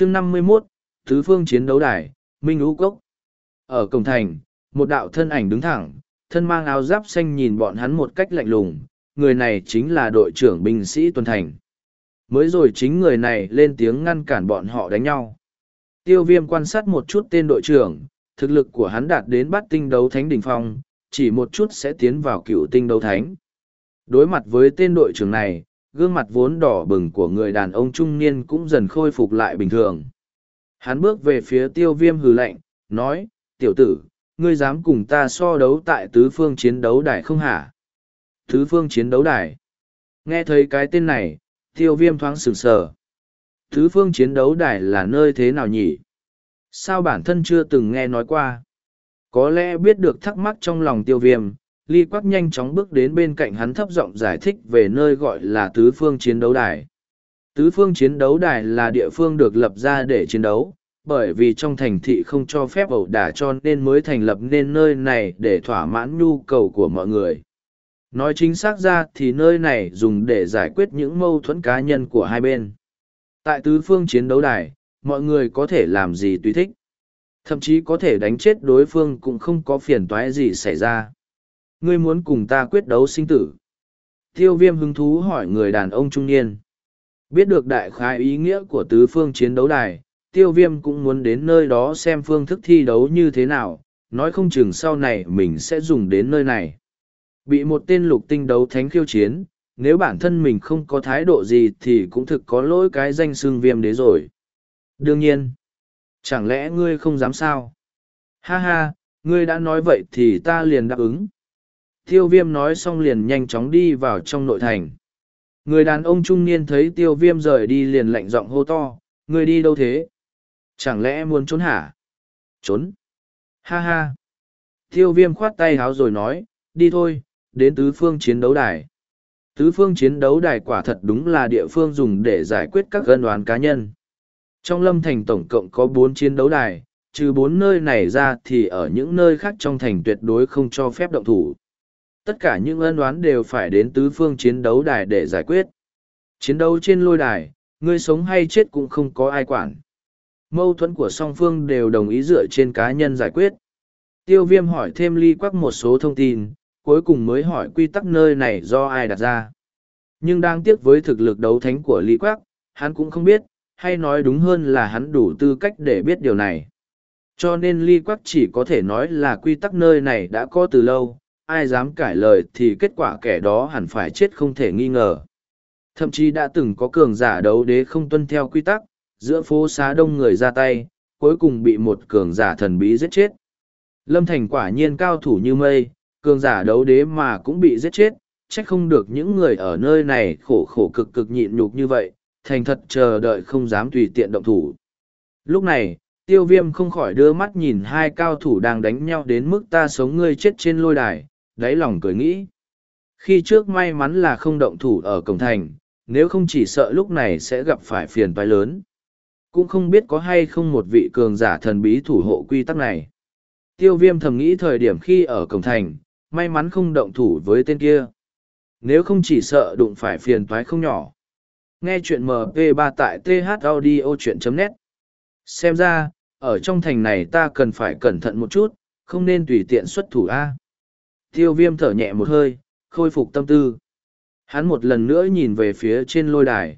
chương năm mươi 51, Tứ phương chiến đấu đài, Minh Ú Cốc. Ở cổng thành, một đạo thân ảnh đứng thẳng, thân mang áo giáp xanh nhìn bọn hắn một cách lạnh lùng, người này chính là đội trưởng binh sĩ tuần thành. Mới rồi chính người này lên tiếng ngăn cản bọn họ đánh nhau. Tiêu viêm quan sát một chút tên đội trưởng, thực lực của hắn đạt đến bát tinh đấu thánh đỉnh phong, chỉ một chút sẽ tiến vào cựu tinh đấu thánh. Đối mặt với tên đội trưởng này, gương mặt vốn đỏ bừng của người đàn ông trung niên cũng dần khôi phục lại bình thường. Hắn bước về phía tiêu viêm hừ lạnh, nói, tiểu tử, ngươi dám cùng ta so đấu tại tứ phương chiến đấu đài không hả? Tứ phương chiến đấu đài. Nghe thấy cái tên này, tiêu viêm thoáng sừng sờ. Tứ phương chiến đấu đài là nơi thế nào nhỉ? Sao bản thân chưa từng nghe nói qua? Có lẽ biết được thắc mắc trong lòng tiêu viêm, ly quắc nhanh chóng bước đến bên cạnh hắn thấp giọng giải thích về nơi gọi là tứ phương chiến đấu đài. Tứ phương chiến đấu đài là địa phương được lập ra để chiến đấu, bởi vì trong thành thị không cho phép ẩu đả cho nên mới thành lập nên nơi này để thỏa mãn nhu cầu của mọi người. Nói chính xác ra thì nơi này dùng để giải quyết những mâu thuẫn cá nhân của hai bên. Tại tứ phương chiến đấu đài, mọi người có thể làm gì tùy thích. Thậm chí có thể đánh chết đối phương cũng không có phiền toái gì xảy ra. Ngươi muốn cùng ta quyết đấu sinh tử. Tiêu viêm hứng thú hỏi người đàn ông trung niên. Biết được đại khái ý nghĩa của tứ phương chiến đấu đài, tiêu viêm cũng muốn đến nơi đó xem phương thức thi đấu như thế nào, nói không chừng sau này mình sẽ dùng đến nơi này. Bị một tên lục tinh đấu thánh khiêu chiến, nếu bản thân mình không có thái độ gì thì cũng thực có lỗi cái danh xương viêm đế rồi. Đương nhiên, chẳng lẽ ngươi không dám sao? Ha ha, ngươi đã nói vậy thì ta liền đáp ứng. Tiêu viêm nói xong liền nhanh chóng đi vào trong nội thành. Người đàn ông trung niên thấy tiêu viêm rời đi liền lạnh giọng hô to, Người đi đâu thế? Chẳng lẽ muốn trốn hả? Trốn. Ha ha. Tiêu viêm khoát tay háo rồi nói, đi thôi, đến tứ phương chiến đấu đài. Tứ phương chiến đấu đài quả thật đúng là địa phương dùng để giải quyết các gân đoán cá nhân. Trong lâm thành tổng cộng có bốn chiến đấu đài, trừ bốn nơi này ra thì ở những nơi khác trong thành tuyệt đối không cho phép động thủ. Tất cả những ân oán đều phải đến tứ phương chiến đấu đài để giải quyết. Chiến đấu trên lôi đài, người sống hay chết cũng không có ai quản. Mâu thuẫn của song phương đều đồng ý dựa trên cá nhân giải quyết. Tiêu viêm hỏi thêm ly quắc một số thông tin, cuối cùng mới hỏi quy tắc nơi này do ai đặt ra. Nhưng đang tiếc với thực lực đấu thánh của ly quắc, hắn cũng không biết, hay nói đúng hơn là hắn đủ tư cách để biết điều này. Cho nên ly quắc chỉ có thể nói là quy tắc nơi này đã có từ lâu, ai dám cải lời thì kết quả kẻ đó hẳn phải chết không thể nghi ngờ. Thậm chí đã từng có cường giả đấu đế không tuân theo quy tắc, giữa phố xá đông người ra tay, cuối cùng bị một cường giả thần bí giết chết. Lâm Thành quả nhiên cao thủ như mây, cường giả đấu đế mà cũng bị giết chết, trách không được những người ở nơi này khổ khổ cực cực nhịn nhục như vậy, thành thật chờ đợi không dám tùy tiện động thủ. Lúc này, tiêu viêm không khỏi đưa mắt nhìn hai cao thủ đang đánh nhau đến mức ta sống ngươi chết trên lôi đài, đáy lòng cười nghĩ. Khi trước may mắn là không động thủ ở cổng thành, nếu không chỉ sợ lúc này sẽ gặp phải phiền toái lớn. Cũng không biết có hay không một vị cường giả thần bí thủ hộ quy tắc này. Tiêu viêm thầm nghĩ thời điểm khi ở cổng thành, may mắn không động thủ với tên kia. Nếu không chỉ sợ đụng phải phiền toái không nhỏ. Nghe chuyện MP3 tại thaudio.net Xem ra, ở trong thành này ta cần phải cẩn thận một chút, không nên tùy tiện xuất thủ A. Tiêu viêm thở nhẹ một hơi, khôi phục tâm tư. Hắn một lần nữa nhìn về phía trên lôi đài.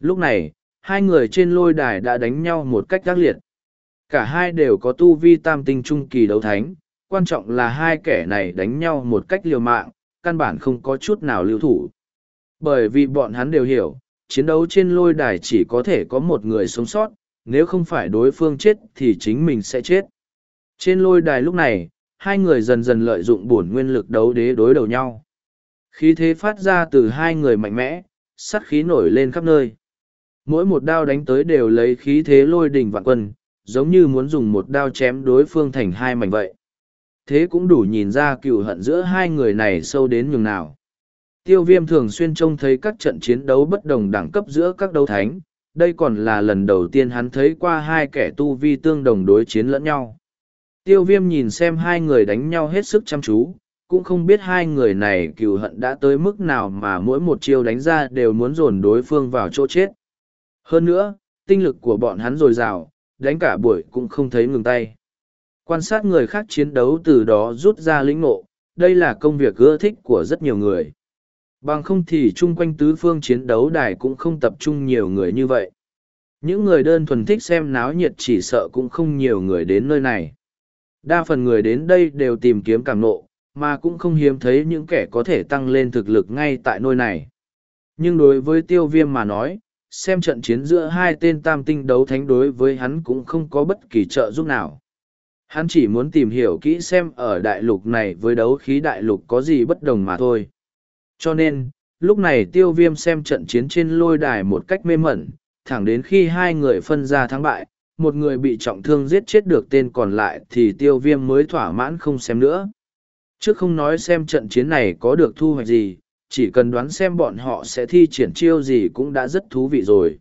Lúc này, hai người trên lôi đài đã đánh nhau một cách gác liệt. Cả hai đều có tu vi tam tinh trung kỳ đấu thánh, quan trọng là hai kẻ này đánh nhau một cách liều mạng, căn bản không có chút nào lưu thủ. Bởi vì bọn hắn đều hiểu, chiến đấu trên lôi đài chỉ có thể có một người sống sót, nếu không phải đối phương chết thì chính mình sẽ chết. Trên lôi đài lúc này, hai người dần dần lợi dụng bổn nguyên lực đấu đế đối đầu nhau. Khí thế phát ra từ hai người mạnh mẽ, sắt khí nổi lên khắp nơi. Mỗi một đao đánh tới đều lấy khí thế lôi đỉnh vạn quân, giống như muốn dùng một đao chém đối phương thành hai mảnh vậy. Thế cũng đủ nhìn ra cựu hận giữa hai người này sâu đến nhường nào. Tiêu viêm thường xuyên trông thấy các trận chiến đấu bất đồng đẳng cấp giữa các đấu thánh, đây còn là lần đầu tiên hắn thấy qua hai kẻ tu vi tương đồng đối chiến lẫn nhau. Tiêu viêm nhìn xem hai người đánh nhau hết sức chăm chú, cũng không biết hai người này cựu hận đã tới mức nào mà mỗi một chiêu đánh ra đều muốn dồn đối phương vào chỗ chết. Hơn nữa, tinh lực của bọn hắn dồi dào, đánh cả buổi cũng không thấy ngừng tay. Quan sát người khác chiến đấu từ đó rút ra lĩnh ngộ, đây là công việc ưa thích của rất nhiều người. Bằng không thì chung quanh tứ phương chiến đấu đài cũng không tập trung nhiều người như vậy. Những người đơn thuần thích xem náo nhiệt chỉ sợ cũng không nhiều người đến nơi này. Đa phần người đến đây đều tìm kiếm càng nộ, mà cũng không hiếm thấy những kẻ có thể tăng lên thực lực ngay tại nơi này. Nhưng đối với tiêu viêm mà nói, xem trận chiến giữa hai tên tam tinh đấu thánh đối với hắn cũng không có bất kỳ trợ giúp nào. Hắn chỉ muốn tìm hiểu kỹ xem ở đại lục này với đấu khí đại lục có gì bất đồng mà thôi. Cho nên, lúc này tiêu viêm xem trận chiến trên lôi đài một cách mê mẩn, thẳng đến khi hai người phân ra thắng bại, một người bị trọng thương giết chết được tên còn lại thì tiêu viêm mới thỏa mãn không xem nữa. Trước không nói xem trận chiến này có được thu hoạch gì, chỉ cần đoán xem bọn họ sẽ thi triển chiêu gì cũng đã rất thú vị rồi.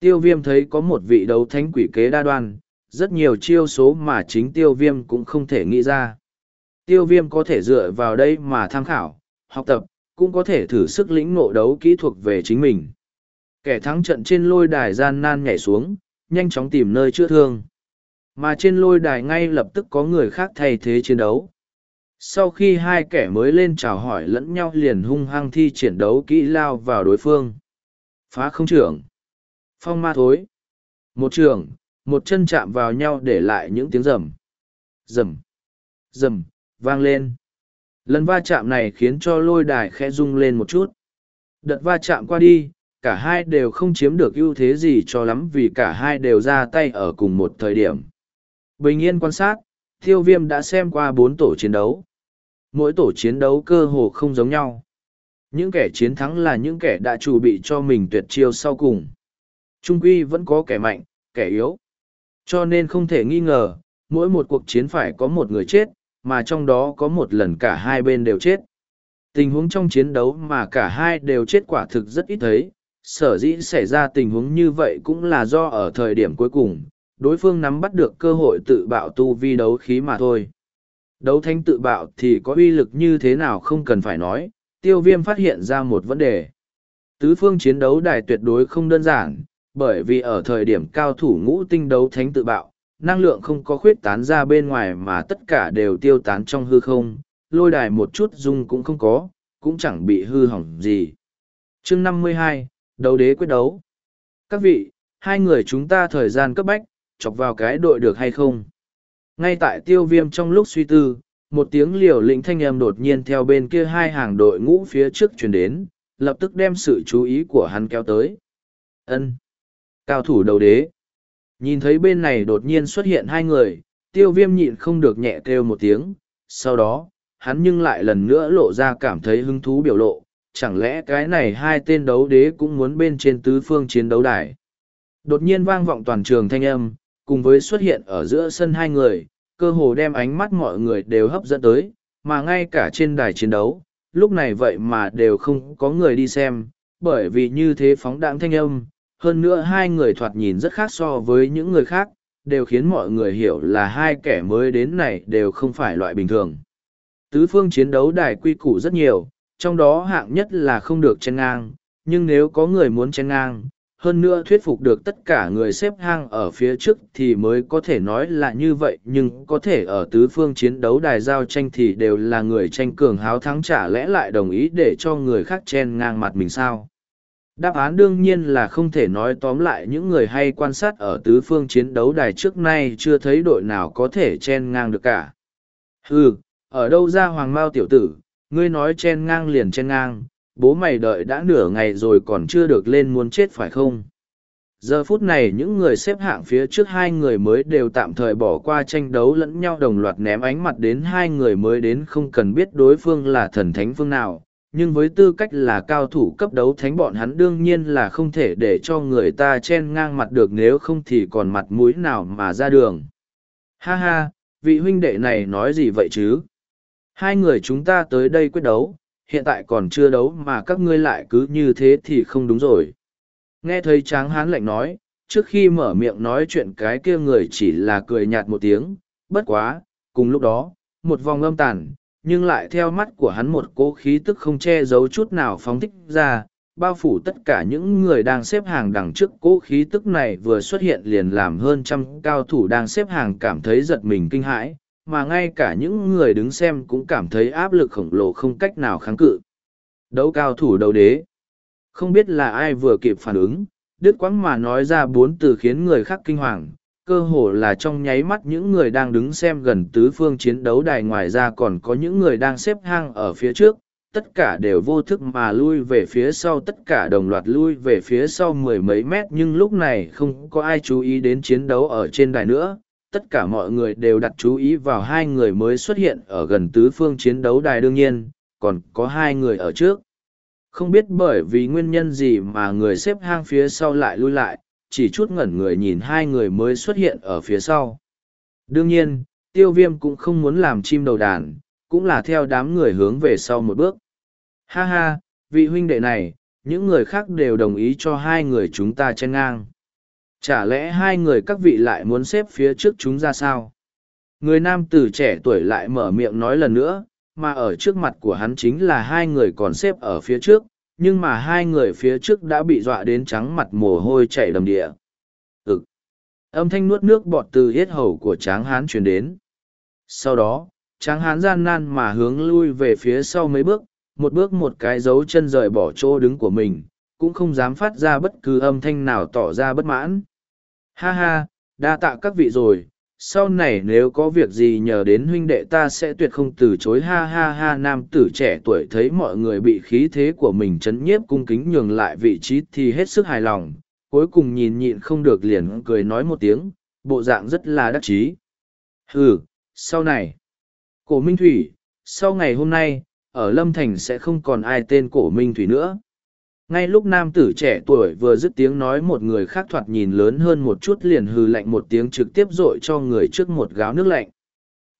Tiêu viêm thấy có một vị đấu thánh quỷ kế đa đoan, rất nhiều chiêu số mà chính tiêu viêm cũng không thể nghĩ ra. Tiêu viêm có thể dựa vào đây mà tham khảo, học tập, cũng có thể thử sức lĩnh ngộ đấu kỹ thuật về chính mình. Kẻ thắng trận trên lôi đài gian nan nhảy xuống, nhanh chóng tìm nơi chữa thương. Mà trên lôi đài ngay lập tức có người khác thay thế chiến đấu. Sau khi hai kẻ mới lên chào hỏi lẫn nhau liền hung hăng thi triển đấu kỹ lao vào đối phương. Phá không trưởng. Phong ma thối. Một trường, một chân chạm vào nhau để lại những tiếng rầm. Rầm. Rầm, vang lên. Lần va chạm này khiến cho lôi đài khẽ rung lên một chút. Đợt va chạm qua đi, cả hai đều không chiếm được ưu thế gì cho lắm vì cả hai đều ra tay ở cùng một thời điểm. Bình yên quan sát, Tiêu Viêm đã xem qua bốn tổ chiến đấu. Mỗi tổ chiến đấu cơ hồ không giống nhau. Những kẻ chiến thắng là những kẻ đã chuẩn bị cho mình tuyệt chiêu sau cùng. Trung quy vẫn có kẻ mạnh, kẻ yếu. Cho nên không thể nghi ngờ, mỗi một cuộc chiến phải có một người chết, mà trong đó có một lần cả hai bên đều chết. Tình huống trong chiến đấu mà cả hai đều chết quả thực rất ít thấy, sở dĩ xảy ra tình huống như vậy cũng là do ở thời điểm cuối cùng, đối phương nắm bắt được cơ hội tự bạo tu vi đấu khí mà thôi. Đấu thanh tự bạo thì có uy lực như thế nào không cần phải nói, tiêu viêm phát hiện ra một vấn đề. Tứ phương chiến đấu đài tuyệt đối không đơn giản, bởi vì ở thời điểm cao thủ ngũ tinh đấu thánh tự bạo, năng lượng không có khuyết tán ra bên ngoài mà tất cả đều tiêu tán trong hư không, lôi đài một chút dung cũng không có, cũng chẳng bị hư hỏng gì. chương năm mươi hai đấu đế quyết đấu. Các vị, hai người chúng ta thời gian cấp bách, chọc vào cái đội được hay không? Ngay tại tiêu viêm trong lúc suy tư, một tiếng liều lĩnh thanh âm đột nhiên theo bên kia hai hàng đội ngũ phía trước chuyển đến, lập tức đem sự chú ý của hắn kéo tới. ân Cao thủ đầu đế. Nhìn thấy bên này đột nhiên xuất hiện hai người, tiêu viêm nhịn không được nhẹ kêu một tiếng, sau đó, hắn nhưng lại lần nữa lộ ra cảm thấy hứng thú biểu lộ, chẳng lẽ cái này hai tên đấu đế cũng muốn bên trên tứ phương chiến đấu đài. Đột nhiên vang vọng toàn trường thanh âm, cùng với xuất hiện ở giữa sân hai người, cơ hồ đem ánh mắt mọi người đều hấp dẫn tới, mà ngay cả trên đài chiến đấu, lúc này vậy mà đều không có người đi xem, bởi vì như thế phóng đãng thanh âm, hơn nữa hai người thoạt nhìn rất khác so với những người khác, đều khiến mọi người hiểu là hai kẻ mới đến này đều không phải loại bình thường. Tứ phương chiến đấu đài quy củ rất nhiều, trong đó hạng nhất là không được chen ngang, nhưng nếu có người muốn chen ngang, hơn nữa thuyết phục được tất cả người xếp hang ở phía trước thì mới có thể nói là như vậy nhưng có thể ở tứ phương chiến đấu đài giao tranh thì đều là người tranh cường háo thắng chả lẽ lại đồng ý để cho người khác chen ngang mặt mình sao? Đáp án đương nhiên là không thể nói tóm lại những người hay quan sát ở tứ phương chiến đấu đài trước nay chưa thấy đội nào có thể chen ngang được cả. Ừ ở đâu ra hoàng mao tiểu tử ngươi nói chen ngang liền chen ngang, bố mày đợi đã nửa ngày rồi còn chưa được lên muốn chết phải không? Giờ phút này những người xếp hạng phía trước hai người mới đều tạm thời bỏ qua tranh đấu lẫn nhau đồng loạt ném ánh mặt đến hai người mới đến không cần biết đối phương là thần thánh phương nào, nhưng với tư cách là cao thủ cấp đấu thánh bọn hắn đương nhiên là không thể để cho người ta chen ngang mặt được nếu không thì còn mặt mũi nào mà ra đường. Ha ha, vị huynh đệ này nói gì vậy chứ? Hai người chúng ta tới đây quyết đấu hiện tại còn chưa đấu mà các ngươi lại cứ như thế thì không đúng rồi. Nghe thấy tráng hán lạnh nói, trước khi mở miệng nói chuyện cái kia người chỉ là cười nhạt một tiếng, bất quá, cùng lúc đó, một vòng âm tàn, nhưng lại theo mắt của hắn một cố khí tức không che giấu chút nào phóng thích ra, bao phủ tất cả những người đang xếp hàng đằng trước cỗ khí tức này vừa xuất hiện liền làm hơn trăm cao thủ đang xếp hàng cảm thấy giật mình kinh hãi mà ngay cả những người đứng xem cũng cảm thấy áp lực khổng lồ không cách nào kháng cự. Đấu cao thủ đấu đế. Không biết là ai vừa kịp phản ứng, đứt quãng mà nói ra bốn từ khiến người khác kinh hoàng, cơ hồ là trong nháy mắt những người đang đứng xem gần tứ phương chiến đấu đài ngoài ra còn có những người đang xếp hang ở phía trước, tất cả đều vô thức mà lui về phía sau, tất cả đồng loạt lui về phía sau mười mấy mét, nhưng lúc này không có ai chú ý đến chiến đấu ở trên đài nữa tất cả mọi người đều đặt chú ý vào hai người mới xuất hiện ở gần tứ phương chiến đấu đài đương nhiên còn có hai người ở trước. Không biết bởi vì nguyên nhân gì mà người xếp hang phía sau lại lui lại chỉ chút ngẩn người nhìn hai người mới xuất hiện ở phía sau. Đương nhiên tiêu viêm cũng không muốn làm chim đầu đàn cũng là theo đám người hướng về sau một bước. Ha ha, vị huynh đệ này, những người khác đều đồng ý cho hai người chúng ta chen ngang. Chả lẽ hai người các vị lại muốn xếp phía trước chúng ra sao? Người nam tử trẻ tuổi lại mở miệng nói lần nữa, mà ở trước mặt của hắn chính là hai người còn xếp ở phía trước, nhưng mà hai người phía trước đã bị dọa đến trắng mặt mồ hôi chảy đầm địa. ực, Âm thanh nuốt nước bọt từ hết hầu của tráng hán truyền đến. Sau đó, tráng hán gian nan mà hướng lui về phía sau mấy bước, một bước một cái dấu chân rời bỏ chỗ đứng của mình, cũng không dám phát ra bất cứ âm thanh nào tỏ ra bất mãn. Ha ha, đa tạ các vị rồi, sau này nếu có việc gì nhờ đến huynh đệ ta sẽ tuyệt không từ chối ha ha ha nam tử trẻ tuổi thấy mọi người bị khí thế của mình chấn nhiếp cung kính nhường lại vị trí thì hết sức hài lòng, cuối cùng nhìn nhịn không được liền cười nói một tiếng, bộ dạng rất là đắc chí. Hừ, sau này, cổ minh thủy, sau ngày hôm nay, ở lâm thành sẽ không còn ai tên cổ minh thủy nữa ngay lúc nam tử trẻ tuổi vừa dứt tiếng nói một người khác thoạt nhìn lớn hơn một chút liền hừ lạnh một tiếng trực tiếp d ộ i cho người trước một gáo nước lạnh.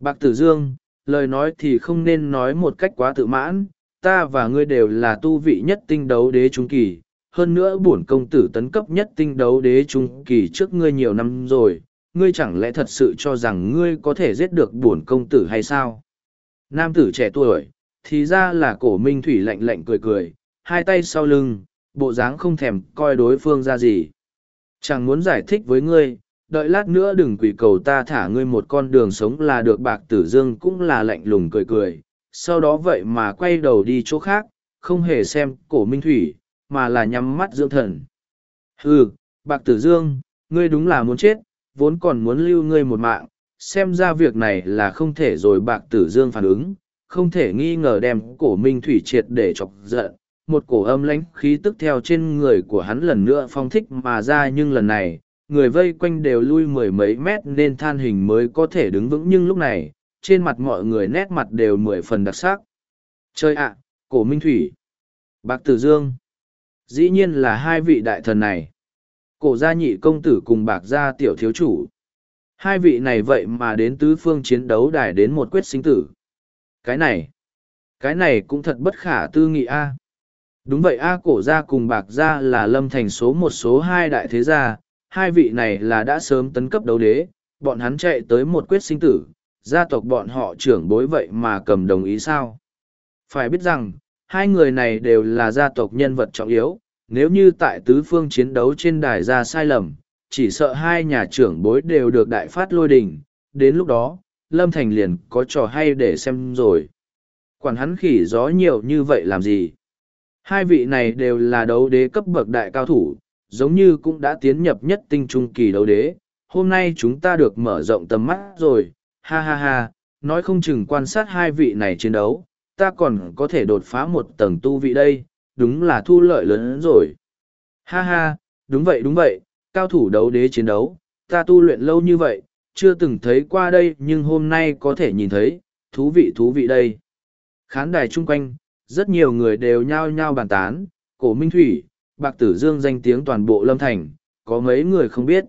Bạc tử dương lời nói thì không nên nói một cách quá tự mãn ta và ngươi đều là tu vị nhất tinh đấu đế trung kỳ hơn nữa bổn công tử tấn cấp nhất tinh đấu đế trung kỳ trước ngươi nhiều năm rồi ngươi chẳng lẽ thật sự cho rằng ngươi có thể giết được bổn công tử hay sao? Nam tử trẻ tuổi thì ra là cổ minh thủy lạnh lạnh cười cười, hai tay sau lưng, bộ dáng không thèm coi đối phương ra gì. Chẳng muốn giải thích với ngươi, đợi lát nữa đừng quỷ cầu ta thả ngươi một con đường sống là được bạc tử dương cũng là lạnh lùng cười cười, sau đó vậy mà quay đầu đi chỗ khác, không hề xem cổ minh thủy, mà là nhắm mắt dưỡng thần. Hừ, bạc tử dương, ngươi đúng là muốn chết, vốn còn muốn lưu ngươi một mạng, xem ra việc này là không thể rồi bạc tử dương phản ứng, không thể nghi ngờ đem cổ minh thủy triệt để chọc giận một cổ âm lãnh khí tức theo trên người của hắn lần nữa phong thích mà ra nhưng lần này người vây quanh đều lui mười mấy mét nên than hình mới có thể đứng vững nhưng lúc này trên mặt mọi người nét mặt đều mười phần đặc sắc. Chơi ạ cổ minh thủy. Bạc tử dương. Dĩ nhiên là hai vị đại thần này. Cổ gia nhị công tử cùng bạc gia tiểu thiếu chủ. Hai vị này vậy mà đến tứ phương chiến đấu đài đến một quyết sinh tử. Cái này, cái này cũng thật bất khả tư nghị a. Đúng vậy a cổ gia cùng bạc gia là lâm thành số một số hai đại thế gia, hai vị này là đã sớm tấn cấp đấu đế, bọn hắn chạy tới một quyết sinh tử, gia tộc bọn họ trưởng bối vậy mà cầm đồng ý sao. Phải biết rằng, hai người này đều là gia tộc nhân vật trọng yếu, nếu như tại tứ phương chiến đấu trên đài ra sai lầm, chỉ sợ hai nhà trưởng bối đều được đại phát lôi đình, đến lúc đó, lâm thành liền có trò hay để xem rồi quản hắn khỉ gió nhiều như vậy làm gì hai vị này đều là đấu đế cấp bậc đại cao thủ giống như cũng đã tiến nhập nhất tinh trung kỳ đấu đế. Hôm nay chúng ta được mở rộng tầm mắt rồi. Ha ha ha nói không chừng quan sát hai vị này chiến đấu ta còn có thể đột phá một tầng tu vị đây. Đúng là thu lợi lớn hơn rồi. Ha ha đúng vậy đúng vậy. Cao thủ đấu đế chiến đấu ta tu luyện lâu như vậy chưa từng thấy qua đây nhưng hôm nay có thể nhìn thấy, thú vị thú vị đây. Khán đài chung quanh, rất nhiều người đều nhao nhao bàn tán, cổ Minh Thủy, Bạc Tử Dương danh tiếng toàn bộ Lâm Thành, có mấy người không biết.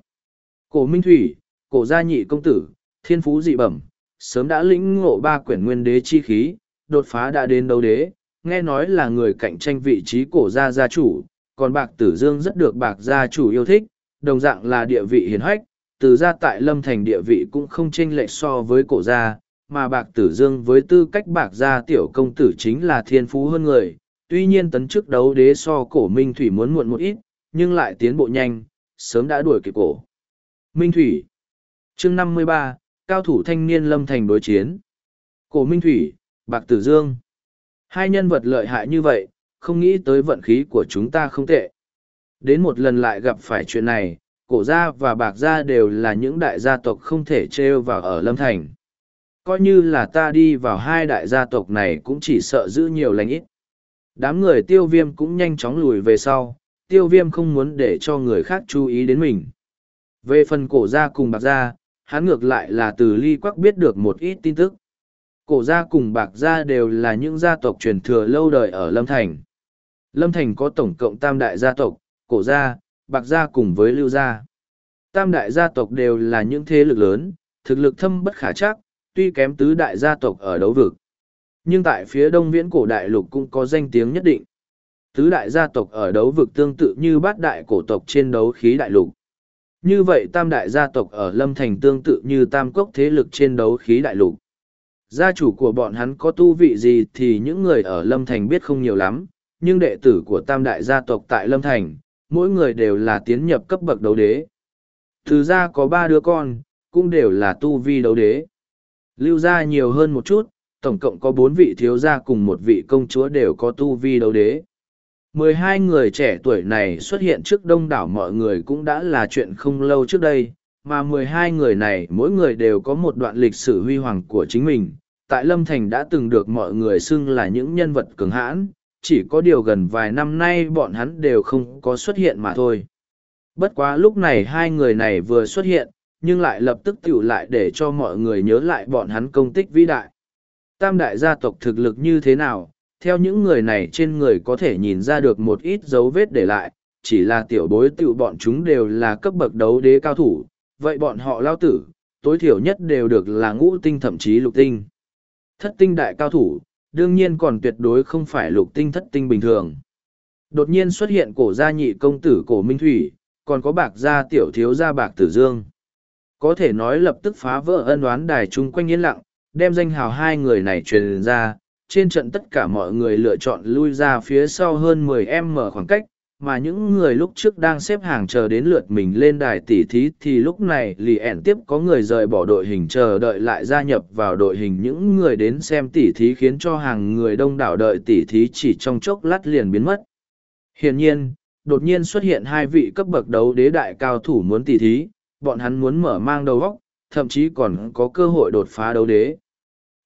Cổ Minh Thủy, cổ gia nhị công tử, thiên phú dị bẩm, sớm đã lĩnh ngộ ba quyển nguyên đế chi khí, đột phá đã đến đấu đế, nghe nói là người cạnh tranh vị trí cổ gia gia chủ, còn Bạc Tử Dương rất được Bạc gia chủ yêu thích, đồng dạng là địa vị hiền hách, từ gia tại lâm thành địa vị cũng không chênh lệch so với cổ gia mà bạc tử dương với tư cách bạc gia tiểu công tử chính là thiên phú hơn người tuy nhiên tấn chức đấu đế so cổ Minh Thủy muốn muộn một ít, nhưng lại tiến bộ nhanh, sớm đã đuổi kịp cổ. Minh Thủy chương năm mươi ba cao thủ thanh niên lâm thành đối chiến. Cổ Minh Thủy, Bạc Tử Dương. Hai nhân vật lợi hại như vậy, không nghĩ tới vận khí của chúng ta không tệ. Đến một lần lại gặp phải chuyện này, cổ gia và bạc gia đều là những đại gia tộc không thể trêu vào ở Lâm Thành. Coi như là ta đi vào hai đại gia tộc này cũng chỉ sợ giữ nhiều lành ít. Đám người tiêu viêm cũng nhanh chóng lùi về sau, tiêu viêm không muốn để cho người khác chú ý đến mình. Về phần cổ gia cùng bạc gia, hắn ngược lại là từ ly quắc biết được một ít tin tức. Cổ gia cùng bạc gia đều là những gia tộc truyền thừa lâu đời ở Lâm Thành. Lâm Thành có tổng cộng tam đại gia tộc, cổ gia, bạc gia cùng với lưu gia. Tam đại gia tộc đều là những thế lực lớn, thực lực thâm bất khả chắc, tuy kém tứ đại gia tộc ở đấu vực. Nhưng tại phía đông viễn cổ đại lục cũng có danh tiếng nhất định. Tứ đại gia tộc ở đấu vực tương tự như bát đại cổ tộc trên đấu khí đại lục. Như vậy tam đại gia tộc ở Lâm Thành tương tự như tam cốc thế lực trên đấu khí đại lục. Gia chủ của bọn hắn có tu vị gì thì những người ở Lâm Thành biết không nhiều lắm, nhưng đệ tử của tam đại gia tộc tại Lâm Thành, mỗi người đều là tiến nhập cấp bậc đấu đế. Từ gia có ba đứa con, cũng đều là tu vi đấu đế. Lưu gia nhiều hơn một chút, tổng cộng có bốn vị thiếu gia cùng một vị công chúa đều có tu vi đấu đế. Mười hai người trẻ tuổi này xuất hiện trước đông đảo mọi người cũng đã là chuyện không lâu trước đây, mà mười hai người này mỗi người đều có một đoạn lịch sử huy hoàng của chính mình. Tại Lâm Thành đã từng được mọi người xưng là những nhân vật cường hãn, chỉ có điều gần vài năm nay bọn hắn đều không có xuất hiện mà thôi. Bất quá lúc này hai người này vừa xuất hiện, nhưng lại lập tức tiểu lại để cho mọi người nhớ lại bọn hắn công tích vĩ đại. Tam đại gia tộc thực lực như thế nào, theo những người này trên người có thể nhìn ra được một ít dấu vết để lại, chỉ là tiểu bối tiểu bọn chúng đều là cấp bậc đấu đế cao thủ, vậy bọn họ lao tử, tối thiểu nhất đều được là ngũ tinh thậm chí lục tinh. Thất tinh đại cao thủ, đương nhiên còn tuyệt đối không phải lục tinh thất tinh bình thường. Đột nhiên xuất hiện cổ gia nhị công tử cổ Minh Thủy, còn có bạc gia tiểu thiếu gia bạc tử dương. Có thể nói lập tức phá vỡ ân đoán đài chung quanh yên lặng, đem danh hào hai người này truyền ra, trên trận tất cả mọi người lựa chọn lui ra phía sau hơn 10 em mở khoảng cách, mà những người lúc trước đang xếp hàng chờ đến lượt mình lên đài tỉ thí thì lúc này lì ẻn tiếp có người rời bỏ đội hình chờ đợi lại gia nhập vào đội hình những người đến xem tỉ thí khiến cho hàng người đông đảo đợi tỉ thí chỉ trong chốc lát liền biến mất. Hiển nhiên, đột nhiên xuất hiện hai vị cấp bậc đấu đế đại cao thủ muốn tỉ thí, bọn hắn muốn mở mang đầu góc, thậm chí còn có cơ hội đột phá đấu đế.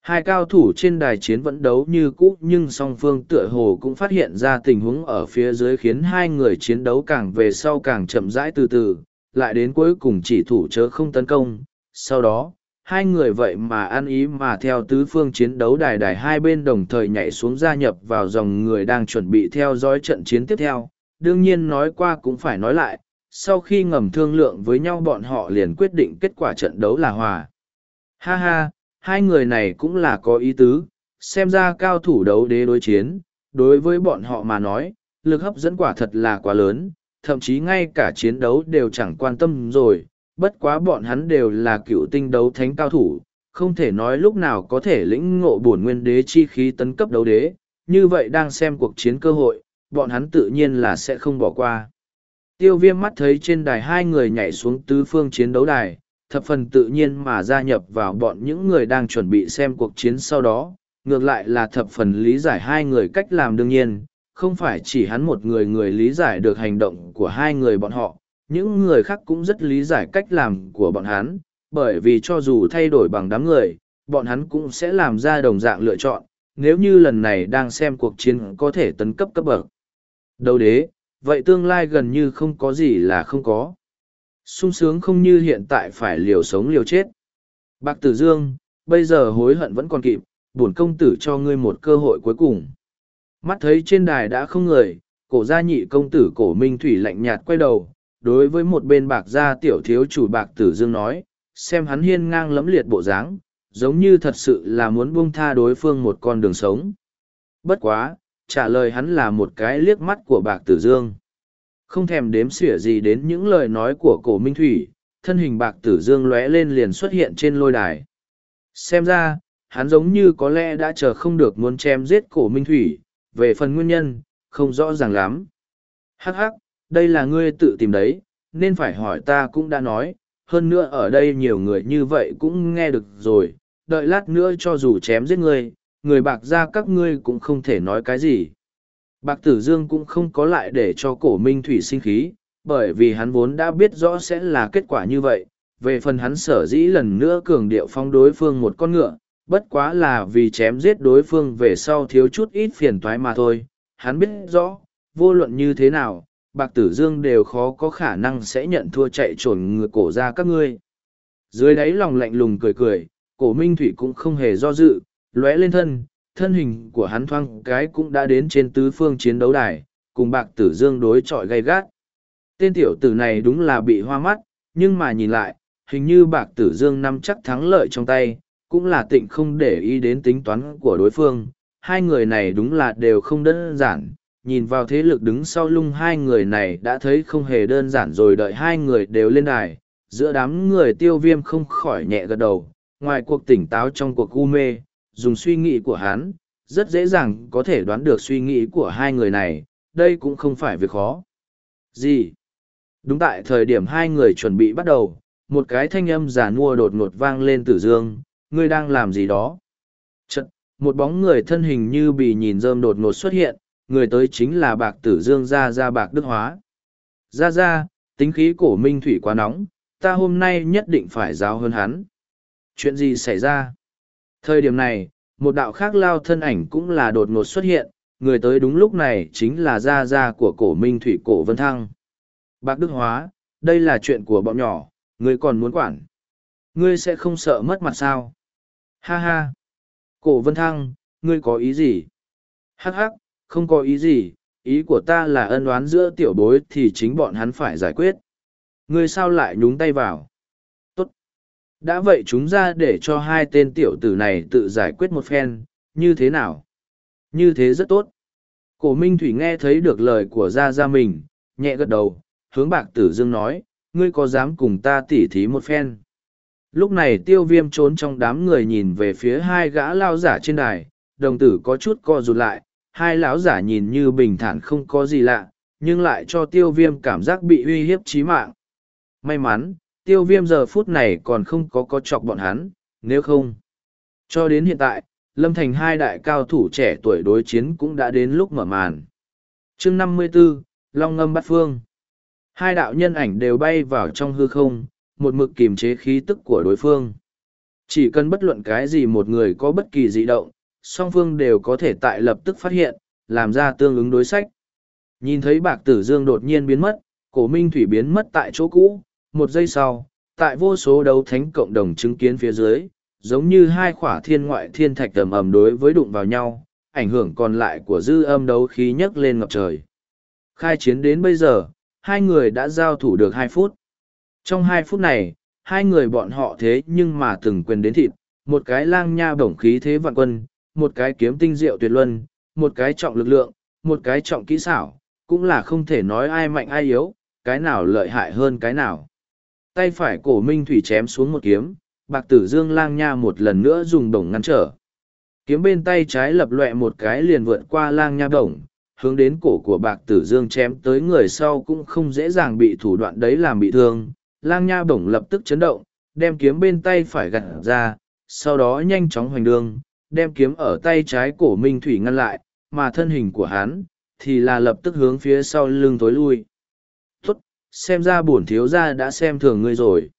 Hai cao thủ trên đài chiến vẫn đấu như cũ nhưng song phương tựa hồ cũng phát hiện ra tình huống ở phía dưới khiến hai người chiến đấu càng về sau càng chậm rãi từ từ, lại đến cuối cùng chỉ thủ chớ không tấn công. Sau đó, hai người vậy mà ăn ý mà theo tứ phương chiến đấu đài đài hai bên đồng thời nhảy xuống gia nhập vào dòng người đang chuẩn bị theo dõi trận chiến tiếp theo. Đương nhiên nói qua cũng phải nói lại, sau khi ngầm thương lượng với nhau bọn họ liền quyết định kết quả trận đấu là hòa. Ha ha, hai người này cũng là có ý tứ, xem ra cao thủ đấu đế đối chiến, đối với bọn họ mà nói, lực hấp dẫn quả thật là quá lớn, thậm chí ngay cả chiến đấu đều chẳng quan tâm rồi, bất quá bọn hắn đều là cựu tinh đấu thánh cao thủ, không thể nói lúc nào có thể lĩnh ngộ bổn nguyên đế chi khí tấn cấp đấu đế, như vậy đang xem cuộc chiến cơ hội, bọn hắn tự nhiên là sẽ không bỏ qua. Tiêu viêm mắt thấy trên đài hai người nhảy xuống tứ phương chiến đấu đài, thập phần tự nhiên mà gia nhập vào bọn những người đang chuẩn bị xem cuộc chiến sau đó, ngược lại là thập phần lý giải hai người cách làm đương nhiên, không phải chỉ hắn một người người lý giải được hành động của hai người bọn họ, những người khác cũng rất lý giải cách làm của bọn hắn, bởi vì cho dù thay đổi bằng đám người, bọn hắn cũng sẽ làm ra đồng dạng lựa chọn, nếu như lần này đang xem cuộc chiến có thể tấn cấp cấp bậc. Đầu đế, vậy tương lai gần như không có gì là không có sung sướng không như hiện tại phải liều sống liều chết. Bạc Tử Dương, bây giờ hối hận vẫn còn kịp, bổn công tử cho ngươi một cơ hội cuối cùng. Mắt thấy trên đài đã không người, cổ gia nhị công tử cổ minh thủy lạnh nhạt quay đầu, đối với một bên bạc gia tiểu thiếu chủ bạc Tử Dương nói, xem hắn hiên ngang lẫm liệt bộ dáng, giống như thật sự là muốn buông tha đối phương một con đường sống. Bất quá, trả lời hắn là một cái liếc mắt của bạc Tử Dương không thèm đếm xỉa gì đến những lời nói của cổ minh thủy thân hình bạc tử dương lóe lên liền xuất hiện trên lôi đài xem ra hắn giống như có lẽ đã chờ không được muốn chém giết cổ minh thủy về phần nguyên nhân, không rõ ràng lắm. Hắc hắc, đây là ngươi tự tìm đấy, nên phải hỏi ta cũng đã nói, hơn nữa ở đây nhiều người như vậy cũng nghe được rồi, đợi lát nữa cho dù chém giết ngươi, người bạc ra các ngươi cũng không thể nói cái gì. Bạc Tử Dương cũng không có lại để cho cổ minh thủy sinh khí, bởi vì hắn vốn đã biết rõ sẽ là kết quả như vậy. Về phần hắn sở dĩ lần nữa cường điệu phong đối phương một con ngựa, bất quá là vì chém giết đối phương về sau thiếu chút ít phiền toái mà thôi. Hắn biết rõ, vô luận như thế nào, Bạc Tử Dương đều khó có khả năng sẽ nhận thua chạy trồn ngựa cổ ra các ngươi. Dưới đáy lòng lạnh lùng cười cười, cổ minh thủy cũng không hề do dự, lóe lên thân, thân hình của hắn thoang cái cũng đã đến trên tứ phương chiến đấu đài, cùng bạc tử dương đối chọi gay gắt. Tên tiểu tử này đúng là bị hoa mắt, nhưng mà nhìn lại, hình như bạc tử dương nắm chắc thắng lợi trong tay, cũng là tịnh không để ý đến tính toán của đối phương. Hai người này đúng là đều không đơn giản, nhìn vào thế lực đứng sau lưng hai người này đã thấy không hề đơn giản rồi đợi hai người đều lên đài. Giữa đám người tiêu viêm không khỏi nhẹ gật đầu, ngoài cuộc tỉnh táo trong cuộc u mê, dùng suy nghĩ của hắn, rất dễ dàng có thể đoán được suy nghĩ của hai người này, đây cũng không phải việc khó. Gì? Đúng tại thời điểm hai người chuẩn bị bắt đầu, một cái thanh âm giả nua đột ngột vang lên tử dương, ngươi đang làm gì đó? Chật, một bóng người thân hình như bị nhìn rơm đột ngột xuất hiện, người tới chính là bạc tử dương ra ra bạc đức hóa. Ra ra, tính khí cổ minh thủy quá nóng, ta hôm nay nhất định phải giáo hơn hắn. Chuyện gì xảy ra? Thời điểm này, một đạo khác lao thân ảnh cũng là đột ngột xuất hiện, người tới đúng lúc này chính là gia gia của cổ minh thủy cổ vân thăng. Bác Đức Hóa, đây là chuyện của bọn nhỏ, ngươi còn muốn quản. Ngươi sẽ không sợ mất mặt sao? Ha ha! Cổ vân thăng, ngươi có ý gì? Hắc hắc, không có ý gì, ý của ta là ân oán giữa tiểu bối thì chính bọn hắn phải giải quyết. Ngươi sao lại nhúng tay vào? Đã vậy chúng ra để cho hai tên tiểu tử này tự giải quyết một phen, như thế nào? Như thế rất tốt. Cổ minh thủy nghe thấy được lời của gia gia mình, nhẹ gật đầu, hướng bạc tử dương nói, ngươi có dám cùng ta tỉ thí một phen? Lúc này tiêu viêm trốn trong đám người nhìn về phía hai gã lao giả trên đài, đồng tử có chút co rụt lại, hai lão giả nhìn như bình thản không có gì lạ, nhưng lại cho tiêu viêm cảm giác bị uy hiếp trí mạng. May mắn tiêu viêm giờ phút này còn không có có chọc bọn hắn, nếu không. Cho đến hiện tại, Lâm Thành hai đại cao thủ trẻ tuổi đối chiến cũng đã đến lúc mở màn. chương năm mươi 54, Long ngâm Bát phương. Hai đạo nhân ảnh đều bay vào trong hư không, một mực kiềm chế khí tức của đối phương. Chỉ cần bất luận cái gì một người có bất kỳ dị động, song phương đều có thể tại lập tức phát hiện, làm ra tương ứng đối sách. Nhìn thấy bạc tử dương đột nhiên biến mất, cổ minh thủy biến mất tại chỗ cũ, một giây sau, tại vô số đấu thánh cộng đồng chứng kiến phía dưới, giống như hai khỏa thiên ngoại thiên thạch tầm ầm đối với đụng vào nhau, ảnh hưởng còn lại của dư âm đấu khí nhấc lên ngập trời. Khai chiến đến bây giờ, hai người đã giao thủ được hai phút. Trong hai phút này, hai người bọn họ thế nhưng mà từng quyền đến thịt, một cái lang nha bổng khí thế vạn quân, một cái kiếm tinh diệu tuyệt luân, một cái trọng lực lượng, một cái trọng kỹ xảo, cũng là không thể nói ai mạnh ai yếu, cái nào lợi hại hơn cái nào. Tay phải cổ minh thủy chém xuống một kiếm, bạc tử dương lang nha một lần nữa dùng đồng ngăn trở. Kiếm bên tay trái lập loẹ một cái liền vượt qua lang nha đồng, hướng đến cổ của bạc tử dương chém tới người sau cũng không dễ dàng bị thủ đoạn đấy làm bị thương. Lang nha bổng lập tức chấn động, đem kiếm bên tay phải gặt ra, sau đó nhanh chóng hoành đường, đem kiếm ở tay trái cổ minh thủy ngăn lại, mà thân hình của hắn, thì là lập tức hướng phía sau lưng tối lui xem ra bổn thiếu gia đã xem thường ngươi rồi.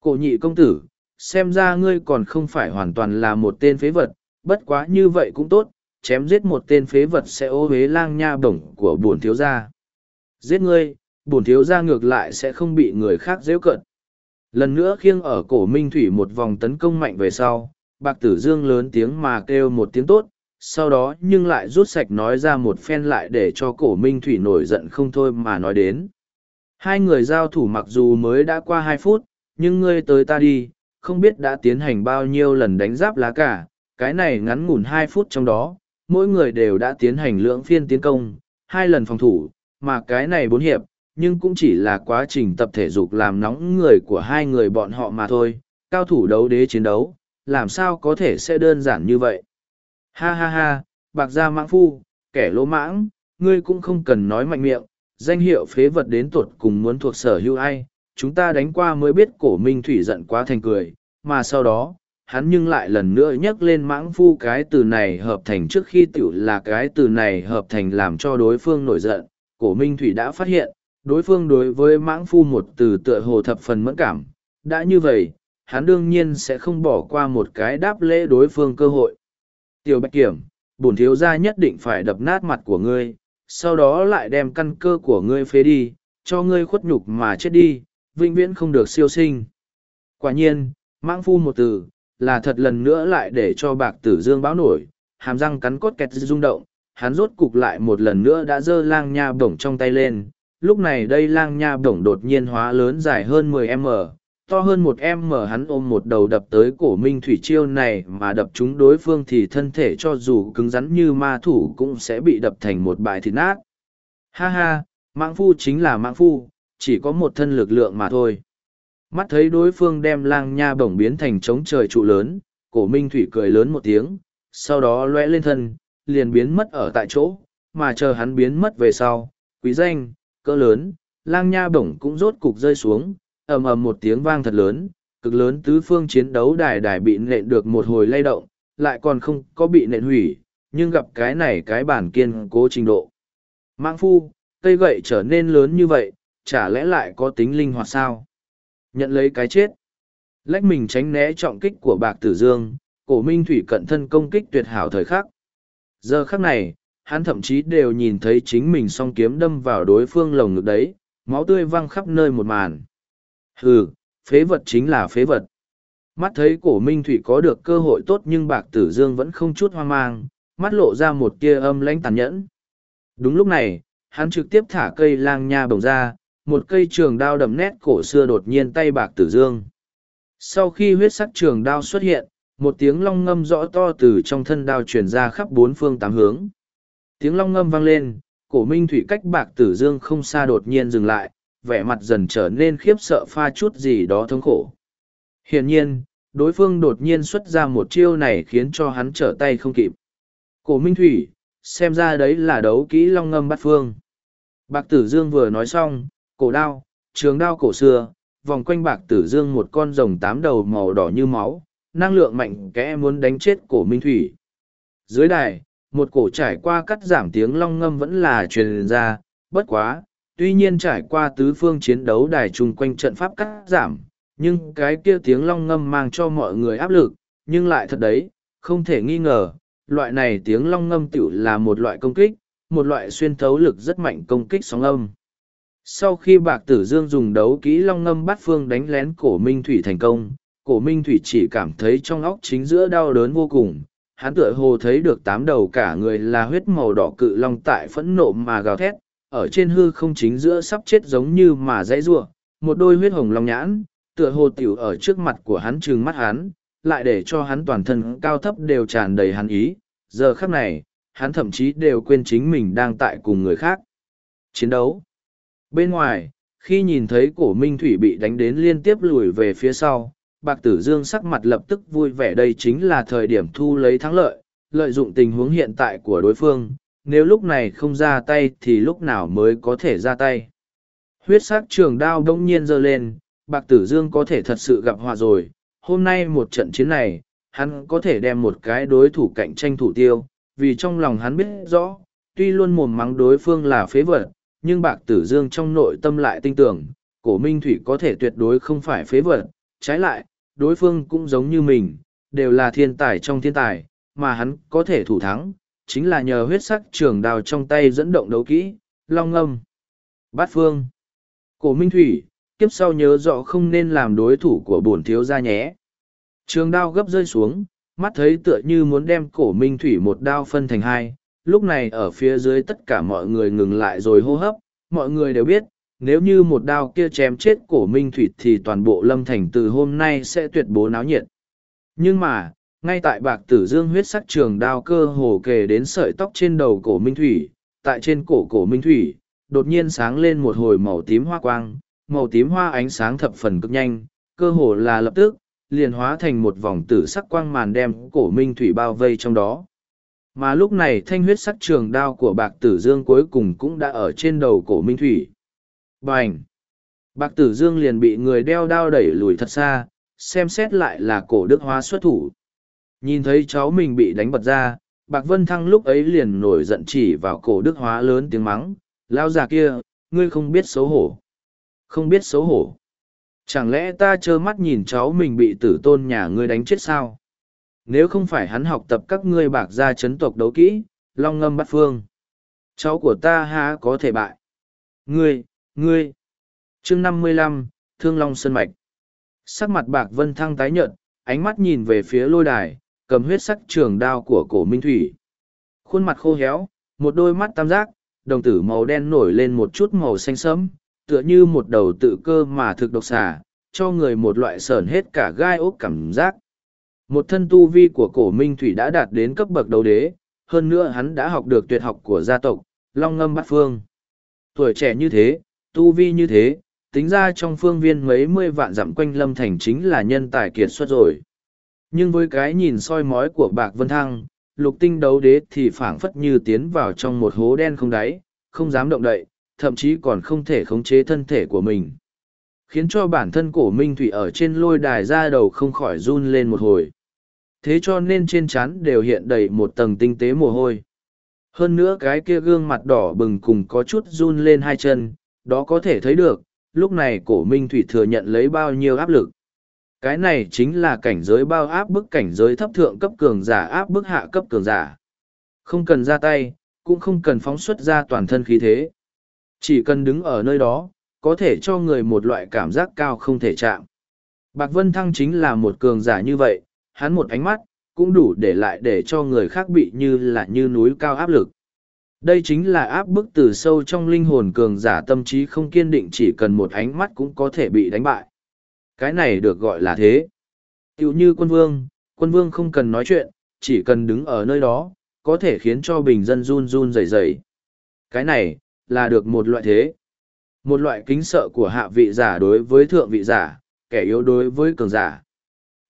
Cổ nhị công tử, xem ra ngươi còn không phải hoàn toàn là một tên phế vật, bất quá như vậy cũng tốt, chém giết một tên phế vật sẽ ô huế lang nha bổng của bổn thiếu gia. Giết ngươi, bổn thiếu gia ngược lại sẽ không bị người khác dễ cận. Lần nữa khiêng ở cổ minh thủy một vòng tấn công mạnh về sau, bạc tử dương lớn tiếng mà kêu một tiếng tốt, sau đó nhưng lại rút sạch nói ra một phen lại để cho cổ minh thủy nổi giận không thôi mà nói đến. Hai người giao thủ mặc dù mới đã qua hai phút, nhưng ngươi tới ta đi, không biết đã tiến hành bao nhiêu lần đánh giáp lá cả, cái này ngắn ngủn hai phút trong đó, mỗi người đều đã tiến hành lưỡng phiên tiến công, hai lần phòng thủ, mà cái này bốn hiệp, nhưng cũng chỉ là quá trình tập thể dục làm nóng người của hai người bọn họ mà thôi, cao thủ đấu đế chiến đấu, làm sao có thể sẽ đơn giản như vậy. Ha ha ha, bạc gia mãng phu, kẻ lỗ mãng, ngươi cũng không cần nói mạnh miệng, danh hiệu phế vật đến tuột cùng muốn thuộc sở hữu ai, chúng ta đánh qua mới biết cổ minh thủy giận quá thành cười, mà sau đó, hắn nhưng lại lần nữa nhắc lên mãng phu cái từ này hợp thành trước khi tiểu là cái từ này hợp thành làm cho đối phương nổi giận, cổ minh thủy đã phát hiện, đối phương đối với mãng phu một từ tựa hồ thập phần mẫn cảm, đã như vậy, hắn đương nhiên sẽ không bỏ qua một cái đáp lễ đối phương cơ hội. Tiểu Bạch Kiểm, bổn thiếu gia nhất định phải đập nát mặt của ngươi, sau đó lại đem căn cơ của ngươi phế đi, cho ngươi khuất nhục mà chết đi, vĩnh viễn không được siêu sinh. Quả nhiên, mãng phu một từ, là thật lần nữa lại để cho bạc tử dương báo nổi, hàm răng cắn cốt kẹt rung động, hắn rốt cục lại một lần nữa đã giơ lang nha bổng trong tay lên. Lúc này đây lang nha bổng đột nhiên hóa lớn dài hơn 10m, to hơn một em mở hắn ôm một đầu đập tới cổ minh thủy chiêu này mà đập chúng đối phương thì thân thể cho dù cứng rắn như ma thủ cũng sẽ bị đập thành một bãi thịt nát. Ha ha mãng phu chính là mãng phu, chỉ có một thân lực lượng mà thôi. Mắt thấy đối phương đem lang nha bổng biến thành trống trời trụ lớn, cổ minh thủy cười lớn một tiếng, sau đó loe lên thân, liền biến mất ở tại chỗ, mà chờ hắn biến mất về sau, quý danh, cỡ lớn, lang nha bổng cũng rốt cục rơi xuống ầm ầm một tiếng vang thật lớn, cực lớn tứ phương chiến đấu đài đài bị nện được một hồi lay động, lại còn không có bị nện hủy, nhưng gặp cái này cái bản kiên cố trình độ. Mạng phu, cây gậy trở nên lớn như vậy, chả lẽ lại có tính linh hoạt sao? Nhận lấy cái chết. Lách mình tránh né trọng kích của bạc tử dương, cổ minh thủy cận thân công kích tuyệt hảo thời khắc. Giờ khắc này, hắn thậm chí đều nhìn thấy chính mình song kiếm đâm vào đối phương lồng ngực đấy, máu tươi văng khắp nơi một màn. Hừ, phế vật chính là phế vật. Mắt thấy cổ minh thủy có được cơ hội tốt nhưng bạc tử dương vẫn không chút hoang mang, mắt lộ ra một tia âm lãnh tàn nhẫn. Đúng lúc này, hắn trực tiếp thả cây lang nha bồng ra, một cây trường đao đậm nét cổ xưa đột nhiên tay bạc tử dương. Sau khi huyết sắc trường đao xuất hiện, một tiếng long ngâm rõ to từ trong thân đao truyền ra khắp bốn phương tám hướng. Tiếng long ngâm vang lên, cổ minh thủy cách bạc tử dương không xa đột nhiên dừng lại, vẻ mặt dần trở nên khiếp sợ pha chút gì đó thống khổ. Hiển nhiên, đối phương đột nhiên xuất ra một chiêu này khiến cho hắn trở tay không kịp. Cổ Minh Thủy, xem ra đấy là đấu kỹ long ngâm bắt phương. Bạc Tử Dương vừa nói xong, cổ đao, trường đao cổ xưa, vòng quanh Bạc Tử Dương một con rồng tám đầu màu đỏ như máu, năng lượng mạnh kẽ muốn đánh chết cổ Minh Thủy. Dưới đài, một cổ trải qua cắt giảm tiếng long ngâm vẫn là truyền ra, bất quá, tuy nhiên trải qua tứ phương chiến đấu đài chung quanh trận pháp cắt giảm, nhưng cái kia tiếng long ngâm mang cho mọi người áp lực, nhưng lại thật đấy, không thể nghi ngờ, loại này tiếng long ngâm tiểu là một loại công kích, một loại xuyên thấu lực rất mạnh công kích sóng âm. Sau khi Bạc Tử Dương dùng đấu kỹ long ngâm bắt phương đánh lén cổ Minh Thủy thành công, cổ Minh Thủy chỉ cảm thấy trong óc chính giữa đau đớn vô cùng. Hắn tựa hồ thấy được tám đầu cả người là huyết màu đỏ cự long tại phẫn nộ mà gào thét, ở trên hư không chính giữa sắp chết giống như mà dãy giụa, một đôi huyết hồng long nhãn, tựa hồ tiểu ở trước mặt của hắn trừng mắt hắn, lại để cho hắn toàn thân cao thấp đều tràn đầy hắn ý. Giờ khắc này, hắn thậm chí đều quên chính mình đang tại cùng người khác. Chiến đấu. Bên ngoài, khi nhìn thấy cổ minh thủy bị đánh đến liên tiếp lùi về phía sau, bạc tử dương sắc mặt lập tức vui vẻ đây chính là thời điểm thu lấy thắng lợi, lợi dụng tình huống hiện tại của đối phương, nếu lúc này không ra tay thì lúc nào mới có thể ra tay. Huyết sắc trường đao đông nhiên giơ lên, Bạc Tử Dương có thể thật sự gặp họa rồi, hôm nay một trận chiến này, hắn có thể đem một cái đối thủ cạnh tranh thủ tiêu, vì trong lòng hắn biết rõ, tuy luôn mồm mắng đối phương là phế vật, nhưng Bạc Tử Dương trong nội tâm lại tin tưởng, cổ minh thủy có thể tuyệt đối không phải phế vật, trái lại, đối phương cũng giống như mình, đều là thiên tài trong thiên tài, mà hắn có thể thủ thắng, chính là nhờ huyết sắc trường đào trong tay dẫn động đấu kỹ, long âm. Bát phương. Cổ Minh Thủy, kiếp sau nhớ rõ không nên làm đối thủ của bổn thiếu gia nhé. Trường đao gấp rơi xuống, mắt thấy tựa như muốn đem cổ Minh Thủy một đao phân thành hai. Lúc này ở phía dưới tất cả mọi người ngừng lại rồi hô hấp, mọi người đều biết, nếu như một đao kia chém chết cổ Minh Thủy thì toàn bộ lâm thành từ hôm nay sẽ tuyệt bố náo nhiệt. Nhưng mà, ngay tại bạc tử dương huyết sắc trường đao cơ hồ kề đến sợi tóc trên đầu cổ minh thủy tại trên cổ cổ minh thủy đột nhiên sáng lên một hồi màu tím hoa quang màu tím hoa ánh sáng thập phần cực nhanh cơ hồ là lập tức liền hóa thành một vòng tử sắc quang màn đem cổ minh thủy bao vây trong đó Mà lúc này thanh huyết sắc trường đao của bạc tử dương cuối cùng cũng đã ở trên đầu cổ Minh Thủy. Bành! Bạc tử dương liền bị người đeo đao đẩy lùi thật xa, xem xét lại là cổ đức hóa xuất thủ. Nhìn thấy cháu mình bị đánh bật ra, Bạc Vân Thăng lúc ấy liền nổi giận chỉ vào cổ đức hóa lớn tiếng mắng, lao già kia, ngươi không biết xấu hổ. Không biết xấu hổ. Chẳng lẽ ta trơ mắt nhìn cháu mình bị tử tôn nhà ngươi đánh chết sao? Nếu không phải hắn học tập các ngươi bạc gia chấn tộc đấu kỹ, long ngâm bắt phương. Cháu của ta há có thể bại. Ngươi, ngươi. chương năm mươi lăm Thương Long Sơn Mạch. Sắc mặt bạc vân thăng tái nhợt, ánh mắt nhìn về phía lôi đài, cầm huyết sắc trường đao của cổ minh thủy. Khuôn mặt khô héo, một đôi mắt tam giác, đồng tử màu đen nổi lên một chút màu xanh sẫm, tựa như một đầu tự cơ mà thực độc xà, cho người một loại sờn hết cả gai ốc cảm giác. Một thân tu vi của cổ minh thủy đã đạt đến cấp bậc đầu đế, hơn nữa hắn đã học được tuyệt học của gia tộc, long ngâm bát phương. Tuổi trẻ như thế, tu vi như thế, tính ra trong phương viên mấy mươi vạn dặm quanh lâm thành chính là nhân tài kiệt xuất rồi. Nhưng với cái nhìn soi mói của Bạc Vân Thăng, lục tinh đấu đế thì phảng phất như tiến vào trong một hố đen không đáy, không dám động đậy, thậm chí còn không thể khống chế thân thể của mình. Khiến cho bản thân cổ minh thủy ở trên lôi đài ra đầu không khỏi run lên một hồi. Thế cho nên trên trán đều hiện đầy một tầng tinh tế mồ hôi. Hơn nữa cái kia gương mặt đỏ bừng cùng có chút run lên hai chân, đó có thể thấy được, lúc này cổ minh thủy thừa nhận lấy bao nhiêu áp lực. Cái này chính là cảnh giới bao áp bức cảnh giới thấp thượng cấp cường giả áp bức hạ cấp cường giả. Không cần ra tay, cũng không cần phóng xuất ra toàn thân khí thế. Chỉ cần đứng ở nơi đó, có thể cho người một loại cảm giác cao không thể chạm. Bạc Vân Thăng chính là một cường giả như vậy, hắn một ánh mắt, cũng đủ để lại để cho người khác bị như là như núi cao áp lực. Đây chính là áp bức từ sâu trong linh hồn cường giả tâm trí không kiên định chỉ cần một ánh mắt cũng có thể bị đánh bại. Cái này được gọi là thế. Tiểu như quân vương, quân vương không cần nói chuyện, chỉ cần đứng ở nơi đó, có thể khiến cho bình dân run run rẩy rẩy. Cái này, là được một loại thế. Một loại kính sợ của hạ vị giả đối với thượng vị giả, kẻ yếu đối với cường giả.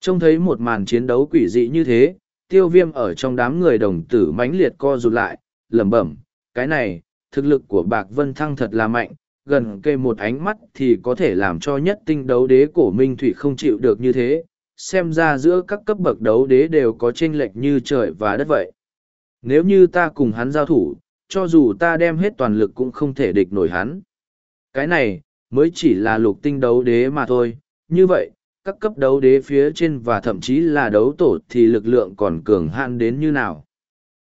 Trông thấy một màn chiến đấu quỷ dị như thế, tiêu viêm ở trong đám người đồng tử mãnh liệt co rụt lại, lẩm bẩm, cái này, thực lực của Bạc Vân Thăng thật là mạnh, gần kề một ánh mắt thì có thể làm cho nhất tinh đấu đế cổ minh thủy không chịu được như thế, xem ra giữa các cấp bậc đấu đế đều có tranh lệch như trời và đất vậy. Nếu như ta cùng hắn giao thủ, cho dù ta đem hết toàn lực cũng không thể địch nổi hắn. Cái này, mới chỉ là lục tinh đấu đế mà thôi, như vậy, các cấp đấu đế phía trên và thậm chí là đấu tổ thì lực lượng còn cường hạn đến như nào.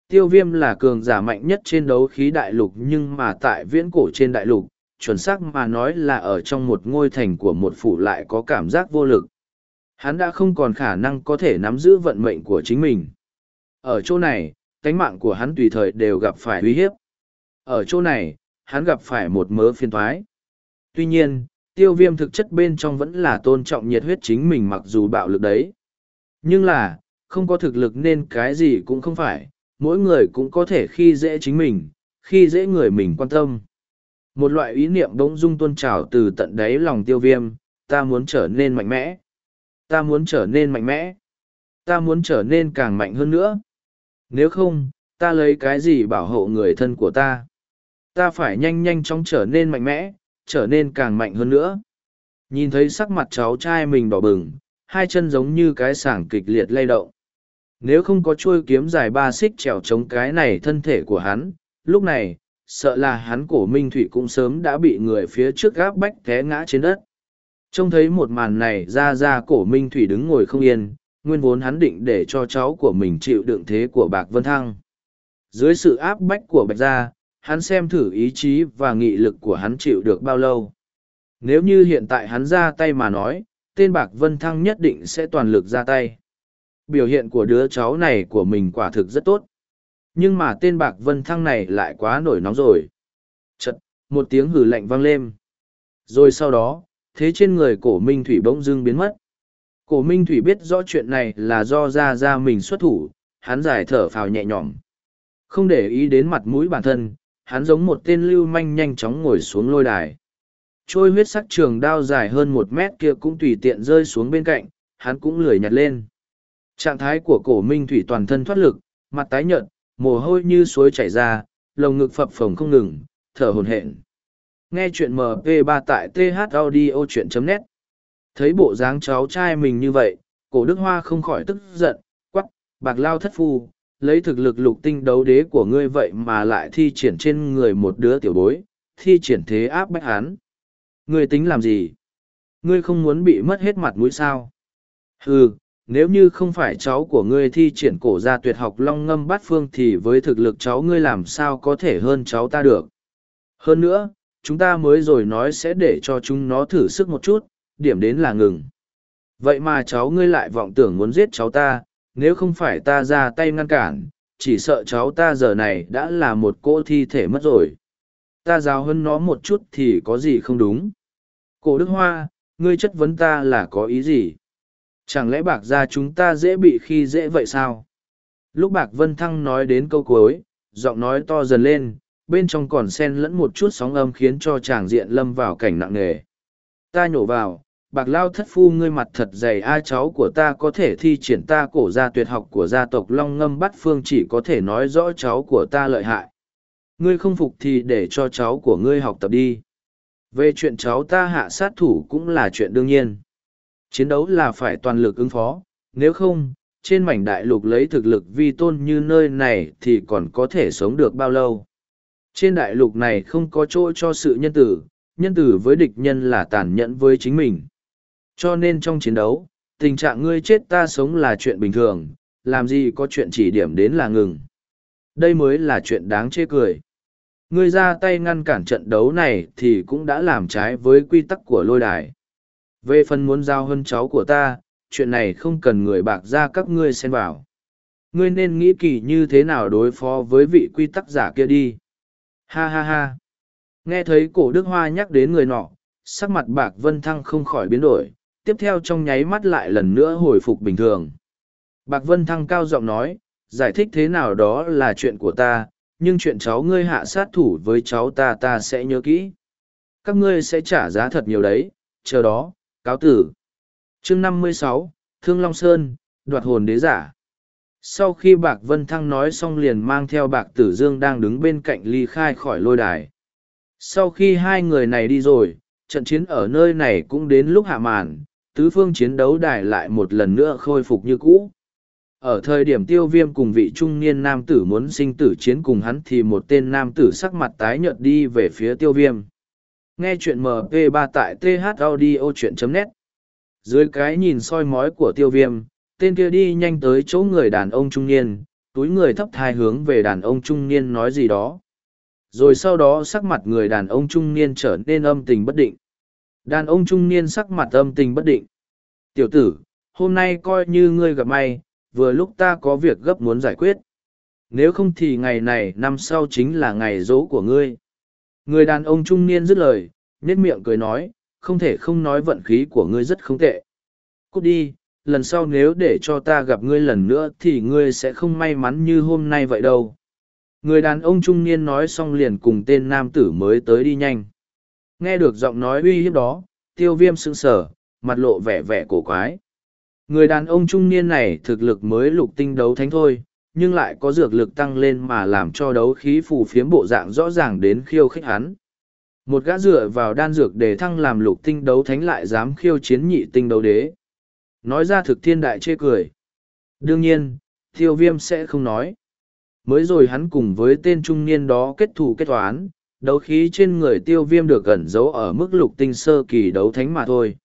Tiêu viêm là cường giả mạnh nhất trên đấu khí đại lục nhưng mà tại viễn cổ trên đại lục, chuẩn xác mà nói là ở trong một ngôi thành của một phủ lại có cảm giác vô lực. Hắn đã không còn khả năng có thể nắm giữ vận mệnh của chính mình. Ở chỗ này, cánh mạng của hắn tùy thời đều gặp phải uy hiếp. Ở chỗ này, hắn gặp phải một mớ phiên thoái. Tuy nhiên, tiêu viêm thực chất bên trong vẫn là tôn trọng nhiệt huyết chính mình mặc dù bạo lực đấy. Nhưng là, không có thực lực nên cái gì cũng không phải, mỗi người cũng có thể khi dễ chính mình, khi dễ người mình quan tâm. Một loại ý niệm bỗng dung tuôn trào từ tận đáy lòng tiêu viêm, ta muốn trở nên mạnh mẽ. Ta muốn trở nên mạnh mẽ. Ta muốn trở nên càng mạnh hơn nữa. Nếu không, ta lấy cái gì bảo hộ người thân của ta? Ta phải nhanh nhanh chóng trở nên mạnh mẽ, trở nên càng mạnh hơn nữa. Nhìn thấy sắc mặt cháu trai mình đỏ bừng, hai chân giống như cái sảng kịch liệt lay động. Nếu không có chuôi kiếm dài ba xích trèo chống cái này thân thể của hắn, lúc này, sợ là hắn cổ minh thủy cũng sớm đã bị người phía trước gáp bách té ngã trên đất. Trông thấy một màn này ra ra cổ minh thủy đứng ngồi không yên, nguyên vốn hắn định để cho cháu của mình chịu đựng thế của Bạc Vân Thăng. Dưới sự áp bách của Bạch Gia, hắn xem thử ý chí và nghị lực của hắn chịu được bao lâu. Nếu như hiện tại hắn ra tay mà nói, tên Bạc Vân Thăng nhất định sẽ toàn lực ra tay. Biểu hiện của đứa cháu này của mình quả thực rất tốt. Nhưng mà tên Bạc Vân Thăng này lại quá nổi nóng rồi. Chật, một tiếng hử lạnh vang lên. Rồi sau đó, thế trên người cổ Minh Thủy bỗng dưng biến mất. Cổ Minh Thủy biết rõ chuyện này là do ra ra mình xuất thủ, hắn giải thở phào nhẹ nhõm. Không để ý đến mặt mũi bản thân, hắn giống một tên lưu manh nhanh chóng ngồi xuống lôi đài. Trôi huyết sắc trường đao dài hơn một mét kia cũng tùy tiện rơi xuống bên cạnh, hắn cũng lười nhặt lên. Trạng thái của cổ minh thủy toàn thân thoát lực, mặt tái nhợt, mồ hôi như suối chảy ra, lồng ngực phập phồng không ngừng, thở hồn hển. Nghe chuyện MP3 tại thaudio.net Thấy bộ dáng cháu trai mình như vậy, cổ đức hoa không khỏi tức giận, quắc, bạc lao thất phu, lấy thực lực lục tinh đấu đế của ngươi vậy mà lại thi triển trên người một đứa tiểu bối, thi triển thế áp bách hán. Ngươi tính làm gì? Ngươi không muốn bị mất hết mặt mũi sao? Ừ, nếu như không phải cháu của ngươi thi triển cổ ra tuyệt học long ngâm bát phương thì với thực lực cháu ngươi làm sao có thể hơn cháu ta được. Hơn nữa, chúng ta mới rồi nói sẽ để cho chúng nó thử sức một chút, điểm đến là ngừng. Vậy mà cháu ngươi lại vọng tưởng muốn giết cháu ta, nếu không phải ta ra tay ngăn cản, chỉ sợ cháu ta giờ này đã là một cỗ thi thể mất rồi. Ta giáo hơn nó một chút thì có gì không đúng. Cổ Đức Hoa, ngươi chất vấn ta là có ý gì? Chẳng lẽ bạc ra chúng ta dễ bị khi dễ vậy sao? Lúc bạc Vân Thăng nói đến câu cuối, giọng nói to dần lên, bên trong còn xen lẫn một chút sóng âm khiến cho chàng diện lâm vào cảnh nặng nề. Ta nhổ vào, bạc lao thất phu ngươi mặt thật dày ai cháu của ta có thể thi triển ta cổ ra tuyệt học của gia tộc Long Ngâm Bắt Phương chỉ có thể nói rõ cháu của ta lợi hại. Ngươi không phục thì để cho cháu của ngươi học tập đi. Về chuyện cháu ta hạ sát thủ cũng là chuyện đương nhiên. Chiến đấu là phải toàn lực ứng phó, nếu không, trên mảnh đại lục lấy thực lực vi tôn như nơi này thì còn có thể sống được bao lâu. Trên đại lục này không có chỗ cho sự nhân tử, nhân tử với địch nhân là tàn nhẫn với chính mình. Cho nên trong chiến đấu, tình trạng ngươi chết ta sống là chuyện bình thường, làm gì có chuyện chỉ điểm đến là ngừng. Đây mới là chuyện đáng chê cười. Ngươi ra tay ngăn cản trận đấu này thì cũng đã làm trái với quy tắc của lôi đài. Về phần muốn giao hơn cháu của ta, chuyện này không cần người bạc ra các ngươi xen vào. Ngươi nên nghĩ kỳ như thế nào đối phó với vị quy tắc giả kia đi. Ha ha ha. Nghe thấy cổ đức hoa nhắc đến người nọ, sắc mặt bạc vân thăng không khỏi biến đổi, tiếp theo trong nháy mắt lại lần nữa hồi phục bình thường. Bạc vân thăng cao giọng nói, giải thích thế nào đó là chuyện của ta, nhưng chuyện cháu ngươi hạ sát thủ với cháu ta ta sẽ nhớ kỹ. Các ngươi sẽ trả giá thật nhiều đấy, chờ đó, cáo tử. chương năm mươi sáu Thương Long Sơn, đoạt hồn đế giả. Sau khi Bạc Vân Thăng nói xong liền mang theo Bạc Tử Dương đang đứng bên cạnh ly khai khỏi lôi đài. Sau khi hai người này đi rồi, trận chiến ở nơi này cũng đến lúc hạ màn, tứ phương chiến đấu đài lại một lần nữa khôi phục như cũ. Ở thời điểm tiêu viêm cùng vị trung niên nam tử muốn sinh tử chiến cùng hắn thì một tên nam tử sắc mặt tái nhợt đi về phía tiêu viêm. Nghe chuyện MP3 tại thaudio.net Dưới cái nhìn soi mói của tiêu viêm, tên kia đi nhanh tới chỗ người đàn ông trung niên, túi người thấp thai hướng về đàn ông trung niên nói gì đó. Rồi sau đó sắc mặt người đàn ông trung niên trở nên âm tình bất định. Đàn ông trung niên sắc mặt âm tình bất định. Tiểu tử, hôm nay coi như ngươi gặp may, vừa lúc ta có việc gấp muốn giải quyết. Nếu không thì ngày này năm sau chính là ngày dỗ của ngươi. Người đàn ông trung niên dứt lời, nét miệng cười nói, không thể không nói vận khí của ngươi rất không tệ. Cút đi, lần sau nếu để cho ta gặp ngươi lần nữa thì ngươi sẽ không may mắn như hôm nay vậy đâu. Người đàn ông trung niên nói xong liền cùng tên nam tử mới tới đi nhanh. Nghe được giọng nói uy hiếp đó, tiêu viêm sững sờ, mặt lộ vẻ vẻ cổ quái. Người đàn ông trung niên này thực lực mới lục tinh đấu thánh thôi, nhưng lại có dược lực tăng lên mà làm cho đấu khí phù phiếm bộ dạng rõ ràng đến khiêu khích hắn. Một gã dựa vào đan dược để thăng làm lục tinh đấu thánh lại dám khiêu chiến nhị tinh đấu đế. Nói ra thực thiên đại chê cười. Đương nhiên, tiêu viêm sẽ không nói. Mới rồi hắn cùng với tên trung niên đó kết thù kết toán, đấu khí trên người tiêu viêm được ẩn giấu ở mức lục tinh sơ kỳ đấu thánh mà thôi.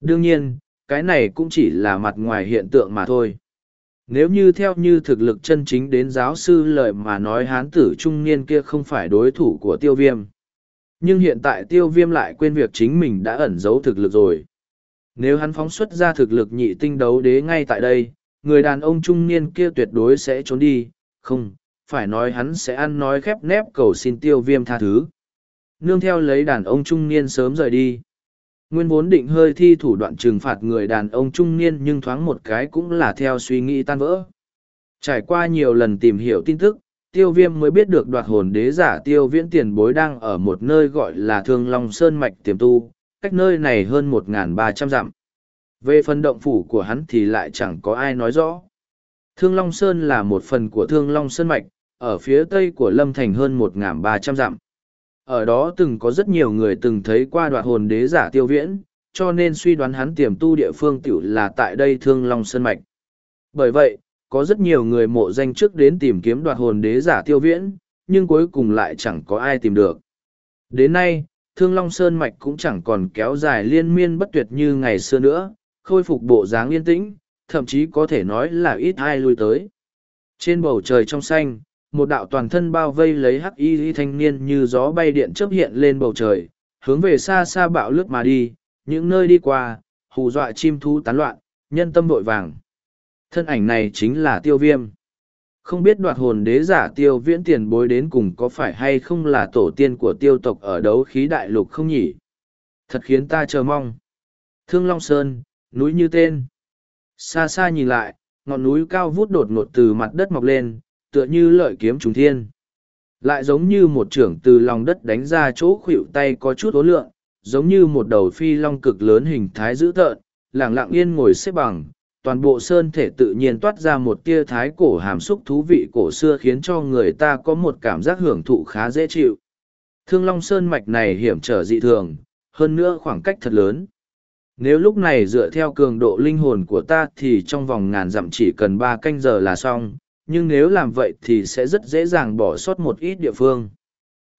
Đương nhiên, cái này cũng chỉ là mặt ngoài hiện tượng mà thôi. Nếu như theo như thực lực chân chính đến giáo sư lời mà nói hán tử trung niên kia không phải đối thủ của tiêu viêm. Nhưng hiện tại tiêu viêm lại quên việc chính mình đã ẩn giấu thực lực rồi. Nếu hắn phóng xuất ra thực lực nhị tinh đấu đế ngay tại đây, người đàn ông trung niên kia tuyệt đối sẽ trốn đi, không, phải nói hắn sẽ ăn nói khép nép cầu xin tiêu viêm tha thứ. Nương theo lấy đàn ông trung niên sớm rời đi. Nguyên vốn định hơi thi thủ đoạn trừng phạt người đàn ông trung niên nhưng thoáng một cái cũng là theo suy nghĩ tan vỡ. Trải qua nhiều lần tìm hiểu tin tức, tiêu viêm mới biết được đoạt hồn đế giả tiêu viễn tiền bối đang ở một nơi gọi là Thương Long Sơn Mạch tiềm tu, cách nơi này hơn một ba trăm dặm. Về phần động phủ của hắn thì lại chẳng có ai nói rõ. Thương Long Sơn là một phần của Thương Long Sơn Mạch, ở phía tây của lâm thành hơn một ba trăm dặm ở đó từng có rất nhiều người từng thấy qua đoạn hồn đế giả tiêu viễn, cho nên suy đoán hắn tiềm tu địa phương tiểu là tại đây thương long sơn mạch. Bởi vậy, có rất nhiều người mộ danh trước đến tìm kiếm đoạt hồn đế giả tiêu viễn, nhưng cuối cùng lại chẳng có ai tìm được. Đến nay, thương long sơn mạch cũng chẳng còn kéo dài liên miên bất tuyệt như ngày xưa nữa, khôi phục bộ dáng yên tĩnh, thậm chí có thể nói là ít ai lui tới. Trên bầu trời trong xanh một đạo toàn thân bao vây lấy hắc y thanh niên như gió bay điện chớp hiện lên bầu trời, hướng về xa xa bạo lướt mà đi, những nơi đi qua, hù dọa chim thu tán loạn, nhân tâm vội vàng. Thân ảnh này chính là tiêu viêm. Không biết đoạt hồn đế giả tiêu viễn tiền bối đến cùng có phải hay không là tổ tiên của tiêu tộc ở đấu khí đại lục không nhỉ? Thật khiến ta chờ mong. Thương long sơn, núi như tên. Xa xa nhìn lại, ngọn núi cao vút đột ngột từ mặt đất mọc lên tựa như lợi kiếm trùng thiên lại giống như một trưởng từ lòng đất đánh ra chỗ khuỵu tay có chút ố lượng giống như một đầu phi long cực lớn hình thái dữ tợn lẳng lặng yên ngồi xếp bằng toàn bộ sơn thể tự nhiên toát ra một tia thái cổ hàm xúc thú vị cổ xưa khiến cho người ta có một cảm giác hưởng thụ khá dễ chịu. Thương Long Sơn mạch này hiểm trở dị thường, hơn nữa khoảng cách thật lớn. Nếu lúc này dựa theo cường độ linh hồn của ta thì trong vòng ngàn dặm chỉ cần ba canh giờ là xong, nhưng nếu làm vậy thì sẽ rất dễ dàng bỏ sót một ít địa phương.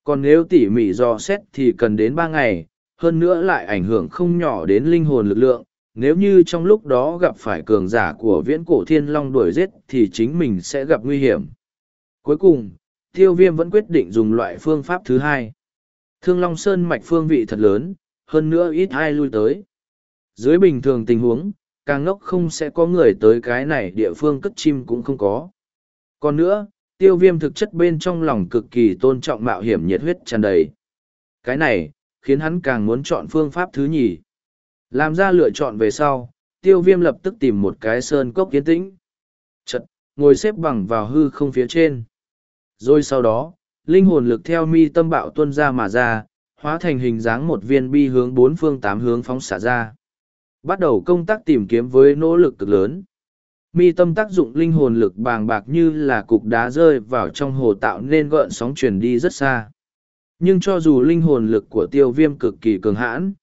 Còn nếu tỉ mỉ dò xét thì cần đến ba ngày, hơn nữa lại ảnh hưởng không nhỏ đến linh hồn lực lượng, nếu như trong lúc đó gặp phải cường giả của viễn cổ thiên long đuổi giết thì chính mình sẽ gặp nguy hiểm. Cuối cùng, tiêu viêm vẫn quyết định dùng loại phương pháp thứ hai. Thương Long Sơn mạch phương vị thật lớn, hơn nữa ít ai lui tới. Dưới bình thường tình huống, càng ngốc không sẽ có người tới cái này địa phương cất chim cũng không có. Còn nữa, tiêu viêm thực chất bên trong lòng cực kỳ tôn trọng mạo hiểm nhiệt huyết tràn đầy. Cái này, khiến hắn càng muốn chọn phương pháp thứ nhì. Làm ra lựa chọn về sau, tiêu viêm lập tức tìm một cái sơn cốc kiến tĩnh. Chật, ngồi xếp bằng vào hư không phía trên. Rồi sau đó, linh hồn lực theo mi tâm bạo tuân ra mà ra, hóa thành hình dáng một viên bi hướng bốn phương tám hướng phóng xả ra. Bắt đầu công tác tìm kiếm với nỗ lực cực lớn. Mi tâm tác dụng linh hồn lực bàng bạc như là cục đá rơi vào trong hồ tạo nên gợn sóng truyền đi rất xa. Nhưng cho dù linh hồn lực của tiêu viêm cực kỳ cường hãn,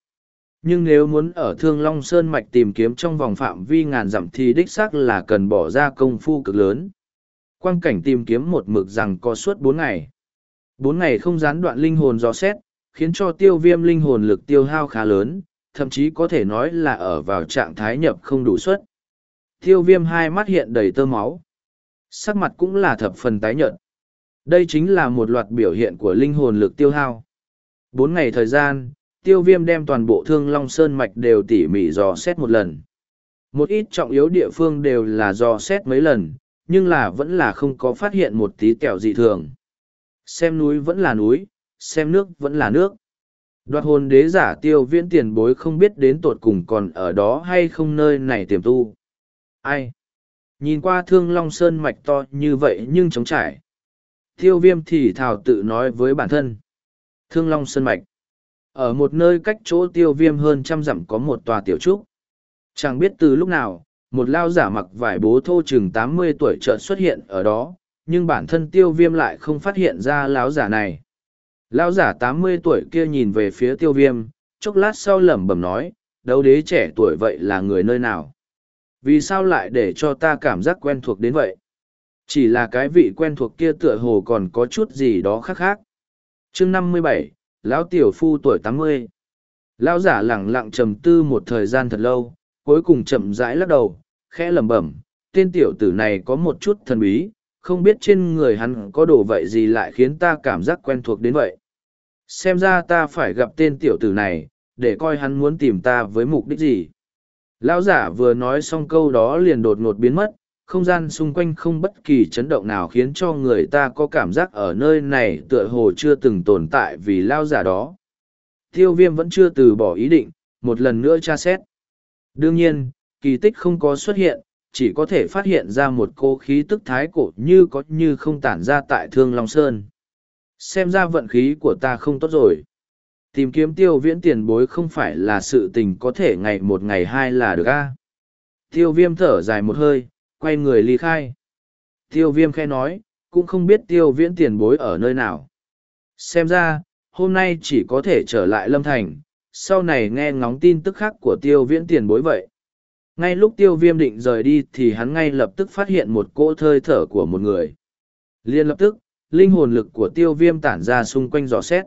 nhưng nếu muốn ở thương long sơn mạch tìm kiếm trong vòng phạm vi ngàn dặm thì đích xác là cần bỏ ra công phu cực lớn. Quang cảnh tìm kiếm một mực rằng có suốt bốn ngày. Bốn ngày không gián đoạn linh hồn dò xét khiến cho tiêu viêm linh hồn lực tiêu hao khá lớn thậm chí có thể nói là ở vào trạng thái nhập không đủ suất tiêu viêm hai mắt hiện đầy tơ máu sắc mặt cũng là thập phần tái nhợt đây chính là một loạt biểu hiện của linh hồn lực tiêu hao bốn ngày thời gian tiêu viêm đem toàn bộ thương long sơn mạch đều tỉ mỉ dò xét một lần. Một ít trọng yếu địa phương đều là dò xét mấy lần, nhưng là vẫn là không có phát hiện một tí kẹo dị thường. Xem núi vẫn là núi, xem nước vẫn là nước. Đoạt hồn đế giả tiêu viễn tiền bối không biết đến tột cùng còn ở đó hay không nơi này tiềm tu. Ai? Nhìn qua thương long sơn mạch to như vậy nhưng trống trải. Tiêu viêm thì thảo tự nói với bản thân. Thương long sơn mạch ở một nơi cách chỗ tiêu viêm hơn trăm dặm có một tòa tiểu trúc chẳng biết từ lúc nào, một lao giả mặc vải bố thô chừng tám mươi tuổi chợt xuất hiện ở đó, nhưng bản thân tiêu viêm lại không phát hiện ra lão giả này lão giả tám mươi tuổi kia nhìn về phía tiêu viêm, chốc lát sau lẩm bẩm nói, đấu đế trẻ tuổi vậy là người nơi nào vì sao lại để cho ta cảm giác quen thuộc đến vậy? Chỉ là cái vị quen thuộc kia tựa hồ còn có chút gì đó khác khác. Chương năm mươi bảy, lão tiểu phu tuổi tám mươi. Lão giả lẳng lặng trầm tư một thời gian thật lâu, cuối cùng chậm rãi lắc đầu, khẽ lẩm bẩm, tên tiểu tử này có một chút thần bí, không biết trên người hắn có đồ vậy gì lại khiến ta cảm giác quen thuộc đến vậy. Xem ra ta phải gặp tên tiểu tử này, để coi hắn muốn tìm ta với mục đích gì lão giả vừa nói xong câu đó liền đột ngột biến mất không gian xung quanh không bất kỳ chấn động nào khiến cho người ta có cảm giác ở nơi này tựa hồ chưa từng tồn tại vì lao giả đó. Tiêu viêm vẫn chưa từ bỏ ý định, một lần nữa tra xét. Đương nhiên, kỳ tích không có xuất hiện, chỉ có thể phát hiện ra một cô khí tức thái cổ như có như không tản ra tại Thương Long Sơn. Xem ra vận khí của ta không tốt rồi. Tìm kiếm tiêu viễn tiền bối không phải là sự tình có thể ngày một ngày hai là được a Tiêu viêm thở dài một hơi, quay người ly khai. Tiêu viêm khe nói, cũng không biết tiêu viễn tiền bối ở nơi nào. Xem ra, hôm nay chỉ có thể trở lại Lâm Thành, sau này nghe ngóng tin tức khác của tiêu viễn tiền bối vậy. Ngay lúc tiêu viêm định rời đi thì hắn ngay lập tức phát hiện một cỗ hơi thở của một người. Liên lập tức, linh hồn lực của tiêu viêm tản ra xung quanh dò xét.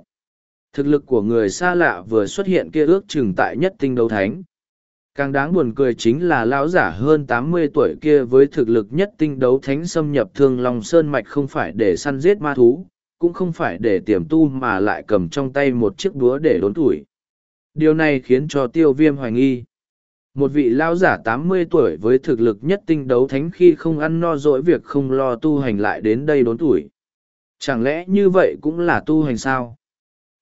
Thực lực của người xa lạ vừa xuất hiện kia ước chừng tại nhất tinh đấu thánh. Càng đáng buồn cười chính là lão giả hơn tám mươi tuổi kia với thực lực nhất tinh đấu thánh xâm nhập thương Long Sơn Mạch không phải để săn giết ma thú, cũng không phải để tiềm tu mà lại cầm trong tay một chiếc búa để đốn tuổi. Điều này khiến cho tiêu viêm hoài nghi. Một vị lão giả tám mươi tuổi với thực lực nhất tinh đấu thánh khi không ăn no dỗi việc không lo tu hành lại đến đây đốn tuổi. Chẳng lẽ như vậy cũng là tu hành sao?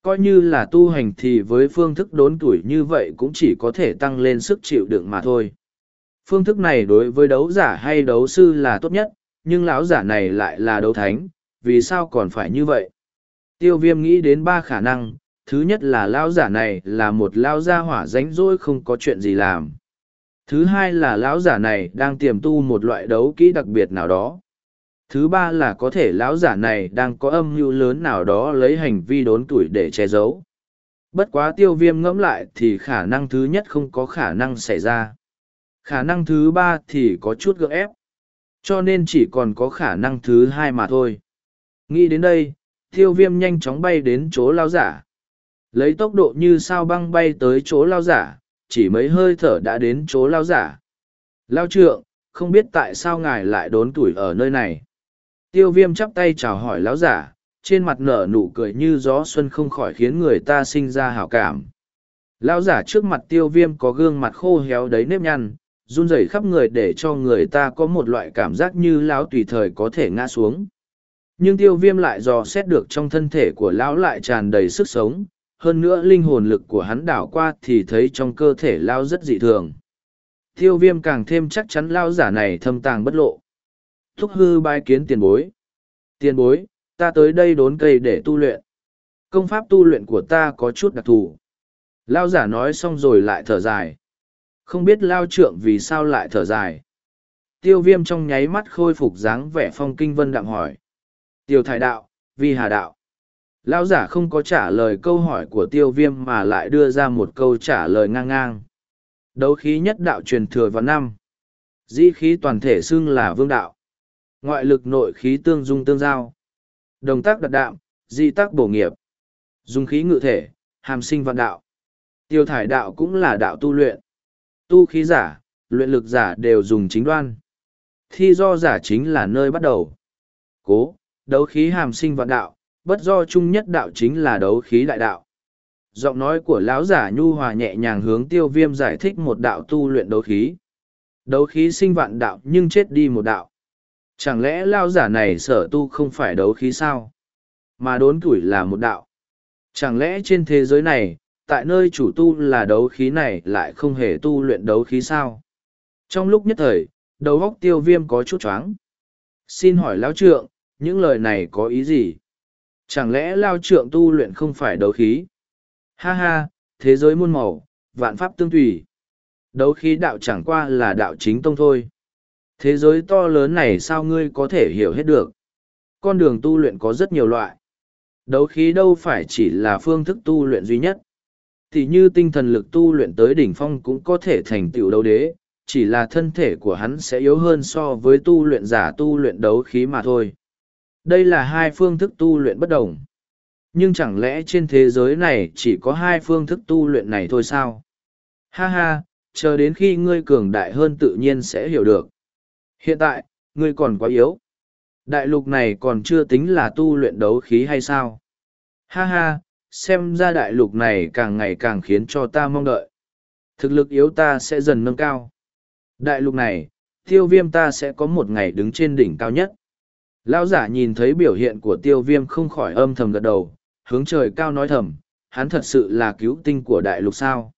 Coi như là tu hành thì với phương thức đốn tuổi như vậy cũng chỉ có thể tăng lên sức chịu đựng mà thôi. Phương thức này đối với đấu giả hay đấu sư là tốt nhất, nhưng lão giả này lại là đấu thánh, vì sao còn phải như vậy? Tiêu viêm nghĩ đến ba khả năng, thứ nhất là lão giả này là một lão gia hỏa ránh rỗi không có chuyện gì làm. Thứ hai là lão giả này đang tiềm tu một loại đấu kỹ đặc biệt nào đó thứ ba là có thể lão giả này đang có âm mưu lớn nào đó lấy hành vi đốn tuổi để che giấu. Bất quá tiêu viêm ngẫm lại thì khả năng thứ nhất không có khả năng xảy ra. Khả năng thứ ba thì có chút gượng ép. Cho nên chỉ còn có khả năng thứ hai mà thôi. Nghĩ đến đây, tiêu viêm nhanh chóng bay đến chỗ lao giả. Lấy tốc độ như sao băng bay tới chỗ lao giả, chỉ mấy hơi thở đã đến chỗ lao giả. Lao trượng, không biết tại sao ngài lại đốn tuổi ở nơi này. Tiêu viêm chắp tay chào hỏi lão giả, trên mặt nở nụ cười như gió xuân không khỏi khiến người ta sinh ra hảo cảm. Lão giả trước mặt tiêu viêm có gương mặt khô héo đấy nếp nhăn, run rẩy khắp người để cho người ta có một loại cảm giác như lão tùy thời có thể ngã xuống. Nhưng tiêu viêm lại dò xét được trong thân thể của lão lại tràn đầy sức sống, hơn nữa linh hồn lực của hắn đảo qua thì thấy trong cơ thể lão rất dị thường. Tiêu viêm càng thêm chắc chắn lão giả này thâm tàng bất lộ thúc hư bái kiến tiền bối. Tiền bối, ta tới đây đốn cây để tu luyện. Công pháp tu luyện của ta có chút đặc thù. Lao giả nói xong rồi lại thở dài. Không biết Lao trượng vì sao lại thở dài. Tiêu viêm trong nháy mắt khôi phục dáng vẻ phong kinh vân đặng hỏi. Tiêu thái đạo, vi hà đạo. Lao giả không có trả lời câu hỏi của tiêu viêm mà lại đưa ra một câu trả lời ngang ngang. Đấu khí nhất đạo truyền thừa vào năm. Dĩ khí toàn thể xưng là vương đạo ngoại lực nội khí tương dung tương giao. Đồng tác đặt đạm, di tác bổ nghiệp. Dung khí ngự thể, hàm sinh vạn đạo. Tiêu thải đạo cũng là đạo tu luyện. Tu khí giả, luyện lực giả đều dùng chính đoan. Thi do giả chính là nơi bắt đầu. Cố, đấu khí hàm sinh vạn đạo, bất do chung nhất đạo chính là đấu khí đại đạo. Giọng nói của lão giả nhu hòa nhẹ nhàng hướng tiêu viêm giải thích một đạo tu luyện đấu khí. Đấu khí sinh vạn đạo nhưng chết đi một đạo. Chẳng lẽ lao giả này sở tu không phải đấu khí sao? Mà đốn tuổi là một đạo. Chẳng lẽ trên thế giới này, tại nơi chủ tu là đấu khí này lại không hề tu luyện đấu khí sao? Trong lúc nhất thời, đầu góc tiêu viêm có chút choáng. Xin hỏi lao trượng, những lời này có ý gì? Chẳng lẽ lao trượng tu luyện không phải đấu khí? Ha ha, thế giới muôn màu, vạn pháp tương tùy. Đấu khí đạo chẳng qua là đạo chính tông thôi. Thế giới to lớn này sao ngươi có thể hiểu hết được? Con đường tu luyện có rất nhiều loại. Đấu khí đâu phải chỉ là phương thức tu luyện duy nhất. Thì như tinh thần lực tu luyện tới đỉnh phong cũng có thể thành tựu đấu đế, chỉ là thân thể của hắn sẽ yếu hơn so với tu luyện giả tu luyện đấu khí mà thôi. Đây là hai phương thức tu luyện bất đồng. Nhưng chẳng lẽ trên thế giới này chỉ có hai phương thức tu luyện này thôi sao? Ha ha, chờ đến khi ngươi cường đại hơn tự nhiên sẽ hiểu được. Hiện tại, ngươi còn quá yếu. Đại lục này còn chưa tính là tu luyện đấu khí hay sao? Ha ha, xem ra đại lục này càng ngày càng khiến cho ta mong đợi. Thực lực yếu ta sẽ dần nâng cao. Đại lục này, tiêu viêm ta sẽ có một ngày đứng trên đỉnh cao nhất. Lão giả nhìn thấy biểu hiện của tiêu viêm không khỏi âm thầm gật đầu, hướng trời cao nói thầm, hắn thật sự là cứu tinh của đại lục sao.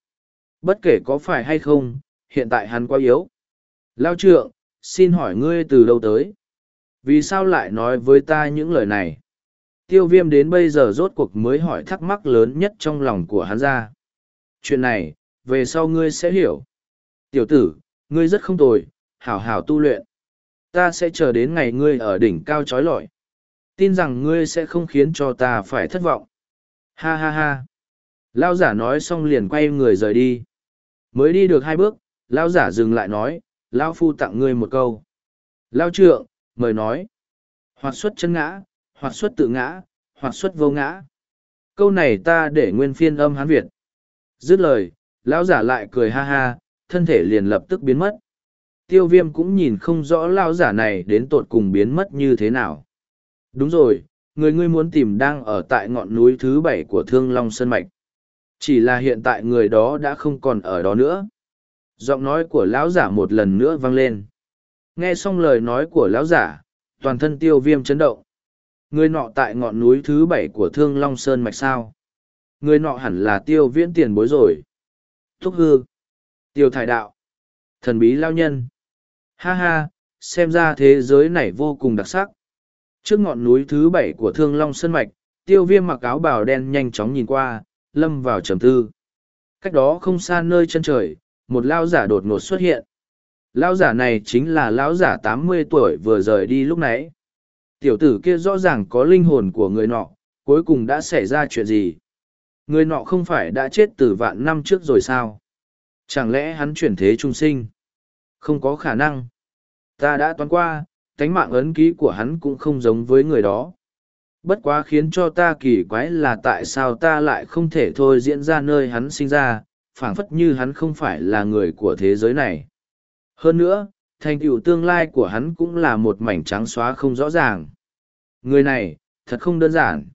Bất kể có phải hay không, hiện tại hắn quá yếu. Lao trượng, xin hỏi ngươi từ đâu tới? Vì sao lại nói với ta những lời này? Tiêu viêm đến bây giờ rốt cuộc mới hỏi thắc mắc lớn nhất trong lòng của hắn ra. Chuyện này, về sau ngươi sẽ hiểu. Tiểu tử, ngươi rất không tồi, hảo hảo tu luyện. Ta sẽ chờ đến ngày ngươi ở đỉnh cao trói lọi. Tin rằng ngươi sẽ không khiến cho ta phải thất vọng. Ha ha ha. Lao giả nói xong liền quay người rời đi. Mới đi được hai bước lao giả dừng lại nói lao phu tặng ngươi một câu. Lao trượng, mời nói. Hoạt xuất chân ngã hoạt xuất tự ngã hoạt xuất vô ngã. Câu này ta để nguyên phiên âm hán việt. Dứt lời, lão giả lại cười ha ha, thân thể liền lập tức biến mất. Tiêu viêm cũng nhìn không rõ lao giả này đến tột cùng biến mất như thế nào. Đúng rồi, người ngươi muốn tìm đang ở tại ngọn núi thứ bảy của thương long sơn mạch. Chỉ là hiện tại người đó đã không còn ở đó nữa giọng nói của lão giả một lần nữa vang lên. Nghe xong lời nói của lão giả, toàn thân tiêu viêm chấn động. Người nọ tại ngọn núi thứ bảy của thương long sơn mạch sao? Người nọ hẳn là tiêu viễn tiền bối rồi. Thúc hư. Tiêu thải đạo. Thần bí lao nhân. Ha ha, xem ra thế giới này vô cùng đặc sắc. Trước ngọn núi thứ bảy của thương long sơn mạch, tiêu viêm mặc áo bào đen nhanh chóng nhìn qua, lâm vào trầm tư. Cách đó không xa nơi chân trời một lao giả đột ngột xuất hiện. Lao giả này chính là lão giả tám mươi tuổi vừa rời đi lúc nãy. Tiểu tử kia rõ ràng có linh hồn của người nọ, cuối cùng đã xảy ra chuyện gì? Người nọ không phải đã chết từ vạn năm trước rồi sao? Chẳng lẽ hắn chuyển thế trung sinh? Không có khả năng. Ta đã toán qua cánh mạng ấn ký của hắn cũng không giống với người đó. Bất quá khiến cho ta kỳ quái là tại sao ta lại không thể thôi diễn ra nơi hắn sinh ra phảng phất như hắn không phải là người của thế giới này. Hơn nữa thành tựu tương lai của hắn cũng là một mảnh trắng xóa không rõ ràng. Người này thật không đơn giản.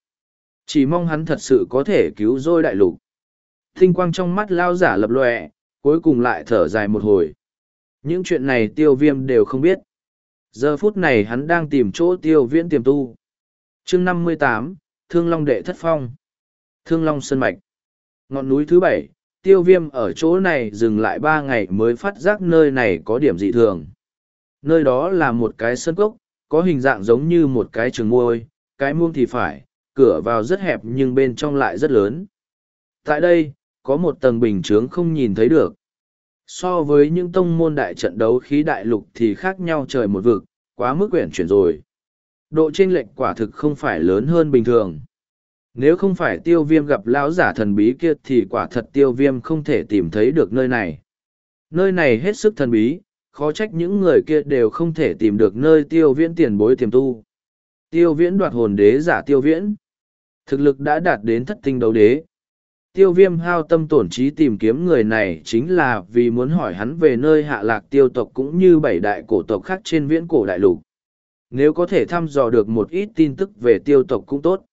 Chỉ mong hắn thật sự có thể cứu rôi đại lục. Thinh quang trong mắt lao giả lập lòe, cuối cùng lại thở dài một hồi. Những chuyện này tiêu viêm đều không biết. Giờ phút này hắn đang tìm chỗ tiêu viễn tiềm tu. Chương năm mươi tám thương long đệ thất phong. Thương long Sơn mạch. Ngọn núi thứ bảy tiêu viêm ở chỗ này dừng lại ba ngày mới phát giác nơi này có điểm dị thường. Nơi đó là một cái sân cốc, có hình dạng giống như một cái trường môi cái muông thì phải, cửa vào rất hẹp nhưng bên trong lại rất lớn. Tại đây, có một tầng bình chướng không nhìn thấy được. So với những tông môn đại trận đấu khí đại lục thì khác nhau trời một vực, quá mức quyển chuyển rồi. Độ chênh lệch quả thực không phải lớn hơn bình thường nếu không phải tiêu viêm gặp lão giả thần bí kia thì quả thật tiêu viêm không thể tìm thấy được nơi này. Nơi này hết sức thần bí, khó trách những người kia đều không thể tìm được nơi tiêu viễn tiền bối tiềm tu. Tiêu viễn đoạt hồn đế giả tiêu viễn. Thực lực đã đạt đến thất tinh đấu đế. Tiêu viêm hao tâm tổn trí tìm kiếm người này chính là vì muốn hỏi hắn về nơi hạ lạc tiêu tộc cũng như bảy đại cổ tộc khác trên viễn cổ đại lục. Nếu có thể thăm dò được một ít tin tức về tiêu tộc cũng tốt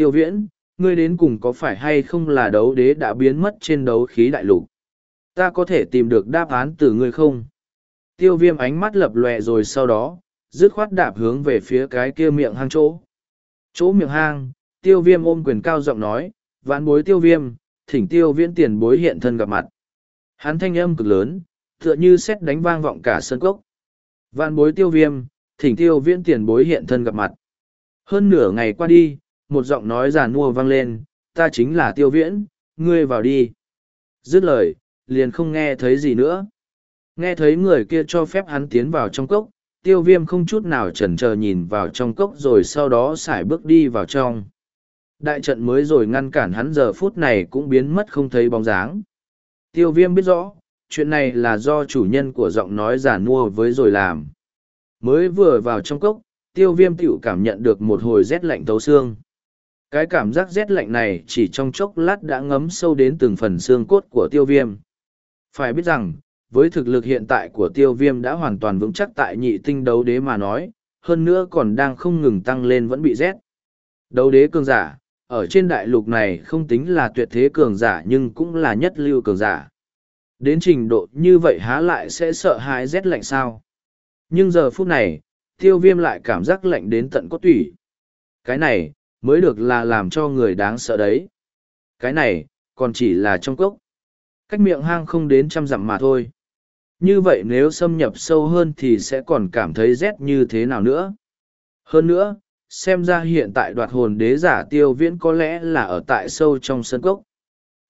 tiêu viễn, ngươi đến cùng có phải hay không là đấu đế đã biến mất trên đấu khí đại lục? Ta có thể tìm được đáp án từ ngươi không? Tiêu viêm ánh mắt lập lòe rồi sau đó, dứt khoát đạp hướng về phía cái kia miệng hang chỗ. Chỗ miệng hang, tiêu viêm ôm quyền cao giọng nói ván bối tiêu viêm, thỉnh tiêu viễn tiền bối hiện thân gặp mặt. Hắn thanh âm cực lớn, tựa như xét đánh vang vọng cả sân cốc. Vãn bối tiêu viêm, thỉnh tiêu viễn tiền bối hiện thân gặp mặt. Hơn nửa ngày qua đi một giọng nói giàn mua vang lên, ta chính là tiêu viễn, ngươi vào đi. Dứt lời, liền không nghe thấy gì nữa. Nghe thấy người kia cho phép hắn tiến vào trong cốc, tiêu viêm không chút nào chần chờ nhìn vào trong cốc rồi sau đó x bước đi vào trong. Đại trận mới rồi ngăn cản hắn giờ phút này cũng biến mất không thấy bóng dáng. Tiêu viêm biết rõ, chuyện này là do chủ nhân của giọng nói giả mua với rồi làm. Mới vừa vào trong cốc, tiêu viêm tiểu cảm nhận được một hồi rét lạnh tấu xương cái cảm giác rét lạnh này chỉ trong chốc lát đã ngấm sâu đến từng phần xương cốt của tiêu viêm. Phải biết rằng, với thực lực hiện tại của tiêu viêm đã hoàn toàn vững chắc tại nhị tinh đấu đế mà nói, hơn nữa còn đang không ngừng tăng lên vẫn bị rét. Đấu đế cường giả, ở trên đại lục này không tính là tuyệt thế cường giả nhưng cũng là nhất lưu cường giả. Đến trình độ như vậy há lại sẽ sợ hãi rét lạnh sao? Nhưng giờ phút này, tiêu viêm lại cảm giác lạnh đến tận cốt tủy. Cái này mới được là làm cho người đáng sợ đấy. Cái này, còn chỉ là trong cốc. Cách miệng hang không đến trăm dặm mà thôi. Như vậy nếu xâm nhập sâu hơn thì sẽ còn cảm thấy rét như thế nào nữa? Hơn nữa, xem ra hiện tại đoạt hồn đế giả tiêu viễn có lẽ là ở tại sâu trong sân cốc.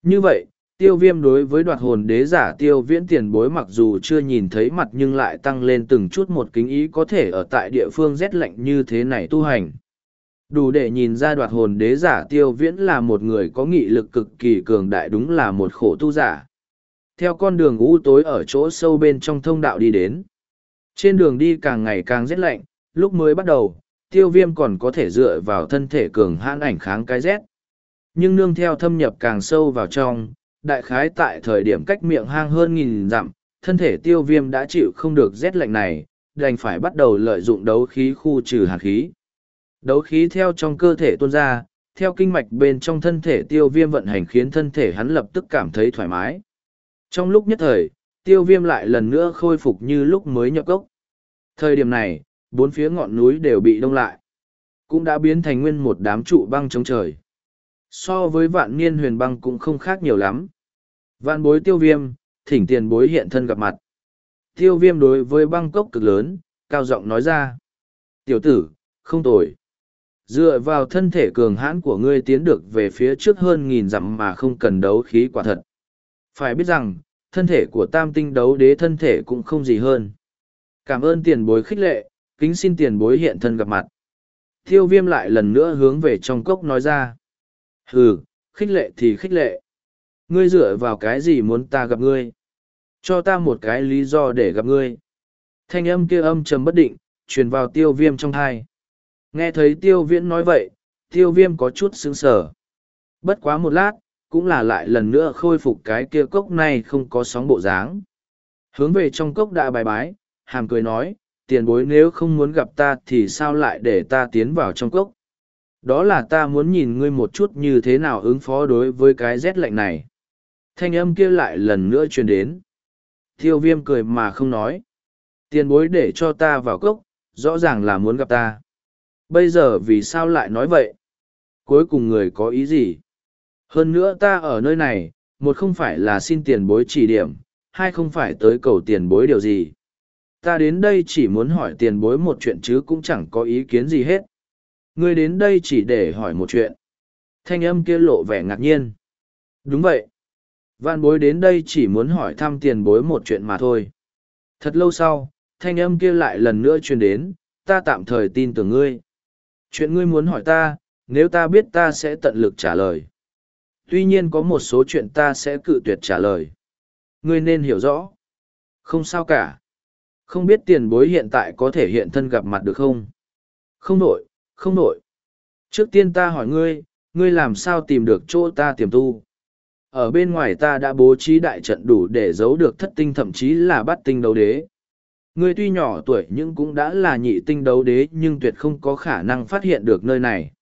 Như vậy, tiêu viêm đối với đoạt hồn đế giả tiêu viễn tiền bối mặc dù chưa nhìn thấy mặt nhưng lại tăng lên từng chút một kính ý có thể ở tại địa phương rét lạnh như thế này tu hành đủ để nhìn ra đoạt hồn đế giả tiêu viễn là một người có nghị lực cực kỳ cường đại đúng là một khổ tu giả. Theo con đường u tối ở chỗ sâu bên trong thông đạo đi đến. Trên đường đi càng ngày càng rét lạnh, lúc mới bắt đầu, tiêu viêm còn có thể dựa vào thân thể cường hãn ảnh kháng cái rét. Nhưng nương theo thâm nhập càng sâu vào trong, đại khái tại thời điểm cách miệng hang hơn nghìn dặm, thân thể tiêu viêm đã chịu không được rét lạnh này, đành phải bắt đầu lợi dụng đấu khí khu trừ hạt khí. Đấu khí theo trong cơ thể tuôn ra, theo kinh mạch bên trong thân thể tiêu viêm vận hành khiến thân thể hắn lập tức cảm thấy thoải mái. Trong lúc nhất thời, tiêu viêm lại lần nữa khôi phục như lúc mới nhập cốc. Thời điểm này, bốn phía ngọn núi đều bị đông lại. Cũng đã biến thành nguyên một đám trụ băng chống trời. So với vạn niên huyền băng cũng không khác nhiều lắm. Vạn bối tiêu viêm, thỉnh tiền bối hiện thân gặp mặt. Tiêu viêm đối với băng cốc cực lớn, cao giọng nói ra. Tiểu tử, không tồi dựa vào thân thể cường hãn của ngươi tiến được về phía trước hơn nghìn dặm mà không cần đấu khí quả thật. Phải biết rằng thân thể của tam tinh đấu đế thân thể cũng không gì hơn. Cảm ơn tiền bối khích lệ kính xin tiền bối hiện thân gặp mặt. Tiêu viêm lại lần nữa hướng về trong cốc nói ra. Hừ, khích lệ thì khích lệ. Ngươi dựa vào cái gì muốn ta gặp ngươi? Cho ta một cái lý do để gặp ngươi. Thanh âm kia âm trầm bất định truyền vào tiêu viêm trong thai. Nghe thấy tiêu viễn nói vậy, tiêu viêm có chút sững sờ. Bất quá một lát, cũng là lại lần nữa khôi phục cái kia cốc này không có sóng bộ dáng. Hướng về trong cốc đã bài bái, hàm cười nói, tiền bối nếu không muốn gặp ta thì sao lại để ta tiến vào trong cốc. Đó là ta muốn nhìn ngươi một chút như thế nào ứng phó đối với cái rét lạnh này. Thanh âm kia lại lần nữa truyền đến. Tiêu viêm cười mà không nói. Tiền bối để cho ta vào cốc, rõ ràng là muốn gặp ta bây giờ vì sao lại nói vậy? Cuối cùng người có ý gì? Hơn nữa ta ở nơi này, một không phải là xin tiền bối chỉ điểm, hai không phải tới cầu tiền bối điều gì. Ta đến đây chỉ muốn hỏi tiền bối một chuyện chứ cũng chẳng có ý kiến gì hết. Ngươi đến đây chỉ để hỏi một chuyện. Thanh âm kia lộ vẻ ngạc nhiên. Đúng vậy. Văn bối đến đây chỉ muốn hỏi thăm tiền bối một chuyện mà thôi. Thật lâu sau, thanh âm kia lại lần nữa truyền đến, ta tạm thời tin tưởng ngươi chuyện ngươi muốn hỏi ta, nếu ta biết ta sẽ tận lực trả lời. Tuy nhiên có một số chuyện ta sẽ cự tuyệt trả lời. Ngươi nên hiểu rõ. Không sao cả. Không biết tiền bối hiện tại có thể hiện thân gặp mặt được không? Không nội không nội trước tiên ta hỏi ngươi ngươi làm sao tìm được chỗ ta tiềm tu? Ở bên ngoài ta đã bố trí đại trận đủ để giấu được thất tinh thậm chí là bắt tinh đấu đế. Ngươi tuy nhỏ tuổi nhưng cũng đã là nhị tinh đấu đế nhưng tuyệt không có khả năng phát hiện được nơi này.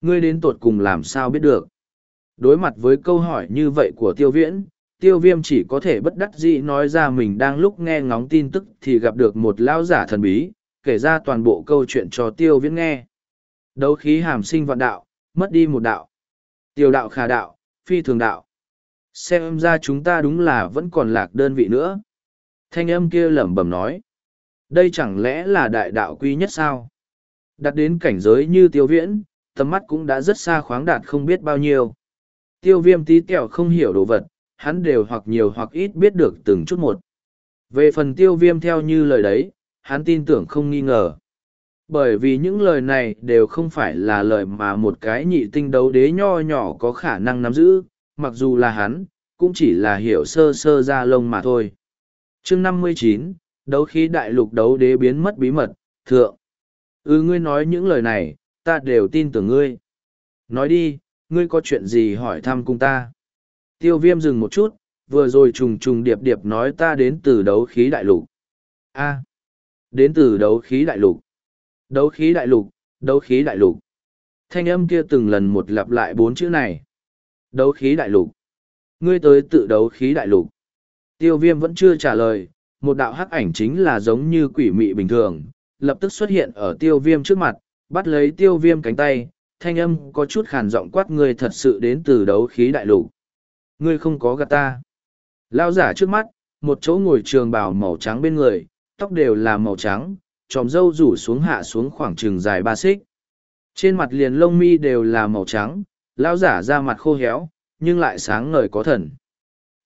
Ngươi đến tột cùng làm sao biết được. Đối mặt với câu hỏi như vậy của tiêu viễn, tiêu viêm chỉ có thể bất đắc dĩ nói ra mình đang lúc nghe ngóng tin tức thì gặp được một lao giả thần bí, kể ra toàn bộ câu chuyện cho tiêu viễn nghe. Đấu khí hàm sinh vạn đạo, mất đi một đạo. Tiêu đạo khả đạo, phi thường đạo. Xem ra chúng ta đúng là vẫn còn lạc đơn vị nữa. Thanh âm kia lẩm bẩm nói. Đây chẳng lẽ là đại đạo quy nhất sao? Đặt đến cảnh giới như tiêu viễn, tầm mắt cũng đã rất xa khoáng đạt không biết bao nhiêu. Tiêu viêm tí tẹo không hiểu đồ vật, hắn đều hoặc nhiều hoặc ít biết được từng chút một. Về phần tiêu viêm theo như lời đấy, hắn tin tưởng không nghi ngờ. Bởi vì những lời này đều không phải là lời mà một cái nhị tinh đấu đế nho nhỏ có khả năng nắm giữ, mặc dù là hắn, cũng chỉ là hiểu sơ sơ ra lông mà thôi chương năm mươi chín, đấu khí đại lục đấu đế biến mất bí mật, thượng. Ừ ngươi nói những lời này, ta đều tin tưởng ngươi. Nói đi, ngươi có chuyện gì hỏi thăm cùng ta? Tiêu viêm dừng một chút, vừa rồi trùng trùng điệp điệp nói ta đến từ đấu khí đại lục. A, đến từ đấu khí đại lục. Đấu khí đại lục, đấu khí đại lục. Thanh âm kia từng lần một lặp lại bốn chữ này. Đấu khí đại lục. Ngươi tới tự đấu khí đại lục. Tiêu viêm vẫn chưa trả lời, một đạo hắc ảnh chính là giống như quỷ mị bình thường, lập tức xuất hiện ở tiêu viêm trước mặt, bắt lấy tiêu viêm cánh tay, thanh âm có chút khàn giọng quát người thật sự đến từ đấu khí đại lục. Ngươi không có gạt ta. Lao giả trước mắt, một chỗ ngồi trường bào màu trắng bên người, tóc đều là màu trắng, tròm râu rủ xuống hạ xuống khoảng trường dài ba xích. Trên mặt liền lông mi đều là màu trắng, lao giả ra mặt khô héo, nhưng lại sáng ngời có thần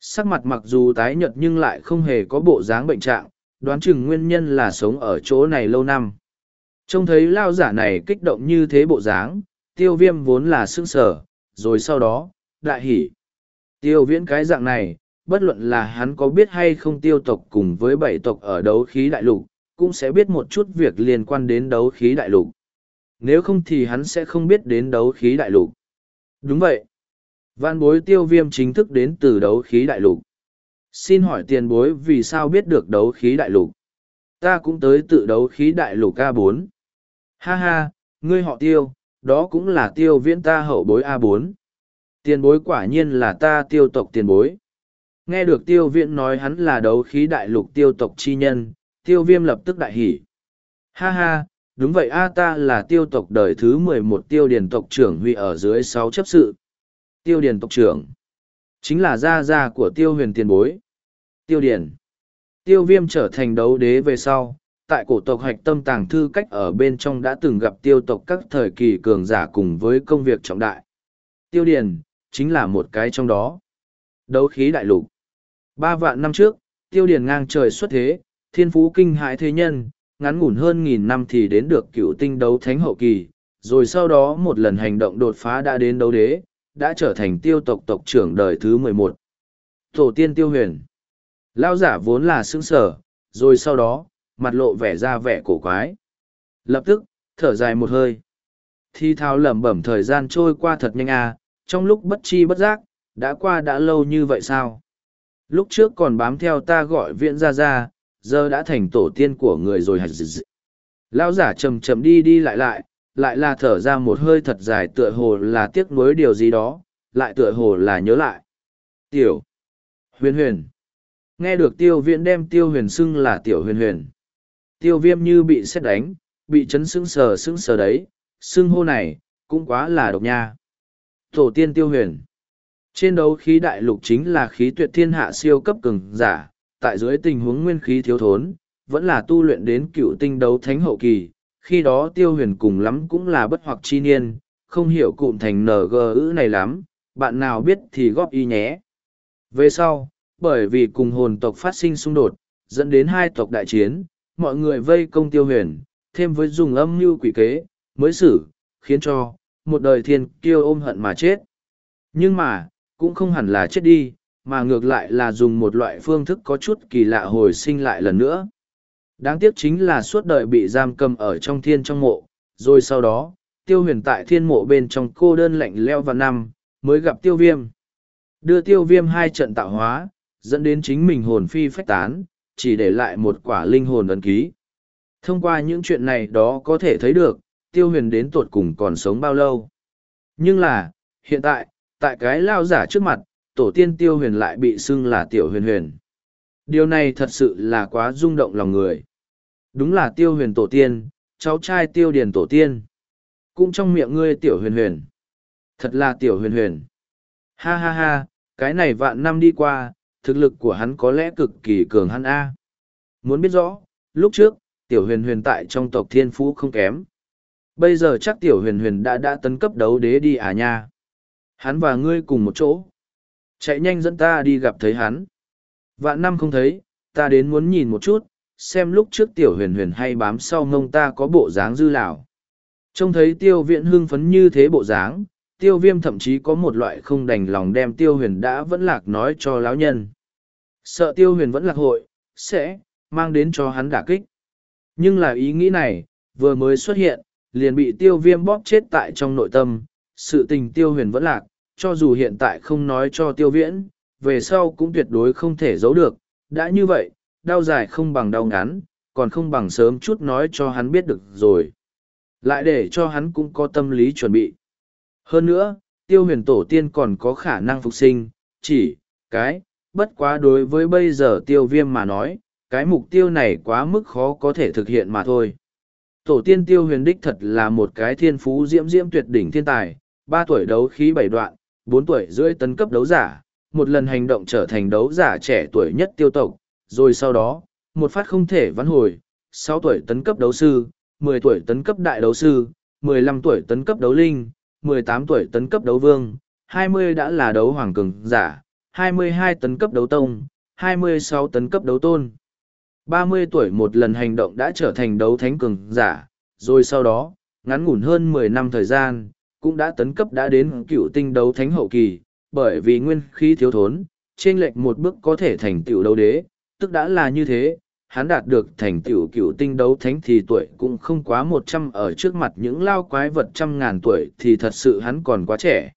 sắc mặt mặc dù tái nhợt nhưng lại không hề có bộ dáng bệnh trạng, đoán chừng nguyên nhân là sống ở chỗ này lâu năm. Trông thấy lao giả này kích động như thế bộ dáng, tiêu viêm vốn là sương sở, rồi sau đó, đại hỉ. Tiêu viễn cái dạng này, bất luận là hắn có biết hay không tiêu tộc cùng với bảy tộc ở đấu khí đại lục, cũng sẽ biết một chút việc liên quan đến đấu khí đại lục. Nếu không thì hắn sẽ không biết đến đấu khí đại lục. Đúng vậy. Văn bối tiêu viêm chính thức đến từ đấu khí đại lục. Xin hỏi tiền bối vì sao biết được đấu khí đại lục? Ta cũng tới tự đấu khí đại lục A4. Ha ha, ngươi họ tiêu, đó cũng là tiêu viễn ta hậu bối A4. Tiền bối quả nhiên là ta tiêu tộc tiền bối. Nghe được tiêu viễn nói hắn là đấu khí đại lục tiêu tộc chi nhân, tiêu viêm lập tức đại hỉ. Ha ha, đúng vậy a ta là tiêu tộc đời thứ mười một tiêu điền tộc trưởng huy ở dưới sáu chấp sự. Tiêu điền tộc trưởng. Chính là gia gia của tiêu huyền tiền bối. Tiêu điền. Tiêu viêm trở thành đấu đế về sau, tại cổ tộc hạch tâm tàng thư cách ở bên trong đã từng gặp tiêu tộc các thời kỳ cường giả cùng với công việc trọng đại. Tiêu điền, chính là một cái trong đó. Đấu khí đại lục. Ba vạn năm trước, tiêu điền ngang trời xuất thế, thiên phú kinh hãi thế nhân, ngắn ngủn hơn nghìn năm thì đến được cựu tinh đấu thánh hậu kỳ, rồi sau đó một lần hành động đột phá đã đến đấu đế, đã trở thành tiêu tộc tộc trưởng đời thứ mười một. Tổ tiên tiêu huyền. Lao giả vốn là sững sở, rồi sau đó, mặt lộ vẻ ra vẻ cổ quái. Lập tức, thở dài một hơi. Thi thao lẩm bẩm thời gian trôi qua thật nhanh à, trong lúc bất chi bất giác, đã qua đã lâu như vậy sao? Lúc trước còn bám theo ta gọi viện ra ra, giờ đã thành tổ tiên của người rồi hạt dị Lão giả chầm chầm đi đi lại lại, lại là thở ra một hơi thật dài tựa hồ là tiếc nuối điều gì đó, lại tựa hồ là nhớ lại. Tiểu. Huyền huyền. Nghe được tiêu viễn đem tiêu huyền xưng là tiểu huyền huyền. Tiêu viêm như bị xét đánh, bị chấn sững sờ sững sờ đấy, xưng hô này, cũng quá là độc nha. Tổ tiên tiêu huyền. Trên đấu khí đại lục chính là khí tuyệt thiên hạ siêu cấp cường giả, tại dưới tình huống nguyên khí thiếu thốn, vẫn là tu luyện đến cựu tinh đấu thánh hậu kỳ, khi đó tiêu huyền cùng lắm cũng là bất hoặc chi niên, không hiểu cụm thành ng ữ này lắm, bạn nào biết thì góp ý nhé. Về sau, bởi vì cùng hồn tộc phát sinh xung đột, dẫn đến hai tộc đại chiến, mọi người vây công tiêu huyền, thêm với dùng âm mưu quỷ kế, mới xử, khiến cho, một đời thiên kiêu ôm hận mà chết. Nhưng mà, cũng không hẳn là chết đi, mà ngược lại là dùng một loại phương thức có chút kỳ lạ hồi sinh lại lần nữa. Đáng tiếc chính là suốt đời bị giam cầm ở trong thiên trong mộ, rồi sau đó, tiêu huyền tại thiên mộ bên trong cô đơn lạnh leo và năm, mới gặp tiêu viêm. Đưa tiêu viêm hai trận tạo hóa, dẫn đến chính mình hồn phi phách tán, chỉ để lại một quả linh hồn ấn ký. Thông qua những chuyện này đó có thể thấy được, tiêu huyền đến tuột cùng còn sống bao lâu. Nhưng là, hiện tại, tại cái lao giả trước mặt, tổ tiên tiêu huyền lại bị xưng là tiểu huyền huyền. Điều này thật sự là quá rung động lòng người. Đúng là tiêu huyền tổ tiên, cháu trai tiêu điền tổ tiên. Cũng trong miệng ngươi tiểu huyền huyền. Thật là tiểu huyền huyền. Ha ha ha, cái này vạn năm đi qua, thực lực của hắn có lẽ cực kỳ cường hắn A. Muốn biết rõ, lúc trước, tiểu huyền huyền tại trong tộc thiên phú không kém. Bây giờ chắc tiểu huyền huyền đã đã tấn cấp đấu đế đi à nha. Hắn và ngươi cùng một chỗ. Chạy nhanh dẫn ta đi gặp thấy hắn. Vạn năm không thấy, ta đến muốn nhìn một chút, xem lúc trước tiểu huyền huyền hay bám sau mông ta có bộ dáng dư lão. Trông thấy tiêu viện hưng phấn như thế bộ dáng, tiêu viêm thậm chí có một loại không đành lòng đem tiêu huyền đã vẫn lạc nói cho lão nhân. Sợ tiêu huyền vẫn lạc hội, sẽ, mang đến cho hắn đả kích. Nhưng là ý nghĩ này, vừa mới xuất hiện, liền bị tiêu viêm bóp chết tại trong nội tâm, sự tình tiêu huyền vẫn lạc, cho dù hiện tại không nói cho tiêu viễn, về sau cũng tuyệt đối không thể giấu được. Đã như vậy, đau dài không bằng đau ngắn, còn không bằng sớm chút nói cho hắn biết được rồi. Lại để cho hắn cũng có tâm lý chuẩn bị. Hơn nữa, tiêu huyền tổ tiên còn có khả năng phục sinh, chỉ, cái, bất quá đối với bây giờ tiêu viêm mà nói, cái mục tiêu này quá mức khó có thể thực hiện mà thôi. Tổ tiên tiêu huyền đích thật là một cái thiên phú diễm diễm tuyệt đỉnh thiên tài, ba tuổi đấu khí bảy đoạn, bốn tuổi rưỡi tấn cấp đấu giả, một lần hành động trở thành đấu giả trẻ tuổi nhất tiêu tộc, rồi sau đó, một phát không thể vãn hồi, sáu tuổi tấn cấp đấu sư, mười tuổi tấn cấp đại đấu sư, mười lăm tuổi tấn cấp đấu linh, mười tám tuổi tấn cấp đấu vương, hai mươi đã là đấu hoàng cường giả, hai mươi hai tấn cấp đấu tông, hai mươi sáu tấn cấp đấu tôn. ba mươi tuổi một lần hành động đã trở thành đấu thánh cường giả, rồi sau đó, ngắn ngủn hơn mười năm thời gian, cũng đã tấn cấp đã đến cựu tinh đấu thánh hậu kỳ, bởi vì nguyên khí thiếu thốn, trên lệch một bước có thể thành tựu đấu đế, tức đã là như thế, hắn đạt được thành tựu cựu tinh đấu thánh thì tuổi cũng không quá một trăm ở trước mặt những lao quái vật trăm ngàn tuổi thì thật sự hắn còn quá trẻ.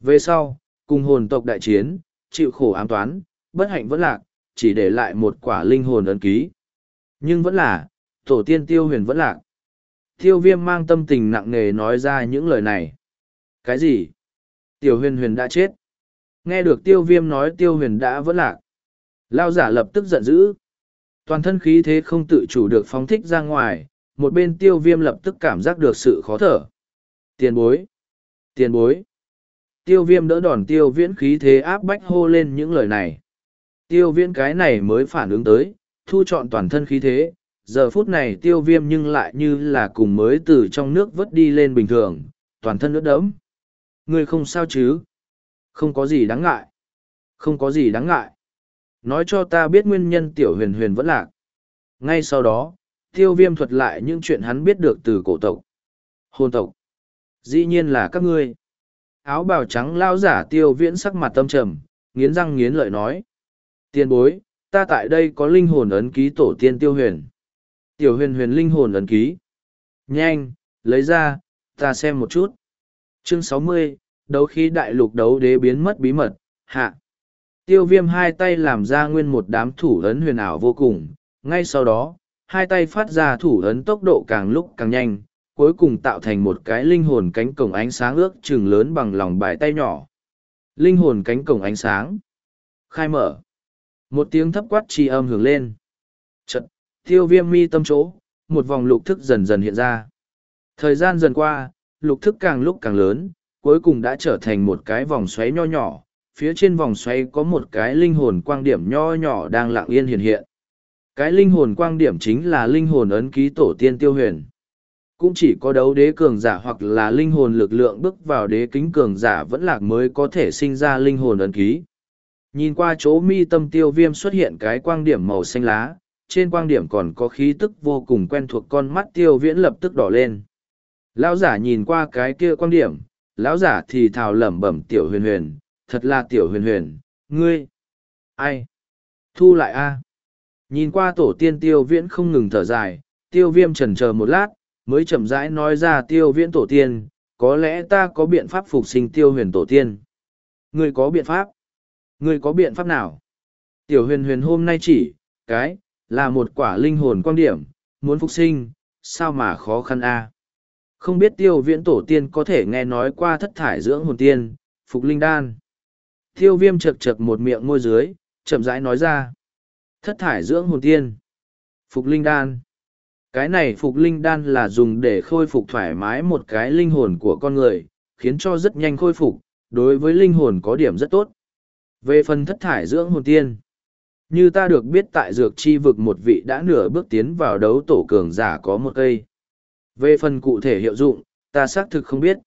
Về sau, cùng hồn tộc đại chiến, chịu khổ ám toán, bất hạnh vẫn lạc, chỉ để lại một quả linh hồn ấn ký. Nhưng vẫn là, tổ tiên tiêu huyền vẫn lạc. Tiêu viêm mang tâm tình nặng nề nói ra những lời này. Cái gì? Tiểu huyền huyền đã chết. Nghe được tiêu viêm nói tiêu huyền đã vẫn lạc. Lao giả lập tức giận dữ. Toàn thân khí thế không tự chủ được phóng thích ra ngoài, một bên tiêu viêm lập tức cảm giác được sự khó thở. Tiền bối! Tiền bối! Tiêu viêm đỡ đòn tiêu viễn khí thế áp bách hô lên những lời này. Tiêu viễn cái này mới phản ứng tới, thu chọn toàn thân khí thế. Giờ phút này tiêu viêm nhưng lại như là cùng mới từ trong nước vớt đi lên bình thường, toàn thân ướt đẫm. Ngươi không sao chứ? Không có gì đáng ngại. Không có gì đáng ngại. Nói cho ta biết nguyên nhân tiểu huyền huyền vẫn lạc. Ngay sau đó, tiêu viêm thuật lại những chuyện hắn biết được từ cổ tộc. Hôn tộc. Dĩ nhiên là các ngươi. Áo bào trắng lao giả tiêu viễn sắc mặt tâm trầm, nghiến răng nghiến lợi nói. Tiên bối, ta tại đây có linh hồn ấn ký tổ tiên tiêu huyền. Tiểu huyền huyền linh hồn ấn ký. Nhanh, lấy ra, ta xem một chút. Chương sáu mươi đấu khí đại lục đấu đế biến mất bí mật, hạ. Tiêu viêm hai tay làm ra nguyên một đám thủ ấn huyền ảo vô cùng, ngay sau đó, hai tay phát ra thủ ấn tốc độ càng lúc càng nhanh, cuối cùng tạo thành một cái linh hồn cánh cổng ánh sáng ước chừng lớn bằng lòng bài tay nhỏ. Linh hồn cánh cổng ánh sáng. Khai mở. Một tiếng thấp quát tri âm hưởng lên. Chật, tiêu viêm mi tâm chỗ, một vòng lục thức dần dần hiện ra. Thời gian dần qua, lục thức càng lúc càng lớn, cuối cùng đã trở thành một cái vòng xoáy nho nhỏ, phía trên vòng xoáy có một cái linh hồn quang điểm nho nhỏ đang lặng yên hiện hiện. Cái linh hồn quang điểm chính là linh hồn ấn ký tổ tiên tiêu huyền. Cũng chỉ có đấu đế cường giả hoặc là linh hồn lực lượng bước vào đế kính cường giả vẫn lạc mới có thể sinh ra linh hồn ấn ký. Nhìn qua chỗ mi tâm tiêu viêm xuất hiện cái quang điểm màu xanh lá, trên quang điểm còn có khí tức vô cùng quen thuộc con mắt tiêu viễn lập tức đỏ lên. Lão giả nhìn qua cái kia quang điểm, lão giả thì thào lẩm bẩm tiểu huyền huyền, thật là tiểu huyền huyền, ngươi, ai, thu lại a Nhìn qua tổ tiên tiêu viễn không ngừng thở dài, tiêu viêm trần chờ một lát, mới chậm rãi nói ra tiêu viễn tổ tiên, có lẽ ta có biện pháp phục sinh tiêu huyền tổ tiên. Ngươi có biện pháp? Ngươi có biện pháp nào? Tiểu huyền huyền hôm nay chỉ, cái, là một quả linh hồn quan điểm, muốn phục sinh, sao mà khó khăn a không biết tiêu viễn tổ tiên có thể nghe nói qua thất thải dưỡng hồn tiên, phục linh đan. Tiêu viêm chật chật một miệng môi dưới, chậm rãi nói ra. Thất thải dưỡng hồn tiên. Phục linh đan. Cái này phục linh đan là dùng để khôi phục thoải mái một cái linh hồn của con người, khiến cho rất nhanh khôi phục, đối với linh hồn có điểm rất tốt. Về phần thất thải dưỡng hồn tiên, như ta được biết tại dược chi vực một vị đã nửa bước tiến vào đấu tổ cường giả có một cây. Về phần cụ thể hiệu dụng, ta xác thực không biết.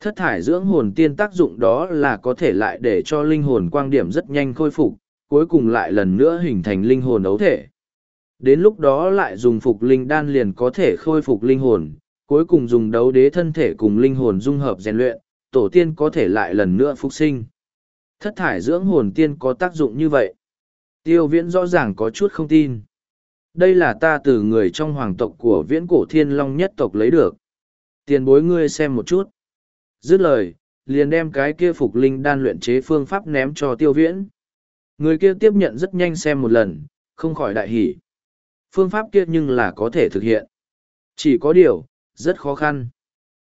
Thất thải dưỡng hồn tiên tác dụng đó là có thể lại để cho linh hồn quang điểm rất nhanh khôi phục, cuối cùng lại lần nữa hình thành linh hồn ấu thể. Đến lúc đó lại dùng phục linh đan liền có thể khôi phục linh hồn, cuối cùng dùng đấu đế thân thể cùng linh hồn dung hợp rèn luyện, tổ tiên có thể lại lần nữa phục sinh. Thất thải dưỡng hồn tiên có tác dụng như vậy. Tiêu viễn rõ ràng có chút không tin. Đây là ta từ người trong hoàng tộc của viễn cổ thiên long nhất tộc lấy được. Tiền bối ngươi xem một chút. Dứt lời, liền đem cái kia phục linh đan luyện chế phương pháp ném cho tiêu viễn. Người kia tiếp nhận rất nhanh xem một lần, không khỏi đại hỉ. Phương pháp kia nhưng là có thể thực hiện. Chỉ có điều, rất khó khăn.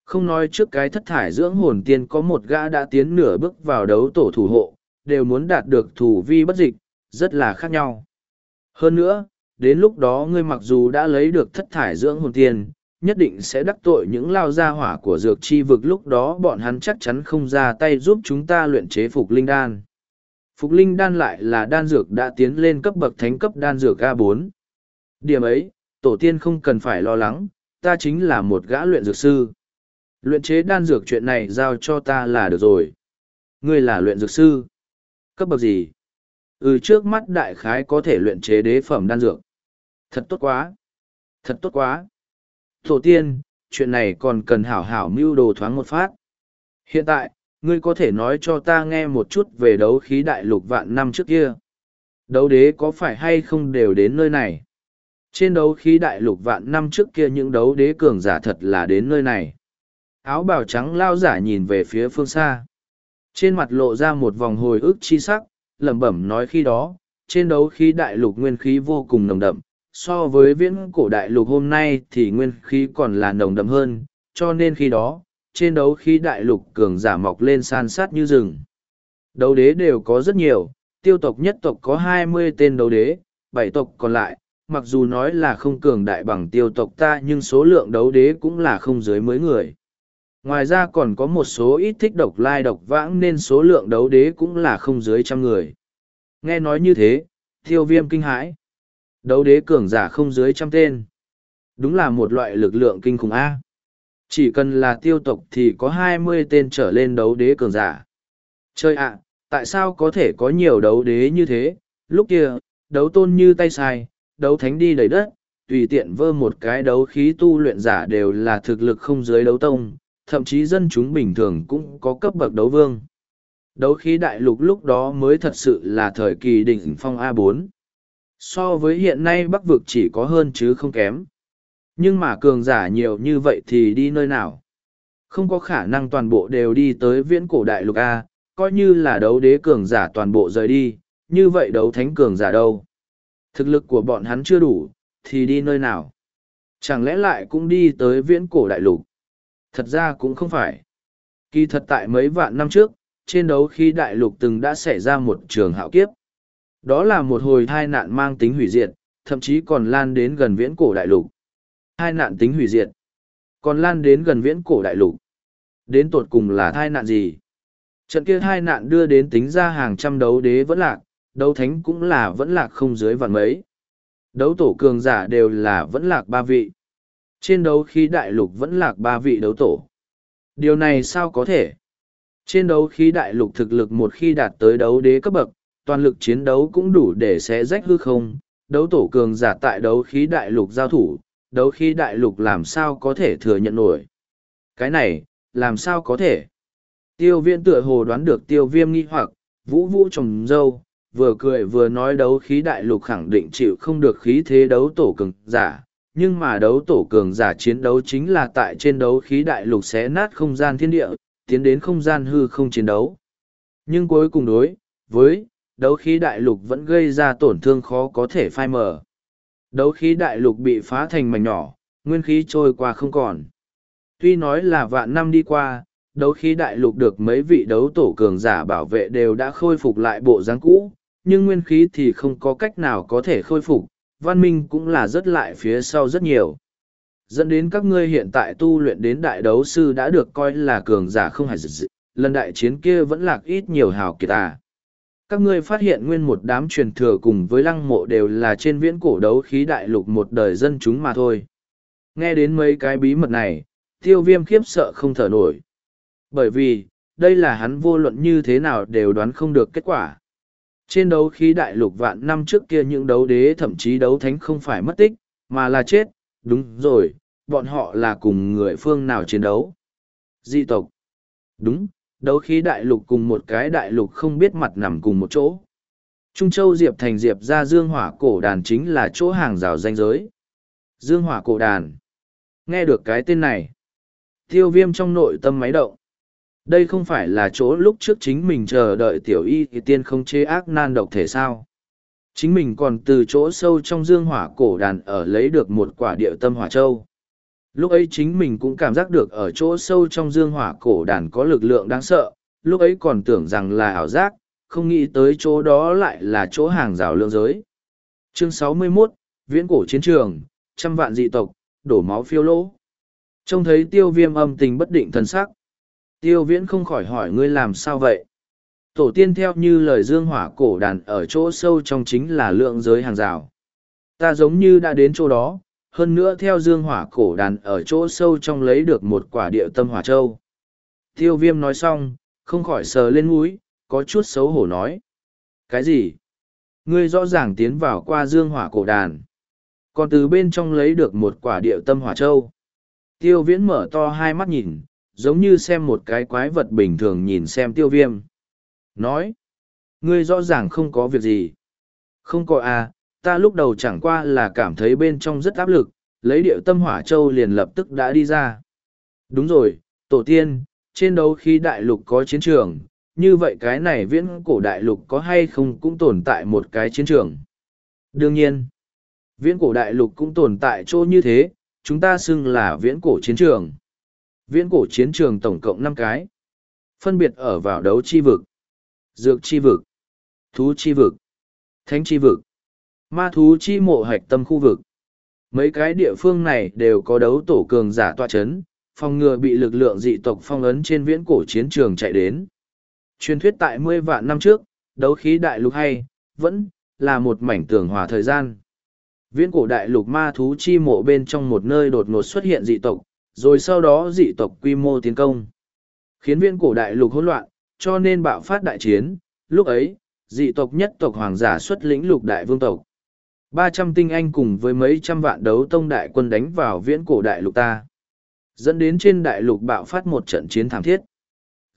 Không nói trước cái thất thải dưỡng hồn tiên có một gã đã tiến nửa bước vào đấu tổ thủ hộ, đều muốn đạt được thủ vi bất dịch, rất là khác nhau. Hơn nữa, đến lúc đó ngươi mặc dù đã lấy được thất thải dưỡng hồn tiên, nhất định sẽ đắc tội những lao gia hỏa của dược chi vực lúc đó bọn hắn chắc chắn không ra tay giúp chúng ta luyện chế phục linh đan. Phục linh đan lại là đan dược đã tiến lên cấp bậc thánh cấp đan dược A4. Điểm ấy, tổ tiên không cần phải lo lắng, ta chính là một gã luyện dược sư. Luyện chế đan dược chuyện này giao cho ta là được rồi. Ngươi là luyện dược sư. Cấp bậc gì? Ừ trước mắt đại khái có thể luyện chế đế phẩm đan dược. Thật tốt quá. Thật tốt quá Tổ tiên, chuyện này còn cần hảo hảo mưu đồ thoáng một phát. Hiện tại, ngươi có thể nói cho ta nghe một chút về đấu khí đại lục vạn năm trước kia. Đấu đế có phải hay không đều đến nơi này? Trên đấu khí đại lục vạn năm trước kia những đấu đế cường giả thật là đến nơi này. Áo bào trắng lao giả nhìn về phía phương xa. Trên mặt lộ ra một vòng hồi ức chi sắc, lẩm bẩm nói khi đó, trên đấu khí đại lục nguyên khí vô cùng nồng đậm, so với viễn cổ đại lục hôm nay thì nguyên khí còn là nồng đậm hơn, cho nên khi đó, trên đấu khí đại lục cường giả mọc lên san sát như rừng. Đấu đế đều có rất nhiều, tiêu tộc nhất tộc có hai mươi tên đấu đế, bảy tộc còn lại, mặc dù nói là không cường đại bằng tiêu tộc ta nhưng số lượng đấu đế cũng là không dưới mấy người. Ngoài ra còn có một số ít thích độc lai độc vãng nên số lượng đấu đế cũng là không dưới trăm người. Nghe nói như thế, tiêu viêm kinh hãi. Đấu đế cường giả không dưới trăm tên. Đúng là một loại lực lượng kinh khủng A. Chỉ cần là tiêu tộc thì có hai mươi tên trở lên đấu đế cường giả. Chơi ạ, tại sao có thể có nhiều đấu đế như thế? Lúc kia, đấu tôn như tay sai, đấu thánh đi đầy đất, tùy tiện vơ một cái đấu khí tu luyện giả đều là thực lực không dưới đấu tông, thậm chí dân chúng bình thường cũng có cấp bậc đấu vương. Đấu khí đại lục lúc đó mới thật sự là thời kỳ đỉnh phong A4. So với hiện nay bắc vực chỉ có hơn chứ không kém. Nhưng mà cường giả nhiều như vậy thì đi nơi nào? Không có khả năng toàn bộ đều đi tới viễn cổ đại lục A, coi như là đấu đế cường giả toàn bộ rời đi, như vậy đấu thánh cường giả đâu? Thực lực của bọn hắn chưa đủ, thì đi nơi nào? Chẳng lẽ lại cũng đi tới viễn cổ đại lục? Thật ra cũng không phải. Kỳ thật tại mấy vạn năm trước, trên đấu khi đại lục từng đã xảy ra một trường hạo kiếp. Đó là một hồi thai nạn mang tính hủy diệt, thậm chí còn lan đến gần viễn cổ đại lục. Thai nạn tính hủy diệt, còn lan đến gần viễn cổ đại lục. Đến tột cùng là thai nạn gì? Trận kia thai nạn đưa đến tính ra hàng trăm đấu đế vẫn lạc, đấu thánh cũng là vẫn lạc không dưới vạn mấy. Đấu tổ cường giả đều là vẫn lạc ba vị. Trên đấu khí đại lục vẫn lạc ba vị đấu tổ. Điều này sao có thể? Trên đấu khí đại lục thực lực một khi đạt tới đấu đế cấp bậc, toàn lực chiến đấu cũng đủ để xé rách hư không. Đấu tổ cường giả tại đấu khí đại lục giao thủ, đấu khí đại lục làm sao có thể thừa nhận nổi. Cái này, làm sao có thể? Tiêu viêm tựa hồ đoán được tiêu viêm nghi hoặc, vũ vũ trồng dâu, vừa cười vừa nói đấu khí đại lục khẳng định chịu không được khí thế đấu tổ cường giả, nhưng mà đấu tổ cường giả chiến đấu chính là tại trên đấu khí đại lục xé nát không gian thiên địa, tiến đến không gian hư không chiến đấu. Nhưng cuối cùng đối, với, đấu khí đại lục vẫn gây ra tổn thương khó có thể phai mờ. Đấu khí đại lục bị phá thành mảnh nhỏ, nguyên khí trôi qua không còn. Tuy nói là vạn năm đi qua, đấu khí đại lục được mấy vị đấu tổ cường giả bảo vệ đều đã khôi phục lại bộ dáng cũ, nhưng nguyên khí thì không có cách nào có thể khôi phục, văn minh cũng là rất lại phía sau rất nhiều. Dẫn đến các ngươi hiện tại tu luyện đến đại đấu sư đã được coi là cường giả không hài dị. lần đại chiến kia vẫn lạc ít nhiều hào kiệt à. Các ngươi phát hiện nguyên một đám truyền thừa cùng với lăng mộ đều là trên viễn cổ đấu khí đại lục một đời dân chúng mà thôi. Nghe đến mấy cái bí mật này, tiêu viêm khiếp sợ không thở nổi. Bởi vì, đây là hắn vô luận như thế nào đều đoán không được kết quả. Trên đấu khí đại lục vạn năm trước kia những đấu đế thậm chí đấu thánh không phải mất tích, mà là chết, đúng rồi, bọn họ là cùng người phương nào chiến đấu. Di tộc. Đúng, đấu khí đại lục cùng một cái đại lục không biết mặt nằm cùng một chỗ. Trung Châu Diệp thành Diệp ra Dương Hỏa cổ đàn chính là chỗ hàng rào danh giới. Dương Hỏa cổ đàn. Nghe được cái tên này. Tiêu viêm trong nội tâm máy động. Đây không phải là chỗ lúc trước chính mình chờ đợi tiểu y thì tiên không chế ác nan độc thể sao. Chính mình còn từ chỗ sâu trong dương hỏa cổ đàn ở lấy được một quả địa tâm hỏa châu. Lúc ấy chính mình cũng cảm giác được ở chỗ sâu trong dương hỏa cổ đàn có lực lượng đáng sợ, lúc ấy còn tưởng rằng là ảo giác, không nghĩ tới chỗ đó lại là chỗ hàng rào lượng giới. Chương 61, Viễn cổ chiến trường, trăm vạn dị tộc, đổ máu phiêu lỗ. Trông thấy tiêu viêm âm tình bất định thần sắc, Tiêu viễn không khỏi hỏi ngươi làm sao vậy? Tổ tiên theo như lời dương hỏa cổ đàn ở chỗ sâu trong chính là lượng giới hàng rào. Ta giống như đã đến chỗ đó, hơn nữa theo dương hỏa cổ đàn ở chỗ sâu trong lấy được một quả địa tâm hỏa châu. Tiêu viêm nói xong, không khỏi sờ lên mũi, có chút xấu hổ nói. Cái gì? Ngươi rõ ràng tiến vào qua dương hỏa cổ đàn. Còn từ bên trong lấy được một quả địa tâm hỏa châu. Tiêu viễn mở to hai mắt nhìn, giống như xem một cái quái vật bình thường nhìn xem tiêu viêm. Nói, ngươi rõ ràng không có việc gì. Không có à, ta lúc đầu chẳng qua là cảm thấy bên trong rất áp lực, lấy điệu tâm hỏa châu liền lập tức đã đi ra. Đúng rồi, tổ tiên, trên đấu khi đại lục có chiến trường, như vậy cái này viễn cổ đại lục có hay không cũng tồn tại một cái chiến trường. Đương nhiên, viễn cổ đại lục cũng tồn tại chỗ như thế, chúng ta xưng là viễn cổ chiến trường. Viễn cổ chiến trường tổng cộng năm cái. Phân biệt ở vào đấu chi vực, dược chi vực, thú chi vực, thánh chi vực, ma thú chi mộ hạch tâm khu vực. Mấy cái địa phương này đều có đấu tổ cường giả tọa chấn, phòng ngừa bị lực lượng dị tộc phong ấn trên viễn cổ chiến trường chạy đến. Truyền thuyết tại mười vạn năm trước, đấu khí đại lục hay, vẫn là một mảnh tường hòa thời gian. Viễn cổ đại lục ma thú chi mộ bên trong một nơi đột ngột xuất hiện dị tộc, rồi sau đó dị tộc quy mô tiến công. Khiến viễn cổ đại lục hỗn loạn, cho nên bạo phát đại chiến, lúc ấy, dị tộc nhất tộc hoàng giả xuất lĩnh lục đại vương tộc ba trăm tinh anh cùng với mấy trăm vạn đấu tông đại quân đánh vào viễn cổ đại lục ta. Dẫn đến trên đại lục bạo phát một trận chiến thảm thiết.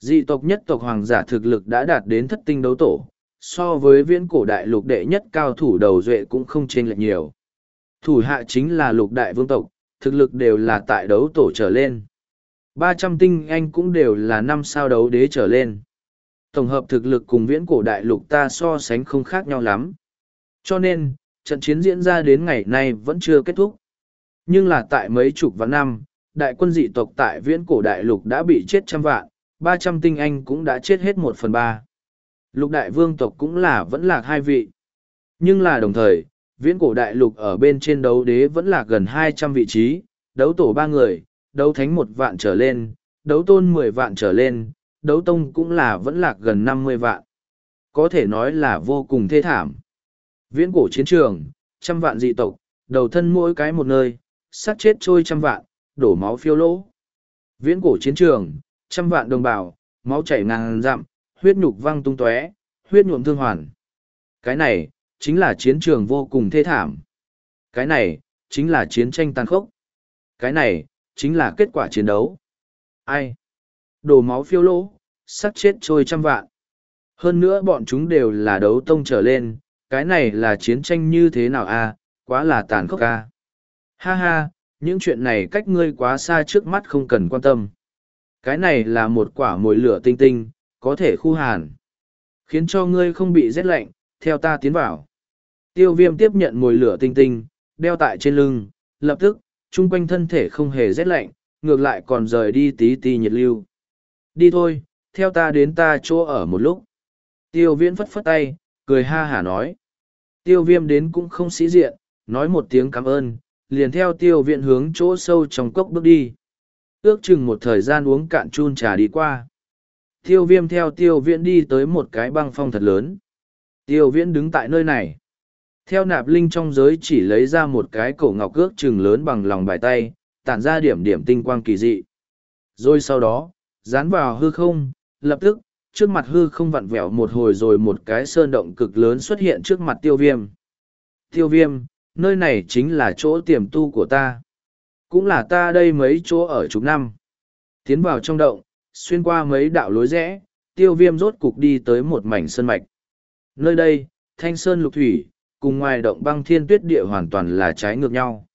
Dị tộc nhất tộc hoàng giả thực lực đã đạt đến thất tinh đấu tổ, so với viễn cổ đại lục đệ nhất cao thủ đầu duệ cũng không chênh lệch nhiều. Thủ hạ chính là lục đại vương tộc, thực lực đều là tại đấu tổ trở lên. ba trăm tinh anh cũng đều là năm sao đấu đế trở lên. Tổng hợp thực lực cùng viễn cổ đại lục ta so sánh không khác nhau lắm. Cho nên, trận chiến diễn ra đến ngày nay vẫn chưa kết thúc. Nhưng là tại mấy chục vạn năm, đại quân dị tộc tại viễn cổ đại lục đã bị chết trăm vạn, ba trăm tinh anh cũng đã chết hết một phần ba. Lục đại vương tộc cũng là vẫn lạc hai vị. Nhưng là đồng thời, viễn cổ đại lục ở bên trên đấu đế vẫn là gần hai trăm vị trí, đấu tổ ba người, đấu thánh một vạn trở lên, đấu tôn mười vạn trở lên, đấu tông cũng là vẫn lạc gần năm mươi vạn. Có thể nói là vô cùng thê thảm. Viễn cổ chiến trường, trăm vạn dị tộc, đầu thân mỗi cái một nơi, sát chết trôi trăm vạn, đổ máu phiêu lỗ. Viễn cổ chiến trường, trăm vạn đồng bào, máu chảy ngàn dặm, huyết nhục văng tung tóe, huyết nhuộm thương hoàn. Cái này, chính là chiến trường vô cùng thê thảm. Cái này, chính là chiến tranh tàn khốc. Cái này, chính là kết quả chiến đấu. Ai? Đổ máu phiêu lỗ, sát chết trôi trăm vạn. Hơn nữa bọn chúng đều là đấu tông trở lên, cái này là chiến tranh như thế nào a? quá là tàn khốc a. Ha ha, những chuyện này cách ngươi quá xa trước mắt không cần quan tâm. Cái này là một quả mồi lửa tinh tinh, có thể khu hàn. Khiến cho ngươi không bị rét lạnh, theo ta tiến vào. Tiêu viêm tiếp nhận mồi lửa tinh tinh, đeo tại trên lưng, lập tức, chung quanh thân thể không hề rét lạnh, ngược lại còn rời đi tí tí nhiệt lưu. Đi thôi, theo ta đến ta chỗ ở một lúc. Tiêu viễn phất phất tay, cười ha hả nói. Tiêu viêm đến cũng không sĩ diện, nói một tiếng cảm ơn, liền theo tiêu viện hướng chỗ sâu trong cốc bước đi. Ước chừng một thời gian uống cạn chun trà đi qua. Tiêu viêm theo tiêu viện đi tới một cái băng phong thật lớn. Tiêu viễn đứng tại nơi này. Theo nạp linh trong giới chỉ lấy ra một cái cổ ngọc ước chừng lớn bằng lòng bài tay, tản ra điểm điểm tinh quang kỳ dị. Rồi sau đó, dán vào hư không, lập tức, trước mặt hư không vặn vẹo một hồi rồi một cái sơn động cực lớn xuất hiện trước mặt tiêu viêm. Tiêu viêm, nơi này chính là chỗ tiềm tu của ta. Cũng là ta đây mấy chỗ ở chục năm. Tiến vào trong động, xuyên qua mấy đạo lối rẽ, tiêu viêm rốt cục đi tới một mảnh sơn mạch. Nơi đây, thanh sơn lục thủy, cùng ngoài động băng thiên tuyết địa hoàn toàn là trái ngược nhau.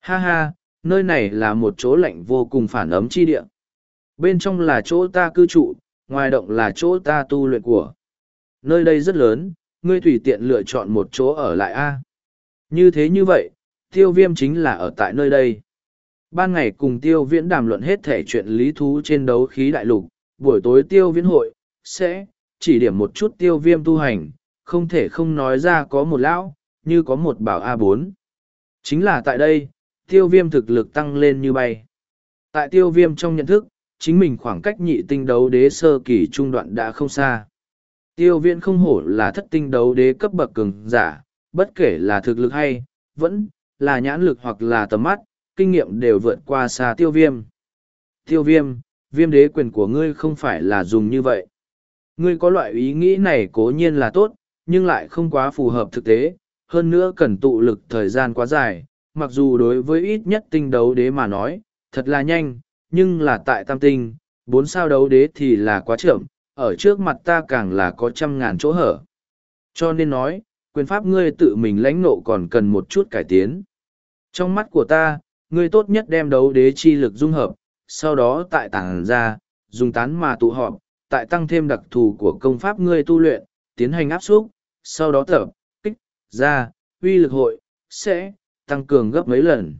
Ha ha, nơi này là một chỗ lạnh vô cùng phản ấm chi địa. Bên trong là chỗ ta cư trụ, ngoài động là chỗ ta tu luyện của. Nơi đây rất lớn, ngươi tùy tiện lựa chọn một chỗ ở lại a. Như thế như vậy, tiêu viêm chính là ở tại nơi đây. Ban ngày cùng tiêu viễn đàm luận hết thể chuyện lý thú trên đấu khí đại lục, buổi tối tiêu viễn hội, sẽ, chỉ điểm một chút tiêu viêm tu hành, không thể không nói ra có một lão, như có một bảo A4. Chính là tại đây, tiêu viêm thực lực tăng lên như bay. Tại tiêu viêm trong nhận thức, chính mình khoảng cách nhị tinh đấu đế sơ kỳ trung đoạn đã không xa. Tiêu viễn không hổ là thất tinh đấu đế cấp bậc cường giả, bất kể là thực lực hay, vẫn là nhãn lực hoặc là tầm mắt, kinh nghiệm đều vượt qua xa tiêu viêm. Tiêu viêm, viêm đế quyền của ngươi không phải là dùng như vậy. Ngươi có loại ý nghĩ này cố nhiên là tốt, nhưng lại không quá phù hợp thực tế, hơn nữa cần tụ lực thời gian quá dài, mặc dù đối với ít nhất tinh đấu đế mà nói, Thật là nhanh, nhưng là tại tam tinh, bốn sao đấu đế thì là quá chậm, ở trước mặt ta càng là có trăm ngàn chỗ hở. Cho nên nói, quyền pháp ngươi tự mình lãnh nộ còn cần một chút cải tiến. Trong mắt của ta, ngươi tốt nhất đem đấu đế chi lực dung hợp, sau đó tại tảng ra, dùng tán mà tụ họp, tại tăng thêm đặc thù của công pháp ngươi tu luyện, tiến hành áp xúc, sau đó tập, kích, ra, uy lực hội, sẽ, tăng cường gấp mấy lần.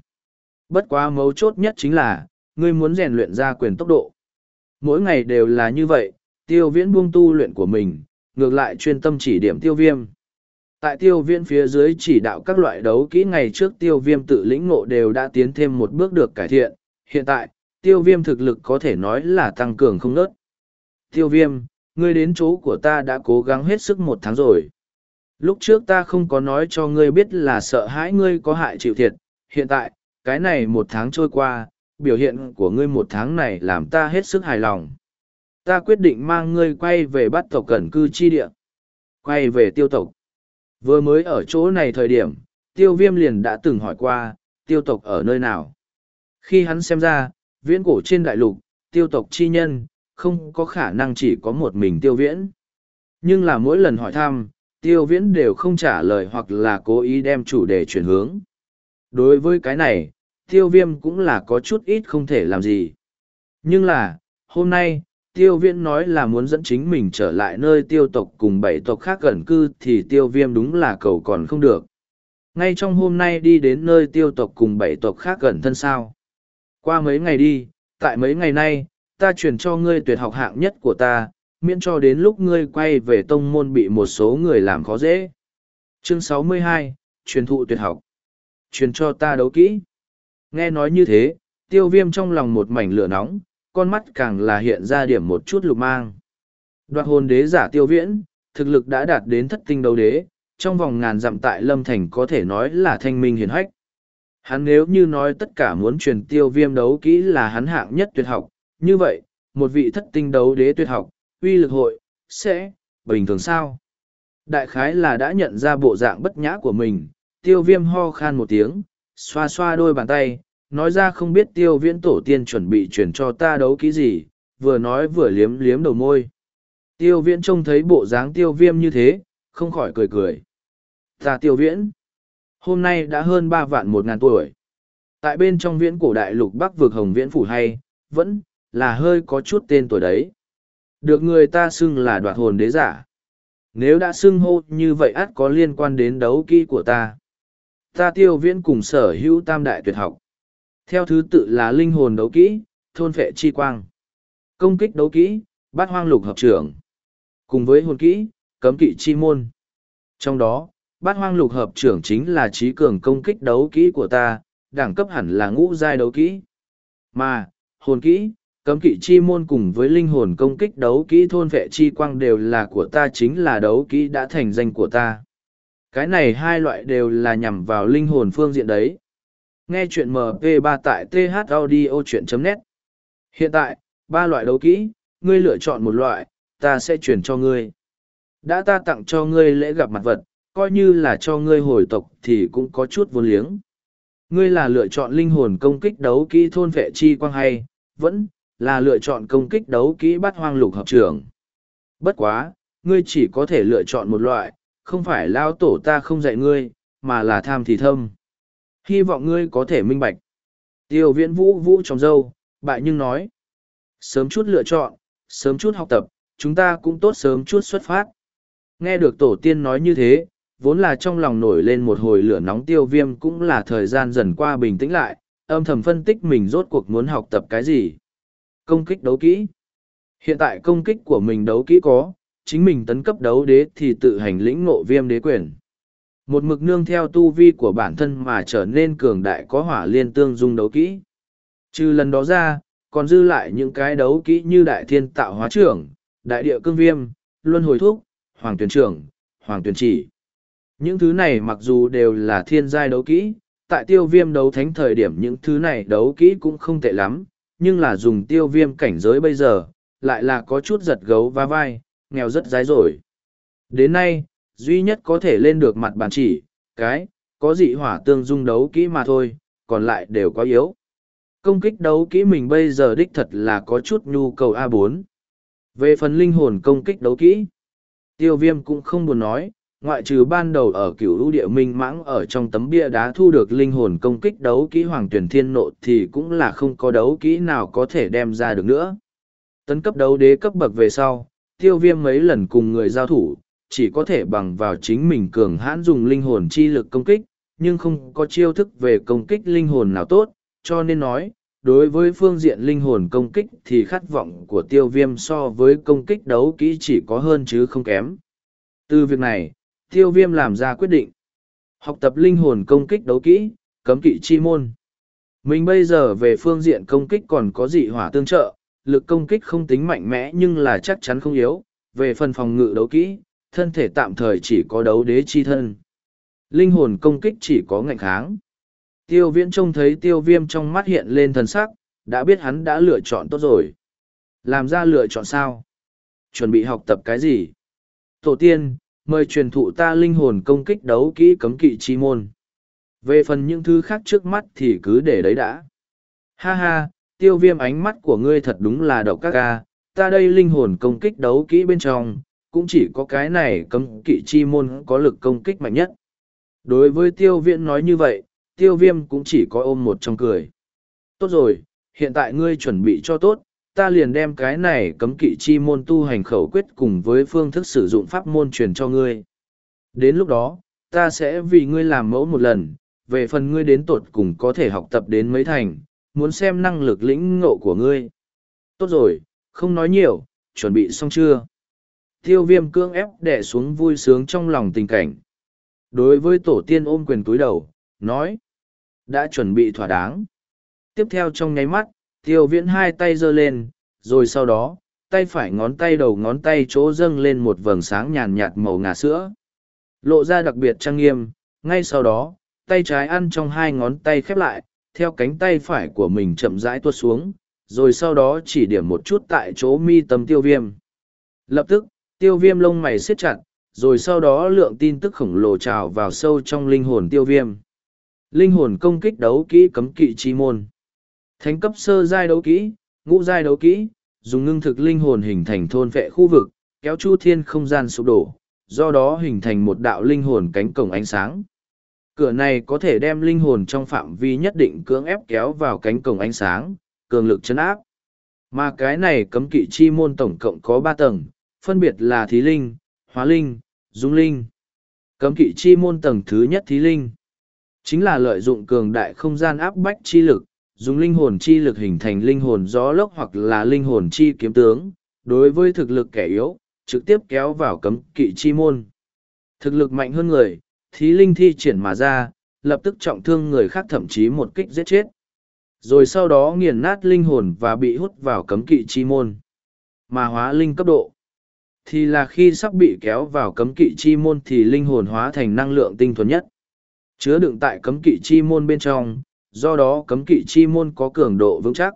Bất quá mấu chốt nhất chính là, ngươi muốn rèn luyện ra quyền tốc độ. Mỗi ngày đều là như vậy, tiêu viễn buông tu luyện của mình, ngược lại chuyên tâm chỉ điểm tiêu viêm. Tại tiêu viễn phía dưới chỉ đạo các loại đấu kỹ ngày trước tiêu viêm tự lĩnh ngộ đều đã tiến thêm một bước được cải thiện. Hiện tại, tiêu viêm thực lực có thể nói là tăng cường không nớt. Tiêu viêm, ngươi đến chỗ của ta đã cố gắng hết sức một tháng rồi. Lúc trước ta không có nói cho ngươi biết là sợ hãi ngươi có hại chịu thiệt. Hiện tại, cái này một tháng trôi qua, biểu hiện của ngươi một tháng này làm ta hết sức hài lòng. Ta quyết định mang ngươi quay về bắt tộc cẩn cư chi địa. Quay về tiêu tộc. Vừa mới ở chỗ này thời điểm, tiêu viêm liền đã từng hỏi qua, tiêu tộc ở nơi nào. Khi hắn xem ra, viễn cổ trên đại lục, tiêu tộc chi nhân, không có khả năng chỉ có một mình tiêu viễn. Nhưng là mỗi lần hỏi thăm, tiêu viễn đều không trả lời hoặc là cố ý đem chủ đề chuyển hướng. Đối với cái này, tiêu viêm cũng là có chút ít không thể làm gì. Nhưng là, hôm nay, tiêu viễn nói là muốn dẫn chính mình trở lại nơi tiêu tộc cùng bảy tộc khác gần cư thì tiêu viêm đúng là cầu còn không được. Ngay trong hôm nay đi đến nơi tiêu tộc cùng bảy tộc khác gần thân sao. Qua mấy ngày đi, tại mấy ngày nay, ta truyền cho ngươi tuyệt học hạng nhất của ta, miễn cho đến lúc ngươi quay về tông môn bị một số người làm khó dễ. Chương 62, truyền thụ tuyệt học. Truyền cho ta đấu kỹ. Nghe nói như thế, tiêu viêm trong lòng một mảnh lửa nóng, con mắt càng là hiện ra điểm một chút lục mang. Đoạt hồn đế giả tiêu viễn, thực lực đã đạt đến thất tinh đấu đế, trong vòng ngàn dặm tại Lâm Thành có thể nói là thanh minh hiển hách. Hắn nếu như nói tất cả muốn truyền tiêu viêm đấu kỹ là hắn hạng nhất tuyệt học, như vậy, một vị thất tinh đấu đế tuyệt học, uy lực hội, sẽ, bình thường sao? Đại khái là đã nhận ra bộ dạng bất nhã của mình, tiêu viêm ho khan một tiếng, xoa xoa đôi bàn tay, nói ra không biết tiêu viễn tổ tiên chuẩn bị chuyển cho ta đấu kỹ gì, vừa nói vừa liếm liếm đầu môi. Tiêu viễn trông thấy bộ dáng tiêu viêm như thế, không khỏi cười cười. Ta tiêu viễn, hôm nay đã hơn ba vạn một ngàn tuổi. Tại bên trong viễn cổ đại lục bắc vực hồng viễn phủ hay, vẫn là hơi có chút tên tuổi đấy. Được người ta xưng là đoạt hồn đế giả. Nếu đã xưng hô như vậy ắt có liên quan đến đấu kỹ của ta. Ta tiêu viễn cùng sở hữu tam đại tuyệt học. Theo thứ tự là linh hồn đấu kỹ, thôn phệ chi quang. Công kích đấu kỹ, bát hoang lục hợp trưởng. Cùng với hồn kỹ, cấm kỵ chi môn. Trong đó, bát hoang lục hợp trưởng chính là trí cường công kích đấu kỹ của ta, đẳng cấp hẳn là ngũ giai đấu kỹ. Mà, hồn kỹ, cấm kỵ chi môn cùng với linh hồn công kích đấu kỹ thôn vệ chi quang đều là của ta chính là đấu kỹ đã thành danh của ta. Cái này hai loại đều là nhằm vào linh hồn phương diện đấy. Nghe chuyện MP3 tại thaudio.net Hiện tại, ba loại đấu kỹ, ngươi lựa chọn một loại, ta sẽ chuyển cho ngươi. Đã ta tặng cho ngươi lễ gặp mặt vật, coi như là cho ngươi hồi tộc thì cũng có chút vốn liếng. Ngươi là lựa chọn linh hồn công kích đấu kỹ thôn vệ chi quang hay, vẫn là lựa chọn công kích đấu kỹ bắt hoang lục hợp trưởng. Bất quá, ngươi chỉ có thể lựa chọn một loại, không phải lao tổ ta không dạy ngươi, mà là tham thì thâm. Hy vọng ngươi có thể minh bạch. Tiêu viễn vũ vũ trong dâu, bại nhưng nói. Sớm chút lựa chọn, sớm chút học tập, chúng ta cũng tốt sớm chút xuất phát. Nghe được tổ tiên nói như thế, vốn là trong lòng nổi lên một hồi lửa nóng tiêu viêm cũng là thời gian dần qua bình tĩnh lại, âm thầm phân tích mình rốt cuộc muốn học tập cái gì. Công kích đấu kỹ. Hiện tại công kích của mình đấu kỹ có, chính mình tấn cấp đấu đế thì tự hành lĩnh ngộ viêm đế quyền. Một mực nương theo tu vi của bản thân mà trở nên cường đại có hỏa liên tương dung đấu kỹ. Trừ lần đó ra, còn dư lại những cái đấu kỹ như đại thiên tạo hóa trưởng, đại địa cương viêm, luân hồi thúc, hoàng tuyển trưởng, hoàng tuyển chỉ. Những thứ này mặc dù đều là thiên giai đấu kỹ, tại tiêu viêm đấu thánh thời điểm những thứ này đấu kỹ cũng không tệ lắm, nhưng là dùng tiêu viêm cảnh giới bây giờ, lại là có chút giật gấu va vai, nghèo rất dái rồi. Đến nay, duy nhất có thể lên được mặt bàn chỉ, cái, có dị hỏa tương dung đấu kỹ mà thôi, còn lại đều có yếu. công kích đấu kỹ mình bây giờ đích thật là có chút nhu cầu a 4 về phần linh hồn công kích đấu kỹ tiêu viêm cũng không buồn nói ngoại trừ ban đầu ở cựu lũ địa minh mãng ở trong tấm bia đá thu được linh hồn công kích đấu kỹ hoàng tuyển thiên nộ thì cũng là không có đấu kỹ nào có thể đem ra được nữa tấn cấp đấu đế cấp bậc về sau tiêu viêm mấy lần cùng người giao thủ, chỉ có thể bằng vào chính mình cường hãn dùng linh hồn chi lực công kích, nhưng không có chiêu thức về công kích linh hồn nào tốt, cho nên nói, đối với phương diện linh hồn công kích thì khát vọng của tiêu viêm so với công kích đấu kỹ chỉ có hơn chứ không kém. Từ việc này, tiêu viêm làm ra quyết định. Học tập linh hồn công kích đấu kỹ, cấm kỵ chi môn. Mình bây giờ về phương diện công kích còn có dị hỏa tương trợ lực công kích không tính mạnh mẽ nhưng là chắc chắn không yếu về phần phòng ngự đấu kỹ thân thể tạm thời chỉ có đấu đế chi thân. Linh hồn công kích chỉ có ngạnh kháng. Tiêu viễn trông thấy tiêu viêm trong mắt hiện lên thần sắc đã biết hắn đã lựa chọn tốt rồi. Làm ra lựa chọn sao? Chuẩn bị học tập cái gì? Tổ tiên mời truyền thụ ta linh hồn công kích đấu kỹ cấm kỵ chi môn. Về phần những thứ khác trước mắt thì cứ để đấy đã. Ha ha, tiêu viêm ánh mắt của ngươi thật đúng là độc các ca, ta đây linh hồn công kích đấu kỹ bên trong, cũng chỉ có cái này cấm kỵ chi môn có lực công kích mạnh nhất. Đối với tiêu viễn nói như vậy, tiêu viêm cũng chỉ có ôm một trong cười. Tốt rồi, hiện tại ngươi chuẩn bị cho tốt, ta liền đem cái này cấm kỵ chi môn tu hành khẩu quyết cùng với phương thức sử dụng pháp môn truyền cho ngươi. Đến lúc đó, ta sẽ vì ngươi làm mẫu một lần, về phần ngươi đến tột cùng có thể học tập đến mấy thành, muốn xem năng lực lĩnh ngộ của ngươi. Tốt rồi, không nói nhiều, chuẩn bị xong chưa? Tiêu viêm cương ép đẻ xuống vui sướng trong lòng tình cảnh. Đối với tổ tiên ôm quyền túi đầu, nói, đã chuẩn bị thỏa đáng. Tiếp theo trong nháy mắt, tiêu viễn hai tay giơ lên rồi sau đó tay phải ngón tay đầu ngón tay chỗ dâng lên một vầng sáng nhàn nhạt màu ngà sữa lộ ra đặc biệt trang nghiêm ngay sau đó tay trái ăn trong hai ngón tay khép lại theo cánh tay phải của mình chậm rãi tuột xuống rồi sau đó chỉ điểm một chút tại chỗ mi tâm tiêu viêm. Lập tức tiêu viêm lông mày siết chặt rồi sau đó lượng tin tức khổng lồ trào vào sâu trong linh hồn tiêu viêm. Linh hồn công kích đấu kỹ cấm kỵ chi môn. Thánh cấp sơ giai đấu kỹ, ngũ giai đấu kỹ, dùng ngưng thực linh hồn hình thành thôn vệ khu vực, kéo chu thiên không gian sụp đổ, do đó hình thành một đạo linh hồn cánh cổng ánh sáng. Cửa này có thể đem linh hồn trong phạm vi nhất định cưỡng ép kéo vào cánh cổng ánh sáng, cường lực chấn áp. Mà cái này cấm kỵ chi môn tổng cộng có ba tầng, phân biệt là thí linh, hóa linh, dung linh. Cấm kỵ chi môn tầng thứ nhất thí linh. Chính là lợi dụng cường đại không gian áp bách chi lực, dùng linh hồn chi lực hình thành linh hồn gió lốc hoặc là linh hồn chi kiếm tướng, đối với thực lực kẻ yếu, trực tiếp kéo vào cấm kỵ chi môn. Thực lực mạnh hơn người, thí linh thi triển mà ra, lập tức trọng thương người khác thậm chí một kích giết chết. Rồi sau đó nghiền nát linh hồn và bị hút vào cấm kỵ chi môn. Mà hóa linh cấp độ. Thì là khi sắp bị kéo vào cấm kỵ chi môn thì linh hồn hóa thành năng lượng tinh thuần nhất. Chứa đựng tại cấm kỵ chi môn bên trong, do đó cấm kỵ chi môn có cường độ vững chắc.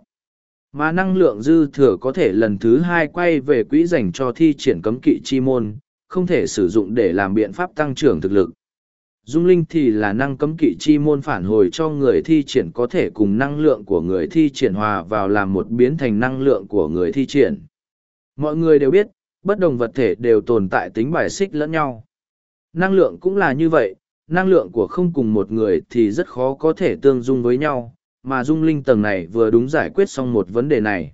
Mà năng lượng dư thừa có thể lần thứ hai quay về quỹ dành cho thi triển cấm kỵ chi môn, không thể sử dụng để làm biện pháp tăng trưởng thực lực. Dung linh thì là năng cấm kỵ chi môn phản hồi cho người thi triển có thể cùng năng lượng của người thi triển hòa vào làm một biến thành năng lượng của người thi triển. Mọi người đều biết, bất đồng vật thể đều tồn tại tính bài xích lẫn nhau. Năng lượng cũng là như vậy, năng lượng của không cùng một người thì rất khó có thể tương dung với nhau, mà dung linh tầng này vừa đúng giải quyết xong một vấn đề này.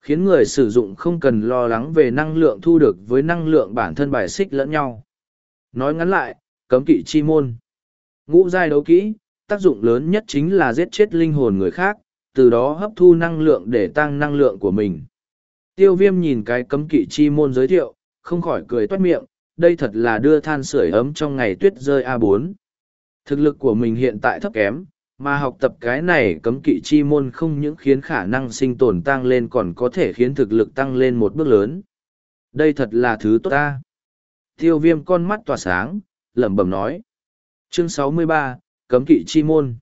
Khiến người sử dụng không cần lo lắng về năng lượng thu được với năng lượng bản thân bài xích lẫn nhau. Nói ngắn lại, cấm kỵ chi môn. Ngũ giai đấu kỹ, tác dụng lớn nhất chính là giết chết linh hồn người khác, từ đó hấp thu năng lượng để tăng năng lượng của mình. Tiêu viêm nhìn cái cấm kỵ chi môn giới thiệu, không khỏi cười toát miệng, đây thật là đưa than sưởi ấm trong ngày tuyết rơi a 4 thực lực của mình hiện tại thấp kém mà học tập cái này cấm kỵ chi môn không những khiến khả năng sinh tồn tăng lên còn có thể khiến thực lực tăng lên một bước lớn đây thật là thứ tốt ta tiêu viêm con mắt tỏa sáng lẩm bẩm nói chương 63, cấm kỵ chi môn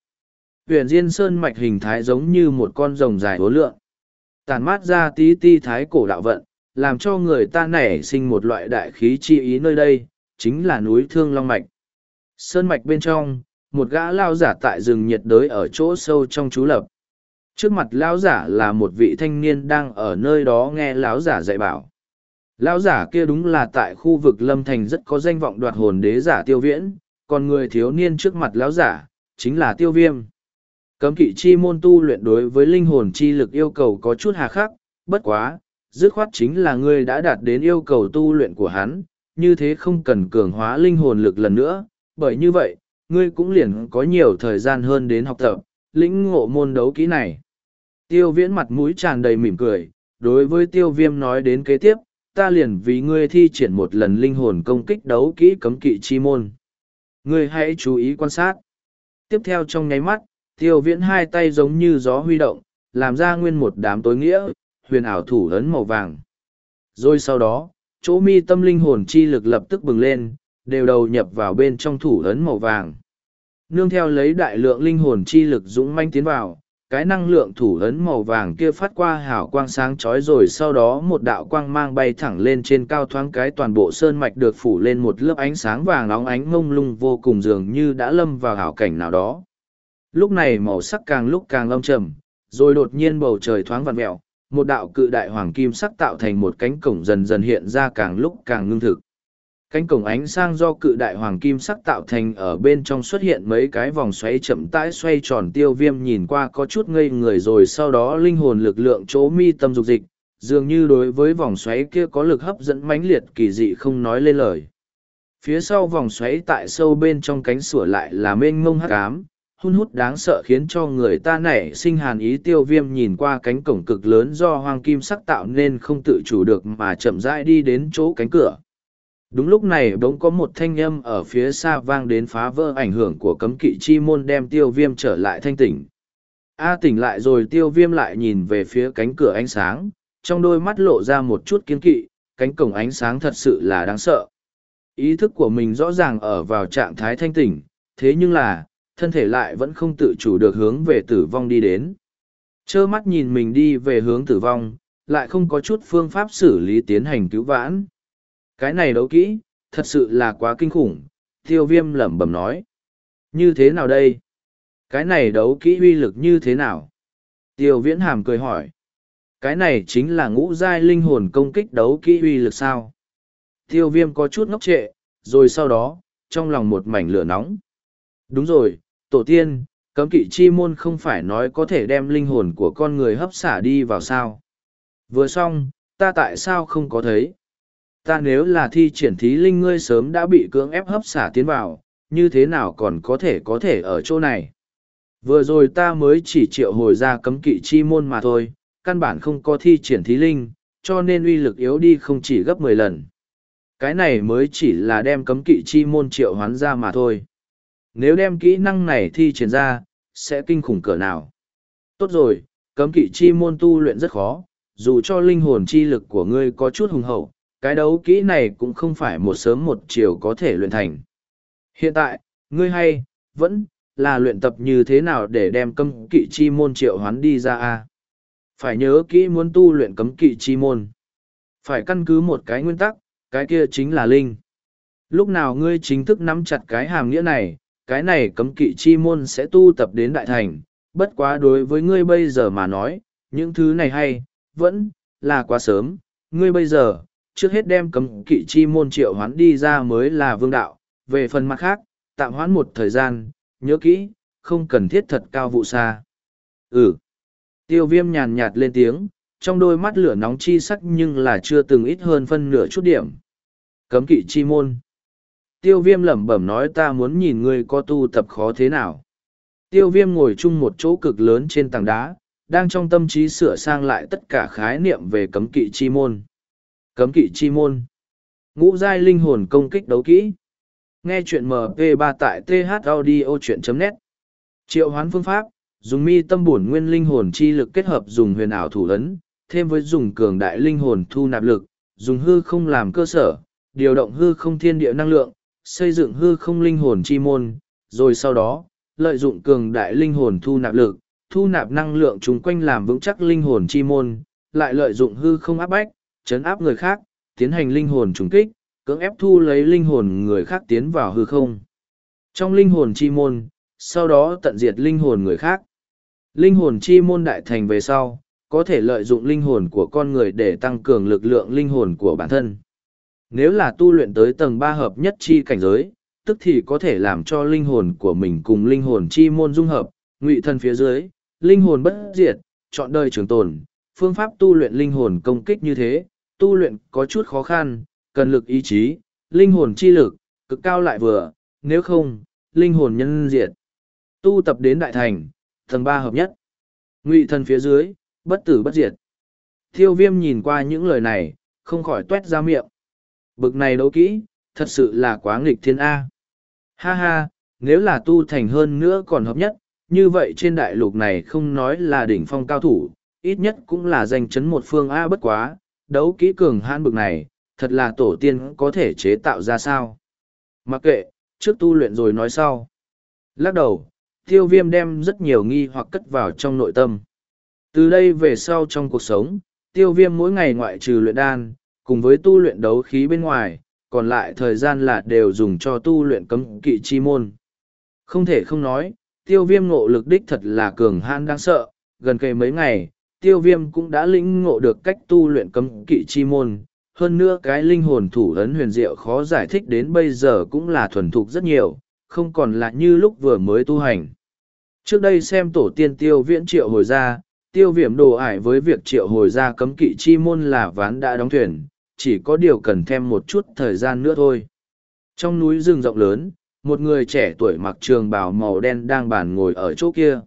Huyền diên sơn mạch hình thái giống như một con rồng dài hố lượng tàn mát ra tí ti thái cổ đạo vận làm cho người ta nảy sinh một loại đại khí chi ý nơi đây, chính là núi Thương Long Mạch. Sơn mạch bên trong, một gã lao giả tại rừng nhiệt đới ở chỗ sâu trong chú lập. trước mặt lão giả là một vị thanh niên đang ở nơi đó nghe lão giả dạy bảo lão giả kia đúng là tại khu vực lâm thành rất có danh vọng đoạt hồn đế giả tiêu viễn, còn người thiếu niên trước mặt lão giả, chính là tiêu viêm. Cấm kỵ chi môn tu luyện đối với linh hồn chi lực yêu cầu có chút hà khắc, bất quá, dứt khoát chính là ngươi đã đạt đến yêu cầu tu luyện của hắn, như thế không cần cường hóa linh hồn lực lần nữa, bởi như vậy, ngươi cũng liền có nhiều thời gian hơn đến học tập, lĩnh ngộ môn đấu kỹ này. Tiêu viễn mặt mũi tràn đầy mỉm cười, đối với tiêu viêm nói đến kế tiếp ta liền vì ngươi thi triển một lần linh hồn công kích đấu kỹ cấm kỵ chi môn. Ngươi hãy chú ý quan sát. Tiếp theo trong nháy mắt, tiêu viễn hai tay giống như gió huy động, làm ra nguyên một đám tối nghĩa, huyền ảo thủ ấn màu vàng. Rồi sau đó, chỗ mi tâm linh hồn chi lực lập tức bừng lên, đều đầu nhập vào bên trong thủ ấn màu vàng. Nương theo lấy đại lượng linh hồn chi lực dũng manh tiến vào cái năng lượng thủ ấn màu vàng kia phát qua hào quang sáng chói rồi sau đó một đạo quang mang bay thẳng lên trên cao thoáng cái toàn bộ sơn mạch được phủ lên một lớp ánh sáng vàng óng ánh ngông lung vô cùng dường như đã lâm vào hảo cảnh nào đó. Lúc này màu sắc càng lúc càng long trầm, rồi đột nhiên bầu trời thoáng vặn mẹo một đạo cự đại hoàng kim sắc tạo thành một cánh cổng dần dần hiện ra càng lúc càng ngưng thực cánh cổng ánh sang do cự đại hoàng kim sắc tạo thành ở bên trong xuất hiện mấy cái vòng xoáy chậm rãi xoay tròn tiêu viêm nhìn qua có chút ngây người rồi sau đó linh hồn lực lượng chỗ mi tâm dục dịch, dường như đối với vòng xoáy kia có lực hấp dẫn mãnh liệt kỳ dị không nói lên lời. Phía sau vòng xoáy tại sâu bên trong cánh sủa lại là mênh mông hắc ám, hun hút đáng sợ khiến cho người ta nảy sinh hàn ý tiêu viêm nhìn qua cánh cổng cực lớn do hoàng kim sắc tạo nên không tự chủ được mà chậm rãi đi đến chỗ cánh cửa đúng lúc này bỗng có một thanh âm ở phía xa vang đến phá vỡ ảnh hưởng của cấm kỵ chi môn đem tiêu viêm trở lại thanh tỉnh. A tỉnh lại rồi tiêu viêm lại nhìn về phía cánh cửa ánh sáng, trong đôi mắt lộ ra một chút kiên kỵ, cánh cổng ánh sáng thật sự là đáng sợ. Ý thức của mình rõ ràng ở vào trạng thái thanh tỉnh, thế nhưng là, thân thể lại vẫn không tự chủ được hướng về tử vong đi đến. Chơ mắt nhìn mình đi về hướng tử vong, lại không có chút phương pháp xử lý tiến hành cứu vãn cái này đấu kỹ, thật sự là quá kinh khủng, tiêu viêm lẩm bẩm nói. Như thế nào đây? Cái này đấu kỹ uy lực như thế nào? Tiêu viễn hàm cười hỏi. Cái này chính là ngũ giai linh hồn công kích đấu kỹ uy lực sao? Tiêu viêm có chút ngốc trệ, rồi sau đó, trong lòng một mảnh lửa nóng. Đúng rồi, tổ tiên, cấm kỵ chi môn không phải nói có thể đem linh hồn của con người hấp xả đi vào sao? Vừa xong, ta tại sao không có thấy? Ta nếu là thi triển thí linh ngươi sớm đã bị cưỡng ép hấp xả tiến vào, như thế nào còn có thể có thể ở chỗ này. Vừa rồi ta mới chỉ triệu hồi ra cấm kỵ chi môn mà thôi, căn bản không có thi triển thí linh, cho nên uy lực yếu đi không chỉ gấp mười lần. Cái này mới chỉ là đem cấm kỵ chi môn triệu hoán ra mà thôi. Nếu đem kỹ năng này thi triển ra, sẽ kinh khủng cỡ nào. Tốt rồi, cấm kỵ chi môn tu luyện rất khó, dù cho linh hồn chi lực của ngươi có chút hùng hậu, cái đấu kỹ này cũng không phải một sớm một chiều có thể luyện thành. Hiện tại, ngươi hay, vẫn, là luyện tập như thế nào để đem cấm kỵ chi môn triệu hoán đi ra a Phải nhớ kỹ muốn tu luyện cấm kỵ chi môn. Phải căn cứ một cái nguyên tắc, cái kia chính là linh. Lúc nào ngươi chính thức nắm chặt cái hàm nghĩa này, cái này cấm kỵ chi môn sẽ tu tập đến đại thành. Bất quá đối với ngươi bây giờ mà nói, những thứ này hay, vẫn, là quá sớm. Ngươi bây giờ, trước hết đem cấm kỵ chi môn triệu hoán đi ra mới là vương đạo, về phần mặt khác, tạm hoãn một thời gian, nhớ kỹ, không cần thiết thật cao vụ xa. Ừ. Tiêu viêm nhàn nhạt lên tiếng, trong đôi mắt lửa nóng chi sắc nhưng là chưa từng ít hơn phân nửa chút điểm. Cấm kỵ chi môn. Tiêu viêm lẩm bẩm nói ta muốn nhìn ngươi có tu tập khó thế nào. Tiêu viêm ngồi chung một chỗ cực lớn trên tảng đá, đang trong tâm trí sửa sang lại tất cả khái niệm về cấm kỵ chi môn. Cấm kỵ chi môn. Ngũ giai linh hồn công kích đấu kỹ. Nghe chuyện MP3 tại thaudio.net. Triệu hoán phương pháp, dùng mi tâm bổn nguyên linh hồn chi lực kết hợp dùng huyền ảo thủ ấn, thêm với dùng cường đại linh hồn thu nạp lực, dùng hư không làm cơ sở, điều động hư không thiên địa năng lượng, xây dựng hư không linh hồn chi môn, rồi sau đó, lợi dụng cường đại linh hồn thu nạp lực, thu nạp năng lượng chung quanh làm vững chắc linh hồn chi môn, lại lợi dụng hư không áp bách, chấn áp người khác, tiến hành linh hồn trùng kích, cưỡng ép thu lấy linh hồn người khác tiến vào hư không. Trong linh hồn chi môn, sau đó tận diệt linh hồn người khác. Linh hồn chi môn đại thành về sau, có thể lợi dụng linh hồn của con người để tăng cường lực lượng linh hồn của bản thân. Nếu là tu luyện tới tầng ba hợp nhất chi cảnh giới, tức thì có thể làm cho linh hồn của mình cùng linh hồn chi môn dung hợp, ngụy thân phía dưới, linh hồn bất diệt, chọn đời trường tồn, phương pháp tu luyện linh hồn công kích như thế, tu luyện có chút khó khăn, cần lực ý chí, linh hồn chi lực, cực cao lại vừa, nếu không, linh hồn nhân diệt. Tu tập đến đại thành, thần ba hợp nhất. Ngụy thần phía dưới, bất tử bất diệt. Thiêu viêm nhìn qua những lời này, không khỏi tuét ra miệng. Bực này đấu kỹ, thật sự là quá nghịch thiên A. Ha ha, nếu là tu thành hơn nữa còn hợp nhất, như vậy trên đại lục này không nói là đỉnh phong cao thủ, ít nhất cũng là danh chấn một phương A bất quá, đấu kỹ cường hãn bực này, thật là tổ tiên có thể chế tạo ra sao. Mặc kệ, trước tu luyện rồi nói sau. Lắc đầu, tiêu viêm đem rất nhiều nghi hoặc cất vào trong nội tâm. Từ đây về sau trong cuộc sống, tiêu viêm mỗi ngày ngoại trừ luyện đan, cùng với tu luyện đấu khí bên ngoài, còn lại thời gian là đều dùng cho tu luyện cấm kỵ chi môn. Không thể không nói, tiêu viêm ngộ lực đích thật là cường hãn đáng sợ, gần kề mấy ngày, tiêu viêm cũng đã lĩnh ngộ được cách tu luyện cấm kỵ chi môn. Hơn nữa cái linh hồn thủ ấn huyền diệu khó giải thích đến bây giờ cũng là thuần thục rất nhiều, không còn là như lúc vừa mới tu hành. Trước đây xem tổ tiên tiêu viễn triệu hồi ra, tiêu viêm đồ ải với việc triệu hồi ra cấm kỵ chi môn là ván đã đóng thuyền, chỉ có điều cần thêm một chút thời gian nữa thôi. Trong núi rừng rộng lớn, một người trẻ tuổi mặc trường bào màu đen đang bàn ngồi ở chỗ kia.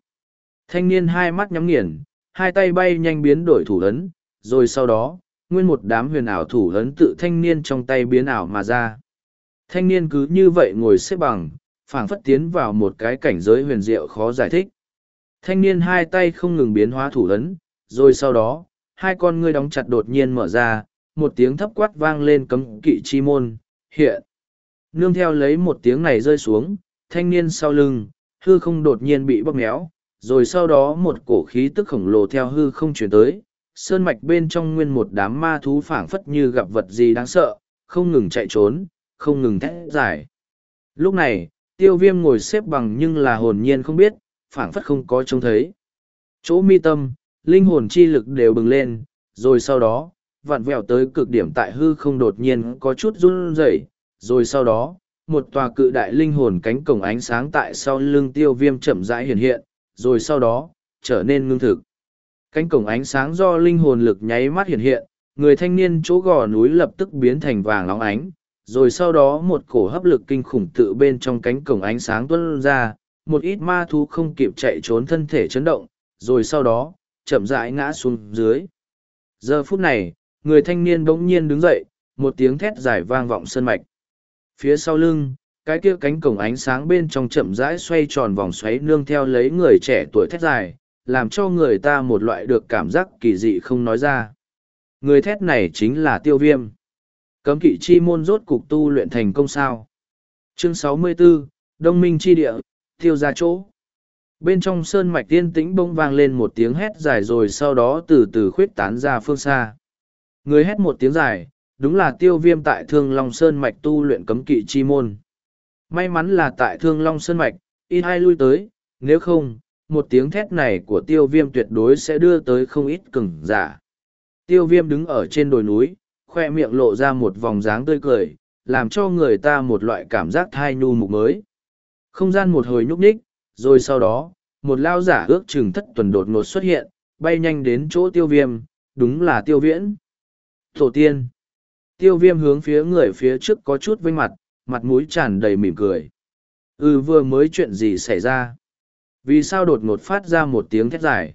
Thanh niên hai mắt nhắm nghiền, hai tay bay nhanh biến đổi thủ ấn, rồi sau đó, nguyên một đám huyền ảo thủ ấn tự thanh niên trong tay biến ảo mà ra. Thanh niên cứ như vậy ngồi xếp bằng, phảng phất tiến vào một cái cảnh giới huyền diệu khó giải thích. Thanh niên hai tay không ngừng biến hóa thủ ấn, rồi sau đó, hai con ngươi đóng chặt đột nhiên mở ra, một tiếng thấp quát vang lên cấm kỵ chi môn, hiện. Nương theo lấy một tiếng này rơi xuống, thanh niên sau lưng, hư không đột nhiên bị bóp méo, rồi sau đó một cổ khí tức khổng lồ theo hư không chuyển tới, sơn mạch bên trong nguyên một đám ma thú phảng phất như gặp vật gì đáng sợ, không ngừng chạy trốn, không ngừng thét giải. Lúc này, tiêu viêm ngồi xếp bằng nhưng là hồn nhiên không biết, phảng phất không có trông thấy. Chỗ mi tâm, linh hồn chi lực đều bừng lên, rồi sau đó, vặn vẹo tới cực điểm tại hư không đột nhiên có chút run rẩy, rồi sau đó, một tòa cự đại linh hồn cánh cổng ánh sáng tại sau lưng tiêu viêm chậm rãi hiện hiện, rồi sau đó, trở nên ngưng thực. Cánh cổng ánh sáng do linh hồn lực nháy mắt hiện hiện, người thanh niên chỗ gò núi lập tức biến thành vàng óng ánh, rồi sau đó một cổ hấp lực kinh khủng tự bên trong cánh cổng ánh sáng tuôn ra, một ít ma thú không kịp chạy trốn thân thể chấn động, rồi sau đó, chậm rãi ngã xuống dưới. Giờ phút này, người thanh niên bỗng nhiên đứng dậy, một tiếng thét dài vang vọng sân mạch. Phía sau lưng, cái kia cánh cổng ánh sáng bên trong chậm rãi xoay tròn vòng xoáy nương theo lấy người trẻ tuổi thét dài, làm cho người ta một loại được cảm giác kỳ dị không nói ra. Người thét này chính là tiêu viêm. Cấm kỵ chi môn rốt cục tu luyện thành công sao. Chương 64, Đông Minh chi địa, tiêu ra chỗ. Bên trong sơn mạch tiên tĩnh bông vang lên một tiếng hét dài rồi sau đó từ từ khuyết tán ra phương xa. Người hét một tiếng dài, đúng là tiêu viêm tại Thương Long Sơn Mạch tu luyện cấm kỵ chi môn. May mắn là tại Thương Long Sơn Mạch, ít hai lui tới, nếu không, một tiếng thét này của tiêu viêm tuyệt đối sẽ đưa tới không ít cừng giả. Tiêu viêm đứng ở trên đồi núi, khoe miệng lộ ra một vòng dáng tươi cười, làm cho người ta một loại cảm giác thai nhu mục mới. Không gian một hồi nhúc nhích, rồi sau đó, một lao giả ước chừng thất tuần đột ngột xuất hiện, bay nhanh đến chỗ tiêu viêm, đúng là tiêu viễn. Tổ tiên. Tiêu viêm hướng phía người phía trước có chút vinh mặt, mặt mũi tràn đầy mỉm cười. Ừ vừa mới chuyện gì xảy ra? Vì sao đột ngột phát ra một tiếng thét dài?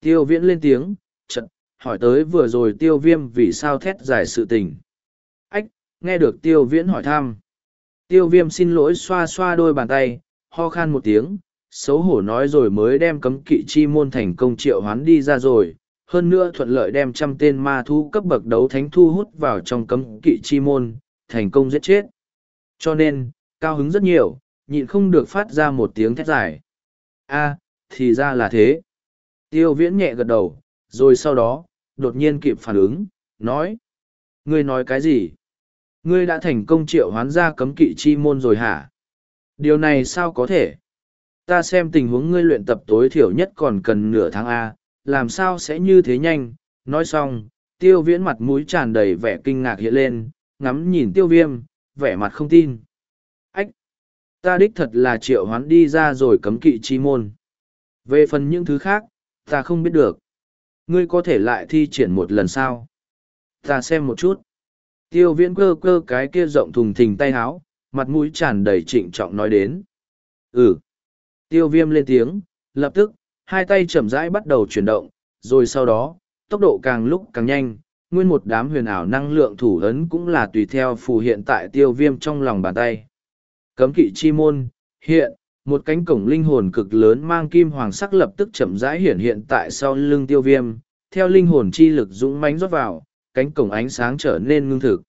Tiêu viễn lên tiếng, chật, hỏi tới vừa rồi tiêu viêm vì sao thét dài sự tình. Ách, nghe được tiêu viễn hỏi thăm. Tiêu viêm xin lỗi xoa xoa đôi bàn tay, ho khan một tiếng, xấu hổ nói rồi mới đem cấm kỵ chi môn thành công triệu hoán đi ra rồi, hơn nữa thuận lợi đem trăm tên ma thu cấp bậc đấu thánh thu hút vào trong cấm kỵ chi môn, thành công giết chết. Cho nên, cao hứng rất nhiều, nhịn không được phát ra một tiếng thét dài. a thì ra là thế. Tiêu viễn nhẹ gật đầu, rồi sau đó, đột nhiên kịp phản ứng, nói. Ngươi nói cái gì? Ngươi đã thành công triệu hoán ra cấm kỵ chi môn rồi hả? Điều này sao có thể? Ta xem tình huống ngươi luyện tập tối thiểu nhất còn cần nửa tháng A, làm sao sẽ như thế nhanh? Nói xong, tiêu viễn mặt mũi tràn đầy vẻ kinh ngạc hiện lên, ngắm nhìn tiêu viêm, vẻ mặt không tin. Ách! Ta đích thật là triệu hoán đi ra rồi cấm kỵ chi môn. Về phần những thứ khác, ta không biết được. Ngươi có thể lại thi triển một lần sao? Ta xem một chút. Tiêu viễn cơ cơ cái kia rộng thùng thình tay háo, mặt mũi tràn đầy trịnh trọng nói đến. Ừ. Tiêu viêm lên tiếng, lập tức, hai tay chậm rãi bắt đầu chuyển động, rồi sau đó, tốc độ càng lúc càng nhanh, nguyên một đám huyền ảo năng lượng thủ ấn cũng là tùy theo phù hiện tại tiêu viêm trong lòng bàn tay. Cấm kỵ chi môn, hiện, một cánh cổng linh hồn cực lớn mang kim hoàng sắc lập tức chậm rãi hiện hiện tại sau lưng tiêu viêm, theo linh hồn chi lực dũng mãnh rót vào, cánh cổng ánh sáng trở nên ngưng thực.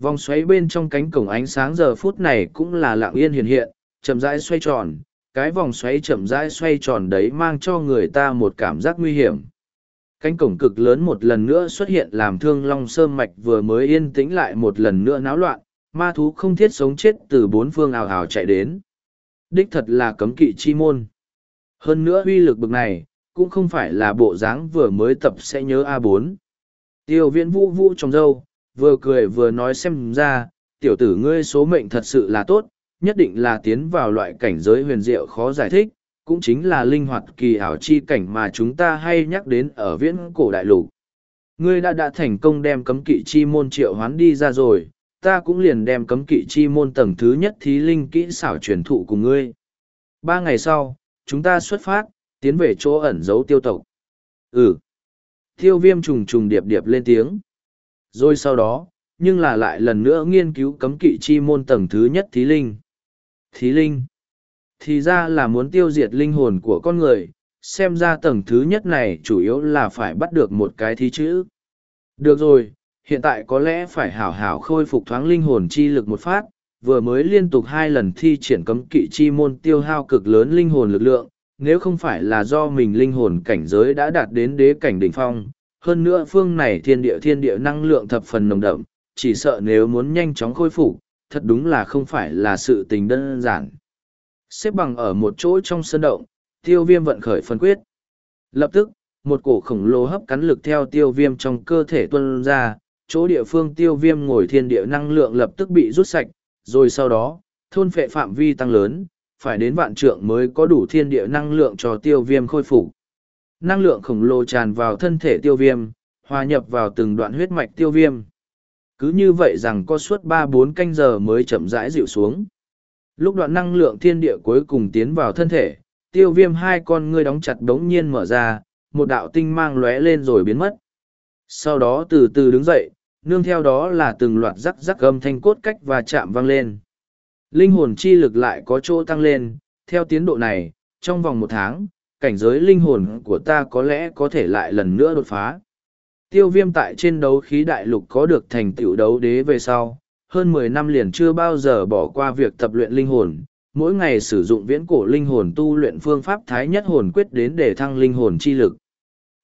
Vòng xoáy bên trong cánh cổng ánh sáng giờ phút này cũng là lặng yên hiện hiện, chậm rãi xoay tròn, cái vòng xoáy chậm rãi xoay tròn đấy mang cho người ta một cảm giác nguy hiểm. Cánh cổng cực lớn một lần nữa xuất hiện làm thương long sơn mạch vừa mới yên tĩnh lại một lần nữa náo loạn, ma thú không thiết sống chết từ bốn phương ào ào chạy đến. Đích thật là cấm kỵ chi môn. Hơn nữa uy lực bực này, cũng không phải là bộ dáng vừa mới tập sẽ nhớ a bốn Tiêu viễn vũ vũ trong dâu, vừa cười vừa nói xem ra, tiểu tử ngươi số mệnh thật sự là tốt, nhất định là tiến vào loại cảnh giới huyền diệu khó giải thích, cũng chính là linh hoạt kỳ ảo chi cảnh mà chúng ta hay nhắc đến ở viễn cổ đại lục. Ngươi đã đã thành công đem cấm kỵ chi môn triệu hoán đi ra rồi, ta cũng liền đem cấm kỵ chi môn tầng thứ nhất thí linh kỹ xảo truyền thụ cùng ngươi. Ba ngày sau, chúng ta xuất phát, tiến về chỗ ẩn giấu tiêu tộc. Ừ. Tiêu viêm trùng trùng điệp điệp lên tiếng. Rồi sau đó, nhưng là lại lần nữa nghiên cứu cấm kỵ chi môn tầng thứ nhất thí linh. Thí linh. Thì ra là muốn tiêu diệt linh hồn của con người, xem ra tầng thứ nhất này chủ yếu là phải bắt được một cái thí chữ. Được rồi, hiện tại có lẽ phải hảo hảo khôi phục thoáng linh hồn chi lực một phát, vừa mới liên tục hai lần thi triển cấm kỵ chi môn tiêu hao cực lớn linh hồn lực lượng, nếu không phải là do mình linh hồn cảnh giới đã đạt đến đế cảnh đỉnh phong, hơn nữa phương này thiên địa thiên địa năng lượng thập phần nồng đậm, chỉ sợ nếu muốn nhanh chóng khôi phục, thật đúng là không phải là sự tình đơn giản. Xếp bằng ở một chỗ trong sân động, tiêu viêm vận khởi phân quyết. Lập tức, một cổ khổng lồ hấp cắn lực theo tiêu viêm trong cơ thể tuân ra, chỗ địa phương tiêu viêm ngồi thiên địa năng lượng lập tức bị rút sạch, rồi sau đó, thôn phệ phạm vi tăng lớn, phải đến vạn trượng mới có đủ thiên địa năng lượng cho tiêu viêm khôi phục. Năng lượng khổng lồ tràn vào thân thể tiêu viêm, hòa nhập vào từng đoạn huyết mạch tiêu viêm. Cứ như vậy rằng có suốt ba bốn canh giờ mới chậm rãi dịu xuống. Lúc đoạn năng lượng thiên địa cuối cùng tiến vào thân thể, tiêu viêm hai con ngươi đóng chặt đống nhiên mở ra, một đạo tinh mang lóe lên rồi biến mất. Sau đó từ từ đứng dậy, nương theo đó là từng loạt rắc rắc gầm thanh cốt cách và chạm vang lên. Linh hồn chi lực lại có chỗ tăng lên, theo tiến độ này, trong vòng một tháng, cảnh giới linh hồn của ta có lẽ có thể lại lần nữa đột phá. Tiêu viêm tại trên đấu khí đại lục có được thành tựu đấu đế về sau, hơn mười năm liền chưa bao giờ bỏ qua việc tập luyện linh hồn, mỗi ngày sử dụng viễn cổ linh hồn tu luyện phương pháp thái nhất hồn quyết đến để thăng linh hồn chi lực.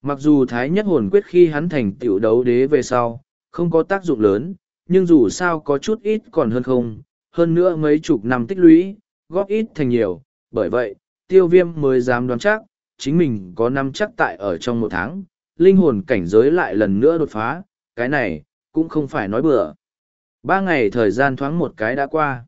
Mặc dù thái nhất hồn quyết khi hắn thành tiểu đấu đế về sau, không có tác dụng lớn, nhưng dù sao có chút ít còn hơn không, hơn nữa mấy chục năm tích lũy, góp ít thành nhiều, bởi vậy, tiêu viêm mới dám đoán chắc, chính mình có năm chắc tại ở trong một tháng, linh hồn cảnh giới lại lần nữa đột phá, cái này, cũng không phải nói bừa. Ba ngày thời gian thoáng một cái đã qua.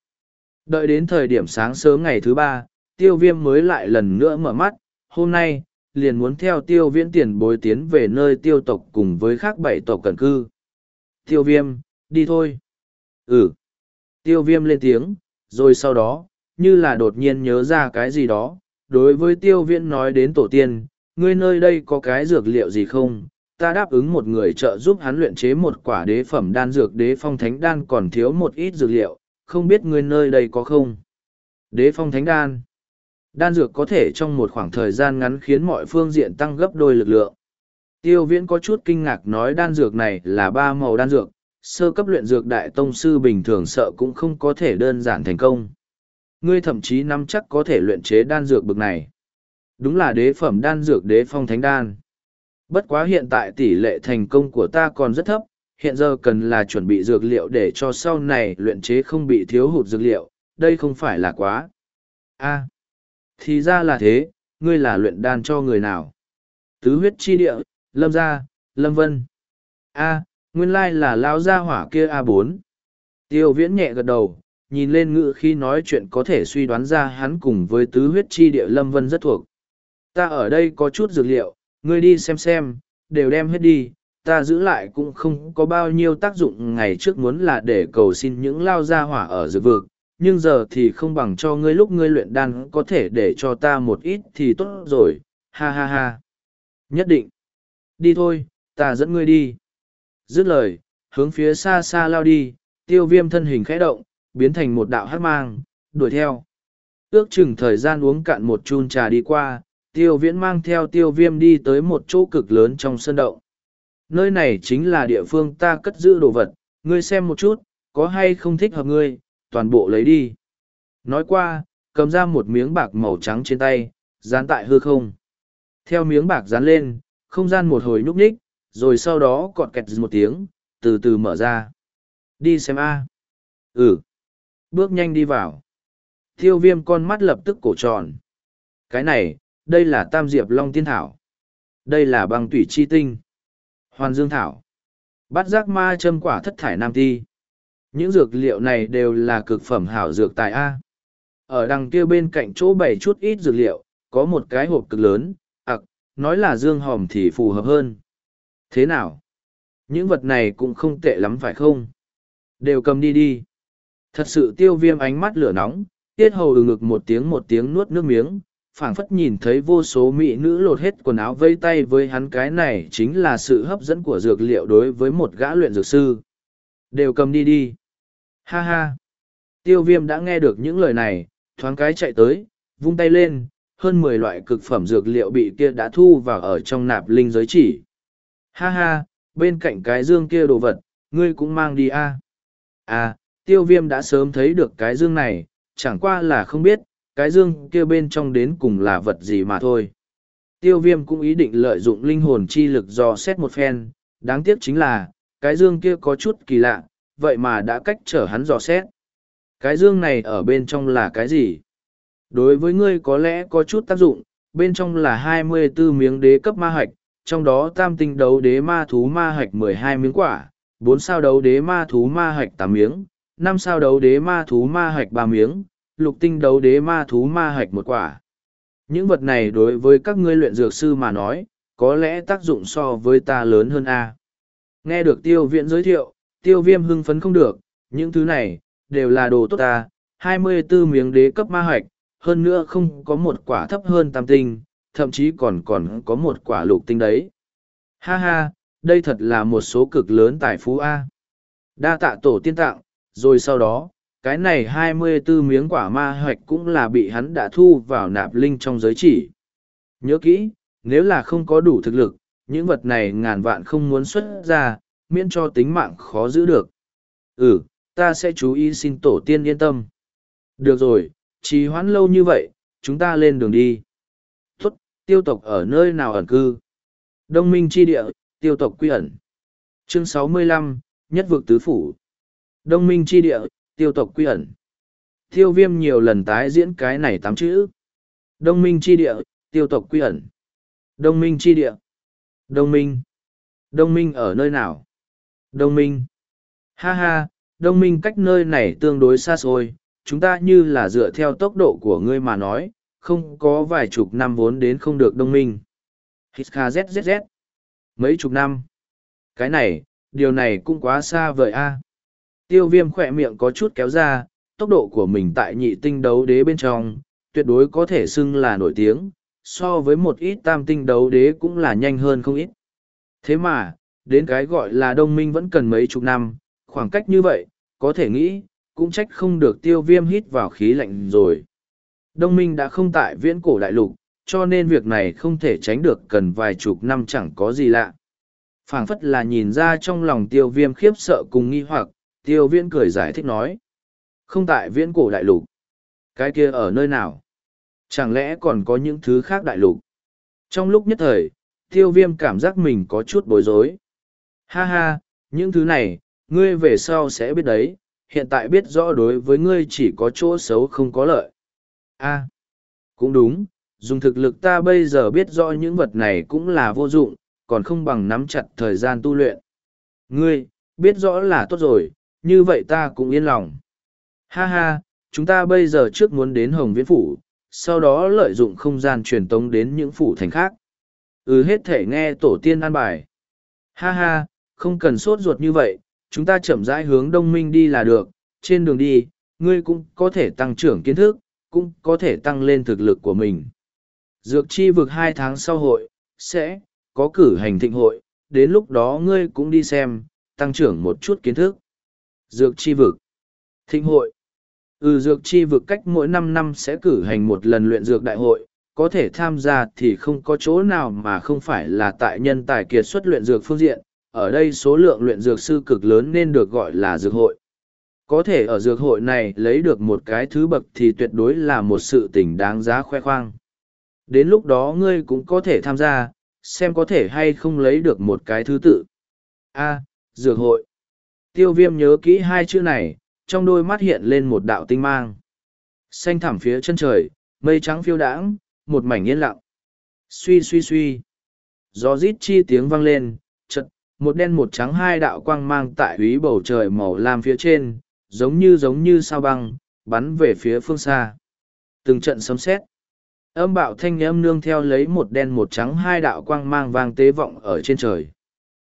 Đợi đến thời điểm sáng sớm ngày thứ ba, tiêu viêm mới lại lần nữa mở mắt, hôm nay, liền muốn theo tiêu viễn tiền bối tiến về nơi tiêu tộc cùng với khác bảy tộc cẩn cư. Tiêu viêm, đi thôi. Ừ. Tiêu viêm lên tiếng, rồi sau đó, như là đột nhiên nhớ ra cái gì đó, đối với tiêu viễn nói đến tổ tiên, ngươi nơi đây có cái dược liệu gì không? Ta đáp ứng một người trợ giúp hắn luyện chế một quả đế phẩm đan dược đế phong thánh đan còn thiếu một ít dược liệu, không biết ngươi nơi đây có không? Đế phong thánh đan. Đan dược có thể trong một khoảng thời gian ngắn khiến mọi phương diện tăng gấp đôi lực lượng. Tiêu viễn có chút kinh ngạc nói đan dược này là ba màu đan dược, sơ cấp luyện dược đại tông sư bình thường sợ cũng không có thể đơn giản thành công. Ngươi thậm chí nắm chắc có thể luyện chế đan dược bực này. Đúng là đế phẩm đan dược đế phong thánh đan. Bất quá hiện tại tỷ lệ thành công của ta còn rất thấp, hiện giờ cần là chuẩn bị dược liệu để cho sau này luyện chế không bị thiếu hụt dược liệu, đây không phải là quá. A. Thì ra là thế, ngươi là luyện đan cho người nào? Tứ huyết chi địa, lâm gia, lâm vân. A, nguyên lai là lao gia hỏa kia a bốn tiêu viễn nhẹ gật đầu nhìn lên ngự khi nói chuyện có thể suy đoán ra hắn cùng với tứ huyết chi địa lâm vân rất thuộc ta ở đây có chút dược liệu ngươi đi xem xem đều đem hết đi ta giữ lại cũng không có bao nhiêu tác dụng ngày trước muốn là để cầu xin những lao gia hỏa ở dược vực nhưng giờ thì không bằng cho ngươi lúc ngươi luyện đan có thể để cho ta một ít thì tốt rồi ha ha ha. Nhất định. Đi thôi ta dẫn ngươi đi. Dứt lời, hướng phía xa xa lao đi, tiêu viêm thân hình khẽ động, biến thành một đạo hát mang, đuổi theo. Ước chừng thời gian uống cạn một chun trà đi qua, tiêu viễn mang theo tiêu viêm đi tới một chỗ cực lớn trong sân động. Nơi này chính là địa phương ta cất giữ đồ vật, ngươi xem một chút, có hay không thích hợp ngươi, toàn bộ lấy đi. Nói qua, cầm ra một miếng bạc màu trắng trên tay, dán tại hư không. Theo miếng bạc dán lên, không gian một hồi nhúc nhích, rồi sau đó cọt kẹt một tiếng, từ từ mở ra. Đi xem a. Ừ. Bước nhanh đi vào. Tiêu viêm con mắt lập tức cổ tròn. Cái này, đây là tam diệp long tiên thảo. Đây là băng tủy chi tinh. Hoàn dương thảo. Bát giác ma châm quả thất thải nam ti. Những dược liệu này đều là cực phẩm hảo dược tài A. Ở đằng kia bên cạnh chỗ bày chút ít dược liệu, có một cái hộp cực lớn, ặc, nói là dương hòm thì phù hợp hơn. Thế nào? Những vật này cũng không tệ lắm phải không? Đều cầm đi đi. Thật sự tiêu viêm ánh mắt lửa nóng, tiết hầu ừ ngực một tiếng một tiếng nuốt nước miếng, phảng phất nhìn thấy vô số mỹ nữ lột hết quần áo vây tay với hắn cái này chính là sự hấp dẫn của dược liệu đối với một gã luyện dược sư. Đều cầm đi đi. Ha ha. Tiêu viêm đã nghe được những lời này, thoáng cái chạy tới, vung tay lên, hơn mười loại cực phẩm dược liệu bị kia đã thu vào ở trong nạp linh giới chỉ. Ha ha, bên cạnh cái dương kia đồ vật, ngươi cũng mang đi a. À? à, tiêu viêm đã sớm thấy được cái dương này, chẳng qua là không biết, cái dương kia bên trong đến cùng là vật gì mà thôi. Tiêu viêm cũng ý định lợi dụng linh hồn chi lực do xét một phen, đáng tiếc chính là, cái dương kia có chút kỳ lạ, vậy mà đã cách trở hắn dò xét. Cái dương này ở bên trong là cái gì? Đối với ngươi có lẽ có chút tác dụng, bên trong là hai mươi 24 miếng đế cấp ma hạch, trong đó tam tinh đấu đế ma thú ma hạch mười hai miếng quả, bốn sao đấu đế ma thú ma hạch tám miếng, năm sao đấu đế ma thú ma hạch ba miếng, lục tinh đấu đế ma thú ma hạch một quả. Những vật này đối với các ngươi luyện dược sư mà nói, có lẽ tác dụng so với ta lớn hơn A. Nghe được tiêu viện giới thiệu, tiêu viêm hưng phấn không được, những thứ này, đều là đồ tốt ta, hai mươi 24 miếng đế cấp ma hạch, hơn nữa không có một quả thấp hơn tam tinh, thậm chí còn còn có một quả lục tinh đấy. Ha ha, đây thật là một số cực lớn tài phú A. Đa tạ tổ tiên tặng, rồi sau đó, cái này hai mươi 24 miếng quả ma hoạch cũng là bị hắn đã thu vào nạp linh trong giới chỉ. Nhớ kỹ, nếu là không có đủ thực lực, những vật này ngàn vạn không muốn xuất ra, miễn cho tính mạng khó giữ được. Ừ, ta sẽ chú ý xin tổ tiên yên tâm. Được rồi, trì hoãn lâu như vậy, chúng ta lên đường đi tiêu tộc ở nơi nào ẩn cư. Đông minh chi địa, tiêu tộc quy ẩn. Chương 65, Nhất vực tứ phủ. Đông minh chi địa, tiêu tộc quy ẩn. Tiêu viêm nhiều lần tái diễn cái này tám chữ. Đông minh chi địa, tiêu tộc quy ẩn. Đông minh chi địa. Đông minh. Đông minh ở nơi nào? Đông minh. Ha ha, đông minh cách nơi này tương đối xa xôi, chúng ta như là dựa theo tốc độ của ngươi mà nói, không có vài chục năm vốn đến không được đông minh. Hiska ZZZ. Mấy chục năm. Cái này, điều này cũng quá xa vời a. Tiêu viêm khỏe miệng có chút kéo ra, tốc độ của mình tại nhị tinh đấu đế bên trong, tuyệt đối có thể xưng là nổi tiếng, so với một ít tam tinh đấu đế cũng là nhanh hơn không ít. Thế mà, đến cái gọi là đông minh vẫn cần mấy chục năm, khoảng cách như vậy, có thể nghĩ, cũng trách không được tiêu viêm hít vào khí lạnh rồi. Đông minh đã không tại viễn cổ đại lục, cho nên việc này không thể tránh được cần vài chục năm chẳng có gì lạ. phảng phất là nhìn ra trong lòng tiêu viêm khiếp sợ cùng nghi hoặc, tiêu viễn cười giải thích nói. Không tại viễn cổ đại lục. Cái kia ở nơi nào? Chẳng lẽ còn có những thứ khác đại lục? Trong lúc nhất thời, tiêu viêm cảm giác mình có chút bối rối. Ha ha, những thứ này, ngươi về sau sẽ biết đấy, hiện tại biết rõ đối với ngươi chỉ có chỗ xấu không có lợi a Cũng đúng, dùng thực lực ta bây giờ biết rõ những vật này cũng là vô dụng, còn không bằng nắm chặt thời gian tu luyện. Ngươi, biết rõ là tốt rồi, như vậy ta cũng yên lòng. Ha ha, chúng ta bây giờ trước muốn đến Hồng Viễn Phủ, sau đó lợi dụng không gian truyền tống đến những phủ thành khác. Ừ hết thể nghe tổ tiên an bài. Ha ha, không cần sốt ruột như vậy, chúng ta chậm rãi hướng đông minh đi là được, trên đường đi, ngươi cũng có thể tăng trưởng kiến thức, cũng có thể tăng lên thực lực của mình. Dược chi vực hai tháng sau hội, sẽ có cử hành thịnh hội, đến lúc đó ngươi cũng đi xem, tăng trưởng một chút kiến thức. Dược chi vực. Thịnh hội. Ừ dược chi vực cách mỗi năm năm sẽ cử hành một lần luyện dược đại hội, có thể tham gia thì không có chỗ nào mà không phải là tại nhân tài kiệt xuất luyện dược phương diện, ở đây số lượng luyện dược sư cực lớn nên được gọi là dược hội. Có thể ở dược hội này lấy được một cái thứ bậc thì tuyệt đối là một sự tình đáng giá khoe khoang. Đến lúc đó ngươi cũng có thể tham gia, xem có thể hay không lấy được một cái thứ tự. A, dược hội. Tiêu viêm nhớ kỹ hai chữ này, trong đôi mắt hiện lên một đạo tinh mang. Xanh thẳm phía chân trời, mây trắng phiêu đãng, một mảnh yên lặng. Suy suy suy. Gió rít chi tiếng vang lên, chật, một đen một trắng hai đạo quang mang tại úy bầu trời màu lam phía trên, giống như giống như sao băng, bắn về phía phương xa. Từng trận sấm sét âm bạo thanh âm nương theo lấy một đen một trắng hai đạo quang mang vang tế vọng ở trên trời.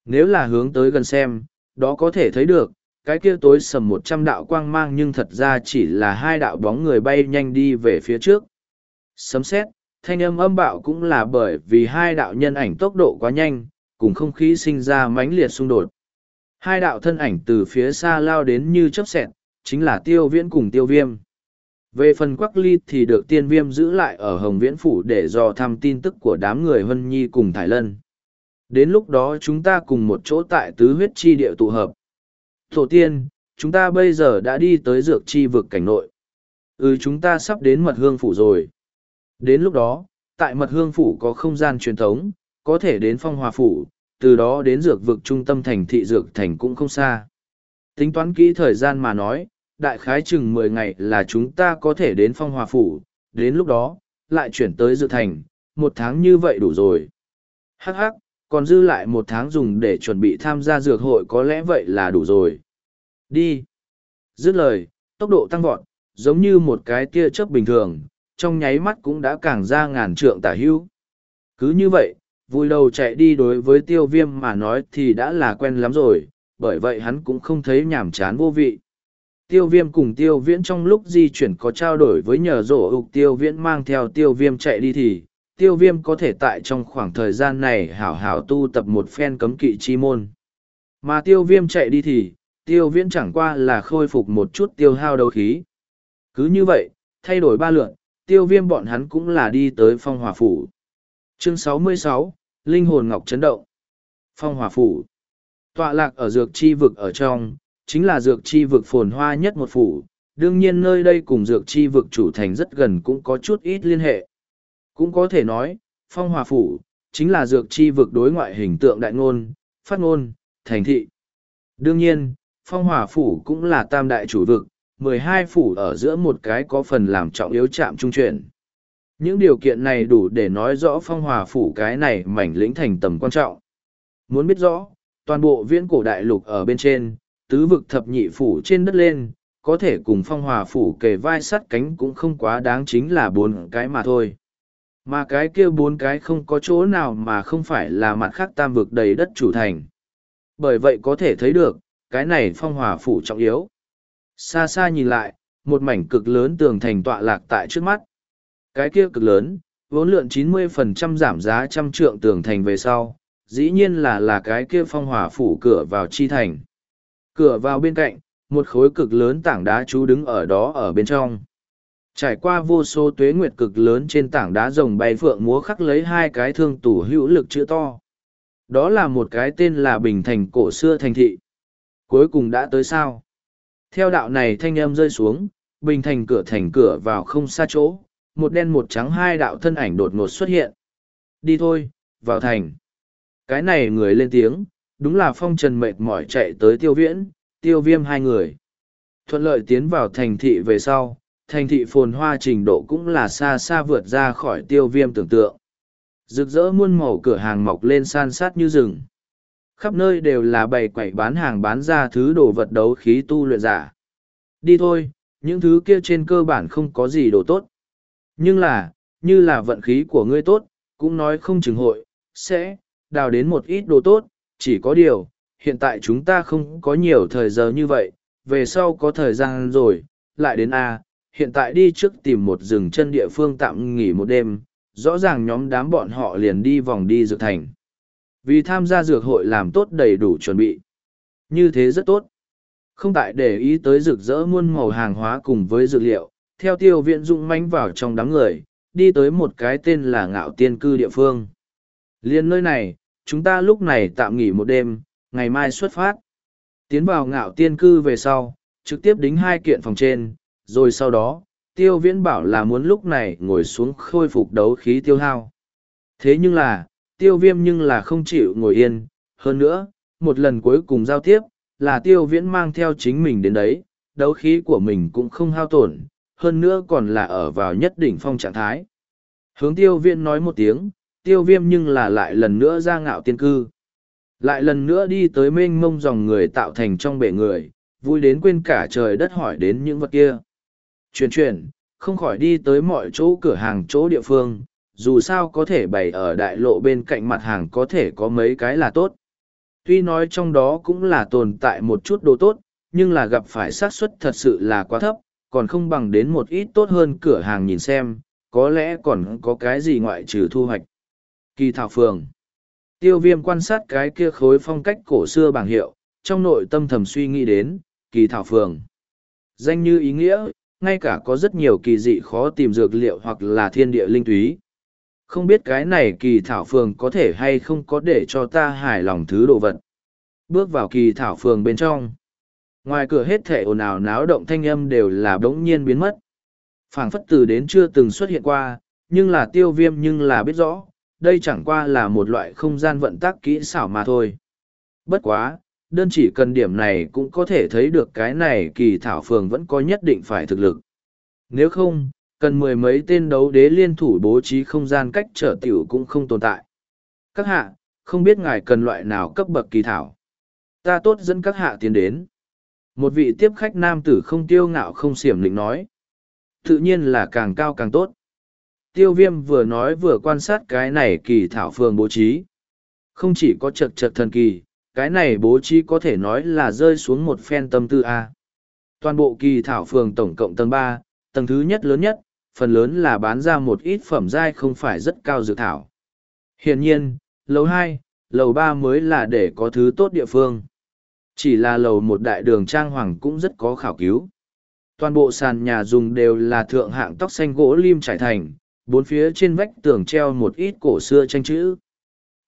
Nếu là hướng tới gần xem, đó có thể thấy được, cái kia tối sầm một trăm đạo quang mang nhưng thật ra chỉ là hai đạo bóng người bay nhanh đi về phía trước. Sấm xét, thanh âm âm bạo cũng là bởi vì hai đạo nhân ảnh tốc độ quá nhanh, cùng không khí sinh ra mãnh liệt xung đột. Hai đạo thân ảnh từ phía xa lao đến như chớp xẹt, chính là tiêu viễn cùng tiêu viêm. Về phần quắc ly thì được tiên viêm giữ lại ở Hồng Viễn Phủ để dò thăm tin tức của đám người Hân Nhi cùng Thải Lân. Đến lúc đó chúng ta cùng một chỗ tại tứ huyết chi địa tụ hợp. Tổ tiên, chúng ta bây giờ đã đi tới dược chi vực cảnh nội. Ừ chúng ta sắp đến mật hương phủ rồi. Đến lúc đó, tại mật hương phủ có không gian truyền thống, có thể đến phong hòa phủ, từ đó đến dược vực trung tâm thành thị dược thành cũng không xa. Tính toán kỹ thời gian mà nói, đại khái chừng mười ngày là chúng ta có thể đến phong hòa phủ, đến lúc đó, lại chuyển tới dược thành, một tháng như vậy đủ rồi. Hắc hắc, còn dư lại một tháng dùng để chuẩn bị tham gia dược hội có lẽ vậy là đủ rồi. Đi. Dứt lời, tốc độ tăng vọt, giống như một cái tia chớp bình thường, trong nháy mắt cũng đã càng ra ngàn trượng tả hưu. Cứ như vậy, vui đầu chạy đi đối với tiêu viêm mà nói thì đã là quen lắm rồi, bởi vậy hắn cũng không thấy nhàm chán vô vị. Tiêu viêm cùng tiêu viễn trong lúc di chuyển có trao đổi với nhờ rổ ục tiêu viễn mang theo tiêu viêm chạy đi thì, tiêu viêm có thể tại trong khoảng thời gian này hảo hảo tu tập một phen cấm kỵ chi môn. Mà tiêu viêm chạy đi thì, tiêu viễn chẳng qua là khôi phục một chút tiêu hao đấu khí. Cứ như vậy, thay đổi ba lượn, tiêu viêm bọn hắn cũng là đi tới phong hòa phủ. Chương 66, Linh hồn ngọc chấn động. Phong hòa phủ. Tọa lạc ở dược chi vực ở trong, chính là dược chi vực phồn hoa nhất một phủ. Đương nhiên nơi đây cùng dược chi vực chủ thành rất gần cũng có chút ít liên hệ. Cũng có thể nói, phong hòa phủ, chính là dược chi vực đối ngoại hình tượng đại ngôn, phát ngôn, thành thị. Đương nhiên, phong hòa phủ cũng là tam đại chủ vực, mười hai phủ ở giữa một cái có phần làm trọng yếu chạm trung chuyển. Những điều kiện này đủ để nói rõ phong hòa phủ cái này mảnh lĩnh thành tầm quan trọng. Muốn biết rõ, toàn bộ viễn cổ đại lục ở bên trên, tứ vực thập nhị phủ trên đất lên, có thể cùng phong hòa phủ kề vai sắt cánh cũng không quá đáng chính là bốn cái mà thôi. Mà cái kia bốn cái không có chỗ nào mà không phải là mặt khác tam vực đầy đất chủ thành. Bởi vậy có thể thấy được, cái này phong hòa phủ trọng yếu. Xa xa nhìn lại, một mảnh cực lớn tường thành tọa lạc tại trước mắt. Cái kia cực lớn, vốn lượn 90% giảm giá trăm trượng tường thành về sau, dĩ nhiên là là cái kia phong hòa phủ cửa vào chi thành. Cửa vào bên cạnh, một khối cực lớn tảng đá chú đứng ở đó ở bên trong. Trải qua vô số tuế nguyệt cực lớn trên tảng đá rồng bay phượng múa khắc lấy hai cái thương tủ hữu lực chữ to. Đó là một cái tên là Bình Thành cổ xưa thành thị. Cuối cùng đã tới sao? Theo đạo này thanh âm rơi xuống, Bình Thành cửa thành cửa vào không xa chỗ, một đen một trắng hai đạo thân ảnh đột ngột xuất hiện. Đi thôi, vào thành. Cái này người lên tiếng, đúng là phong trần mệt mỏi chạy tới tiêu viễn, tiêu viêm hai người. Thuận lợi tiến vào thành thị về sau, thành thị phồn hoa trình độ cũng là xa xa vượt ra khỏi tiêu viêm tưởng tượng. Rực rỡ muôn màu cửa hàng mọc lên san sát như rừng. Khắp nơi đều là bày quẩy bán hàng bán ra thứ đồ vật đấu khí tu luyện giả. Đi thôi, những thứ kia trên cơ bản không có gì đồ tốt. Nhưng là, như là vận khí của ngươi tốt, cũng nói không chừng hội, sẽ, đào đến một ít đồ tốt, chỉ có điều, hiện tại chúng ta không có nhiều thời giờ như vậy, về sau có thời gian rồi, lại đến A, hiện tại đi trước tìm một rừng chân địa phương tạm nghỉ một đêm, rõ ràng nhóm đám bọn họ liền đi vòng đi dược thành. Vì tham gia dược hội làm tốt đầy đủ chuẩn bị. Như thế rất tốt. Không tại để ý tới rực rỡ muôn màu hàng hóa cùng với dược liệu, theo tiêu viện dụng manh vào trong đám người, đi tới một cái tên là ngạo tiên cư địa phương. Liên nơi này, chúng ta lúc này tạm nghỉ một đêm, ngày mai xuất phát. Tiến vào ngạo tiên cư về sau, trực tiếp đính hai kiện phòng trên, rồi sau đó, tiêu viễn bảo là muốn lúc này ngồi xuống khôi phục đấu khí tiêu hao. Thế nhưng là, tiêu viêm nhưng là không chịu ngồi yên, hơn nữa, một lần cuối cùng giao tiếp, là tiêu viễn mang theo chính mình đến đấy, đấu khí của mình cũng không hao tổn, hơn nữa còn là ở vào nhất đỉnh phong trạng thái. Hướng tiêu viễn nói một tiếng, tiêu viêm nhưng là lại lần nữa ra ngạo tiên cư. Lại lần nữa đi tới mênh mông dòng người tạo thành trong bể người, vui đến quên cả trời đất hỏi đến những vật kia. Chuyển chuyển, không khỏi đi tới mọi chỗ cửa hàng chỗ địa phương, dù sao có thể bày ở đại lộ bên cạnh mặt hàng có thể có mấy cái là tốt. Tuy nói trong đó cũng là tồn tại một chút đồ tốt, nhưng là gặp phải xác suất thật sự là quá thấp, còn không bằng đến một ít tốt hơn cửa hàng nhìn xem, có lẽ còn có cái gì ngoại trừ thu hoạch. Kỳ thảo phường Tiêu viêm quan sát cái kia khối phong cách cổ xưa bảng hiệu, trong nội tâm thầm suy nghĩ đến, kỳ thảo phường. Danh như ý nghĩa, ngay cả có rất nhiều kỳ dị khó tìm dược liệu hoặc là thiên địa linh túy. Không biết cái này kỳ thảo phường có thể hay không có để cho ta hài lòng thứ đồ vật. Bước vào kỳ thảo phường bên trong. Ngoài cửa hết thể ồn ào náo động thanh âm đều là bỗng nhiên biến mất. phảng phất từ đến chưa từng xuất hiện qua, nhưng là tiêu viêm nhưng là biết rõ, đây chẳng qua là một loại không gian vận tác kỹ xảo mà thôi. Bất quá, đơn chỉ cần điểm này cũng có thể thấy được cái này kỳ thảo phường vẫn có nhất định phải thực lực. Nếu không, cần mười mấy tên đấu đế liên thủ bố trí không gian cách trở tiểu cũng không tồn tại. Các hạ, không biết ngài cần loại nào cấp bậc kỳ thảo. Ta tốt dẫn các hạ tiến đến. Một vị tiếp khách nam tử không tiêu ngạo không xiểm lĩnh nói. Tự nhiên là càng cao càng tốt. Tiêu viêm vừa nói vừa quan sát cái này kỳ thảo phường bố trí. Không chỉ có chật chật thần kỳ, cái này bố trí có thể nói là rơi xuống một phen tâm tư A. Toàn bộ kỳ thảo phường tổng cộng tầng ba, tầng thứ nhất lớn nhất, phần lớn là bán ra một ít phẩm giai không phải rất cao dược thảo. Hiển nhiên, lầu hai, lầu ba mới là để có thứ tốt địa phương. Chỉ là lầu một đại đường trang hoàng cũng rất có khảo cứu. Toàn bộ sàn nhà dùng đều là thượng hạng tóc xanh gỗ lim trải thành, bốn phía trên vách tường treo một ít cổ xưa tranh chữ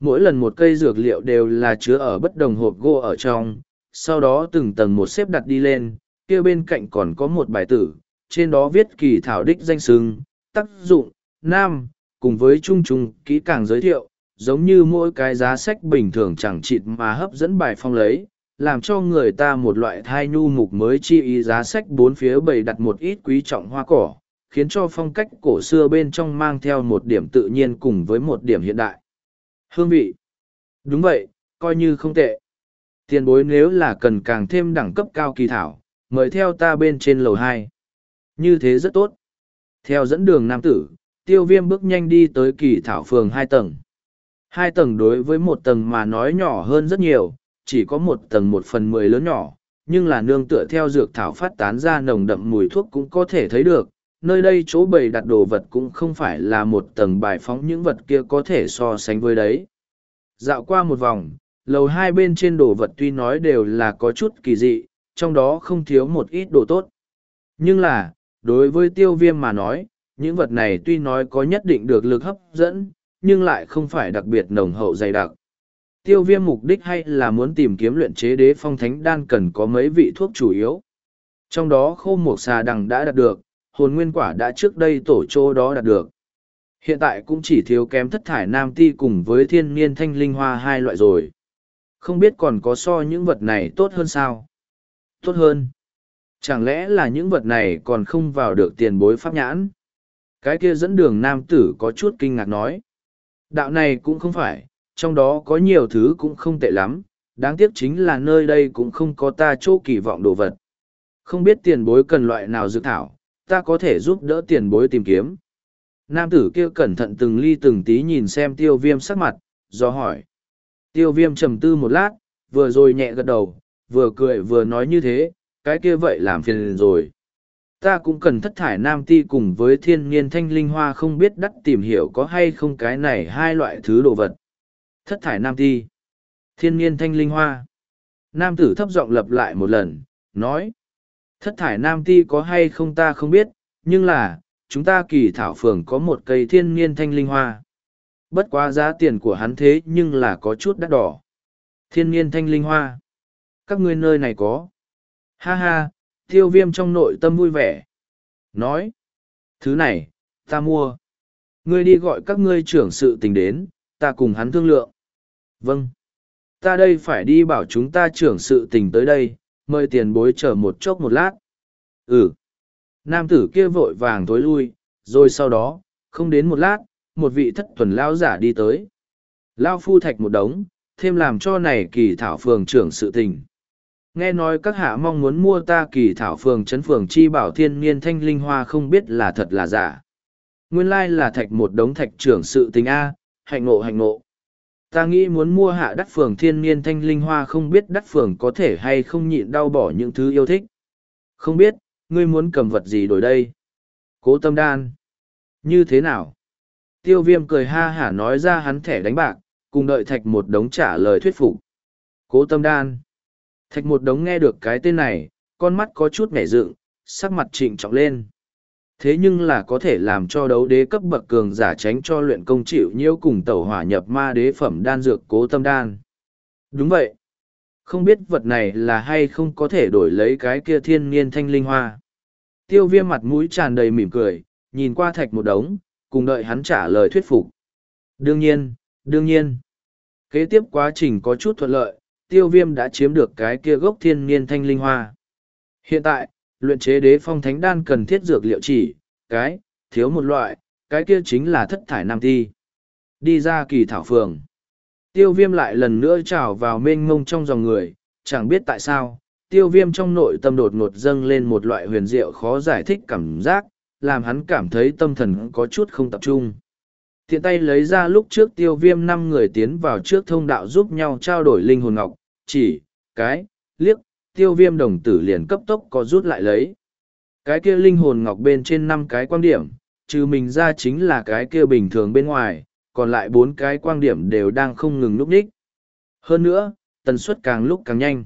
mỗi lần một cây dược liệu đều là chứa ở bất đồng hộp gỗ ở trong, sau đó từng tầng một xếp đặt đi lên, kia bên cạnh còn có một bài tử, trên đó viết kỳ thảo đích danh sưng, tác dụng, nam, cùng với chung chung kỹ càng giới thiệu, giống như mỗi cái giá sách bình thường chẳng chịt mà hấp dẫn bài phong lấy, làm cho người ta một loại thai nhu mục mới chi ý giá sách bốn phía bày đặt một ít quý trọng hoa cỏ, khiến cho phong cách cổ xưa bên trong mang theo một điểm tự nhiên cùng với một điểm hiện đại. Hương vị. Đúng vậy, coi như không tệ. Tiền bối nếu là cần càng thêm đẳng cấp cao kỳ thảo, mời theo ta bên trên lầu hai. Như thế rất tốt. Theo dẫn đường nam tử, tiêu viêm bước nhanh đi tới kỳ thảo phường hai tầng. Hai tầng đối với một tầng mà nói nhỏ hơn rất nhiều, chỉ có một tầng một phần mười lớn nhỏ, nhưng là nương tựa theo dược thảo phát tán ra nồng đậm mùi thuốc cũng có thể thấy được, nơi đây chỗ bày đặt đồ vật cũng không phải là một tầng bài phóng những vật kia có thể so sánh với đấy. Dạo qua một vòng, lầu hai bên trên đồ vật tuy nói đều là có chút kỳ dị, trong đó không thiếu một ít đồ tốt. Nhưng là, đối với tiêu viêm mà nói, những vật này tuy nói có nhất định được lực hấp dẫn, nhưng lại không phải đặc biệt nồng hậu dày đặc. Tiêu viêm mục đích hay là muốn tìm kiếm luyện chế đế phong thánh đan cần có mấy vị thuốc chủ yếu. Trong đó khô mục xà đằng đã đạt được, hồn nguyên quả đã trước đây tổ chỗ đó đạt được. Hiện tại cũng chỉ thiếu kém thất thải nam ti cùng với thiên niên thanh linh hoa hai loại rồi. Không biết còn có so những vật này tốt hơn sao? Tốt hơn. Chẳng lẽ là những vật này còn không vào được tiền bối pháp nhãn? Cái kia dẫn đường nam tử có chút kinh ngạc nói. Đạo này cũng không phải, trong đó có nhiều thứ cũng không tệ lắm, đáng tiếc chính là nơi đây cũng không có ta chỗ kỳ vọng đồ vật. Không biết tiền bối cần loại nào dự thảo, ta có thể giúp đỡ tiền bối tìm kiếm. Nam tử kia cẩn thận từng ly từng tí nhìn xem tiêu viêm sắc mặt, do hỏi. Tiêu viêm trầm tư một lát, vừa rồi nhẹ gật đầu, vừa cười vừa nói như thế, cái kia vậy làm phiền rồi. Ta cũng cần thất thải nam ti cùng với thiên nhiên thanh linh hoa không biết đắt tìm hiểu có hay không cái này hai loại thứ đồ vật. Thất thải nam ti, thiên nhiên thanh linh hoa. Nam tử thấp giọng lặp lại một lần, nói. Thất thải nam ti có hay không ta không biết, nhưng là, chúng ta kỳ thảo phường có một cây thiên niên thanh linh hoa. Bất quá giá tiền của hắn thế nhưng là có chút đắt đỏ. Thiên niên thanh linh hoa. Các ngươi nơi này có. Ha ha, tiêu viêm trong nội tâm vui vẻ. Nói. Thứ này, ta mua. Ngươi đi gọi các ngươi trưởng sự tình đến, ta cùng hắn thương lượng. Vâng. Ta đây phải đi bảo chúng ta trưởng sự tình tới đây, mời tiền bối chờ một chốc một lát. Ừ. Nam tử kia vội vàng tối lui, rồi sau đó, không đến một lát, một vị thất thuần lao giả đi tới. Lao phu thạch một đống, thêm làm cho này kỳ thảo phường trưởng sự tình. Nghe nói các hạ mong muốn mua ta kỳ thảo phường chấn phường chi bảo thiên niên thanh linh hoa không biết là thật là giả. Nguyên lai là thạch một đống thạch trưởng sự tình A, hạnh ngộ hạnh ngộ. Ta nghĩ muốn mua hạ đắt phường thiên niên thanh linh hoa không biết đắt phường có thể hay không nhịn đau bỏ những thứ yêu thích. Không biết, ngươi muốn cầm vật gì đổi đây? Cố tâm đan. Như thế nào? Tiêu viêm cười ha hả nói ra hắn thẻ đánh bạc, cùng đợi thạch một đống trả lời thuyết phục. Cố tâm đan. Thạch một đống nghe được cái tên này, con mắt có chút mẻ dựng, sắc mặt trịnh trọng lên. Thế nhưng là có thể làm cho đấu đế cấp bậc cường giả tránh cho luyện công chịu nhiễu cùng tẩu hỏa nhập ma đế phẩm đan dược cố tâm đan. Đúng vậy. Không biết vật này là hay không có thể đổi lấy cái kia thiên niên thanh linh hoa. Tiêu viêm mặt mũi tràn đầy mỉm cười, nhìn qua thạch một đống, cùng đợi hắn trả lời thuyết phục. Đương nhiên, đương nhiên. Kế tiếp quá trình có chút thuận lợi, tiêu viêm đã chiếm được cái kia gốc thiên niên thanh linh hoa. Hiện tại, luyện chế đế phong thánh đan cần thiết dược liệu chỉ, cái, thiếu một loại, cái kia chính là thất thải nam thi Đi ra kỳ thảo phường. Tiêu viêm lại lần nữa trào vào mênh mông trong dòng người, chẳng biết tại sao, tiêu viêm trong nội tâm đột ngột dâng lên một loại huyền diệu khó giải thích cảm giác, làm hắn cảm thấy tâm thần có chút không tập trung. Thiện tay lấy ra lúc trước tiêu viêm năm người tiến vào trước thông đạo giúp nhau trao đổi linh hồn ngọc, chỉ, cái, liếc, tiêu viêm đồng tử liền cấp tốc có rút lại lấy. Cái kia linh hồn ngọc bên trên năm cái quan điểm, trừ mình ra chính là cái kia bình thường bên ngoài, còn lại bốn cái quan điểm đều đang không ngừng núp đích. Hơn nữa, tần suất càng lúc càng nhanh.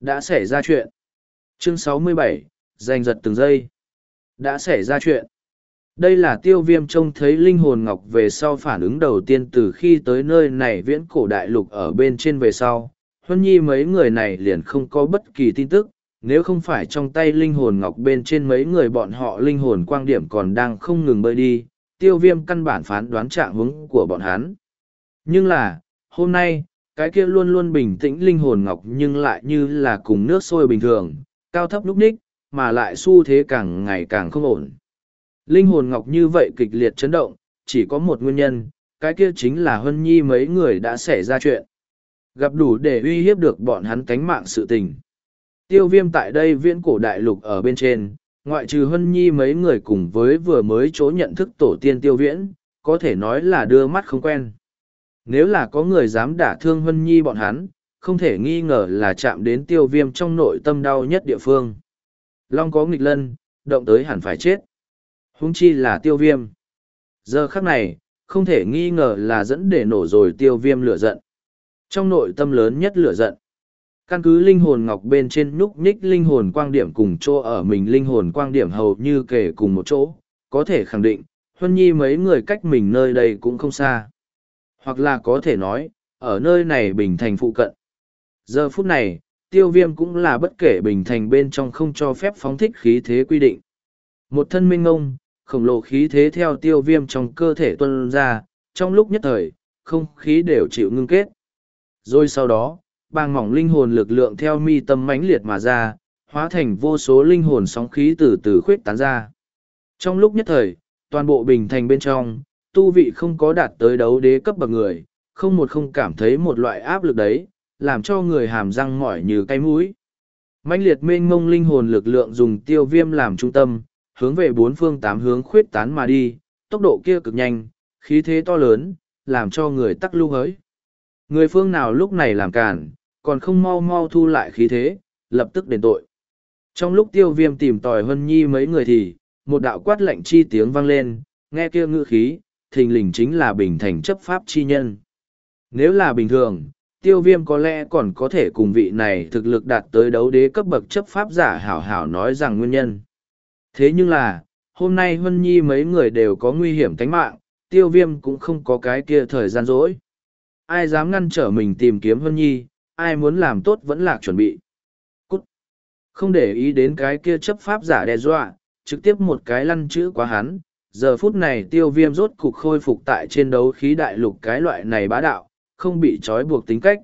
Đã xảy ra chuyện. Chương 67, giành giật từng giây. Đã xảy ra chuyện. Đây là tiêu viêm trông thấy linh hồn ngọc về sau phản ứng đầu tiên từ khi tới nơi này viễn cổ đại lục ở bên trên về sau. Huân nhi mấy người này liền không có bất kỳ tin tức, nếu không phải trong tay linh hồn ngọc bên trên mấy người bọn họ linh hồn quang điểm còn đang không ngừng bơi đi, tiêu viêm căn bản phán đoán trạng hướng của bọn hắn. Nhưng là, hôm nay, cái kia luôn luôn bình tĩnh linh hồn ngọc nhưng lại như là cùng nước sôi bình thường, cao thấp núp ních, mà lại xu thế càng ngày càng không ổn. Linh hồn ngọc như vậy kịch liệt chấn động, chỉ có một nguyên nhân, cái kia chính là Huân Nhi mấy người đã xảy ra chuyện. Gặp đủ để uy hiếp được bọn hắn cánh mạng sự tình. Tiêu viêm tại đây viễn cổ đại lục ở bên trên, ngoại trừ Hân Nhi mấy người cùng với vừa mới chỗ nhận thức tổ tiên tiêu viễn, có thể nói là đưa mắt không quen. Nếu là có người dám đả thương Hân Nhi bọn hắn, không thể nghi ngờ là chạm đến tiêu viêm trong nội tâm đau nhất địa phương. Long có nghịch lân, động tới hẳn phải chết. Húng chi là tiêu viêm. Giờ khắc này, không thể nghi ngờ là dẫn để nổ rồi tiêu viêm lửa giận. Trong nội tâm lớn nhất lửa giận. Căn cứ linh hồn ngọc bên trên núc nhích linh hồn quang điểm cùng chỗ ở mình linh hồn quang điểm hầu như kể cùng một chỗ, có thể khẳng định, Huân Nhi mấy người cách mình nơi đây cũng không xa. Hoặc là có thể nói, ở nơi này bình thành phụ cận. Giờ phút này, tiêu viêm cũng là bất kể bình thành bên trong không cho phép phóng thích khí thế quy định. Một thân minh ngông, khổng lồ khí thế theo tiêu viêm trong cơ thể tuân ra, trong lúc nhất thời, không khí đều chịu ngưng kết. Rồi sau đó, bàng mỏng linh hồn lực lượng theo mi tâm mãnh liệt mà ra, hóa thành vô số linh hồn sóng khí từ từ khuyết tán ra. Trong lúc nhất thời, toàn bộ bình thành bên trong, tu vị không có đạt tới đấu đế cấp bậc người, không một không cảm thấy một loại áp lực đấy, làm cho người hàm răng mỏi như cái mũi. mãnh liệt mênh mông linh hồn lực lượng dùng tiêu viêm làm trung tâm, hướng về bốn phương tám hướng khuyết tán mà đi, tốc độ kia cực nhanh, khí thế to lớn, làm cho người tắc lưu hới. Người phương nào lúc này làm cản, còn không mau mau thu lại khí thế, lập tức đền tội. Trong lúc tiêu viêm tìm tòi Hân Nhi mấy người thì, một đạo quát lệnh chi tiếng vang lên, nghe kia ngữ khí, thình lình chính là bình thành chấp pháp chi nhân. Nếu là bình thường, tiêu viêm có lẽ còn có thể cùng vị này thực lực đạt tới đấu đế cấp bậc chấp pháp giả hảo hảo nói rằng nguyên nhân. Thế nhưng là, hôm nay Hân Nhi mấy người đều có nguy hiểm tính mạng, tiêu viêm cũng không có cái kia thời gian rỗi. Ai dám ngăn trở mình tìm kiếm Hân Nhi, ai muốn làm tốt vẫn lạc chuẩn bị. Cút! Không để ý đến cái kia chấp pháp giả đe dọa, trực tiếp một cái lăn chữ quá hắn. Giờ phút này tiêu viêm rốt cục khôi phục tại trên đấu khí đại lục cái loại này bá đạo, không bị trói buộc tính cách.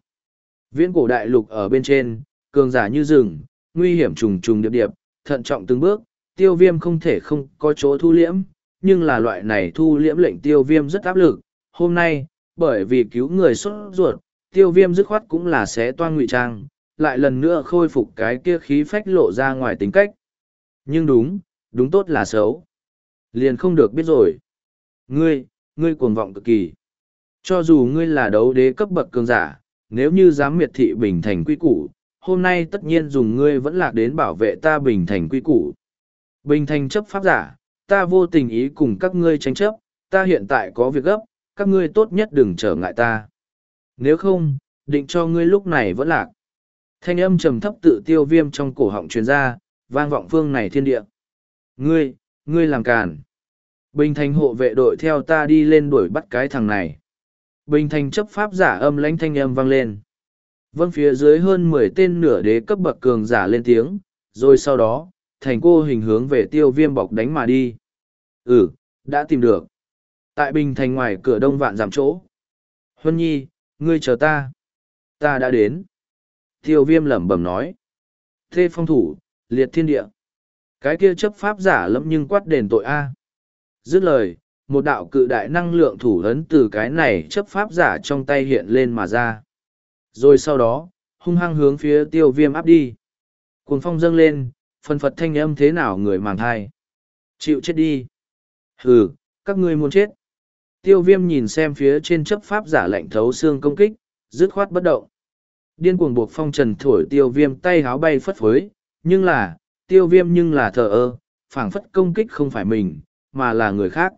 Viễn cổ đại lục ở bên trên, cường giả như rừng, nguy hiểm trùng trùng điệp điệp, thận trọng từng bước, tiêu viêm không thể không có chỗ thu liễm, nhưng là loại này thu liễm lệnh tiêu viêm rất áp lực. Hôm nay, bởi vì cứu người sốt ruột, tiêu viêm dứt khoát cũng là sẽ toan ngụy trang, lại lần nữa khôi phục cái kia khí phách lộ ra ngoài tính cách. Nhưng đúng, đúng tốt là xấu. Liền không được biết rồi. Ngươi, ngươi cuồng vọng cực kỳ. Cho dù ngươi là đấu đế cấp bậc cường giả, nếu như dám miệt thị bình thành quy củ, hôm nay tất nhiên dùng ngươi vẫn lạc đến bảo vệ ta bình thành quy củ. Bình thành chấp pháp giả, ta vô tình ý cùng các ngươi tranh chấp, ta hiện tại có việc gấp, các ngươi tốt nhất đừng trở ngại ta. Nếu không, định cho ngươi lúc này vẫn lạc. Thanh âm trầm thấp tự tiêu viêm trong cổ họng truyền ra, vang vọng phương này thiên địa. Ngươi, ngươi làm càn. Bình thành hộ vệ đội theo ta đi lên đuổi bắt cái thằng này. Bình thành chấp pháp giả âm lãnh thanh âm vang lên. Vâng phía dưới hơn mười tên nửa đế cấp bậc cường giả lên tiếng, rồi sau đó, thành cô hình hướng về tiêu viêm bọc đánh mà đi. Ừ, đã tìm được. Tại bình thành ngoài cửa đông vạn giảm chỗ. Huân nhi, ngươi chờ ta. Ta đã đến. Tiêu viêm lẩm bẩm nói. Thê phong thủ, liệt thiên địa. Cái kia chấp pháp giả lẫm nhưng quát đền tội A. Dứt lời, một đạo cự đại năng lượng thủ ấn từ cái này chấp pháp giả trong tay hiện lên mà ra. Rồi sau đó, hung hăng hướng phía tiêu viêm áp đi. Cuồng phong dâng lên, phần phật thanh âm thế nào người màng thai. Chịu chết đi. Hừ, các ngươi muốn chết. Tiêu viêm nhìn xem phía trên chấp pháp giả lạnh thấu xương công kích, dứt khoát bất động. Điên cuồng buộc phong trần thổi tiêu viêm tay háo bay phất phới, nhưng là, tiêu viêm nhưng là thờ ơ, phảng phất công kích không phải mình, mà là người khác.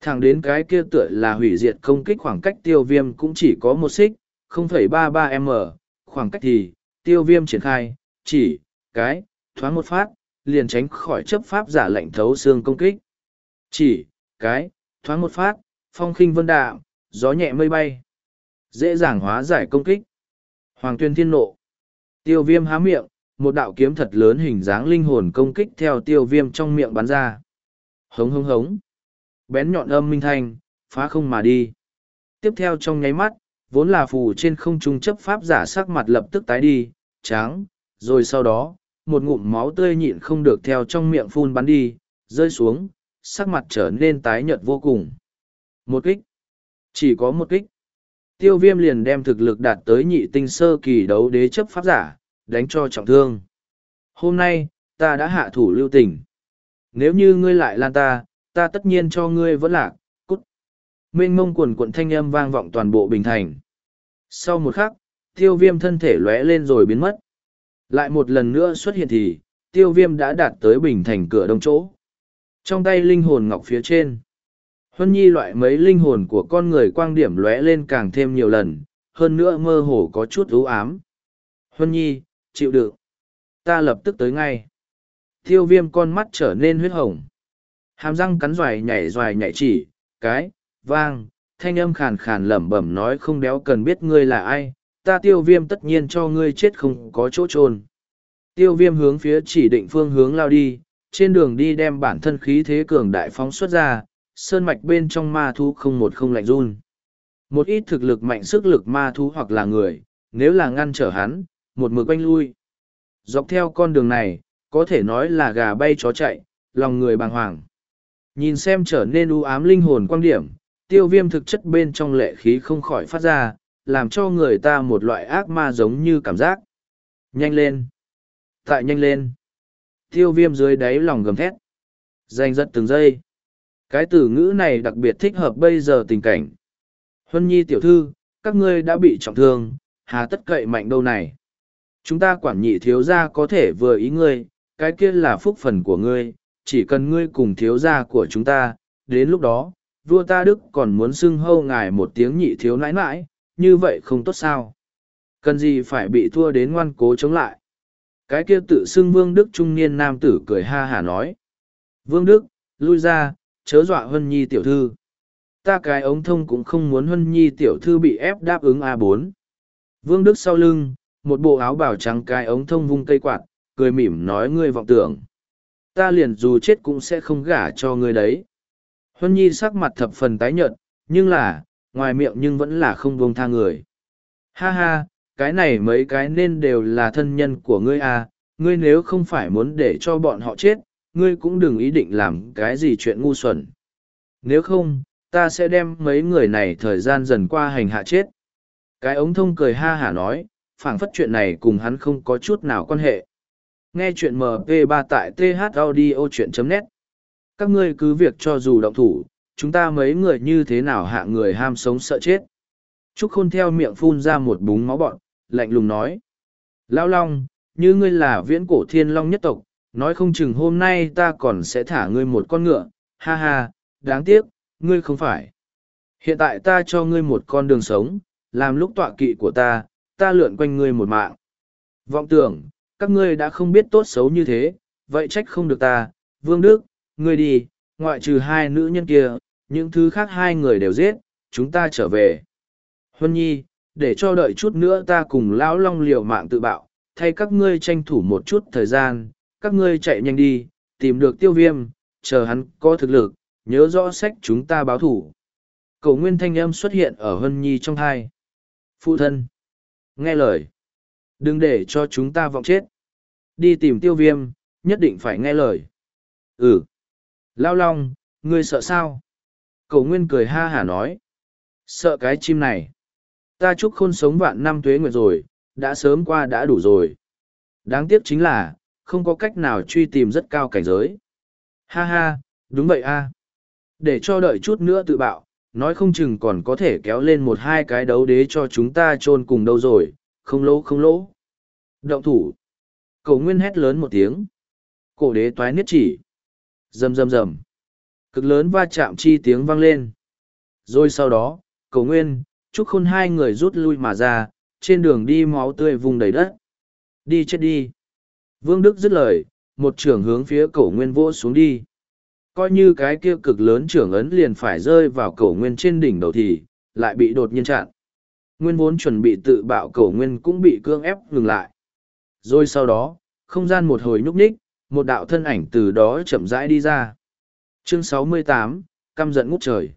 Thẳng đến cái kia tựa là hủy diệt công kích khoảng cách tiêu viêm cũng chỉ có một xích, 0,33m, khoảng cách thì, tiêu viêm triển khai, chỉ, cái, thoáng một phát, liền tránh khỏi chấp pháp giả lệnh thấu xương công kích. Chỉ, cái, thoáng một phát, phong khinh vân đạm, gió nhẹ mây bay. Dễ dàng hóa giải công kích. Hoàng tuyên thiên nộ. Tiêu viêm há miệng, một đạo kiếm thật lớn hình dáng linh hồn công kích theo tiêu viêm trong miệng bắn ra. Hống hống hống. Bén nhọn âm minh thanh, phá không mà đi. Tiếp theo trong nháy mắt, vốn là phù trên không trung chấp pháp giả sắc mặt lập tức tái đi, tráng, rồi sau đó, một ngụm máu tươi nhịn không được theo trong miệng phun bắn đi, rơi xuống, sắc mặt trở nên tái nhợt vô cùng. Một kích. Chỉ có một kích. Tiêu viêm liền đem thực lực đạt tới nhị tinh sơ kỳ đấu đế chấp pháp giả, đánh cho trọng thương. Hôm nay, ta đã hạ thủ lưu tình. Nếu như ngươi lại lan ta, ta tất nhiên cho ngươi vẫn lạc, cút. Mênh mông quần quận thanh âm vang vọng toàn bộ bình thành. Sau một khắc, tiêu viêm thân thể lóe lên rồi biến mất. Lại một lần nữa xuất hiện thì, tiêu viêm đã đạt tới bình thành cửa đông chỗ. Trong tay linh hồn ngọc phía trên. Huân nhi loại mấy linh hồn của con người quang điểm lóe lên càng thêm nhiều lần, hơn nữa mơ hồ có chút ưu ám. Huân nhi, chịu đựng. Ta lập tức tới ngay. Tiêu viêm con mắt trở nên huyết hồng. Hàm răng cắn doài nhảy doài nhảy chỉ, cái, vang, thanh âm khàn khàn lẩm bẩm nói không đéo cần biết ngươi là ai, ta tiêu viêm tất nhiên cho ngươi chết không có chỗ trôn. Tiêu viêm hướng phía chỉ định phương hướng lao đi, trên đường đi đem bản thân khí thế cường đại phóng xuất ra, sơn mạch bên trong ma thú không một không lạnh run. Một ít thực lực mạnh sức lực ma thú hoặc là người, nếu là ngăn trở hắn, một mực quanh lui. Dọc theo con đường này, có thể nói là gà bay chó chạy, lòng người bàng hoàng. Nhìn xem trở nên u ám linh hồn quan điểm, tiêu viêm thực chất bên trong lệ khí không khỏi phát ra, làm cho người ta một loại ác ma giống như cảm giác. Nhanh lên! Tại nhanh lên! Tiêu viêm dưới đáy lòng gầm thét. dành rất từng giây. Cái từ ngữ này đặc biệt thích hợp bây giờ tình cảnh. Huân nhi tiểu thư, các ngươi đã bị trọng thương, hà tất cậy mạnh đâu này. Chúng ta quản nhị thiếu gia có thể vừa ý ngươi, cái kia là phúc phần của ngươi, chỉ cần ngươi cùng thiếu gia của chúng ta, đến lúc đó, vua ta Đức còn muốn xưng hâu ngài một tiếng nhị thiếu nãi nãi, như vậy không tốt sao. Cần gì phải bị thua đến ngoan cố chống lại. Cái kia tự xưng Vương Đức trung niên nam tử cười ha hà nói. Vương Đức, lui ra, chớ dọa Hân Nhi tiểu thư. Ta cái ống thông cũng không muốn Hân Nhi tiểu thư bị ép đáp ứng a bốn. Vương Đức sau lưng, một bộ áo bào trắng cái ống thông vung cây quạt, cười mỉm nói ngươi vọng tưởng. Ta liền dù chết cũng sẽ không gả cho ngươi đấy. Huân Nhi sắc mặt thập phần tái nhợt, nhưng là, ngoài miệng nhưng vẫn là không buông tha người. Ha ha, cái này mấy cái nên đều là thân nhân của ngươi à, ngươi nếu không phải muốn để cho bọn họ chết, ngươi cũng đừng ý định làm cái gì chuyện ngu xuẩn. Nếu không, ta sẽ đem mấy người này thời gian dần qua hành hạ chết. Cái ống thông cười ha hả nói, phảng phất chuyện này cùng hắn không có chút nào quan hệ. Nghe chuyện MP3 tại thaudio.net Các ngươi cứ việc cho dù động thủ, chúng ta mấy người như thế nào hạ người ham sống sợ chết. Trúc Khôn theo miệng phun ra một búng máu bọn, lạnh lùng nói. Lão Long, như ngươi là viễn cổ thiên long nhất tộc, nói không chừng hôm nay ta còn sẽ thả ngươi một con ngựa, ha ha, đáng tiếc, ngươi không phải. Hiện tại ta cho ngươi một con đường sống, làm lúc tọa kỵ của ta, ta lượn quanh ngươi một mạng. Vọng tưởng, các ngươi đã không biết tốt xấu như thế, vậy trách không được ta, Vương Đức, ngươi đi, ngoại trừ hai nữ nhân kia, những thứ khác hai người đều giết, chúng ta trở về. Huân Nhi, để cho đợi chút nữa ta cùng Lão Long liều mạng tự bạo, thay các ngươi tranh thủ một chút thời gian, các ngươi chạy nhanh đi, tìm được tiêu viêm, chờ hắn có thực lực, nhớ rõ sách chúng ta báo thủ. Cầu nguyên thanh âm xuất hiện ở hân Nhi trong thai. Phụ thân. Nghe lời. Đừng để cho chúng ta vọng chết. Đi tìm tiêu viêm, nhất định phải nghe lời. Ừ. Lao Long, ngươi sợ sao? Cầu nguyên cười ha hả nói. Sợ cái chim này. Ta chúc khôn sống vạn năm tuế nguyệt rồi, đã sớm qua đã đủ rồi. Đáng tiếc chính là, không có cách nào truy tìm rất cao cảnh giới. Ha ha, đúng vậy a. À. Để cho đợi chút nữa tự bạo, nói không chừng còn có thể kéo lên một hai cái đấu đế cho chúng ta chôn cùng đâu rồi, không lỗ không lỗ. Động thủ. Cổ nguyên hét lớn một tiếng. Cổ đế toái niết chỉ. Rầm rầm rầm. Cực lớn va chạm chi tiếng vang lên. Rồi sau đó, cổ nguyên, chúc khôn hai người rút lui mà ra, trên đường đi máu tươi vùng đầy đất. Đi chết đi. Vương Đức dứt lời, một trưởng hướng phía cổ nguyên vỗ xuống đi. Coi như cái kia cực lớn trưởng ấn liền phải rơi vào cổ nguyên trên đỉnh đầu thì, lại bị đột nhiên chặn. Nguyên vốn chuẩn bị tự bạo cổ nguyên cũng bị cương ép ngừng lại. Rồi sau đó, không gian một hồi nhúc nhích, một đạo thân ảnh từ đó chậm rãi đi ra. Chương 68, căm giận ngút trời.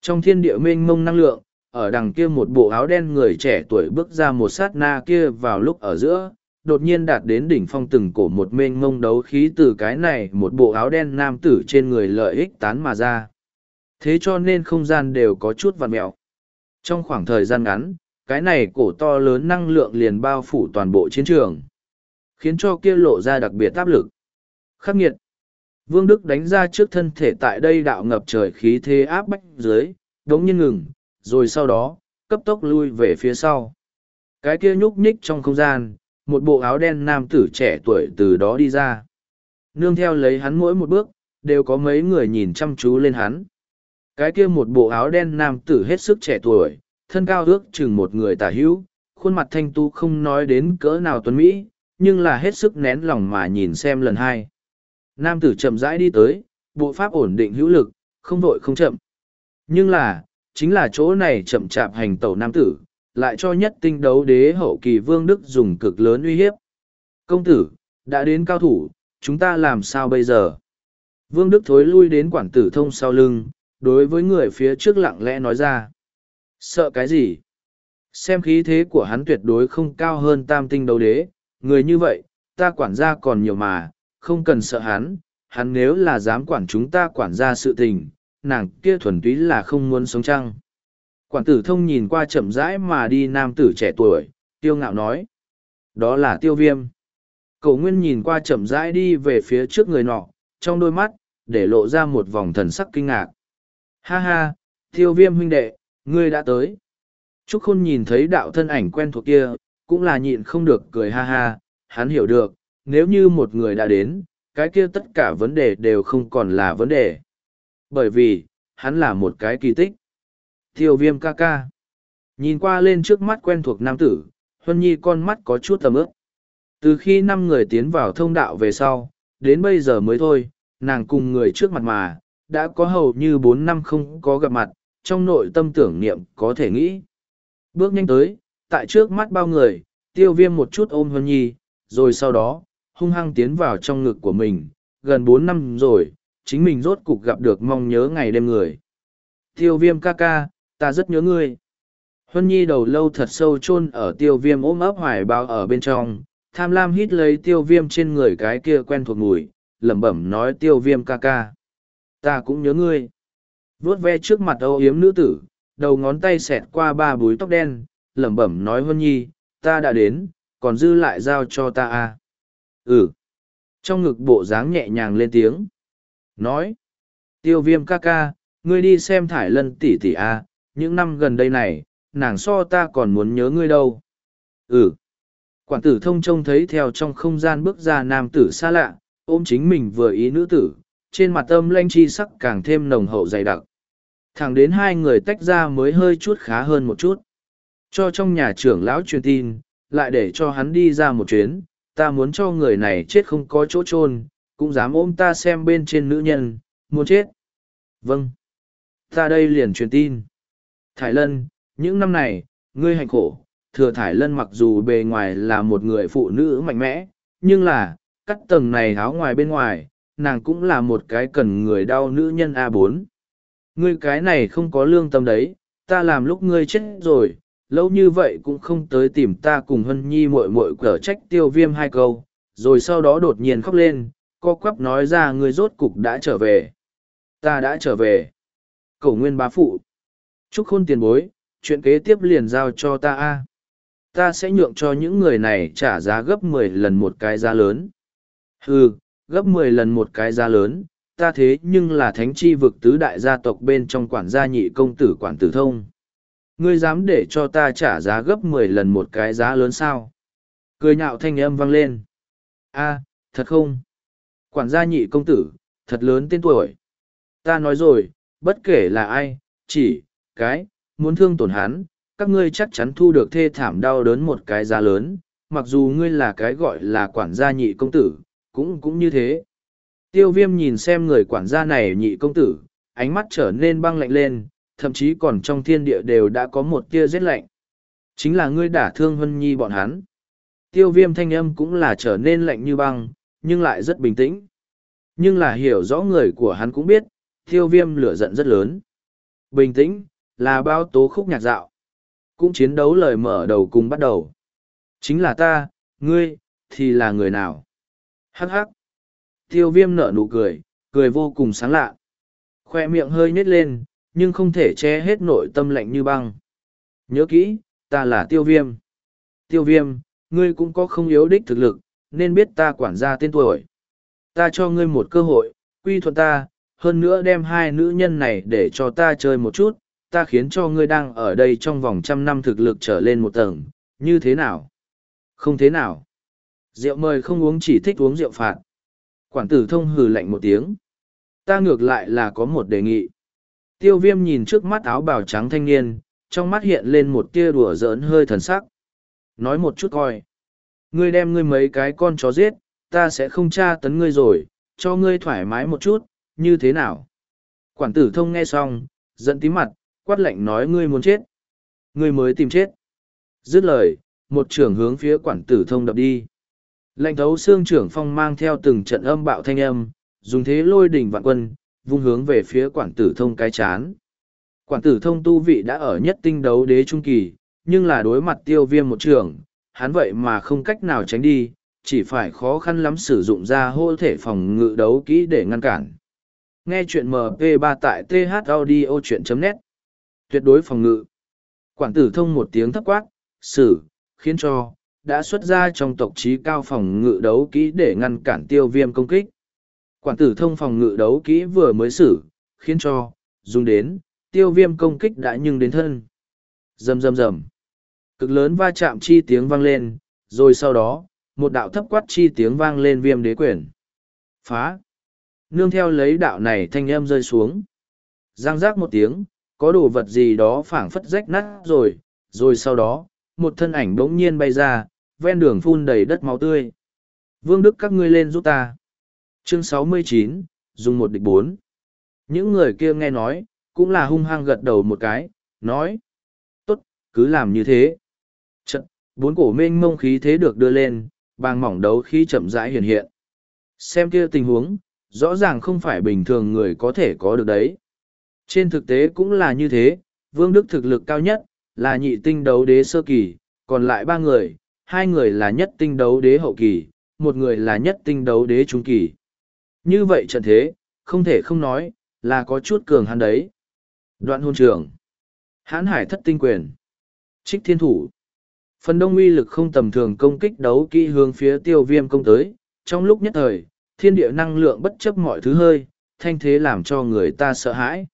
Trong thiên địa mênh mông năng lượng, ở đằng kia một bộ áo đen người trẻ tuổi bước ra một sát na kia vào lúc ở giữa, đột nhiên đạt đến đỉnh phong từng cổ một mênh mông đấu khí từ cái này một bộ áo đen nam tử trên người lợi ích tán mà ra. Thế cho nên không gian đều có chút vằn mẹo. Trong khoảng thời gian ngắn, cái này cổ to lớn năng lượng liền bao phủ toàn bộ chiến trường, khiến cho kia lộ ra đặc biệt áp lực. Khắc nghiệt. Vương Đức đánh ra trước thân thể tại đây đạo ngập trời khí thế áp bách dưới, đống nhiên ngừng, rồi sau đó, cấp tốc lui về phía sau. Cái kia nhúc nhích trong không gian, một bộ áo đen nam tử trẻ tuổi từ đó đi ra. Nương theo lấy hắn mỗi một bước, đều có mấy người nhìn chăm chú lên hắn. Cái kia một bộ áo đen nam tử hết sức trẻ tuổi, thân cao ước chừng một người tả hữu, khuôn mặt thanh tu không nói đến cỡ nào tuấn Mỹ, nhưng là hết sức nén lòng mà nhìn xem lần hai. Nam tử chậm rãi đi tới, bộ pháp ổn định hữu lực, không vội không chậm. Nhưng là, chính là chỗ này chậm chạp hành tẩu nam tử, lại cho nhất tinh đấu đế hậu kỳ vương đức dùng cực lớn uy hiếp. Công tử, đã đến cao thủ, chúng ta làm sao bây giờ? Vương Đức thối lui đến quản tử thông sau lưng, đối với người phía trước lặng lẽ nói ra. Sợ cái gì? Xem khí thế của hắn tuyệt đối không cao hơn tam tinh đấu đế, người như vậy, ta quản gia còn nhiều mà, không cần sợ hắn, hắn nếu là dám quản chúng ta quản gia sự tình, nàng kia thuần túy là không muốn sống chăng. Quản tử thông nhìn qua chậm rãi mà đi nam tử trẻ tuổi, tiêu ngạo nói. Đó là tiêu viêm. Cậu Nguyên nhìn qua chậm rãi đi về phía trước người nọ, trong đôi mắt, để lộ ra một vòng thần sắc kinh ngạc. Ha ha, tiêu viêm huynh đệ, ngươi đã tới. Trúc Khôn nhìn thấy đạo thân ảnh quen thuộc kia, cũng là nhịn không được cười ha ha, hắn hiểu được, nếu như một người đã đến, cái kia tất cả vấn đề đều không còn là vấn đề. Bởi vì, hắn là một cái kỳ tích. Tiêu viêm ca ca. Nhìn qua lên trước mắt quen thuộc nam tử, Huân Nhi con mắt có chút tầm ướp. Từ khi năm người tiến vào thông đạo về sau, đến bây giờ mới thôi, nàng cùng người trước mặt mà, đã có hầu như bốn năm không có gặp mặt, trong nội tâm tưởng niệm có thể nghĩ. Bước nhanh tới, tại trước mắt bao người, tiêu viêm một chút ôm Huân Nhi, rồi sau đó, hung hăng tiến vào trong ngực của mình, gần bốn năm rồi, chính mình rốt cục gặp được mong nhớ ngày đêm người. Tiêu viêm ca ca, ta rất nhớ ngươi. Huân Nhi đầu lâu thật sâu chôn ở tiêu viêm ôm ấp hoài bao ở bên trong, tham lam hít lấy tiêu viêm trên người cái kia quen thuộc mùi, lẩm bẩm nói tiêu viêm ca ca. Ta cũng nhớ ngươi. Vuốt ve trước mặt âu yếm nữ tử, đầu ngón tay xẹt qua ba búi tóc đen, lẩm bẩm nói Huân Nhi, ta đã đến, còn dư lại giao cho ta à. Ừ. Trong ngực bộ dáng nhẹ nhàng lên tiếng. Nói. Tiêu viêm ca ca, ngươi đi xem thải lân tỷ tỷ à, những năm gần đây này, nàng so ta còn muốn nhớ ngươi đâu. Ừ. Quản tử thông trông thấy theo trong không gian bước ra nam tử xa lạ, ôm chính mình vừa ý nữ tử, trên mặt âm lanh chi sắc càng thêm nồng hậu dày đặc. Thẳng đến hai người tách ra mới hơi chút khá hơn một chút. Cho trong nhà trưởng lão truyền tin, lại để cho hắn đi ra một chuyến, ta muốn cho người này chết không có chỗ chôn cũng dám ôm ta xem bên trên nữ nhân, muốn chết. Vâng. Ta đây liền truyền tin. Thải Lân, những năm này, ngươi hành khổ, thừa Thải Lân mặc dù bề ngoài là một người phụ nữ mạnh mẽ, nhưng là, cắt tầng này áo ngoài bên ngoài, nàng cũng là một cái cần người đau nữ nhân A4. Ngươi cái này không có lương tâm đấy, ta làm lúc ngươi chết rồi, lâu như vậy cũng không tới tìm ta cùng hân nhi muội muội cở trách tiêu viêm hai câu rồi sau đó đột nhiên khóc lên co quắp nói ra ngươi rốt cục đã trở về. Ta đã trở về. Cổ nguyên bá phụ chúc khôn tiền bối chuyện kế tiếp liền giao cho ta a. Ta sẽ nhượng cho những người này trả giá gấp mười lần một cái giá lớn. Hừ, gấp mười lần một cái giá lớn ta thế nhưng là thánh chi vực tứ đại gia tộc bên trong quản gia nhị công tử quản tử thông. Ngươi dám để cho ta trả giá gấp mười lần một cái giá lớn sao? Cười nhạo thanh âm vang lên. A thật không? Quản gia nhị công tử thật lớn tên tuổi. Ta nói rồi bất kể là ai chỉ cái muốn thương tổn hắn các ngươi chắc chắn thu được thê thảm đau đớn một cái giá lớn mặc dù ngươi là cái gọi là quản gia nhị công tử cũng cũng như thế tiêu viêm nhìn xem người quản gia này nhị công tử ánh mắt trở nên băng lạnh lên thậm chí còn trong thiên địa đều đã có một tia rét lạnh. Chính là ngươi đả thương Hân Nhi bọn hắn. Tiêu viêm thanh âm cũng là trở nên lạnh như băng, nhưng lại rất bình tĩnh. Nhưng là hiểu rõ người của hắn cũng biết, tiêu viêm lửa giận rất lớn. Bình tĩnh, là bao tố khúc nhạc dạo. Cũng chiến đấu lời mở đầu cùng bắt đầu. Chính là ta, ngươi, thì là người nào? Hắc hắc. Tiêu viêm nở nụ cười, cười vô cùng sáng lạ. Khoe miệng hơi nhét lên, nhưng không thể che hết nội tâm lạnh như băng. Nhớ kỹ, ta là tiêu viêm. Tiêu viêm, ngươi cũng có không yếu đích thực lực, nên biết ta quản gia tên tuổi. Ta cho ngươi một cơ hội, quy thuận ta, hơn nữa đem hai nữ nhân này để cho ta chơi một chút, ta khiến cho ngươi đang ở đây trong vòng trăm năm thực lực trở lên một tầng, như thế nào? Không thế nào. Rượu mời không uống chỉ thích uống rượu phạt. Quản tử thông hừ lạnh một tiếng. Ta ngược lại là có một đề nghị. Tiêu viêm nhìn trước mắt áo bào trắng thanh niên, trong mắt hiện lên một tia đùa giỡn hơi thần sắc. Nói một chút coi. Ngươi đem ngươi mấy cái con chó giết, ta sẽ không tra tấn ngươi rồi, cho ngươi thoải mái một chút, như thế nào? Quản tử thông nghe xong, giận tí mặt, quát lệnh nói ngươi muốn chết. Ngươi mới tìm chết. Dứt lời, một trưởng hướng phía quản tử thông đập đi. Lệnh thấu xương trưởng phong mang theo từng trận âm bạo thanh âm, dùng thế lôi đỉnh vạn quân, vung hướng về phía quản tử thông cái chán. Quản tử thông tu vị đã ở nhất tinh đấu đế trung kỳ, nhưng là đối mặt tiêu viêm một trưởng, hắn vậy mà không cách nào tránh đi, chỉ phải khó khăn lắm sử dụng ra hô thể phòng ngự đấu kỹ để ngăn cản. Nghe chuyện MP3 tại thaudio.net Tuyệt đối phòng ngự Quản tử thông một tiếng thấp quát, xử, khiến cho, đã xuất ra trong tộc trí cao phòng ngự đấu kỹ để ngăn cản tiêu viêm công kích. Quản tử thông phòng ngự đấu kỹ vừa mới xử, khiến cho, dùng đến, tiêu viêm công kích đã nhưng đến thân. Rầm rầm rầm. Cực lớn va chạm chi tiếng vang lên, rồi sau đó, một đạo thấp quát chi tiếng vang lên viêm đế quyển. Phá. Nương theo lấy đạo này thanh âm rơi xuống. Giang giác một tiếng, có đồ vật gì đó phảng phất rách nát rồi, rồi sau đó, một thân ảnh bỗng nhiên bay ra, ven đường phun đầy đất máu tươi. Vương Đức các ngươi lên giúp ta. Chương 69, dùng một địch bốn. Những người kia nghe nói, cũng là hung hăng gật đầu một cái, nói. Tốt, cứ làm như thế. Trận, bốn cổ mênh mông khí thế được đưa lên, bàng mỏng đấu khí chậm rãi hiện hiện. Xem kia tình huống, rõ ràng không phải bình thường người có thể có được đấy. Trên thực tế cũng là như thế, Vương Đức thực lực cao nhất, là nhị tinh đấu đế sơ kỳ, còn lại ba người, hai người là nhất tinh đấu đế hậu kỳ, một người là nhất tinh đấu đế trung kỳ. Như vậy trận thế, không thể không nói, là có chút cường hắn đấy. Đoạn hôn trường. Hán hải thất tinh quyền. Trích thiên thủ. Phần đông uy lực không tầm thường công kích đấu kỹ hướng phía tiêu viêm công tới, trong lúc nhất thời, thiên địa năng lượng bất chấp mọi thứ hơi, thanh thế làm cho người ta sợ hãi.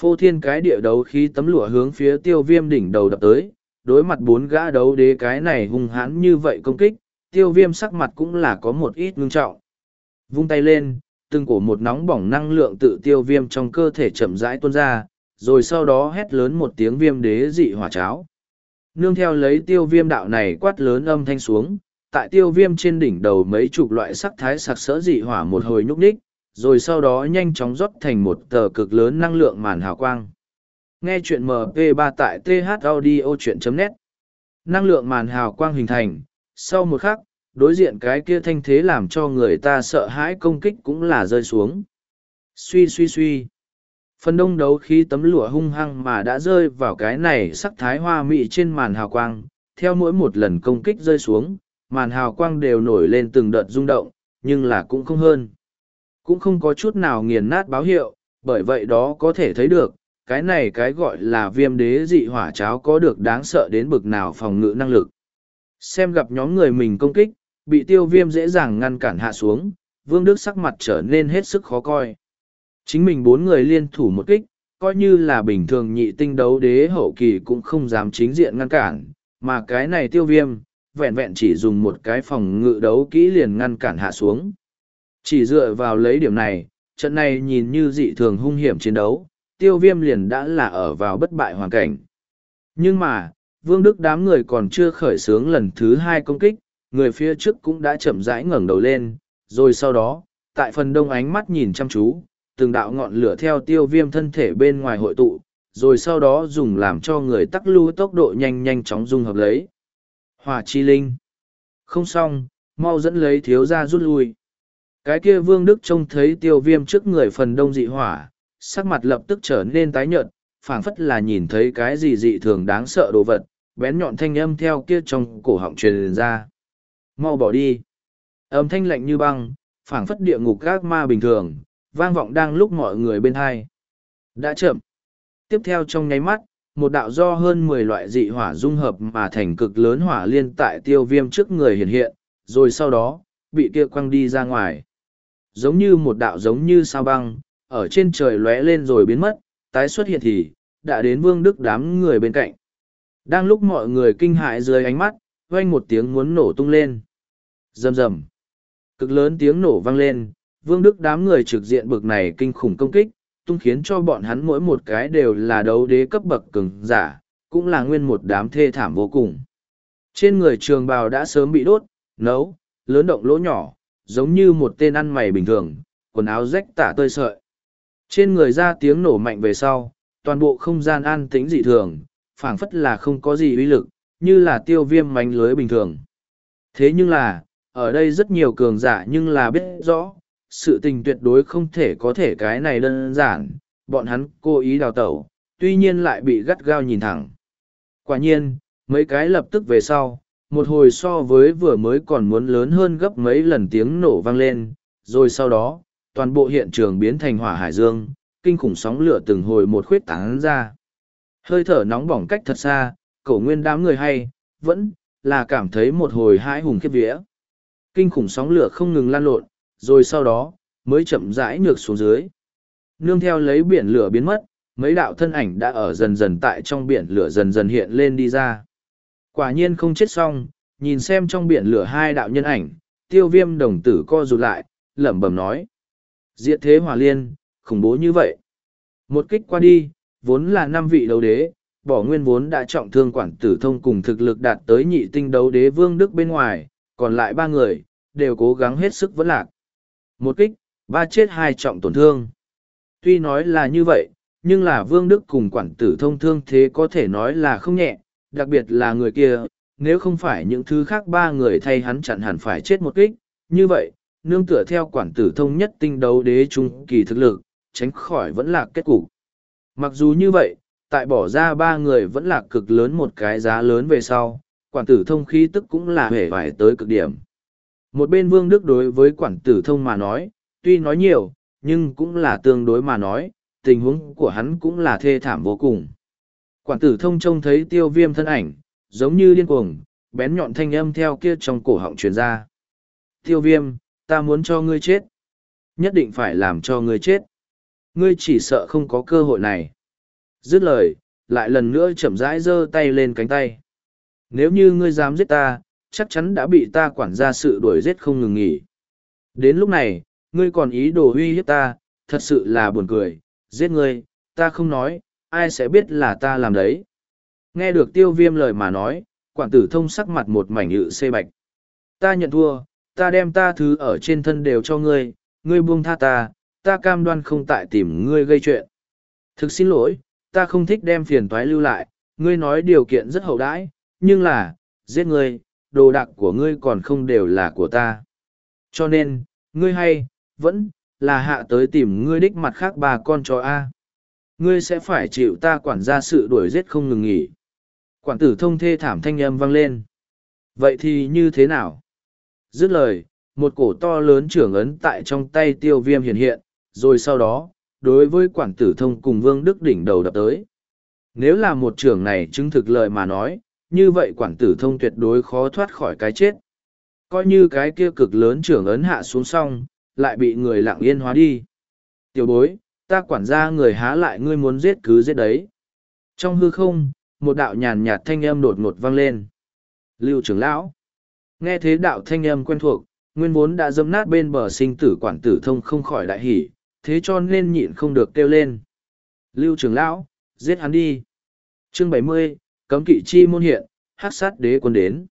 Phô thiên cái địa đấu khí tấm lụa hướng phía tiêu viêm đỉnh đầu đập tới, đối mặt bốn gã đấu đế cái này hung hãn như vậy công kích, tiêu viêm sắc mặt cũng là có một ít ngưng trọng. Vung tay lên, từng cổ một nóng bỏng năng lượng tự tiêu viêm trong cơ thể chậm rãi tuôn ra, rồi sau đó hét lớn một tiếng viêm đế dị hỏa cháo. Nương theo lấy tiêu viêm đạo này quát lớn âm thanh xuống, tại tiêu viêm trên đỉnh đầu mấy chục loại sắc thái sặc sỡ dị hỏa một hồi nhúc ních rồi sau đó nhanh chóng rót thành một tờ cực lớn năng lượng màn hào quang. Nghe chuyện MP3 tại thaudio.net Năng lượng màn hào quang hình thành, sau một khắc, đối diện cái kia thanh thế làm cho người ta sợ hãi công kích cũng là rơi xuống. Suy suy suy. Phần đông đấu khí tấm lụa hung hăng mà đã rơi vào cái này sắc thái hoa mị trên màn hào quang, theo mỗi một lần công kích rơi xuống, màn hào quang đều nổi lên từng đợt rung động, nhưng là cũng không hơn. Cũng không có chút nào nghiền nát báo hiệu, bởi vậy đó có thể thấy được, cái này cái gọi là viêm đế dị hỏa cháo có được đáng sợ đến bực nào phòng ngự năng lực. Xem gặp nhóm người mình công kích, bị tiêu viêm dễ dàng ngăn cản hạ xuống, vương đức sắc mặt trở nên hết sức khó coi. Chính mình bốn người liên thủ một kích, coi như là bình thường nhị tinh đấu đế hậu kỳ cũng không dám chính diện ngăn cản, mà cái này tiêu viêm, vẹn vẹn chỉ dùng một cái phòng ngự đấu kỹ liền ngăn cản hạ xuống. Chỉ dựa vào lấy điểm này, trận này nhìn như dị thường hung hiểm chiến đấu, tiêu viêm liền đã là ở vào bất bại hoàn cảnh. Nhưng mà, Vương Đức đám người còn chưa khởi xướng lần thứ hai công kích, người phía trước cũng đã chậm rãi ngẩng đầu lên, rồi sau đó, tại phần đông ánh mắt nhìn chăm chú, từng đạo ngọn lửa theo tiêu viêm thân thể bên ngoài hội tụ, rồi sau đó dùng làm cho người tắc lưu tốc độ nhanh nhanh chóng dung hợp lấy. Hỏa chi linh. Không xong, mau dẫn lấy thiếu ra rút lui. Cái kia vương đức trông thấy tiêu viêm trước người phần đông dị hỏa, sắc mặt lập tức trở nên tái nhợt, phảng phất là nhìn thấy cái gì dị thường đáng sợ đồ vật, bén nhọn thanh âm theo kia trong cổ họng truyền ra. Mau bỏ đi. Âm thanh lạnh như băng, phảng phất địa ngục gác ma bình thường, vang vọng đang lúc mọi người bên hai. Đã chậm. Tiếp theo trong nháy mắt, một đạo do hơn mười loại dị hỏa dung hợp mà thành cực lớn hỏa liên tại tiêu viêm trước người hiện hiện, rồi sau đó, bị kia quăng đi ra ngoài. Giống như một đạo giống như sao băng, ở trên trời lóe lên rồi biến mất, tái xuất hiện thì, đã đến vương đức đám người bên cạnh. Đang lúc mọi người kinh hãi dưới ánh mắt, vang một tiếng muốn nổ tung lên. Rầm rầm. Cực lớn tiếng nổ vang lên, vương đức đám người trực diện bực này kinh khủng công kích, tung khiến cho bọn hắn mỗi một cái đều là đấu đế cấp bậc cường giả, cũng là nguyên một đám thê thảm vô cùng. Trên người trường bào đã sớm bị đốt, nấu, lớn động lỗ nhỏ, giống như một tên ăn mày bình thường, quần áo rách tả tơi sợi. Trên người ra tiếng nổ mạnh về sau, toàn bộ không gian an tĩnh dị thường, phảng phất là không có gì uy lực, như là tiêu viêm mánh lưới bình thường. Thế nhưng là, ở đây rất nhiều cường giả nhưng là biết rõ, sự tình tuyệt đối không thể có thể cái này đơn giản, bọn hắn cố ý đào tẩu, tuy nhiên lại bị gắt gao nhìn thẳng. Quả nhiên, mấy cái lập tức về sau, một hồi so với vừa mới còn muốn lớn hơn gấp mấy lần tiếng nổ vang lên, rồi sau đó, toàn bộ hiện trường biến thành hỏa hải dương, kinh khủng sóng lửa từng hồi một khuyết tán ra. Hơi thở nóng bỏng cách thật xa, cổ nguyên đám người hay, vẫn là cảm thấy một hồi hãi hùng khiếp vía. Kinh khủng sóng lửa không ngừng lan lộn, rồi sau đó, mới chậm rãi ngược xuống dưới. Nương theo lấy biển lửa biến mất, mấy đạo thân ảnh đã ở dần dần tại trong biển lửa dần dần hiện lên đi ra. Quả nhiên không chết xong, nhìn xem trong biển lửa hai đạo nhân ảnh, tiêu viêm đồng tử co rụt lại, lẩm bẩm nói. Diệt thế hòa liên, khủng bố như vậy. Một kích qua đi, vốn là năm vị đấu đế, bỏ nguyên vốn đã trọng thương quản tử thông cùng thực lực đạt tới nhị tinh đấu đế vương đức bên ngoài, còn lại ba người, đều cố gắng hết sức vẫn lạc. Một kích, ba chết hai trọng tổn thương. Tuy nói là như vậy, nhưng là vương đức cùng quản tử thông thương thế có thể nói là không nhẹ, đặc biệt là người kia, nếu không phải những thứ khác ba người thay hắn chặn hẳn phải chết một kích, như vậy, nương tựa theo quản tử thông nhất tinh đấu đế trung kỳ thực lực, tránh khỏi vẫn là kết cục. Mặc dù như vậy, tại bỏ ra ba người vẫn là cực lớn một cái giá lớn về sau, quản tử thông khí tức cũng là hề phải tới cực điểm. Một bên vương đức đối với quản tử thông mà nói, tuy nói nhiều, nhưng cũng là tương đối mà nói, tình huống của hắn cũng là thê thảm vô cùng. Quản tử thông trông thấy tiêu viêm thân ảnh, giống như điên cuồng, bén nhọn thanh âm theo kia trong cổ họng truyền ra. Tiêu viêm, ta muốn cho ngươi chết. Nhất định phải làm cho ngươi chết. Ngươi chỉ sợ không có cơ hội này. Dứt lời, lại lần nữa chậm rãi giơ tay lên cánh tay. Nếu như ngươi dám giết ta, chắc chắn đã bị ta quản ra sự đuổi giết không ngừng nghỉ. Đến lúc này, ngươi còn ý đồ uy hiếp ta, thật sự là buồn cười, giết ngươi, ta không nói, ai sẽ biết là ta làm đấy. Nghe được tiêu viêm lời mà nói, quản tử thông sắc mặt một mảnh nhự xê bạch. Ta nhận thua, ta đem ta thứ ở trên thân đều cho ngươi, ngươi buông tha ta, ta cam đoan không tại tìm ngươi gây chuyện. Thực xin lỗi, ta không thích đem phiền toái lưu lại, ngươi nói điều kiện rất hậu đãi, nhưng là, giết ngươi, đồ đạc của ngươi còn không đều là của ta. Cho nên, ngươi hay, vẫn, là hạ tới tìm ngươi đích mặt khác bà con cho A. Ngươi sẽ phải chịu ta quản gia sự đuổi giết không ngừng nghỉ. Quản tử thông thê thảm thanh âm vang lên. Vậy thì như thế nào? Dứt lời, một cổ to lớn trưởng ấn tại trong tay tiêu viêm hiện hiện, rồi sau đó, đối với quản tử thông cùng vương đức đỉnh đầu đập tới. Nếu là một trưởng này chứng thực lời mà nói, như vậy quản tử thông tuyệt đối khó thoát khỏi cái chết. Coi như cái kia cực lớn trưởng ấn hạ xuống xong, lại bị người lặng yên hóa đi. Tiểu bối, ta quản gia người há lại ngươi muốn giết cứ giết đấy. Trong hư không, một đạo nhàn nhạt thanh âm đột ngột vang lên. Lưu trưởng lão. Nghe thế đạo thanh âm quen thuộc, nguyên vốn đã dâm nát bên bờ sinh tử quản tử thông không khỏi đại hỉ, thế cho nên nhịn không được kêu lên. Lưu trưởng lão, giết hắn đi. Chương bảy mươi cấm kỵ chi môn hiện, hát sát đế quân đến.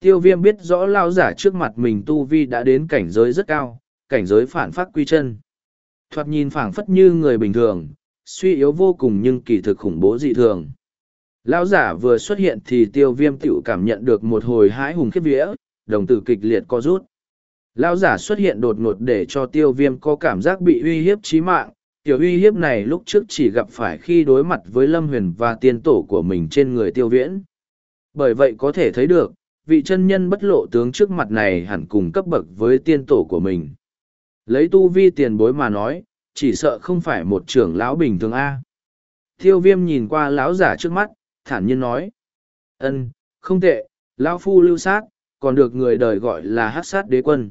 Tiêu viêm biết rõ lao giả trước mặt mình tu vi đã đến cảnh giới rất cao, cảnh giới phản phát quy chân. Thoạt nhìn phảng phất như người bình thường, suy yếu vô cùng nhưng kỳ thực khủng bố dị thường. Lão giả vừa xuất hiện thì tiêu viêm tiểu cảm nhận được một hồi hãi hùng khiếp vía, đồng tử kịch liệt co rút. Lão giả xuất hiện đột ngột để cho tiêu viêm có cảm giác bị uy hiếp chí mạng. Tiểu uy hiếp này lúc trước chỉ gặp phải khi đối mặt với Lâm Huyền và tiên tổ của mình trên người tiêu viễn. Bởi vậy có thể thấy được, vị chân nhân bất lộ tướng trước mặt này hẳn cùng cấp bậc với tiên tổ của mình. Lấy tu vi tiền bối mà nói, chỉ sợ không phải một trưởng lão bình thường A. Tiêu viêm nhìn qua lão giả trước mắt, thản nhiên nói. ân không tệ, lão phu lưu sát, còn được người đời gọi là hát sát đế quân.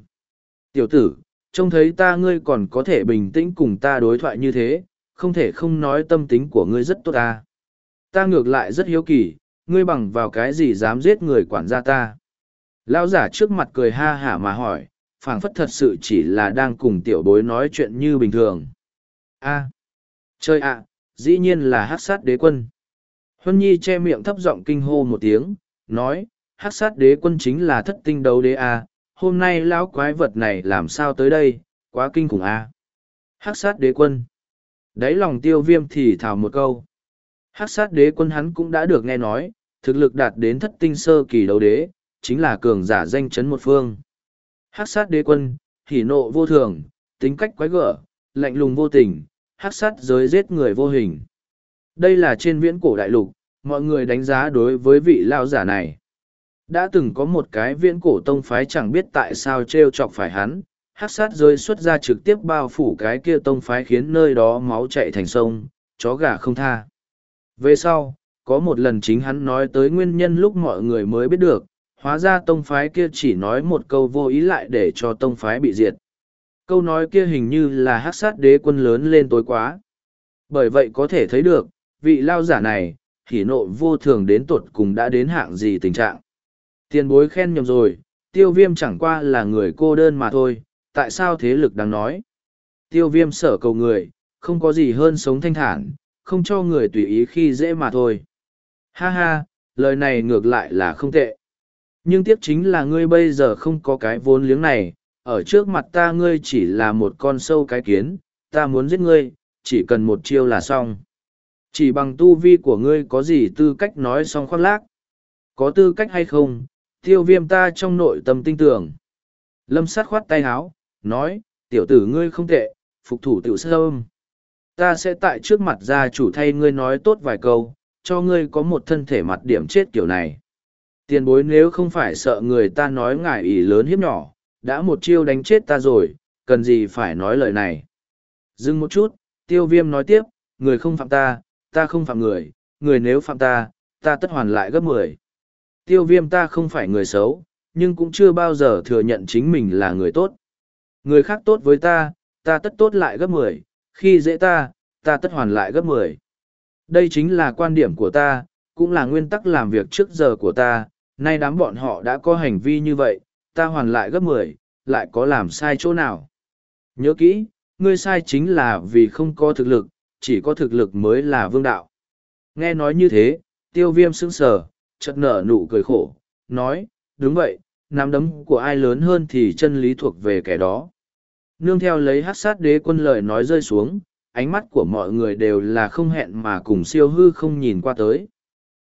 Tiểu tử, trông thấy ta ngươi còn có thể bình tĩnh cùng ta đối thoại như thế, không thể không nói tâm tính của ngươi rất tốt ta. Ta ngược lại rất hiếu kỳ, ngươi bằng vào cái gì dám giết người quản gia ta. Lão giả trước mặt cười ha hả mà hỏi, phảng phất thật sự chỉ là đang cùng tiểu bối nói chuyện như bình thường. a chơi ạ, dĩ nhiên là hát sát đế quân. Huân Nhi che miệng thấp giọng kinh hô một tiếng, nói, hát sát đế quân chính là thất tinh đấu đế a hôm nay lão quái vật này làm sao tới đây, quá kinh khủng a Hát sát đế quân. Đấy lòng tiêu viêm thì thảo một câu. Hát sát đế quân hắn cũng đã được nghe nói, thực lực đạt đến thất tinh sơ kỳ đấu đế, chính là cường giả danh chấn một phương hắc sát đế quân, hỉ nộ vô thường, tính cách quái gở, lạnh lùng vô tình, hắc sát giới giết người vô hình. Đây là trên viễn cổ đại lục, mọi người đánh giá đối với vị lao giả này. Đã từng có một cái viễn cổ tông phái chẳng biết tại sao trêu chọc phải hắn, hắc sát giới xuất ra trực tiếp bao phủ cái kia tông phái khiến nơi đó máu chạy thành sông, chó gà không tha. Về sau, có một lần chính hắn nói tới nguyên nhân lúc mọi người mới biết được, hóa ra tông phái kia chỉ nói một câu vô ý lại để cho tông phái bị diệt. Câu nói kia hình như là hát sát đế quân lớn lên tối quá. Bởi vậy có thể thấy được, vị lao giả này, hỉ nộ vô thường đến tột cùng đã đến hạng gì tình trạng. Tiền bối khen nhầm rồi, tiêu viêm chẳng qua là người cô đơn mà thôi, tại sao thế lực đáng nói. Tiêu viêm sở cầu người, không có gì hơn sống thanh thản, không cho người tùy ý khi dễ mà thôi. Ha ha, lời này ngược lại là không tệ. Nhưng tiếc chính là ngươi bây giờ không có cái vốn liếng này, ở trước mặt ta ngươi chỉ là một con sâu cái kiến, ta muốn giết ngươi, chỉ cần một chiêu là xong. Chỉ bằng tu vi của ngươi có gì tư cách nói xong khoác lác. Có tư cách hay không, tiêu viêm ta trong nội tâm tinh tưởng. Lâm sát khoát tay háo, nói, tiểu tử ngươi không tệ, phục thủ tiểu âm Ta sẽ tại trước mặt gia chủ thay ngươi nói tốt vài câu, cho ngươi có một thân thể mặt điểm chết kiểu này. Tiền bối nếu không phải sợ người ta nói ngại ỷ lớn hiếp nhỏ, đã một chiêu đánh chết ta rồi, cần gì phải nói lời này. Dừng một chút, tiêu viêm nói tiếp, người không phạm ta, ta không phạm người, người nếu phạm ta, ta tất hoàn lại gấp mười. Tiêu viêm ta không phải người xấu, nhưng cũng chưa bao giờ thừa nhận chính mình là người tốt. Người khác tốt với ta, ta tất tốt lại gấp mười, khi dễ ta, ta tất hoàn lại gấp mười. Đây chính là quan điểm của ta, cũng là nguyên tắc làm việc trước giờ của ta, nay đám bọn họ đã có hành vi như vậy, ta hoàn lại gấp mười, lại có làm sai chỗ nào. Nhớ kỹ, ngươi sai chính là vì không có thực lực, chỉ có thực lực mới là vương đạo. Nghe nói như thế, tiêu viêm sững sờ, chợt nở nụ cười khổ, nói, đúng vậy, nắm đấm của ai lớn hơn thì chân lý thuộc về kẻ đó. Nương theo lấy hát sát đế quân lời nói rơi xuống, ánh mắt của mọi người đều là không hẹn mà cùng siêu hư không nhìn qua tới.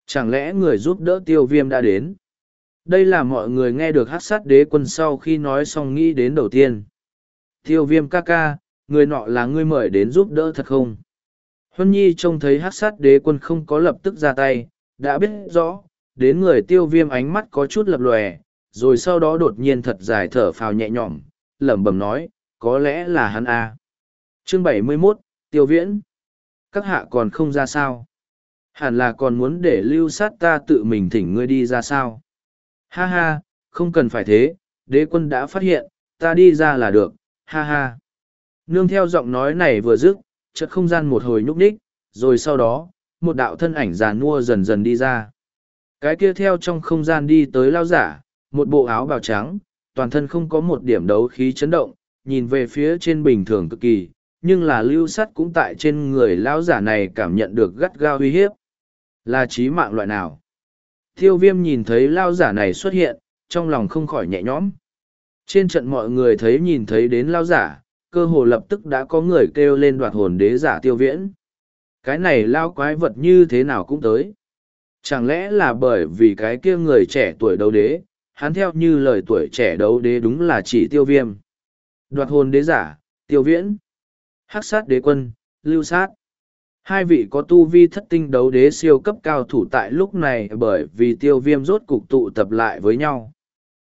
Chẳng lẽ người giúp đỡ tiêu viêm đã đến? Đây là mọi người nghe được hát sát đế quân sau khi nói xong nghĩ đến đầu tiên. Tiêu viêm ca ca, người nọ là ngươi mời đến giúp đỡ thật không? Huân Nhi trông thấy hát sát đế quân không có lập tức ra tay, đã biết rõ, đến người tiêu viêm ánh mắt có chút lập lòe, rồi sau đó đột nhiên thật dài thở phào nhẹ nhõm, lẩm bẩm nói, có lẽ là hắn a. À. Chương bảy mươi mốt Tiêu Viễn. Các hạ còn không ra sao? Hẳn là còn muốn để lưu sát ta tự mình thỉnh ngươi đi ra sao? Ha ha, không cần phải thế, đế quân đã phát hiện, ta đi ra là được, ha ha. Nương theo giọng nói này vừa dứt, chợt không gian một hồi nhúc nhích, rồi sau đó, một đạo thân ảnh già nua dần dần đi ra. Cái kia theo trong không gian đi tới lao giả, một bộ áo bào trắng, toàn thân không có một điểm đấu khí chấn động, nhìn về phía trên bình thường cực kỳ, nhưng là lưu sắt cũng tại trên người lao giả này cảm nhận được gắt gao uy hiếp. Là trí mạng loại nào? Tiêu viêm nhìn thấy lao giả này xuất hiện, trong lòng không khỏi nhẹ nhõm. Trên trận mọi người thấy nhìn thấy đến lao giả, cơ hồ lập tức đã có người kêu lên đoạt hồn đế giả tiêu viễn. Cái này lao quái vật như thế nào cũng tới. Chẳng lẽ là bởi vì cái kia người trẻ tuổi đấu đế, hắn theo như lời tuổi trẻ đấu đế đúng là chỉ tiêu viêm. Đoạt hồn đế giả, tiêu viễn, hắc sát đế quân, lưu sát. Hai vị có tu vi thất tinh đấu đế siêu cấp cao thủ tại lúc này bởi vì tiêu viêm rốt cục tụ tập lại với nhau.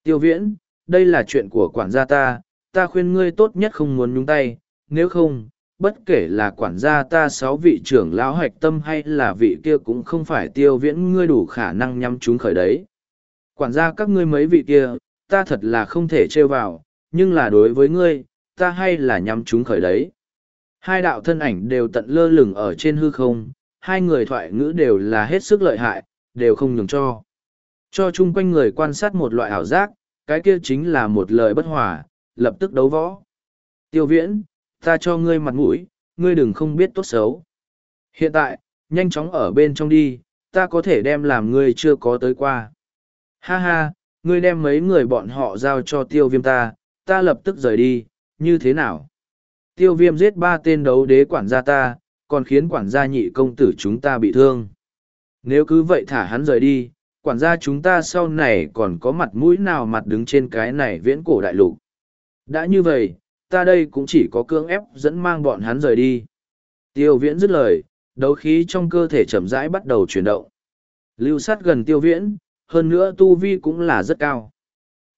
Tiêu viễn, đây là chuyện của quản gia ta, ta khuyên ngươi tốt nhất không muốn nhúng tay, nếu không, bất kể là quản gia ta sáu vị trưởng lão hạch tâm hay là vị kia cũng không phải tiêu viễn ngươi đủ khả năng nhắm chúng khởi đấy. Quản gia các ngươi mấy vị kia, ta thật là không thể trêu vào, nhưng là đối với ngươi, ta hay là nhắm chúng khởi đấy. Hai đạo thân ảnh đều tận lơ lửng ở trên hư không, hai người thoại ngữ đều là hết sức lợi hại, đều không nhường cho. Cho chung quanh người quan sát một loại ảo giác, cái kia chính là một lời bất hòa, lập tức đấu võ. Tiêu viễn, ta cho ngươi mặt mũi, ngươi đừng không biết tốt xấu. Hiện tại, nhanh chóng ở bên trong đi, ta có thể đem làm ngươi chưa có tới qua. Ha ha, ngươi đem mấy người bọn họ giao cho tiêu viêm ta, ta lập tức rời đi, như thế nào? Tiêu viêm giết ba tên đấu đế quản gia ta, còn khiến quản gia nhị công tử chúng ta bị thương. Nếu cứ vậy thả hắn rời đi, quản gia chúng ta sau này còn có mặt mũi nào mặt đứng trên cái này viễn cổ đại lục. Đã như vậy, ta đây cũng chỉ có cưỡng ép dẫn mang bọn hắn rời đi. Tiêu viễn dứt lời, đấu khí trong cơ thể chậm rãi bắt đầu chuyển động. Lưu sát gần tiêu viễn, hơn nữa tu vi cũng là rất cao.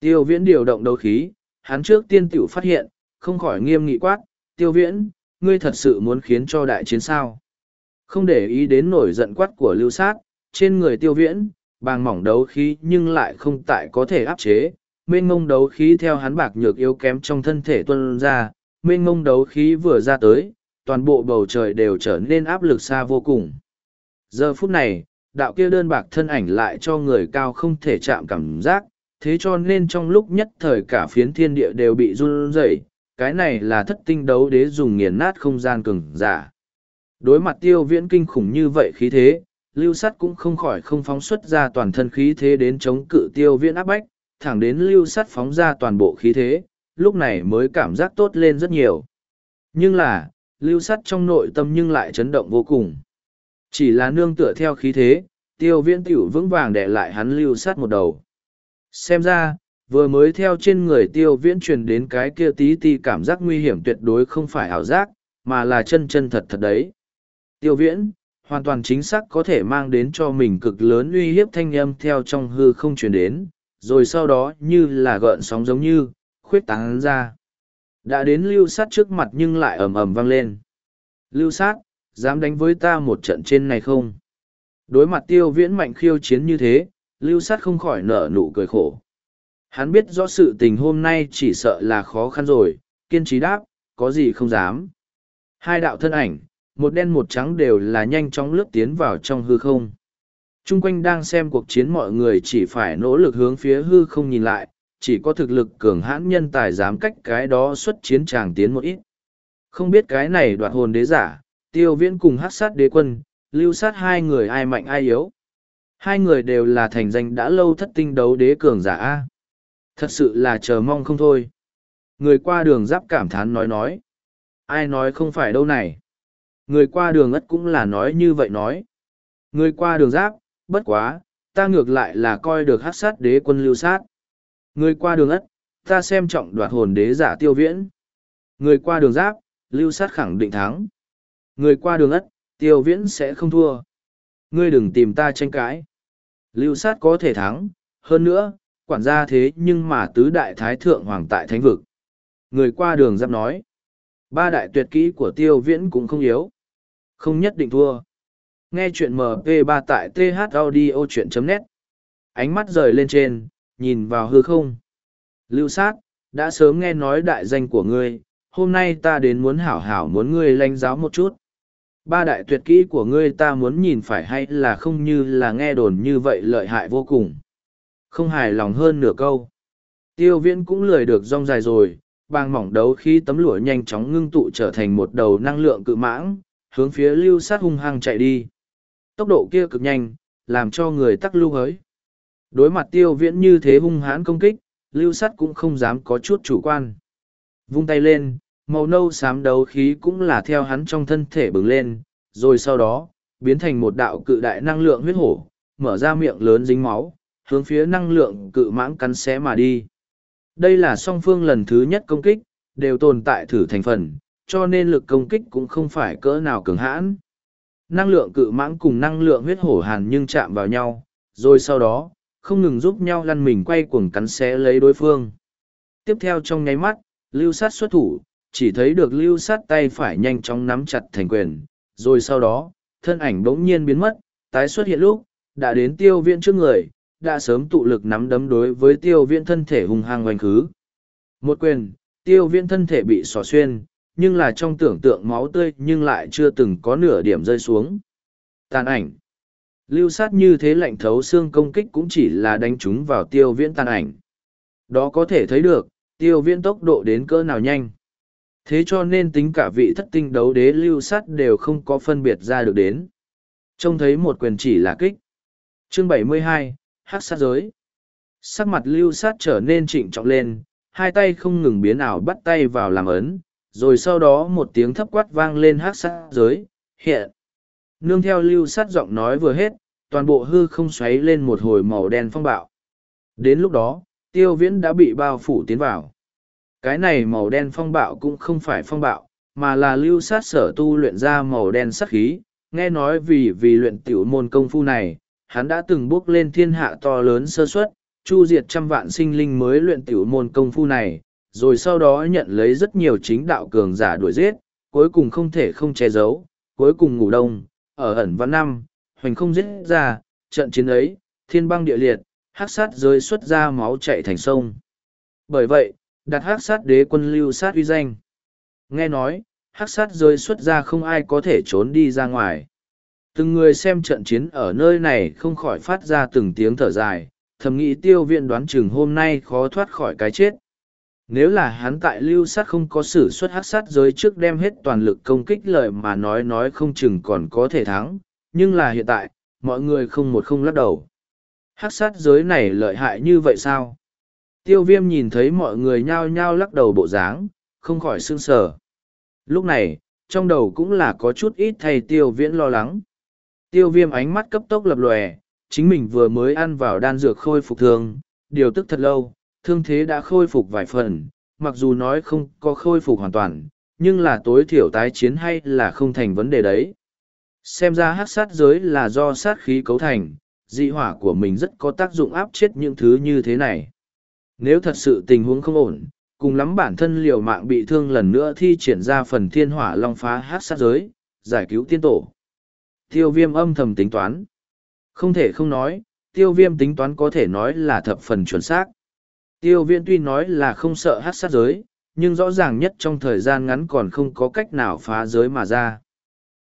Tiêu viễn điều động đấu khí, hắn trước tiên tiểu phát hiện, không khỏi nghiêm nghị quát, tiêu viễn, ngươi thật sự muốn khiến cho đại chiến sao. Không để ý đến nổi giận quát của lưu sát, trên người tiêu viễn, bàng mỏng đấu khí nhưng lại không tại có thể áp chế, mênh ngông đấu khí theo hắn bạc nhược yếu kém trong thân thể tuân ra, mênh ngông đấu khí vừa ra tới, toàn bộ bầu trời đều trở nên áp lực xa vô cùng. Giờ phút này, đạo kia đơn bạc thân ảnh lại cho người cao không thể chạm cảm giác, thế cho nên trong lúc nhất thời cả phiến thiên địa đều bị run rẩy, cái này là thất tinh đấu đế dùng nghiền nát không gian cường giả. Đối mặt tiêu viễn kinh khủng như vậy khí thế, lưu sắt cũng không khỏi không phóng xuất ra toàn thân khí thế đến chống cự tiêu viễn áp bách, thẳng đến lưu sắt phóng ra toàn bộ khí thế, lúc này mới cảm giác tốt lên rất nhiều. Nhưng là, lưu sắt trong nội tâm nhưng lại chấn động vô cùng. Chỉ là nương tựa theo khí thế, tiêu viễn tiểu vững vàng để lại hắn lưu sắt một đầu. Xem ra, vừa mới theo trên người tiêu viễn truyền đến cái kia tí ti cảm giác nguy hiểm tuyệt đối không phải ảo giác, mà là chân chân thật thật đấy. Tiêu viễn, hoàn toàn chính xác có thể mang đến cho mình cực lớn uy hiếp thanh âm theo trong hư không truyền đến, rồi sau đó như là gợn sóng giống như, khuyết tán ra. Đã đến lưu sát trước mặt nhưng lại ầm ầm vang lên. Lưu sát, dám đánh với ta một trận trên này không? Đối mặt tiêu viễn mạnh khiêu chiến như thế, lưu sát không khỏi nở nụ cười khổ. Hắn biết rõ sự tình hôm nay chỉ sợ là khó khăn rồi, kiên trí đáp, có gì không dám. Hai đạo thân ảnh, một đen một trắng đều là nhanh chóng lướt tiến vào trong hư không. Trung quanh đang xem cuộc chiến mọi người chỉ phải nỗ lực hướng phía hư không nhìn lại, chỉ có thực lực cường hãn nhân tài dám cách cái đó xuất chiến tràng tiến một ít. Không biết cái này đoạt hồn đế giả, tiêu viễn cùng hát sát đế quân, lưu sát hai người ai mạnh ai yếu. Hai người đều là thành danh đã lâu thất tinh đấu đế cường giả A. Thật sự là chờ mong không thôi. Người qua đường giáp cảm thán nói nói. Ai nói không phải đâu này. Người qua đường ất cũng là nói như vậy nói. Người qua đường giáp, bất quá, ta ngược lại là coi được hát sát đế quân lưu sát. Người qua đường ất, ta xem trọng đoạt hồn đế giả tiêu viễn. Người qua đường giáp, lưu sát khẳng định thắng. Người qua đường ất, tiêu viễn sẽ không thua. Ngươi đừng tìm ta tranh cãi. Lưu sát có thể thắng, hơn nữa, quản gia thế nhưng mà tứ đại thái thượng hoàng tại thánh vực. Người qua đường giáp nói. Ba đại tuyệt kỹ của tiêu viễn cũng không yếu. Không nhất định thua. Nghe chuyện MP3 tại thaudio.net. Ánh mắt rời lên trên, nhìn vào hư không. Lưu sát, đã sớm nghe nói đại danh của ngươi, hôm nay ta đến muốn hảo hảo muốn ngươi lãnh giáo một chút. Ba đại tuyệt kỹ của ngươi ta muốn nhìn phải hay là không như là nghe đồn như vậy lợi hại vô cùng. Không hài lòng hơn nửa câu. Tiêu viễn cũng lười được rong dài rồi, bang mỏng đấu khi tấm lụa nhanh chóng ngưng tụ trở thành một đầu năng lượng cự mãng, hướng phía lưu sát hung hăng chạy đi. Tốc độ kia cực nhanh, làm cho người tắc lưu hới. Đối mặt tiêu viễn như thế hung hãn công kích, lưu sắt cũng không dám có chút chủ quan. Vung tay lên, màu nâu xám đấu khí cũng là theo hắn trong thân thể bừng lên, rồi sau đó, biến thành một đạo cự đại năng lượng huyết hổ, mở ra miệng lớn dính máu, hướng phía năng lượng cự mãng cắn xé mà đi. Đây là song phương lần thứ nhất công kích, đều tồn tại thử thành phần, cho nên lực công kích cũng không phải cỡ nào cường hãn. Năng lượng cự mãng cùng năng lượng huyết hổ hàn nhưng chạm vào nhau, rồi sau đó, không ngừng giúp nhau lăn mình quay cuồng cắn xé lấy đối phương. Tiếp theo trong nháy mắt, lưu sát xuất thủ, chỉ thấy được lưu sát tay phải nhanh chóng nắm chặt thành quyền, rồi sau đó, thân ảnh bỗng nhiên biến mất, tái xuất hiện lúc, đã đến tiêu viện trước người, đã sớm tụ lực nắm đấm đối với tiêu viện thân thể hùng hăng oanh khứ. Một quyền, tiêu viện thân thể bị xỏ xuyên, nhưng là trong tưởng tượng máu tươi nhưng lại chưa từng có nửa điểm rơi xuống. Tàn ảnh. Lưu sát như thế lạnh thấu xương công kích cũng chỉ là đánh chúng vào tiêu viễn tàn ảnh. Đó có thể thấy được, tiêu viễn tốc độ đến cỡ nào nhanh. Thế cho nên tính cả vị thất tinh đấu đế lưu sát đều không có phân biệt ra được đến. Trông thấy một quyền chỉ là kích. Chương 72, Hắc sát giới. Sắc mặt lưu sát trở nên trịnh trọng lên, hai tay không ngừng biến ảo bắt tay vào làm ấn, rồi sau đó một tiếng thấp quát vang lên Hắc sát giới, hiện. Nương theo lưu sát giọng nói vừa hết, toàn bộ hư không xoáy lên một hồi màu đen phong bạo. Đến lúc đó, tiêu viễn đã bị bao phủ tiến vào. Cái này màu đen phong bạo cũng không phải phong bạo, mà là lưu sát sở tu luyện ra màu đen sắc khí. Nghe nói vì vì luyện tiểu môn công phu này, hắn đã từng bước lên thiên hạ to lớn sơ suất, chu diệt trăm vạn sinh linh mới luyện tiểu môn công phu này, rồi sau đó nhận lấy rất nhiều chính đạo cường giả đuổi giết, cuối cùng không thể không che giấu, cuối cùng ngủ đông, ở ẩn văn năm, hoành không giết ra, trận chiến ấy, thiên băng địa liệt, hắc sát rơi xuất ra máu chạy thành sông. Bởi vậy, đặt hắc sát đế quân lưu sát uy danh. Nghe nói, hắc sát rơi xuất ra không ai có thể trốn đi ra ngoài. Từng người xem trận chiến ở nơi này không khỏi phát ra từng tiếng thở dài, thầm nghĩ tiêu viện đoán chừng hôm nay khó thoát khỏi cái chết. Nếu là hắn tại lưu sát không có sử xuất hắc sát giới trước đem hết toàn lực công kích lợi mà nói nói không chừng còn có thể thắng, nhưng là hiện tại, mọi người không một không lắc đầu. Hắc sát giới này lợi hại như vậy sao? Tiêu viêm nhìn thấy mọi người nhao nhao lắc đầu bộ dáng, không khỏi sương sờ. Lúc này, trong đầu cũng là có chút ít thầy tiêu viễn lo lắng. Tiêu viêm ánh mắt cấp tốc lập lòe, chính mình vừa mới ăn vào đan dược khôi phục thương, điều tức thật lâu, thương thế đã khôi phục vài phần, mặc dù nói không có khôi phục hoàn toàn, nhưng là tối thiểu tái chiến hay là không thành vấn đề đấy. Xem ra hát sát giới là do sát khí cấu thành, dị hỏa của mình rất có tác dụng áp chết những thứ như thế này. Nếu thật sự tình huống không ổn, cùng lắm bản thân liều mạng bị thương lần nữa thi triển ra phần thiên hỏa long phá hát sát giới, giải cứu tiên tổ. Tiêu viêm âm thầm tính toán. Không thể không nói, tiêu viêm tính toán có thể nói là thập phần chuẩn xác. Tiêu viễn tuy nói là không sợ hát sát giới, nhưng rõ ràng nhất trong thời gian ngắn còn không có cách nào phá giới mà ra.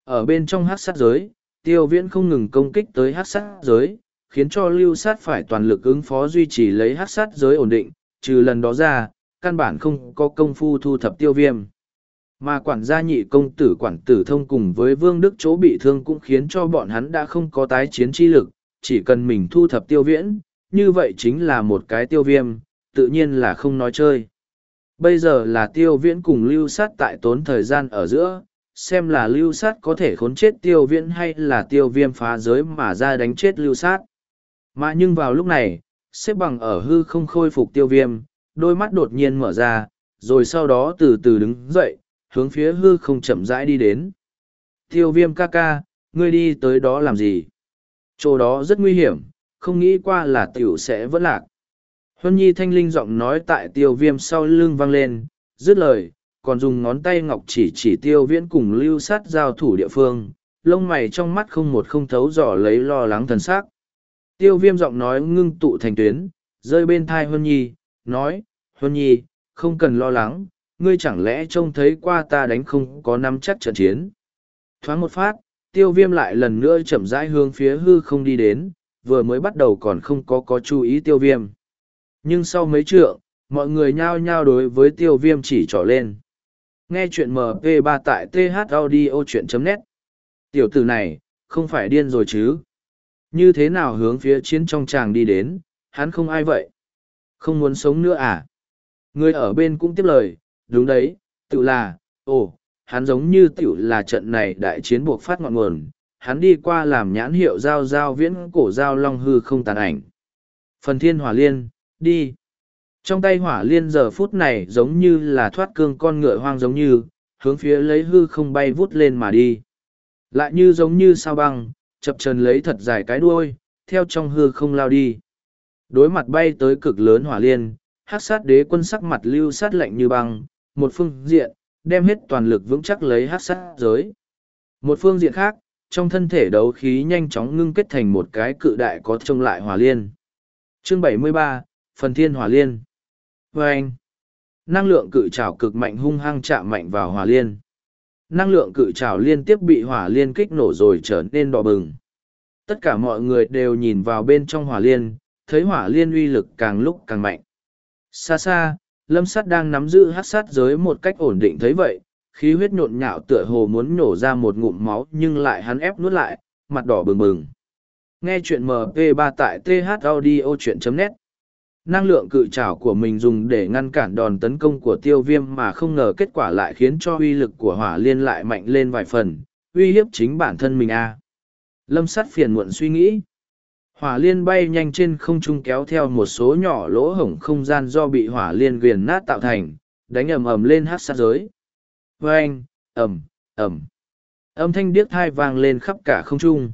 Ở bên trong hát sát giới, tiêu viễn không ngừng công kích tới hát sát giới, khiến cho lưu sát phải toàn lực ứng phó duy trì lấy hát sát giới ổn định, trừ lần đó ra, căn bản không có công phu thu thập tiêu viêm. Mà quản gia nhị công tử quản tử thông cùng với vương đức chỗ bị thương cũng khiến cho bọn hắn đã không có tái chiến chi lực, chỉ cần mình thu thập tiêu viễn, như vậy chính là một cái tiêu viêm, tự nhiên là không nói chơi. Bây giờ là tiêu viễn cùng lưu sát tại tốn thời gian ở giữa, xem là lưu sát có thể khốn chết tiêu viễn hay là tiêu viêm phá giới mà ra đánh chết lưu sát. Mà nhưng vào lúc này, xếp bằng ở hư không khôi phục tiêu viêm, đôi mắt đột nhiên mở ra, rồi sau đó từ từ đứng dậy, hướng phía hư không chậm rãi đi đến. Tiêu viêm ca ca, ngươi đi tới đó làm gì? Chỗ đó rất nguy hiểm, không nghĩ qua là tiểu sẽ vẫn lạc. Huân Nhi thanh linh giọng nói tại tiêu viêm sau lưng vang lên, dứt lời, còn dùng ngón tay ngọc chỉ chỉ tiêu viễn cùng lưu sát giao thủ địa phương, lông mày trong mắt không một không thấu dò lấy lo lắng thần sắc. Tiêu viêm giọng nói ngưng tụ thành tuyến, rơi bên thai Huân Nhi, nói, Huân Nhi, không cần lo lắng, ngươi chẳng lẽ trông thấy qua ta đánh không có nắm chắc trận chiến. Thoáng một phát, tiêu viêm lại lần nữa chậm rãi hướng phía hư không đi đến, vừa mới bắt đầu còn không có có chú ý tiêu viêm. Nhưng sau mấy trượng, mọi người nhao nhao đối với tiêu viêm chỉ trỏ lên. Nghe chuyện MP3 tại thaudio.net Tiểu tử này, không phải điên rồi chứ? Như thế nào hướng phía chiến trong tràng đi đến, hắn không ai vậy? Không muốn sống nữa à? Người ở bên cũng tiếp lời, đúng đấy, tự là, ồ, hắn giống như tiểu là trận này đại chiến buộc phát ngọn nguồn, hắn đi qua làm nhãn hiệu giao giao viễn cổ giao long hư không tàn ảnh. Phần thiên hỏa liên, đi. Trong tay hỏa liên giờ phút này giống như là thoát cương con ngựa hoang giống như, hướng phía lấy hư không bay vút lên mà đi. Lại như giống như sao băng, chập trần lấy thật dài cái đuôi, theo trong hư không lao đi. Đối mặt bay tới cực lớn hỏa liên, hát sát đế quân sắc mặt lưu sát lạnh như băng, một phương diện, đem hết toàn lực vững chắc lấy hát sát giới. Một phương diện khác, trong thân thể đấu khí nhanh chóng ngưng kết thành một cái cự đại có trông lại hỏa liên. Chương 73, Phần Thiên Hỏa Liên Và anh, năng lượng cự trảo cực mạnh hung hăng chạm mạnh vào hỏa liên. Năng lượng cự trảo liên tiếp bị hỏa liên kích nổ rồi trở nên đỏ bừng. Tất cả mọi người đều nhìn vào bên trong hỏa liên, thấy hỏa liên uy lực càng lúc càng mạnh. Xa xa, lâm sắt đang nắm giữ hát sát giới một cách ổn định thấy vậy, khí huyết nhộn nhạo tựa hồ muốn nhổ ra một ngụm máu nhưng lại hắn ép nuốt lại, mặt đỏ bừng bừng. Nghe chuyện mp 3 tại th audio chuyện net. Năng lượng cự trảo của mình dùng để ngăn cản đòn tấn công của tiêu viêm mà không ngờ kết quả lại khiến cho uy lực của hỏa liên lại mạnh lên vài phần, uy hiếp chính bản thân mình a. Lâm sắt phiền muộn suy nghĩ hỏa liên bay nhanh trên không trung kéo theo một số nhỏ lỗ hổng không gian do bị hỏa liên viền nát tạo thành đánh ầm ầm lên hát sát giới. Vê anh ầm ầm. Âm thanh điếc thai vang lên khắp cả không trung.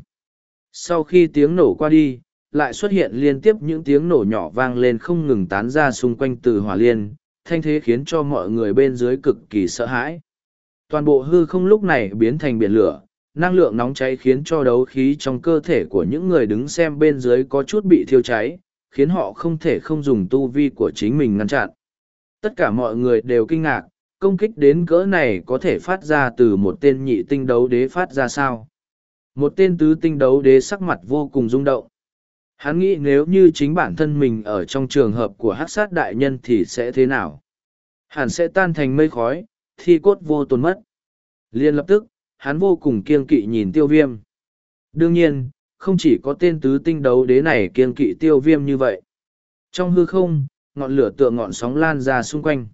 Sau khi tiếng nổ qua đi, lại xuất hiện liên tiếp những tiếng nổ nhỏ vang lên không ngừng tán ra xung quanh từ hỏa liên, thanh thế khiến cho mọi người bên dưới cực kỳ sợ hãi. Toàn bộ hư không lúc này biến thành biển lửa, năng lượng nóng cháy khiến cho đấu khí trong cơ thể của những người đứng xem bên dưới có chút bị thiêu cháy, khiến họ không thể không dùng tu vi của chính mình ngăn chặn. Tất cả mọi người đều kinh ngạc, công kích đến cỡ này có thể phát ra từ một tên nhị tinh đấu đế phát ra sao. Một tên tứ tinh đấu đế sắc mặt vô cùng rung động. Hắn nghĩ nếu như chính bản thân mình ở trong trường hợp của hát sát đại nhân thì sẽ thế nào? Hẳn sẽ tan thành mây khói, thi cốt vô tồn mất. Liên lập tức, hắn vô cùng kiên kỵ nhìn tiêu viêm. Đương nhiên, không chỉ có tên tứ tinh đấu đế này kiên kỵ tiêu viêm như vậy. Trong hư không, ngọn lửa tựa ngọn sóng lan ra xung quanh.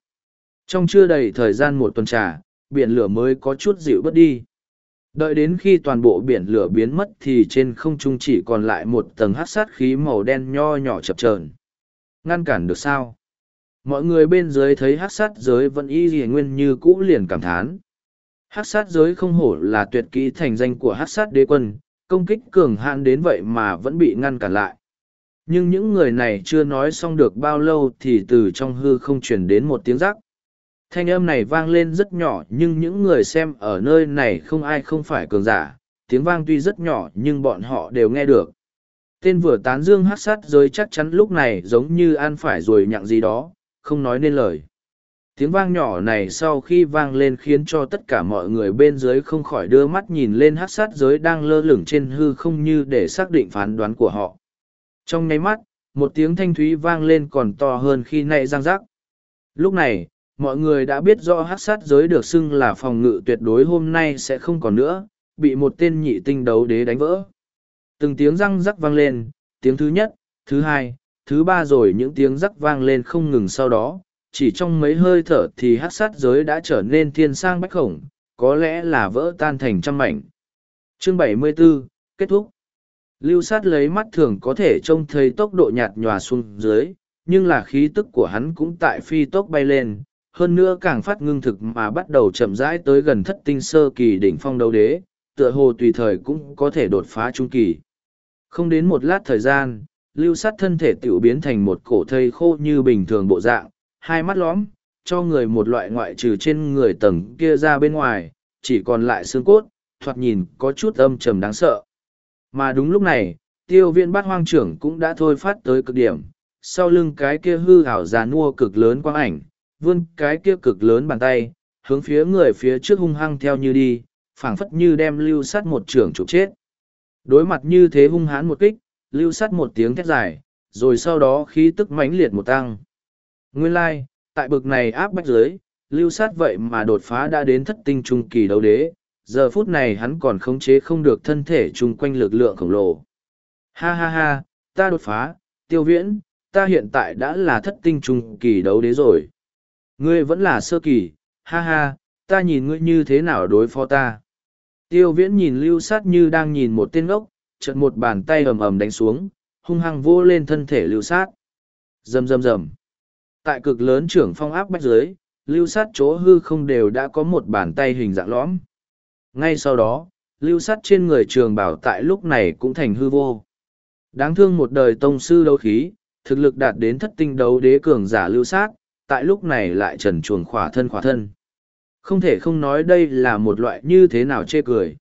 Trong chưa đầy thời gian một tuần trà, biển lửa mới có chút dịu bớt đi. Đợi đến khi toàn bộ biển lửa biến mất thì trên không trung chỉ còn lại một tầng hát sát khí màu đen nho nhỏ chập chờn. Ngăn cản được sao? Mọi người bên dưới thấy hát sát giới vẫn y gì nguyên như cũ liền cảm thán. Hát sát giới không hổ là tuyệt kỹ thành danh của hát sát đế quân, công kích cường hạn đến vậy mà vẫn bị ngăn cản lại. Nhưng những người này chưa nói xong được bao lâu thì từ trong hư không truyền đến một tiếng rắc. Thanh âm này vang lên rất nhỏ nhưng những người xem ở nơi này không ai không phải cường giả tiếng vang tuy rất nhỏ nhưng bọn họ đều nghe được. Tên vừa tán dương hát sát giới chắc chắn lúc này giống như ăn phải rồi nhặng gì đó không nói nên lời tiếng vang nhỏ này sau khi vang lên khiến cho tất cả mọi người bên dưới không khỏi đưa mắt nhìn lên hát sát giới đang lơ lửng trên hư không như để xác định phán đoán của họ. Trong nháy mắt một tiếng thanh thúy vang lên còn to hơn khi nay giang giác lúc này mọi người đã biết rõ hát sát giới được xưng là phòng ngự tuyệt đối hôm nay sẽ không còn nữa, bị một tên nhị tinh đấu đế đánh vỡ. Từng tiếng răng rắc vang lên, tiếng thứ nhất, thứ hai, thứ ba rồi những tiếng rắc vang lên không ngừng sau đó, chỉ trong mấy hơi thở thì hát sát giới đã trở nên thiên sang bách khổng, có lẽ là vỡ tan thành trăm mảnh. Chương 74, kết thúc. Lưu sát lấy mắt thường có thể trông thấy tốc độ nhạt nhòa xuống dưới, nhưng là khí tức của hắn cũng tại phi tốc bay lên, hơn nữa càng phát ngưng thực mà bắt đầu chậm rãi tới gần thất tinh sơ kỳ đỉnh phong đấu đế, tựa hồ tùy thời cũng có thể đột phá trung kỳ. Không đến một lát thời gian, lưu sát thân thể tiểu biến thành một cổ thây khô như bình thường bộ dạng, hai mắt lõm, cho người một loại ngoại trừ trên người tầng kia ra bên ngoài, chỉ còn lại xương cốt, thoạt nhìn có chút âm trầm đáng sợ. Mà đúng lúc này, tiêu viện bát hoang trưởng cũng đã thôi phát tới cực điểm, sau lưng cái kia hư ảo già nua cực lớn quang ảnh, vươn cái kia cực lớn bàn tay, hướng phía người phía trước hung hăng theo như đi, phảng phất như đem lưu sắt một trưởng trục chết. Đối mặt như thế hung hãn một kích, lưu sắt một tiếng thét dài, rồi sau đó khí tức mãnh liệt một tăng. Nguyên lai, like, tại bực này áp bách dưới, lưu sát vậy mà đột phá đã đến thất tinh trung kỳ đấu đế, giờ phút này hắn còn khống chế không được thân thể chung quanh lực lượng khổng lồ. Ha ha ha, ta đột phá, tiêu viễn, ta hiện tại đã là thất tinh trung kỳ đấu đế rồi. Ngươi vẫn là sơ kỳ, ha ha, ta nhìn ngươi như thế nào đối phó ta. Tiêu viễn nhìn lưu sát như đang nhìn một tên ngốc, chợt một bàn tay ầm ầm đánh xuống, hung hăng vô lên thân thể lưu sát. Rầm rầm rầm. Tại cực lớn trưởng phong áp bách dưới, lưu sát chỗ hư không đều đã có một bàn tay hình dạng lõm. Ngay sau đó, lưu sát trên người trường bảo tại lúc này cũng thành hư vô. Đáng thương một đời tông sư đấu khí, thực lực đạt đến thất tinh đấu đế cường giả lưu sát, tại lúc này lại trần chuồng khỏa thân khỏa thân. Không thể không nói đây là một loại như thế nào chê cười.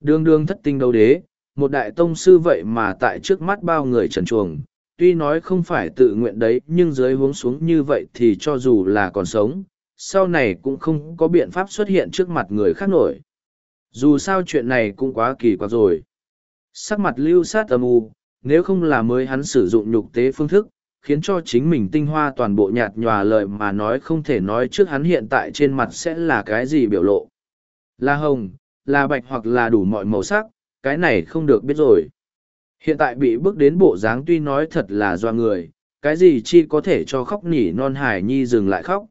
Đương đương thất tinh đấu đế, một đại tông sư vậy mà tại trước mắt bao người trần chuồng, tuy nói không phải tự nguyện đấy nhưng dưới hướng xuống như vậy thì cho dù là còn sống, sau này cũng không có biện pháp xuất hiện trước mặt người khác nổi. Dù sao chuyện này cũng quá kỳ quặc rồi. Sắc mặt lưu sát âm u, nếu không là mới hắn sử dụng nhục tế phương thức, khiến cho chính mình tinh hoa toàn bộ nhạt nhòa lời mà nói không thể nói trước hắn hiện tại trên mặt sẽ là cái gì biểu lộ. Là hồng, là bạch hoặc là đủ mọi màu sắc, cái này không được biết rồi. Hiện tại bị bước đến bộ dáng tuy nói thật là do người, cái gì chi có thể cho khóc nỉ non hải nhi dừng lại khóc.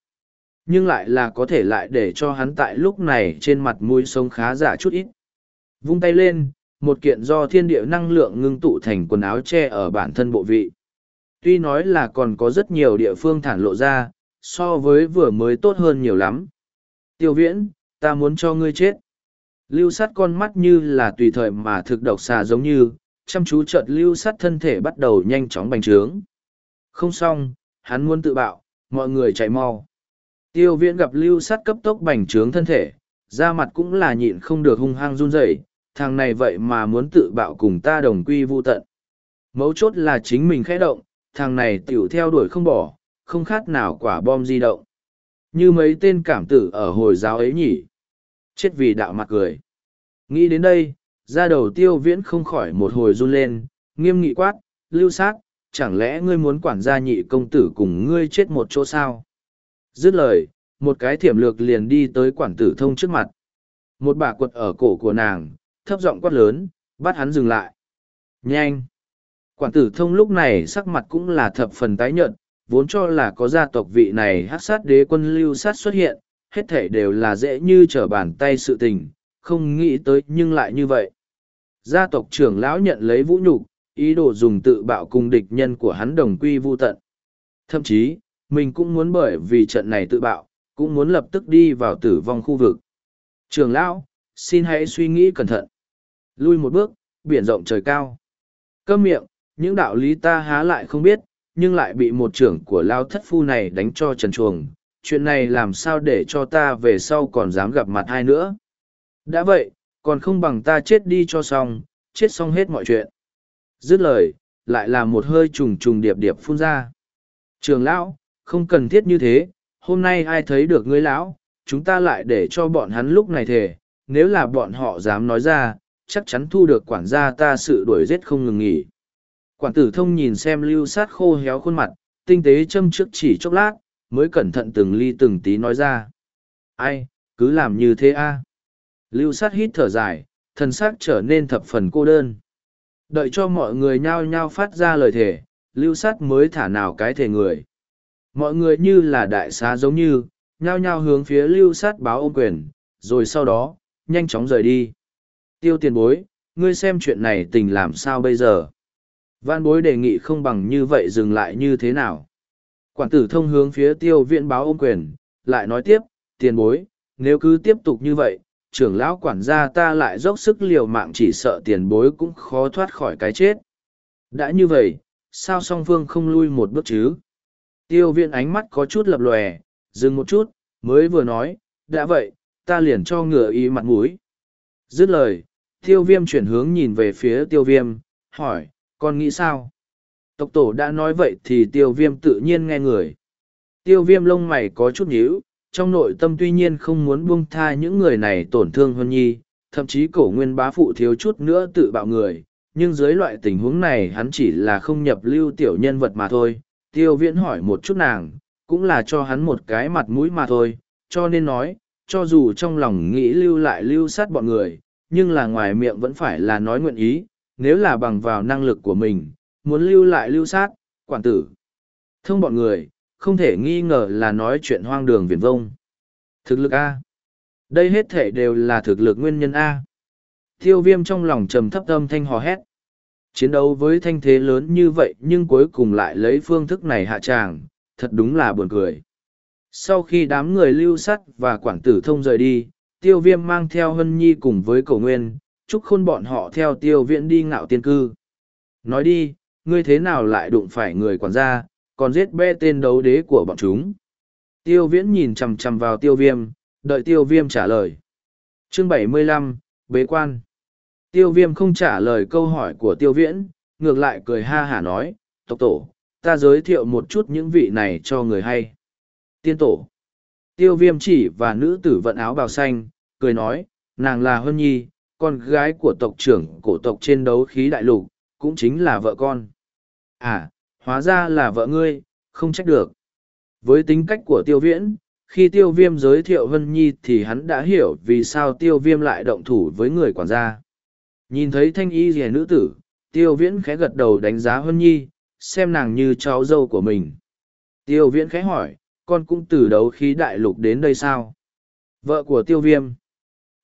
Nhưng lại là có thể lại để cho hắn tại lúc này trên mặt mũi sống khá giả chút ít. Vung tay lên, một kiện do thiên địa năng lượng ngưng tụ thành quần áo che ở bản thân bộ vị. Tuy nói là còn có rất nhiều địa phương thản lộ ra, so với vừa mới tốt hơn nhiều lắm. Tiêu viễn, ta muốn cho ngươi chết. Lưu sát con mắt như là tùy thời mà thực độc xà giống như, chăm chú chợt lưu sát thân thể bắt đầu nhanh chóng bành trướng. Không xong, hắn muốn tự bạo, mọi người chạy mau. Tiêu viễn gặp lưu sát cấp tốc bành trướng thân thể, da mặt cũng là nhịn không được hung hăng run rẩy thằng này vậy mà muốn tự bạo cùng ta đồng quy vô tận. Mấu chốt là chính mình khẽ động, thằng này tiểu theo đuổi không bỏ, không khác nào quả bom di động. Như mấy tên cảm tử ở hồi giáo ấy nhỉ. Chết vì đạo mặt cười. Nghĩ đến đây, ra đầu tiêu viễn không khỏi một hồi run lên, nghiêm nghị quát, lưu sát, chẳng lẽ ngươi muốn quản gia nhị công tử cùng ngươi chết một chỗ sao? Dứt lời, một cái thiểm lược liền đi tới quản tử thông trước mặt. Một bà quật ở cổ của nàng, thấp giọng quát lớn, bắt hắn dừng lại. Nhanh! Quản tử thông lúc này sắc mặt cũng là thập phần tái nhợt, vốn cho là có gia tộc vị này hát sát đế quân lưu sát xuất hiện, hết thể đều là dễ như trở bàn tay sự tình, không nghĩ tới nhưng lại như vậy. Gia tộc trưởng lão nhận lấy vũ nhục, ý đồ dùng tự bạo cùng địch nhân của hắn đồng quy vu tận. Thậm chí, mình cũng muốn bởi vì trận này tự bạo, cũng muốn lập tức đi vào tử vong khu vực. trường lão, xin hãy suy nghĩ cẩn thận. Lui một bước, biển rộng trời cao. Câm miệng, những đạo lý ta há lại không biết, nhưng lại bị một trưởng của lao thất phu này đánh cho trần chuồng. Chuyện này làm sao để cho ta về sau còn dám gặp mặt ai nữa. Đã vậy, còn không bằng ta chết đi cho xong, chết xong hết mọi chuyện. Dứt lời, lại là một hơi trùng trùng điệp điệp phun ra. Trường lão, không cần thiết như thế, hôm nay ai thấy được ngươi lão, chúng ta lại để cho bọn hắn lúc này thề. nếu là bọn họ dám nói ra, chắc chắn thu được quản gia ta sự đuổi giết không ngừng nghỉ. Quản tử thông nhìn xem lưu sát khô héo khuôn mặt, tinh tế châm trước chỉ chốc lát, mới cẩn thận từng ly từng tí nói ra. Ai, cứ làm như thế a Lưu sát hít thở dài, thân xác trở nên thập phần cô đơn. Đợi cho mọi người nhao nhao phát ra lời thề, lưu sát mới thả nào cái thể người. Mọi người như là đại xá giống như, nhao nhao hướng phía lưu sát báo ôm quyền, rồi sau đó, nhanh chóng rời đi. Tiêu tiền bối, ngươi xem chuyện này tình làm sao bây giờ? Văn bối đề nghị không bằng như vậy dừng lại như thế nào? Quản tử thông hướng phía tiêu viện báo ôm quyền, lại nói tiếp, tiền bối, nếu cứ tiếp tục như vậy, trưởng lão quản gia ta lại dốc sức liều mạng chỉ sợ tiền bối cũng khó thoát khỏi cái chết. Đã như vậy, sao song phương không lui một bước chứ? Tiêu viện ánh mắt có chút lập lòe, dừng một chút, mới vừa nói, đã vậy, ta liền cho ngựa ý mặt mũi. Dứt lời, tiêu viêm chuyển hướng nhìn về phía tiêu viêm, hỏi, con nghĩ sao? Tộc tổ đã nói vậy thì tiêu viêm tự nhiên nghe người. Tiêu viêm lông mày có chút nhíu, trong nội tâm tuy nhiên không muốn buông tha những người này tổn thương hơn nhi, thậm chí cổ nguyên bá phụ thiếu chút nữa tự bạo người, nhưng dưới loại tình huống này hắn chỉ là không nhập lưu tiểu nhân vật mà thôi. Tiêu viễn hỏi một chút nàng, cũng là cho hắn một cái mặt mũi mà thôi, cho nên nói, cho dù trong lòng nghĩ lưu lại lưu sát bọn người, nhưng là ngoài miệng vẫn phải là nói nguyện ý, nếu là bằng vào năng lực của mình, muốn lưu lại lưu sát, quản tử. Thông bọn người, không thể nghi ngờ là nói chuyện hoang đường viển vông. Thực lực A. Đây hết thể đều là thực lực nguyên nhân A. Tiêu viêm trong lòng trầm thấp âm thanh hò hét. Chiến đấu với thanh thế lớn như vậy nhưng cuối cùng lại lấy phương thức này hạ tràng, thật đúng là buồn cười. Sau khi đám người lưu sắt và quản tử thông rời đi, tiêu viêm mang theo hân nhi cùng với cầu nguyên, chúc khôn bọn họ theo tiêu viễn đi ngạo tiên cư. Nói đi, ngươi thế nào lại đụng phải người quản gia, còn giết bê tên đấu đế của bọn chúng. Tiêu viễn nhìn chằm chằm vào tiêu viêm, đợi tiêu viêm trả lời. Chương bảy mươi lăm Bế quan. Tiêu viêm không trả lời câu hỏi của tiêu viễn, ngược lại cười ha hả nói, tộc tổ, ta giới thiệu một chút những vị này cho người hay. Tiên tổ. Tiêu viêm chỉ và nữ tử vận áo bào xanh, cười nói, nàng là Hân Nhi, con gái của tộc trưởng cổ tộc trên đấu khí đại lục, cũng chính là vợ con. À, hóa ra là vợ ngươi, không trách được. Với tính cách của tiêu viễn, khi tiêu viêm giới thiệu Vân Nhi thì hắn đã hiểu vì sao tiêu viêm lại động thủ với người quản gia. Nhìn thấy thanh y rẻ nữ tử, tiêu viễn khẽ gật đầu đánh giá Vân Nhi, xem nàng như cháu dâu của mình. Tiêu viễn khẽ hỏi, con cũng từ đấu khí đại lục đến đây sao? Vợ của tiêu viêm.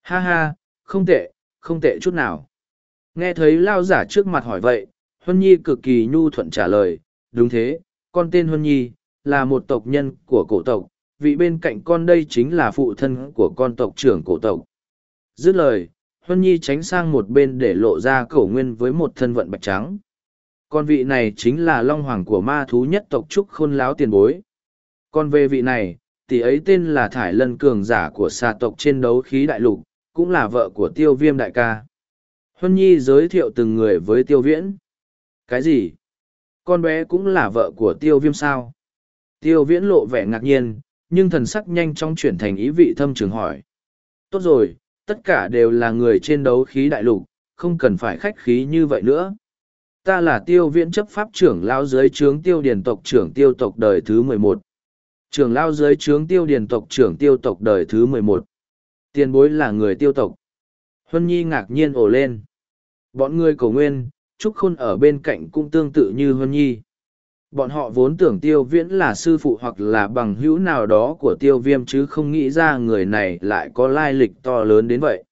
Ha ha, không tệ, không tệ chút nào. Nghe thấy lao giả trước mặt hỏi vậy, Huân Nhi cực kỳ nhu thuận trả lời, đúng thế, con tên Huân Nhi, là một tộc nhân của cổ tộc, vị bên cạnh con đây chính là phụ thân của con tộc trưởng cổ tộc. Dứt lời, Huân Nhi tránh sang một bên để lộ ra cổ nguyên với một thân vận bạch trắng. Con vị này chính là long hoàng của ma thú nhất tộc Trúc Khôn Láo tiền bối. Còn về vị này, tỷ ấy tên là Thải Lân Cường giả của xà tộc trên đấu khí đại lục, cũng là vợ của tiêu viêm đại ca. Huân Nhi giới thiệu từng người với tiêu viễn. Cái gì? Con bé cũng là vợ của tiêu viêm sao? Tiêu viễn lộ vẻ ngạc nhiên, nhưng thần sắc nhanh chóng chuyển thành ý vị thâm trường hỏi. Tốt rồi, tất cả đều là người trên đấu khí đại lục, không cần phải khách khí như vậy nữa. Ta là tiêu viễn chấp pháp trưởng lao dưới trướng tiêu Điền tộc trưởng tiêu tộc đời thứ mười một. Trưởng lao dưới trướng tiêu Điền tộc trưởng tiêu tộc đời thứ mười một. Tiền bối là người tiêu tộc. Huân Nhi ngạc nhiên ổ lên. Bọn người cầu nguyên, Trúc Khôn ở bên cạnh cũng tương tự như Huân Nhi. Bọn họ vốn tưởng tiêu viễn là sư phụ hoặc là bằng hữu nào đó của tiêu viêm chứ không nghĩ ra người này lại có lai lịch to lớn đến vậy.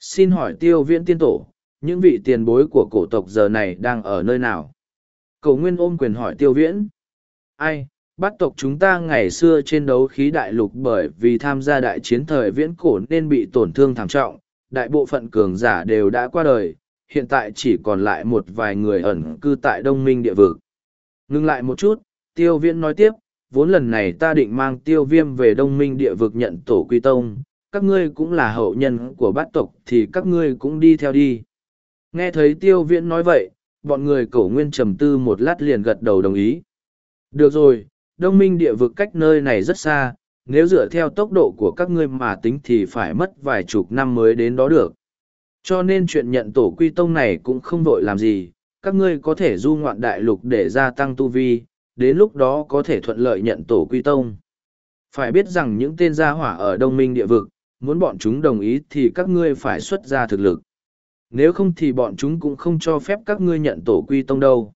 Xin hỏi tiêu viễn tiên tổ, những vị tiền bối của cổ tộc giờ này đang ở nơi nào? Cầu Nguyên ôm quyền hỏi tiêu viễn. Ai, bắt tộc chúng ta ngày xưa trên đấu khí đại lục bởi vì tham gia đại chiến thời viễn cổ nên bị tổn thương thảm trọng, đại bộ phận cường giả đều đã qua đời, hiện tại chỉ còn lại một vài người ẩn cư tại đông minh địa vực. Ngưng lại một chút, tiêu viễn nói tiếp, vốn lần này ta định mang tiêu viêm về đông minh địa vực nhận tổ quy tông, các ngươi cũng là hậu nhân của bát tộc thì các ngươi cũng đi theo đi. Nghe thấy tiêu viễn nói vậy, bọn người cổ nguyên trầm tư một lát liền gật đầu đồng ý. Được rồi, đông minh địa vực cách nơi này rất xa, nếu dựa theo tốc độ của các ngươi mà tính thì phải mất vài chục năm mới đến đó được. Cho nên chuyện nhận tổ quy tông này cũng không vội làm gì, các ngươi có thể du ngoạn đại lục để gia tăng tu vi, đến lúc đó có thể thuận lợi nhận tổ quy tông. Phải biết rằng những tên gia hỏa ở đông minh địa vực, muốn bọn chúng đồng ý thì các ngươi phải xuất ra thực lực. Nếu không thì bọn chúng cũng không cho phép các ngươi nhận tổ quy tông đâu.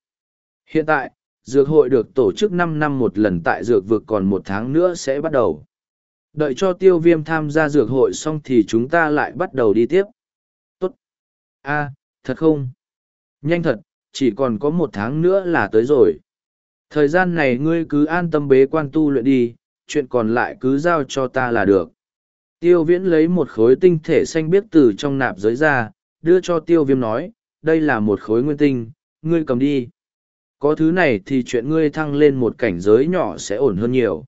Hiện tại, dược hội được tổ chức năm năm một lần tại dược vực còn một tháng nữa sẽ bắt đầu. Đợi cho tiêu viêm tham gia dược hội xong thì chúng ta lại bắt đầu đi tiếp. A thật không? Nhanh thật, chỉ còn có một tháng nữa là tới rồi. Thời gian này ngươi cứ an tâm bế quan tu luyện đi, chuyện còn lại cứ giao cho ta là được. Tiêu viễn lấy một khối tinh thể xanh biếc từ trong nạp giới ra, đưa cho tiêu viêm nói, đây là một khối nguyên tinh, ngươi cầm đi. Có thứ này thì chuyện ngươi thăng lên một cảnh giới nhỏ sẽ ổn hơn nhiều.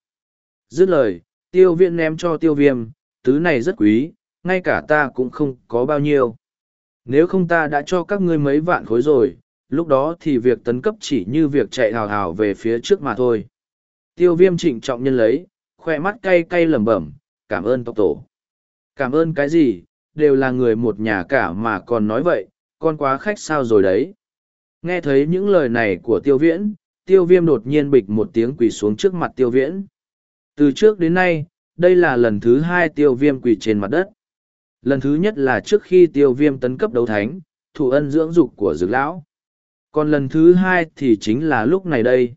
Dứt lời, tiêu viễn ném cho tiêu viêm, thứ này rất quý, ngay cả ta cũng không có bao nhiêu. Nếu không ta đã cho các ngươi mấy vạn khối rồi, lúc đó thì việc tấn cấp chỉ như việc chạy hào hào về phía trước mà thôi. Tiêu viêm trịnh trọng nhân lấy, khoe mắt cay cay lẩm bẩm, cảm ơn tộc tổ. Cảm ơn cái gì, đều là người một nhà cả mà còn nói vậy, con quá khách sao rồi đấy. Nghe thấy những lời này của tiêu viễn, tiêu viêm đột nhiên bịch một tiếng quỳ xuống trước mặt tiêu viễn. Từ trước đến nay, đây là lần thứ hai tiêu viêm quỳ trên mặt đất. Lần thứ nhất là trước khi tiêu viêm tấn cấp đấu thánh, thụ ân dưỡng dục của dược lão. Còn lần thứ hai thì chính là lúc này đây.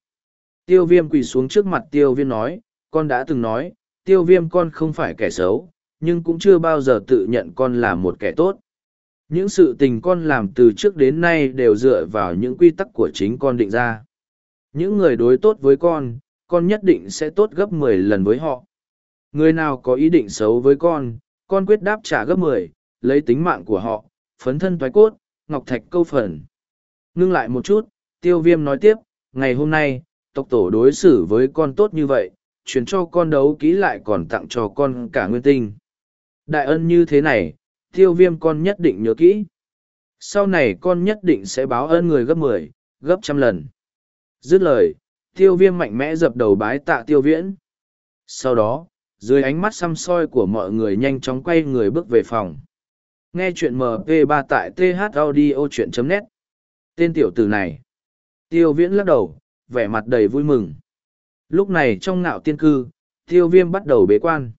Tiêu viêm quỳ xuống trước mặt tiêu viêm nói, con đã từng nói, tiêu viêm con không phải kẻ xấu, nhưng cũng chưa bao giờ tự nhận con là một kẻ tốt. Những sự tình con làm từ trước đến nay đều dựa vào những quy tắc của chính con định ra. Những người đối tốt với con, con nhất định sẽ tốt gấp mười lần với họ. Người nào có ý định xấu với con, con quyết đáp trả gấp mười, lấy tính mạng của họ, phấn thân thoái cốt, ngọc thạch câu phần. Ngưng lại một chút, tiêu viêm nói tiếp, ngày hôm nay, tộc tổ đối xử với con tốt như vậy, chuyển cho con đấu kỹ lại còn tặng cho con cả nguyên tinh. Đại ân như thế này, tiêu viêm con nhất định nhớ kỹ. Sau này con nhất định sẽ báo ơn người gấp mười, gấp trăm lần. Dứt lời, tiêu viêm mạnh mẽ dập đầu bái tạ tiêu viễn. Sau đó, dưới ánh mắt xăm soi của mọi người nhanh chóng quay người bước về phòng. Nghe chuyện MP3 tại thaudio.net Tên tiểu tử này. Tiêu viễn lắc đầu, vẻ mặt đầy vui mừng. Lúc này trong ngạo tiên cư, tiêu viêm bắt đầu bế quan.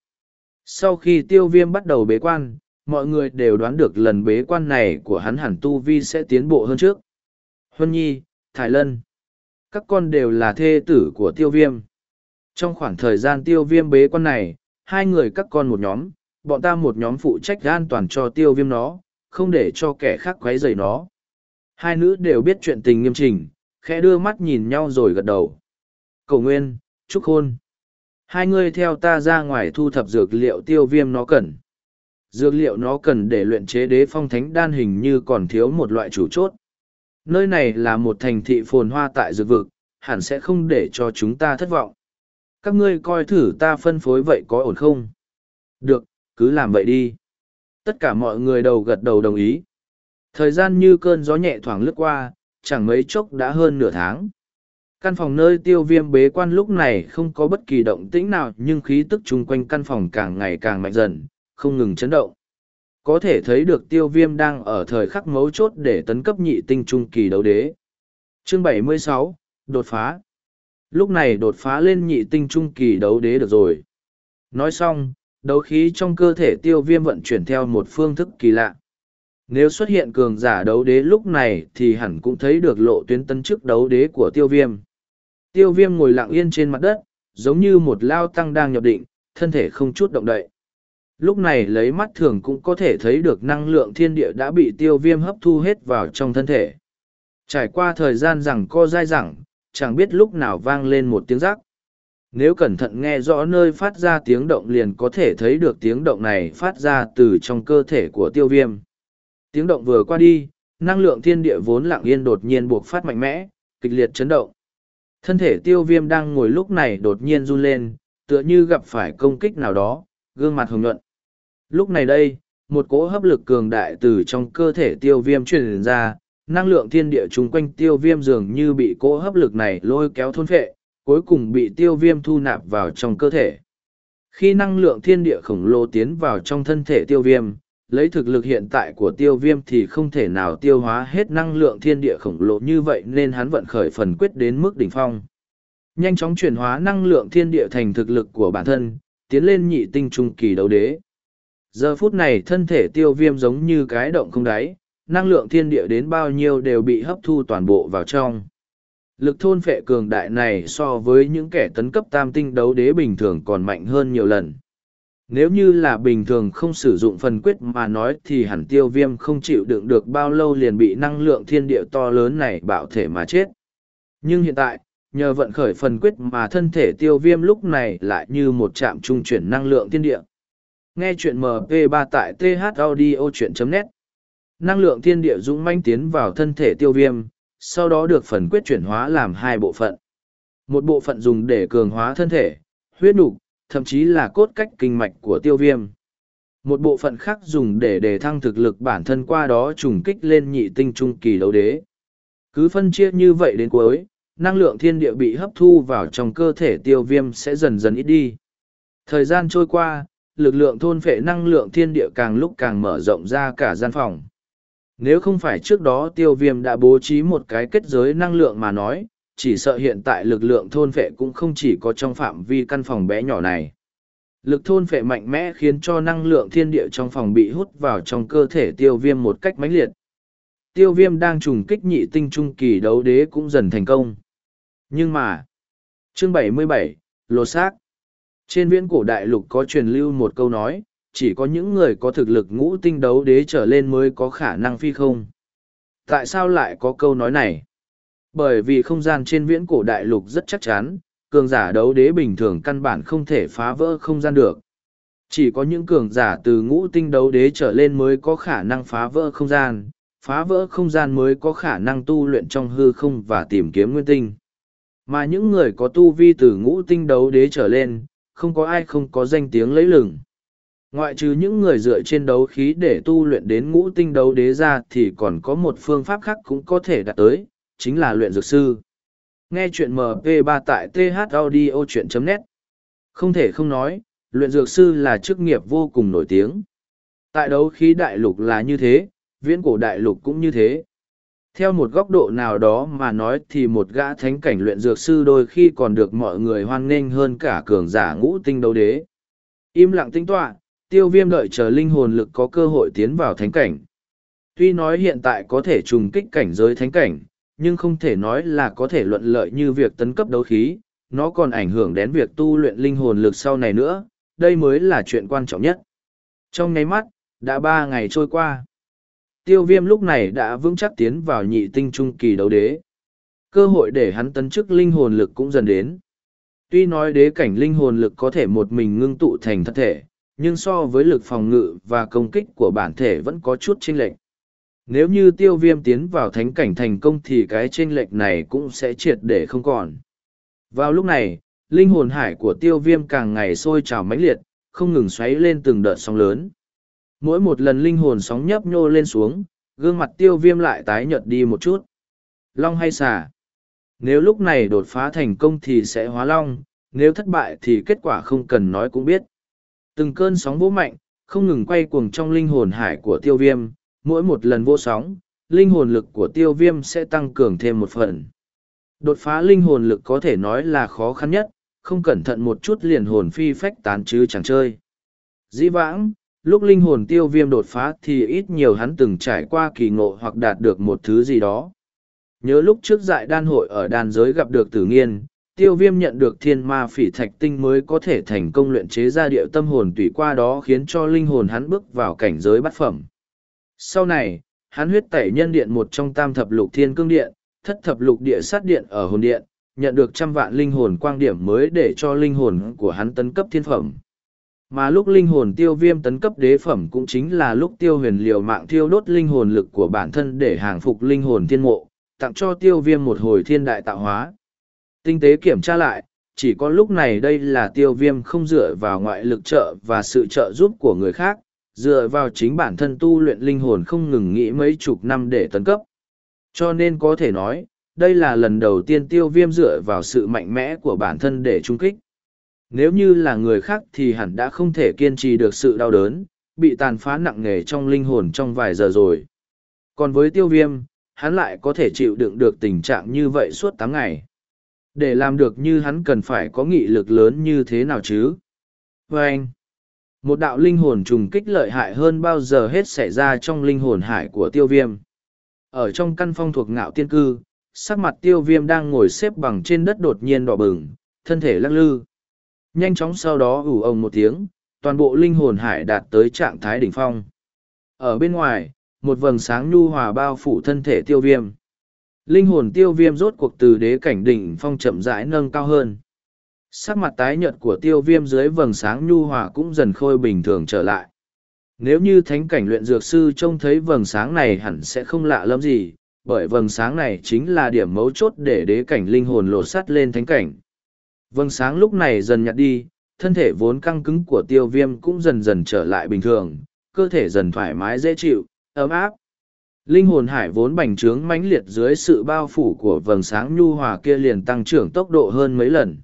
Sau khi tiêu viêm bắt đầu bế quan, mọi người đều đoán được lần bế quan này của hắn hẳn tu vi sẽ tiến bộ hơn trước. Huân Nhi, Thái Lân, các con đều là thê tử của tiêu viêm. Trong khoảng thời gian tiêu viêm bế quan này, hai người các con một nhóm, bọn ta một nhóm phụ trách an toàn cho tiêu viêm nó, không để cho kẻ khác quấy rầy nó. Hai nữ đều biết chuyện tình nghiêm trình, khẽ đưa mắt nhìn nhau rồi gật đầu. Cầu nguyên, chúc hôn. Hai người theo ta ra ngoài thu thập dược liệu tiêu viêm nó cần. dược liệu nó cần để luyện chế đế phong thánh đan hình như còn thiếu một loại chủ chốt. Nơi này là một thành thị phồn hoa tại dược vực, hẳn sẽ không để cho chúng ta thất vọng. Các ngươi coi thử ta phân phối vậy có ổn không? Được, cứ làm vậy đi. Tất cả mọi người đầu gật đầu đồng ý. Thời gian như cơn gió nhẹ thoảng lướt qua, chẳng mấy chốc đã hơn nửa tháng. Căn phòng nơi tiêu viêm bế quan lúc này không có bất kỳ động tĩnh nào nhưng khí tức chung quanh căn phòng càng ngày càng mạnh dần, không ngừng chấn động. Có thể thấy được tiêu viêm đang ở thời khắc mấu chốt để tấn cấp nhị tinh trung kỳ đấu đế. Chương 76, đột phá. Lúc này đột phá lên nhị tinh trung kỳ đấu đế được rồi. Nói xong, đấu khí trong cơ thể tiêu viêm vận chuyển theo một phương thức kỳ lạ. Nếu xuất hiện cường giả đấu đế lúc này thì hẳn cũng thấy được lộ tuyến tân chức đấu đế của tiêu viêm. Tiêu viêm ngồi lặng yên trên mặt đất, giống như một lao tăng đang nhập định, thân thể không chút động đậy. Lúc này lấy mắt thường cũng có thể thấy được năng lượng thiên địa đã bị tiêu viêm hấp thu hết vào trong thân thể. Trải qua thời gian rằng co dai dẳng, chẳng biết lúc nào vang lên một tiếng rắc. Nếu cẩn thận nghe rõ nơi phát ra tiếng động liền có thể thấy được tiếng động này phát ra từ trong cơ thể của tiêu viêm. Tiếng động vừa qua đi, năng lượng thiên địa vốn lặng yên đột nhiên buộc phát mạnh mẽ, kịch liệt chấn động. Thân thể tiêu viêm đang ngồi lúc này đột nhiên run lên, tựa như gặp phải công kích nào đó, gương mặt hồng nhuận. Lúc này đây, một cỗ hấp lực cường đại từ trong cơ thể tiêu viêm truyền ra, năng lượng thiên địa chung quanh tiêu viêm dường như bị cỗ hấp lực này lôi kéo thôn phệ, cuối cùng bị tiêu viêm thu nạp vào trong cơ thể. Khi năng lượng thiên địa khổng lồ tiến vào trong thân thể tiêu viêm, lấy thực lực hiện tại của tiêu viêm thì không thể nào tiêu hóa hết năng lượng thiên địa khổng lồ như vậy nên hắn vận khởi phần quyết đến mức đỉnh phong. Nhanh chóng chuyển hóa năng lượng thiên địa thành thực lực của bản thân, tiến lên nhị tinh trung kỳ đấu đế. Giờ phút này thân thể tiêu viêm giống như cái động không đáy, năng lượng thiên địa đến bao nhiêu đều bị hấp thu toàn bộ vào trong. Lực thôn phệ cường đại này so với những kẻ tấn cấp tam tinh đấu đế bình thường còn mạnh hơn nhiều lần. Nếu như là bình thường không sử dụng phần quyết mà nói thì hẳn tiêu viêm không chịu đựng được bao lâu liền bị năng lượng thiên địa to lớn này bạo thể mà chết. Nhưng hiện tại, nhờ vận khởi phần quyết mà thân thể tiêu viêm lúc này lại như một trạm trung chuyển năng lượng thiên địa. Nghe chuyện MP3 tại thaudio.net Năng lượng thiên địa dũng manh tiến vào thân thể tiêu viêm, sau đó được phần quyết chuyển hóa làm hai bộ phận. Một bộ phận dùng để cường hóa thân thể, huyết nục, thậm chí là cốt cách kinh mạch của tiêu viêm. Một bộ phận khác dùng để đề thăng thực lực bản thân qua đó trùng kích lên nhị tinh trung kỳ đấu đế. Cứ phân chia như vậy đến cuối, năng lượng thiên địa bị hấp thu vào trong cơ thể tiêu viêm sẽ dần dần ít đi. Thời gian trôi qua, lực lượng thôn phệ năng lượng thiên địa càng lúc càng mở rộng ra cả gian phòng. Nếu không phải trước đó tiêu viêm đã bố trí một cái kết giới năng lượng mà nói, chỉ sợ hiện tại lực lượng thôn phệ cũng không chỉ có trong phạm vi căn phòng bé nhỏ này. Lực thôn phệ mạnh mẽ khiến cho năng lượng thiên địa trong phòng bị hút vào trong cơ thể tiêu viêm một cách mãnh liệt. Tiêu viêm đang trùng kích nhị tinh trung kỳ đấu đế cũng dần thành công. Nhưng mà, chương 77, lột xác. Trên viễn cổ đại lục có truyền lưu một câu nói, chỉ có những người có thực lực ngũ tinh đấu đế trở lên mới có khả năng phi không. Tại sao lại có câu nói này? Bởi vì không gian trên viễn cổ đại lục rất chắc chắn, cường giả đấu đế bình thường căn bản không thể phá vỡ không gian được. Chỉ có những cường giả từ ngũ tinh đấu đế trở lên mới có khả năng phá vỡ không gian, phá vỡ không gian mới có khả năng tu luyện trong hư không và tìm kiếm nguyên tinh. Mà những người có tu vi từ ngũ tinh đấu đế trở lên, không có ai không có danh tiếng lấy lừng. Ngoại trừ những người dựa trên đấu khí để tu luyện đến ngũ tinh đấu đế ra thì còn có một phương pháp khác cũng có thể đạt tới, chính là luyện dược sư. Nghe chuyện MP3 tại thaudio.net Không thể không nói, luyện dược sư là chức nghiệp vô cùng nổi tiếng. Tại đấu khí đại lục là như thế, viễn cổ đại lục cũng như thế. Theo một góc độ nào đó mà nói thì một gã thánh cảnh luyện dược sư đôi khi còn được mọi người hoan nghênh hơn cả cường giả ngũ tinh đấu đế. Im lặng tinh tọa, tiêu viêm đợi chờ linh hồn lực có cơ hội tiến vào thánh cảnh. Tuy nói hiện tại có thể trùng kích cảnh giới thánh cảnh, nhưng không thể nói là có thể luận lợi như việc tấn cấp đấu khí, nó còn ảnh hưởng đến việc tu luyện linh hồn lực sau này nữa, đây mới là chuyện quan trọng nhất. Trong nháy mắt, đã ba ngày trôi qua. Tiêu viêm lúc này đã vững chắc tiến vào nhị tinh trung kỳ đấu đế. Cơ hội để hắn tấn chức linh hồn lực cũng dần đến. Tuy nói đế cảnh linh hồn lực có thể một mình ngưng tụ thành thân thể, nhưng so với lực phòng ngự và công kích của bản thể vẫn có chút chênh lệch. Nếu như tiêu viêm tiến vào thánh cảnh thành công thì cái chênh lệch này cũng sẽ triệt để không còn. Vào lúc này, linh hồn hải của tiêu viêm càng ngày sôi trào mãnh liệt, không ngừng xoáy lên từng đợt sóng lớn. Mỗi một lần linh hồn sóng nhấp nhô lên xuống, gương mặt tiêu viêm lại tái nhợt đi một chút. Long hay xà? Nếu lúc này đột phá thành công thì sẽ hóa long, nếu thất bại thì kết quả không cần nói cũng biết. Từng cơn sóng vỗ mạnh, không ngừng quay cuồng trong linh hồn hải của tiêu viêm, mỗi một lần vô sóng, linh hồn lực của tiêu viêm sẽ tăng cường thêm một phần. Đột phá linh hồn lực có thể nói là khó khăn nhất, không cẩn thận một chút liền hồn phi phách tán chứ chẳng chơi. Dĩ vãng, lúc linh hồn tiêu viêm đột phá thì ít nhiều hắn từng trải qua kỳ ngộ hoặc đạt được một thứ gì đó. Nhớ lúc trước dại đan hội ở đàn giới gặp được tử nghiên, tiêu viêm nhận được thiên ma phỉ thạch tinh mới có thể thành công luyện chế ra địa tâm hồn tùy qua đó khiến cho linh hồn hắn bước vào cảnh giới bát phẩm. Sau này, hắn huyết tẩy nhân điện một trong tam thập lục thiên cương điện, thất thập lục địa sát điện ở hồn điện, nhận được trăm vạn linh hồn quang điểm mới để cho linh hồn của hắn tấn cấp thiên phẩm. Mà lúc linh hồn tiêu viêm tấn cấp đế phẩm cũng chính là lúc tiêu huyền liều mạng thiêu đốt linh hồn lực của bản thân để hàng phục linh hồn thiên mộ, tặng cho tiêu viêm một hồi thiên đại tạo hóa. Tinh tế kiểm tra lại, chỉ có lúc này đây là tiêu viêm không dựa vào ngoại lực trợ và sự trợ giúp của người khác, dựa vào chính bản thân tu luyện linh hồn không ngừng nghĩ mấy chục năm để tấn cấp. Cho nên có thể nói, đây là lần đầu tiên tiêu viêm dựa vào sự mạnh mẽ của bản thân để trung kích. Nếu như là người khác thì hẳn đã không thể kiên trì được sự đau đớn, bị tàn phá nặng nề trong linh hồn trong vài giờ rồi. Còn với tiêu viêm, hắn lại có thể chịu đựng được tình trạng như vậy suốt tám ngày. Để làm được như hắn cần phải có nghị lực lớn như thế nào chứ? Và anh, một đạo linh hồn trùng kích lợi hại hơn bao giờ hết xảy ra trong linh hồn hải của tiêu viêm. Ở trong căn phong thuộc ngạo tiên cư, sắc mặt tiêu viêm đang ngồi xếp bằng trên đất đột nhiên đỏ bừng, thân thể lắc lư. Nhanh chóng sau đó ủ ông một tiếng, toàn bộ linh hồn hải đạt tới trạng thái đỉnh phong. Ở bên ngoài, một vầng sáng nhu hòa bao phủ thân thể tiêu viêm. Linh hồn tiêu viêm rốt cuộc từ đế cảnh đỉnh phong chậm rãi nâng cao hơn. Sắc mặt tái nhợt của tiêu viêm dưới vầng sáng nhu hòa cũng dần khôi bình thường trở lại. Nếu như thánh cảnh luyện dược sư trông thấy vầng sáng này hẳn sẽ không lạ lắm gì, bởi vầng sáng này chính là điểm mấu chốt để đế cảnh linh hồn lột sắt lên thánh cảnh. Vầng sáng lúc này dần nhạt đi, thân thể vốn căng cứng của tiêu viêm cũng dần dần trở lại bình thường, cơ thể dần thoải mái dễ chịu, ấm áp. Linh hồn hải vốn bành trướng mãnh liệt dưới sự bao phủ của vầng sáng nhu hòa kia liền tăng trưởng tốc độ hơn mấy lần.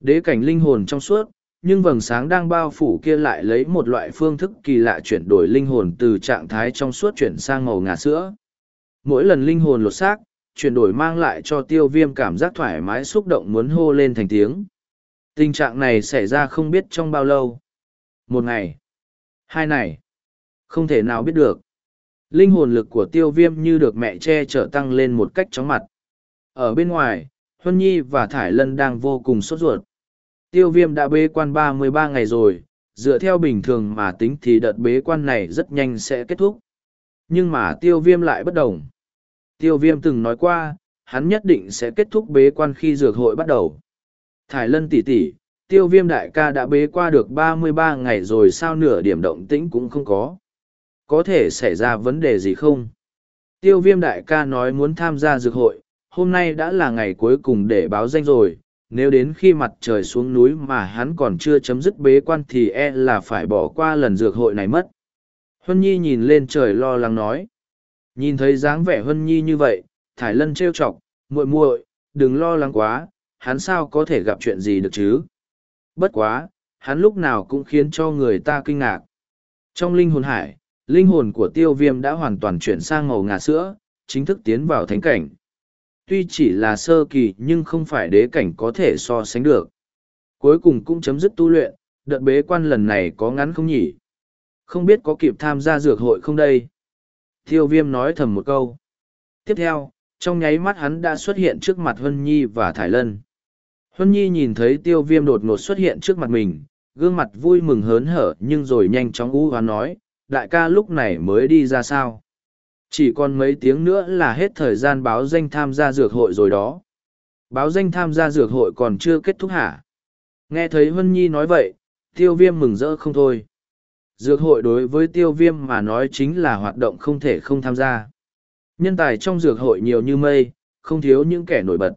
Đế cảnh linh hồn trong suốt, nhưng vầng sáng đang bao phủ kia lại lấy một loại phương thức kỳ lạ chuyển đổi linh hồn từ trạng thái trong suốt chuyển sang màu ngà sữa. Mỗi lần linh hồn lột xác, chuyển đổi mang lại cho tiêu viêm cảm giác thoải mái xúc động muốn hô lên thành tiếng. Tình trạng này xảy ra không biết trong bao lâu. Một ngày. Hai ngày. Không thể nào biết được. Linh hồn lực của tiêu viêm như được mẹ che chở tăng lên một cách chóng mặt. Ở bên ngoài, Huân Nhi và Thải Lân đang vô cùng sốt ruột. Tiêu viêm đã bế quan ba mươi ba ngày rồi, dựa theo bình thường mà tính thì đợt bế quan này rất nhanh sẽ kết thúc. Nhưng mà tiêu viêm lại bất đồng. Tiêu viêm từng nói qua, hắn nhất định sẽ kết thúc bế quan khi dược hội bắt đầu. Thải lân tỷ tỷ, tiêu viêm đại ca đã bế qua được ba mươi ba ngày rồi sao nửa điểm động tĩnh cũng không có. Có thể xảy ra vấn đề gì không? Tiêu viêm đại ca nói muốn tham gia dược hội, hôm nay đã là ngày cuối cùng để báo danh rồi, nếu đến khi mặt trời xuống núi mà hắn còn chưa chấm dứt bế quan thì e là phải bỏ qua lần dược hội này mất. Huân Nhi nhìn lên trời lo lắng nói. Nhìn thấy dáng vẻ Huân Nhi như vậy, Thải Lân trêu chọc, muội muội, đừng lo lắng quá, hắn sao có thể gặp chuyện gì được chứ? Bất quá, hắn lúc nào cũng khiến cho người ta kinh ngạc. Trong linh hồn hải, linh hồn của tiêu viêm đã hoàn toàn chuyển sang màu ngà sữa, chính thức tiến vào thánh cảnh. Tuy chỉ là sơ kỳ nhưng không phải đế cảnh có thể so sánh được. Cuối cùng cũng chấm dứt tu luyện, đợt bế quan lần này có ngắn không nhỉ? Không biết có kịp tham gia dược hội không đây? Tiêu viêm nói thầm một câu. Tiếp theo, trong nháy mắt hắn đã xuất hiện trước mặt Huân Nhi và Thải Lân. Huân Nhi nhìn thấy tiêu viêm đột ngột xuất hiện trước mặt mình, gương mặt vui mừng hớn hở nhưng rồi nhanh chóng u hoán nói, đại ca lúc này mới đi ra sao. Chỉ còn mấy tiếng nữa là hết thời gian báo danh tham gia dược hội rồi đó. Báo danh tham gia dược hội còn chưa kết thúc hả? Nghe thấy Huân Nhi nói vậy, tiêu viêm mừng rỡ không thôi. Dược hội đối với tiêu viêm mà nói chính là hoạt động không thể không tham gia. Nhân tài trong dược hội nhiều như mây, không thiếu những kẻ nổi bật.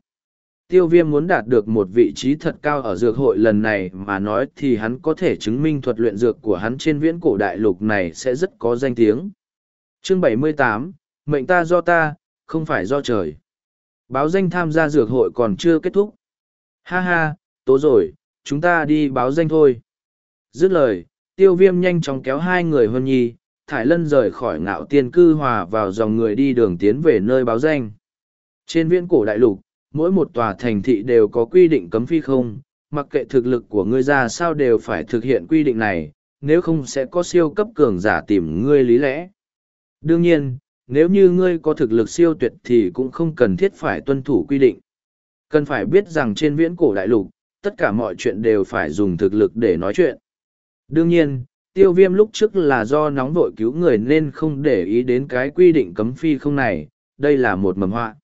Tiêu viêm muốn đạt được một vị trí thật cao ở dược hội lần này mà nói thì hắn có thể chứng minh thuật luyện dược của hắn trên viễn cổ đại lục này sẽ rất có danh tiếng. Chương 78, Mệnh ta do ta, không phải do trời. Báo danh tham gia dược hội còn chưa kết thúc. Ha ha, tố rồi, chúng ta đi báo danh thôi. Dứt lời, tiêu viêm nhanh chóng kéo hai người huân nhi, thải lân rời khỏi ngạo tiên cư hòa vào dòng người đi đường tiến về nơi báo danh. Trên viễn cổ đại lục, mỗi một tòa thành thị đều có quy định cấm phi không, mặc kệ thực lực của ngươi ra sao đều phải thực hiện quy định này, nếu không sẽ có siêu cấp cường giả tìm ngươi lý lẽ. Đương nhiên, nếu như ngươi có thực lực siêu tuyệt thì cũng không cần thiết phải tuân thủ quy định. Cần phải biết rằng trên viễn cổ đại lục, tất cả mọi chuyện đều phải dùng thực lực để nói chuyện. Đương nhiên, tiêu viêm lúc trước là do nóng vội cứu người nên không để ý đến cái quy định cấm phi không này, đây là một mầm họa.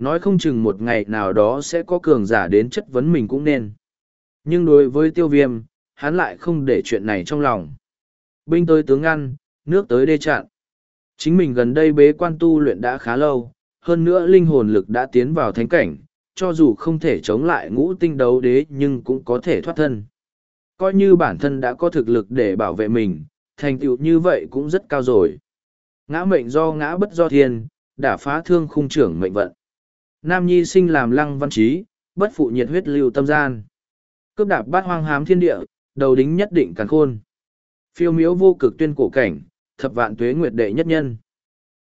Nói không chừng một ngày nào đó sẽ có cường giả đến chất vấn mình cũng nên. Nhưng đối với tiêu viêm, hắn lại không để chuyện này trong lòng. Binh tới tướng ngăn, nước tới đê chặn. Chính mình gần đây bế quan tu luyện đã khá lâu, hơn nữa linh hồn lực đã tiến vào thánh cảnh, cho dù không thể chống lại ngũ tinh đấu đế nhưng cũng có thể thoát thân. Coi như bản thân đã có thực lực để bảo vệ mình, thành tựu như vậy cũng rất cao rồi. Ngã mệnh do ngã bất do thiên, đã phá thương khung trưởng mệnh vận. Nam Nhi sinh làm lăng văn trí, bất phụ nhiệt huyết lưu tâm gian. Cướp đạp bát hoang hám thiên địa, đầu đính nhất định càn khôn. Phiêu miếu vô cực tuyên cổ cảnh, thập vạn tuế nguyệt đệ nhất nhân.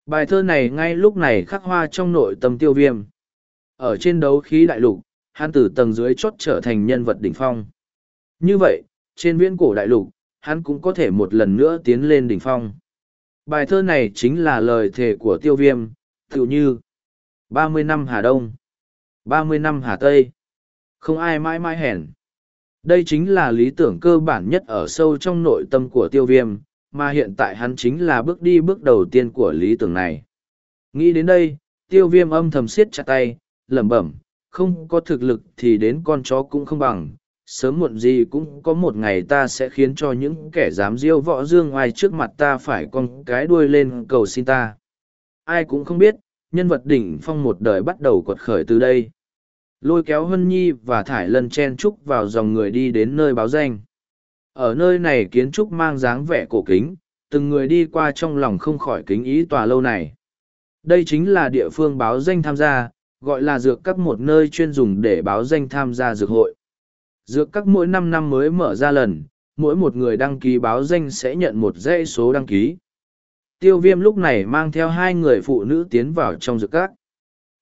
Bài thơ này ngay lúc này khắc hoa trong nội tâm tiêu viêm. Ở trên đấu khí đại lục, hắn từ tầng dưới chốt trở thành nhân vật đỉnh phong. Như vậy, trên viễn cổ đại lục, hắn cũng có thể một lần nữa tiến lên đỉnh phong. Bài thơ này chính là lời thề của tiêu viêm, tự như ba mươi năm Hà Đông, ba mươi năm Hà Tây, không ai mãi mãi hèn. Đây chính là lý tưởng cơ bản nhất ở sâu trong nội tâm của tiêu viêm, mà hiện tại hắn chính là bước đi bước đầu tiên của lý tưởng này. Nghĩ đến đây, tiêu viêm âm thầm siết chặt tay, lẩm bẩm, không có thực lực thì đến con chó cũng không bằng, sớm muộn gì cũng có một ngày ta sẽ khiến cho những kẻ dám diêu võ dương ngoài trước mặt ta phải con cái đuôi lên cầu xin ta. Ai cũng không biết, nhân vật đỉnh phong một đời bắt đầu quật khởi từ đây. Lôi kéo Hân Nhi và Thải Lân chen trúc vào dòng người đi đến nơi báo danh. Ở nơi này kiến trúc mang dáng vẻ cổ kính, từng người đi qua trong lòng không khỏi kính ý tòa lâu này. Đây chính là địa phương báo danh tham gia, gọi là dược các một nơi chuyên dùng để báo danh tham gia dược hội. Dược các mỗi năm năm mới mở ra lần, mỗi một người đăng ký báo danh sẽ nhận một dãy số đăng ký. Tiêu viêm lúc này mang theo hai người phụ nữ tiến vào trong dược các.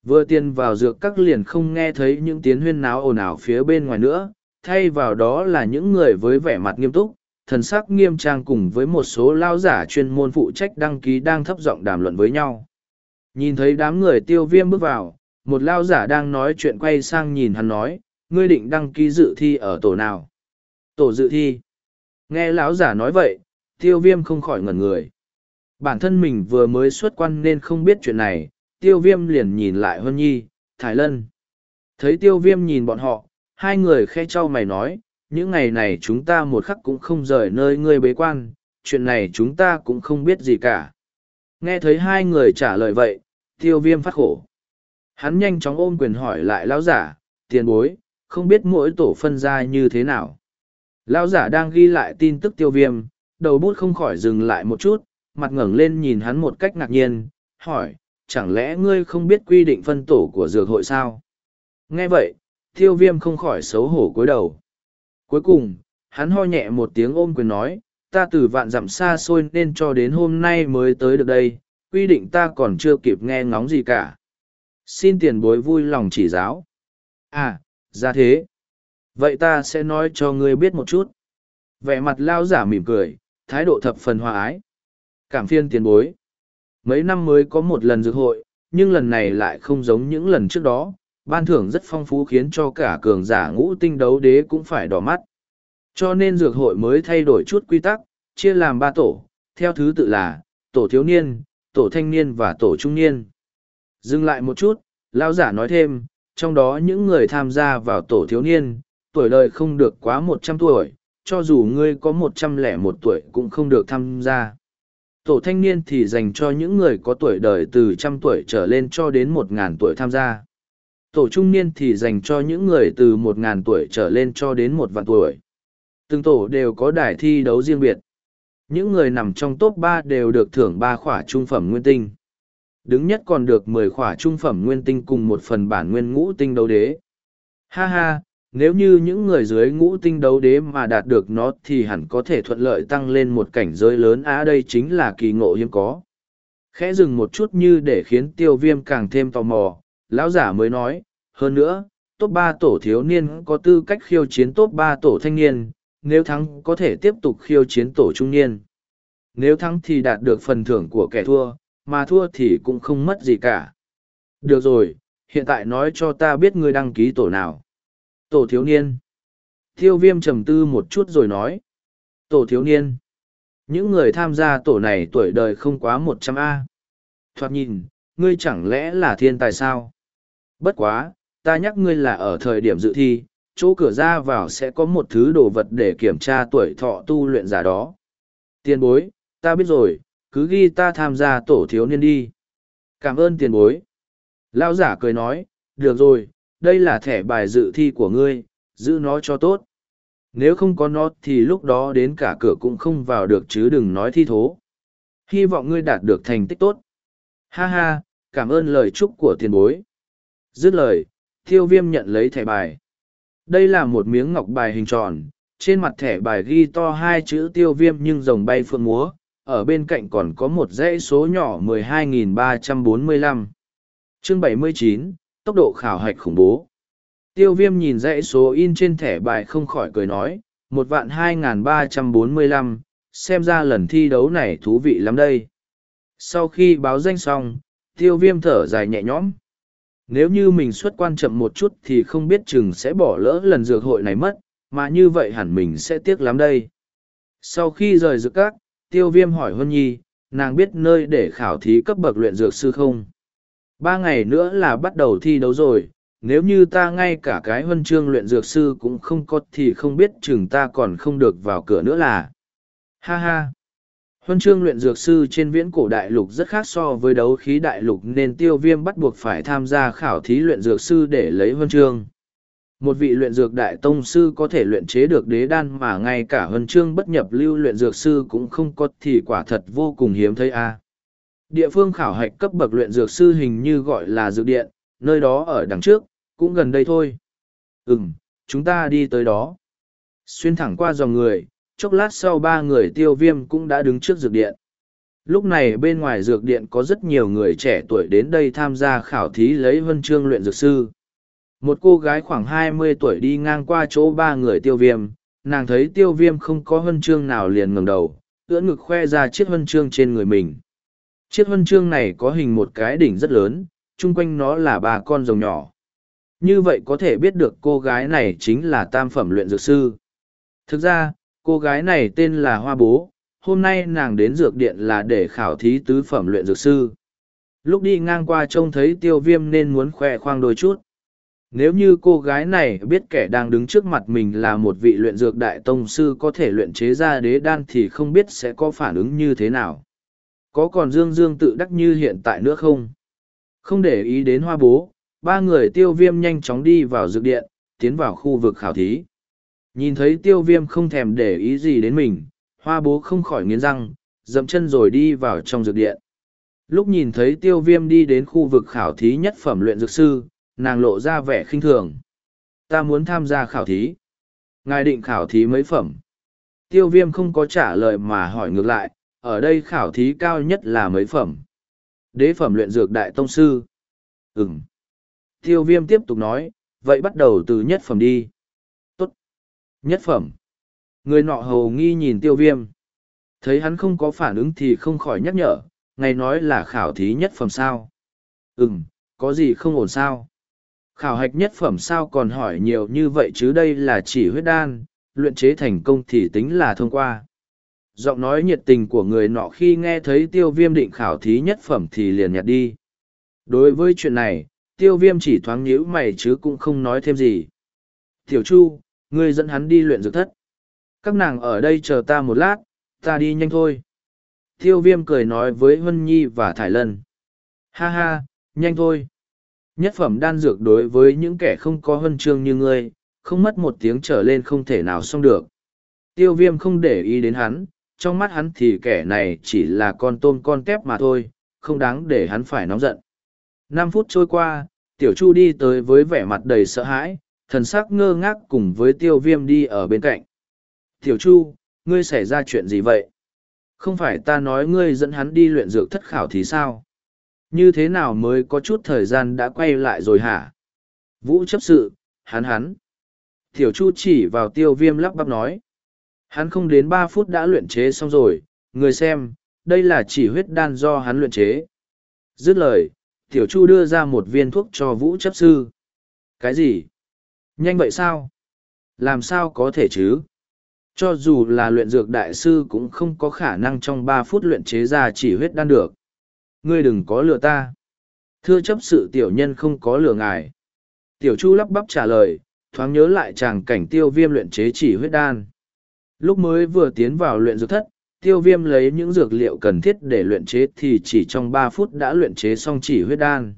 Vừa tiến vào dược các liền không nghe thấy những tiếng huyên náo ồn ào phía bên ngoài nữa, thay vào đó là những người với vẻ mặt nghiêm túc, thần sắc nghiêm trang cùng với một số lao giả chuyên môn phụ trách đăng ký đang thấp giọng đàm luận với nhau. Nhìn thấy đám người tiêu viêm bước vào, một lao giả đang nói chuyện quay sang nhìn hắn nói, ngươi định đăng ký dự thi ở tổ nào? Tổ dự thi. Nghe lão giả nói vậy, tiêu viêm không khỏi ngẩn người. Bản thân mình vừa mới xuất quan nên không biết chuyện này, tiêu viêm liền nhìn lại Hân Nhi, Thái Lân. Thấy tiêu viêm nhìn bọn họ, hai người khe trao mày nói, những ngày này chúng ta một khắc cũng không rời nơi ngươi bế quan, chuyện này chúng ta cũng không biết gì cả. Nghe thấy hai người trả lời vậy, tiêu viêm phát khổ. Hắn nhanh chóng ôm quyền hỏi lại lão giả, tiền bối, không biết mỗi tổ phân ra như thế nào. Lão giả đang ghi lại tin tức tiêu viêm, đầu bút không khỏi dừng lại một chút, mặt ngẩng lên nhìn hắn một cách ngạc nhiên, hỏi, chẳng lẽ ngươi không biết quy định phân tổ của dược hội sao? Nghe vậy, tiêu viêm không khỏi xấu hổ cúi đầu. Cuối cùng, hắn ho nhẹ một tiếng ôm quyền nói, ta từ vạn dặm xa xôi nên cho đến hôm nay mới tới được đây, quy định ta còn chưa kịp nghe ngóng gì cả. Xin tiền bối vui lòng chỉ giáo. À, ra thế. Vậy ta sẽ nói cho ngươi biết một chút. Vẻ mặt lao giả mỉm cười, thái độ thập phần hòa ái. Cảm phiên tiền bối. Mấy năm mới có một lần dự hội, nhưng lần này lại không giống những lần trước đó, ban thưởng rất phong phú khiến cho cả cường giả ngũ tinh đấu đế cũng phải đỏ mắt. Cho nên dược hội mới thay đổi chút quy tắc, chia làm ba tổ, theo thứ tự là, tổ thiếu niên, tổ thanh niên và tổ trung niên. Dừng lại một chút, lão giả nói thêm, trong đó những người tham gia vào tổ thiếu niên, tuổi đời không được quá một trăm tuổi, cho dù ngươi có một trăm lẻ một tuổi cũng không được tham gia. Tổ thanh niên thì dành cho những người có tuổi đời từ trăm tuổi trở lên cho đến một ngàn tuổi tham gia. Tổ trung niên thì dành cho những người từ một ngàn tuổi trở lên cho đến một vạn tuổi. Từng tổ đều có đài thi đấu riêng biệt. Những người nằm trong top ba đều được thưởng ba khỏa trung phẩm nguyên tinh. Đứng nhất còn được mười khỏa trung phẩm nguyên tinh cùng một phần bản nguyên ngũ tinh đấu đế. Ha ha, nếu như những người dưới ngũ tinh đấu đế mà đạt được nó thì hẳn có thể thuận lợi tăng lên một cảnh giới lớn. Á đây chính là kỳ ngộ hiếm có. Khẽ dừng một chút như để khiến tiêu viêm càng thêm tò mò. Lão giả mới nói, hơn nữa, top ba tổ thiếu niên có tư cách khiêu chiến top ba tổ thanh niên, nếu thắng có thể tiếp tục khiêu chiến tổ trung niên. Nếu thắng thì đạt được phần thưởng của kẻ thua, mà thua thì cũng không mất gì cả. Được rồi, hiện tại nói cho ta biết ngươi đăng ký tổ nào. Tổ thiếu niên. Tiêu viêm trầm tư một chút rồi nói. Tổ thiếu niên. Những người tham gia tổ này tuổi đời không quá một trăm a Thoạt nhìn, ngươi chẳng lẽ là thiên tài sao? Bất quá, ta nhắc ngươi là ở thời điểm dự thi, chỗ cửa ra vào sẽ có một thứ đồ vật để kiểm tra tuổi thọ tu luyện giả đó. Tiền bối, ta biết rồi, cứ ghi ta tham gia tổ thiếu niên đi. Cảm ơn tiền bối. Lão giả cười nói, được rồi, đây là thẻ bài dự thi của ngươi, giữ nó cho tốt. Nếu không có nó thì lúc đó đến cả cửa cũng không vào được chứ đừng nói thi thố. Hy vọng ngươi đạt được thành tích tốt. Ha ha, cảm ơn lời chúc của tiền bối. Dứt lời, thiêu viêm nhận lấy thẻ bài. Đây là một miếng ngọc bài hình tròn, trên mặt thẻ bài ghi to hai chữ tiêu viêm nhưng rồng bay phượng múa, ở bên cạnh còn có một dãy số nhỏ 12.345. Chương 79, tốc độ khảo hạch khủng bố. Tiêu viêm nhìn dãy số in trên thẻ bài không khỏi cười nói, một vạn hai ba trăm bốn mươi lăm, xem ra lần thi đấu này thú vị lắm đây. Sau khi báo danh xong, tiêu viêm thở dài nhẹ nhõm. Nếu như mình xuất quan chậm một chút thì không biết chừng sẽ bỏ lỡ lần dược hội này mất, mà như vậy hẳn mình sẽ tiếc lắm đây. Sau khi rời dược các, tiêu viêm hỏi Huân Nhi, nàng biết nơi để khảo thí cấp bậc luyện dược sư không? Ba ngày nữa là bắt đầu thi đấu rồi, nếu như ta ngay cả cái huân chương luyện dược sư cũng không có thì không biết chừng ta còn không được vào cửa nữa là. Ha ha! Huân chương luyện dược sư trên viễn cổ đại lục rất khác so với đấu khí đại lục nên tiêu viêm bắt buộc phải tham gia khảo thí luyện dược sư để lấy huân chương. Một vị luyện dược đại tông sư có thể luyện chế được đế đan mà ngay cả huân chương bất nhập lưu luyện dược sư cũng không có thì quả thật vô cùng hiếm thấy a. Địa phương khảo hạch cấp bậc luyện dược sư hình như gọi là dược điện, nơi đó ở đằng trước, cũng gần đây thôi. Ừm, chúng ta đi tới đó. Xuyên thẳng qua dòng người, chốc lát sau ba người tiêu viêm cũng đã đứng trước dược điện. Lúc này bên ngoài dược điện có rất nhiều người trẻ tuổi đến đây tham gia khảo thí lấy huân chương luyện dược sư. Một cô gái khoảng hai mươi tuổi đi ngang qua chỗ ba người tiêu viêm, nàng thấy tiêu viêm không có huân chương nào liền ngừng đầu, ưỡn ngực khoe ra chiếc huân chương trên người mình. Chiếc huân chương này có hình một cái đỉnh rất lớn, chung quanh nó là ba con rồng nhỏ. Như vậy có thể biết được cô gái này chính là tam phẩm luyện dược sư. Thực ra, cô gái này tên là Hoa Bố, hôm nay nàng đến dược điện là để khảo thí tứ phẩm luyện dược sư. Lúc đi ngang qua trông thấy tiêu viêm nên muốn khoe khoang đôi chút. Nếu như cô gái này biết kẻ đang đứng trước mặt mình là một vị luyện dược đại tông sư có thể luyện chế ra đế đan thì không biết sẽ có phản ứng như thế nào có còn dương dương tự đắc như hiện tại nữa không? Không để ý đến hoa bố, ba người tiêu viêm nhanh chóng đi vào dược điện, tiến vào khu vực khảo thí. Nhìn thấy tiêu viêm không thèm để ý gì đến mình, hoa bố không khỏi nghiến răng, dậm chân rồi đi vào trong dược điện. Lúc nhìn thấy tiêu viêm đi đến khu vực khảo thí nhất phẩm luyện dược sư, nàng lộ ra vẻ khinh thường. Ta muốn tham gia khảo thí. Ngài định khảo thí mấy phẩm? Tiêu viêm không có trả lời mà hỏi ngược lại ở đây khảo thí cao nhất là mấy phẩm. Đế phẩm luyện dược đại tông sư. Ừng tiêu viêm tiếp tục nói, vậy bắt đầu từ nhất phẩm đi. Tốt. Nhất phẩm. Người nọ hầu nghi nhìn tiêu viêm. Thấy hắn không có phản ứng thì không khỏi nhắc nhở ngày nói là khảo thí nhất phẩm sao? Ừng có gì không ổn sao? Khảo hạch nhất phẩm sao còn hỏi nhiều như vậy chứ đây là chỉ huyết đan, luyện chế thành công thì tính là thông qua giọng nói nhiệt tình của người nọ khi nghe thấy tiêu viêm định khảo thí nhất phẩm thì liền nhặt đi. Đối với chuyện này, tiêu viêm chỉ thoáng nhíu mày chứ cũng không nói thêm gì. Tiểu chu, ngươi dẫn hắn đi luyện dược thất. Các nàng ở đây chờ ta một lát, ta đi nhanh thôi. Tiêu viêm cười nói với huân nhi và thải lân. Ha ha, nhanh thôi. Nhất phẩm đan dược đối với những kẻ không có huân chương như ngươi, không mất một tiếng trở lên không thể nào xong được. Tiêu viêm không để ý đến hắn trong mắt hắn thì kẻ này chỉ là con tôm con tép mà thôi, không đáng để hắn phải nóng giận. Năm phút trôi qua, tiểu chu đi tới với vẻ mặt đầy sợ hãi, thần sắc ngơ ngác cùng với tiêu viêm đi ở bên cạnh. Tiểu chu, ngươi xảy ra chuyện gì vậy? Không phải ta nói ngươi dẫn hắn đi luyện dược thất khảo thì sao? Như thế nào mới có chút thời gian đã quay lại rồi hả? Vũ chấp sự, hắn hắn. Tiểu chu chỉ vào tiêu viêm lắp bắp nói hắn không đến ba phút đã luyện chế xong rồi, người xem, đây là chỉ huyết đan do hắn luyện chế. Dứt lời, tiểu chu đưa ra một viên thuốc cho vũ chấp sư. Cái gì? Nhanh vậy sao? Làm sao có thể chứ? Cho dù là luyện dược đại sư cũng không có khả năng trong ba phút luyện chế ra chỉ huyết đan được. Ngươi đừng có lừa ta. Thưa chấp sự tiểu nhân không có lừa ngài. Tiểu chu lắp bắp trả lời, thoáng nhớ lại chàng cảnh tiêu viêm luyện chế chỉ huyết đan lúc mới vừa tiến vào luyện dược thất tiêu viêm lấy những dược liệu cần thiết để luyện chế thì chỉ trong ba phút đã luyện chế xong chỉ huyết đan.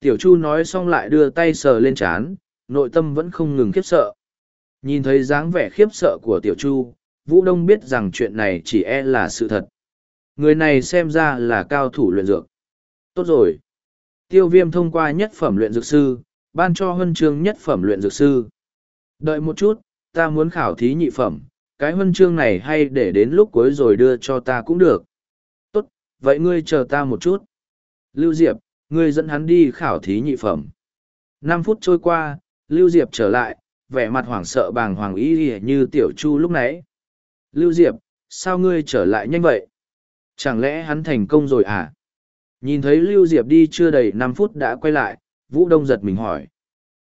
Tiểu chu nói xong lại đưa tay sờ lên chán, nội tâm vẫn không ngừng khiếp sợ. Nhìn thấy dáng vẻ khiếp sợ của tiểu chu vũ đông biết rằng chuyện này chỉ e là sự thật. Người này xem ra là cao thủ luyện dược. Tốt rồi. Tiêu viêm thông qua nhất phẩm luyện dược sư ban cho huân chương nhất phẩm luyện dược sư. Đợi một chút ta muốn khảo thí nhị phẩm cái huân chương này hay để đến lúc cuối rồi đưa cho ta cũng được. Tốt, vậy ngươi chờ ta một chút. Lưu diệp, ngươi dẫn hắn đi khảo thí nhị phẩm. Năm phút trôi qua, lưu diệp trở lại, vẻ mặt hoảng sợ bàng hoàng ý như tiểu chu lúc nãy. Lưu diệp, sao ngươi trở lại nhanh vậy? Chẳng lẽ hắn thành công rồi à? Nhìn thấy lưu diệp đi chưa đầy năm phút đã quay lại, vũ đông giật mình hỏi.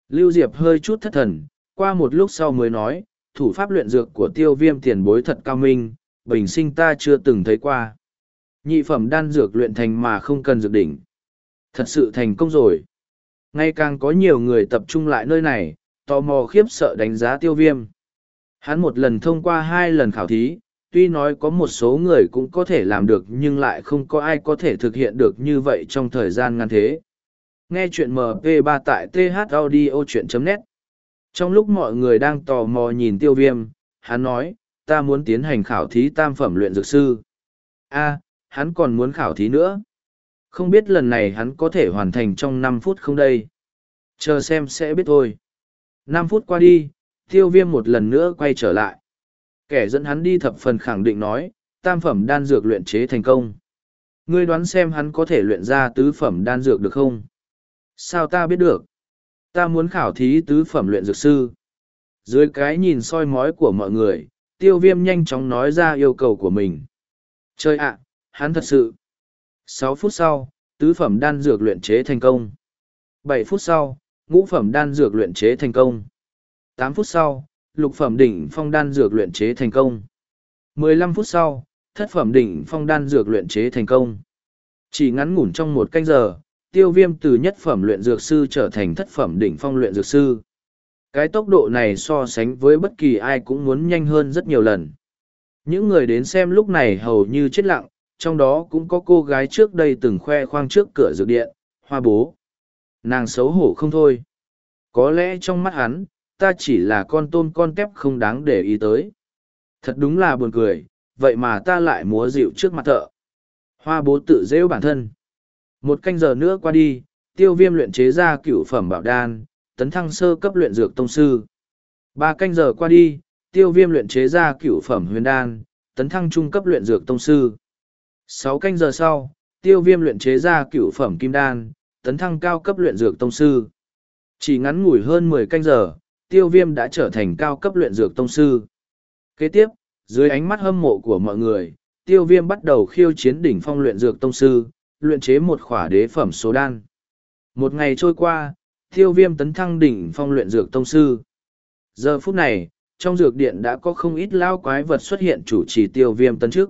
Lưu diệp hơi chút thất thần, qua một lúc sau mới nói thủ pháp luyện dược của tiêu viêm tiền bối thật cao minh, bình sinh ta chưa từng thấy qua. Nhị phẩm đan dược luyện thành mà không cần dược đỉnh. Thật sự thành công rồi. Ngày càng có nhiều người tập trung lại nơi này, tò mò khiếp sợ đánh giá tiêu viêm. Hắn một lần thông qua hai lần khảo thí, tuy nói có một số người cũng có thể làm được nhưng lại không có ai có thể thực hiện được như vậy trong thời gian ngắn thế. Nghe chuyện mp 3 tại th audio chuyện net trong lúc mọi người đang tò mò nhìn tiêu viêm, hắn nói, ta muốn tiến hành khảo thí tam phẩm luyện dược sư. A, hắn còn muốn khảo thí nữa. Không biết lần này hắn có thể hoàn thành trong năm phút không đây. Chờ xem sẽ biết thôi. Năm phút qua đi, tiêu viêm một lần nữa quay trở lại. Kẻ dẫn hắn đi thập phần khẳng định nói, tam phẩm đan dược luyện chế thành công. Ngươi đoán xem hắn có thể luyện ra tứ phẩm đan dược được không? Sao ta biết được? Ta muốn khảo thí tứ phẩm luyện dược sư. Dưới cái nhìn soi mói của mọi người, tiêu viêm nhanh chóng nói ra yêu cầu của mình. Chơi ạ, hắn thật sự. Sáu phút sau, tứ phẩm đan dược luyện chế thành công. Bảy phút sau, ngũ phẩm đan dược luyện chế thành công. Tám phút sau, lục phẩm đỉnh phong đan dược luyện chế thành công. Mười lăm phút sau, thất phẩm đỉnh phong đan dược luyện chế thành công. Chỉ ngắn ngủn trong một canh giờ tiêu viêm từ nhất phẩm luyện dược sư trở thành thất phẩm đỉnh phong luyện dược sư. Cái tốc độ này so sánh với bất kỳ ai cũng muốn nhanh hơn rất nhiều lần. Những người đến xem lúc này hầu như chết lặng, trong đó cũng có cô gái trước đây từng khoe khoang trước cửa dược điện, hoa bố. Nàng xấu hổ không thôi. Có lẽ trong mắt hắn, ta chỉ là con tôm con tép không đáng để ý tới. Thật đúng là buồn cười, vậy mà ta lại múa dịu trước mặt thợ. Hoa bố tự rêu bản thân. Một canh giờ nữa qua đi, tiêu viêm luyện chế ra cửu phẩm bảo đan, tấn thăng sơ cấp luyện dược tông sư. Ba canh giờ qua đi, tiêu viêm luyện chế ra cửu phẩm huyền đan, tấn thăng trung cấp luyện dược tông sư. Sáu canh giờ sau, tiêu viêm luyện chế ra cửu phẩm kim đan, tấn thăng cao cấp luyện dược tông sư. Chỉ ngắn ngủi hơn mười canh giờ, tiêu viêm đã trở thành cao cấp luyện dược tông sư. Kế tiếp, dưới ánh mắt hâm mộ của mọi người, tiêu viêm bắt đầu khiêu chiến đỉnh phong luyện dược tông sư, luyện chế một khỏa đế phẩm số đan. Một ngày trôi qua, tiêu viêm tấn thăng đỉnh phong luyện dược tông sư. Giờ phút này, trong dược điện đã có không ít lao quái vật xuất hiện chủ trì tiêu viêm tấn trước.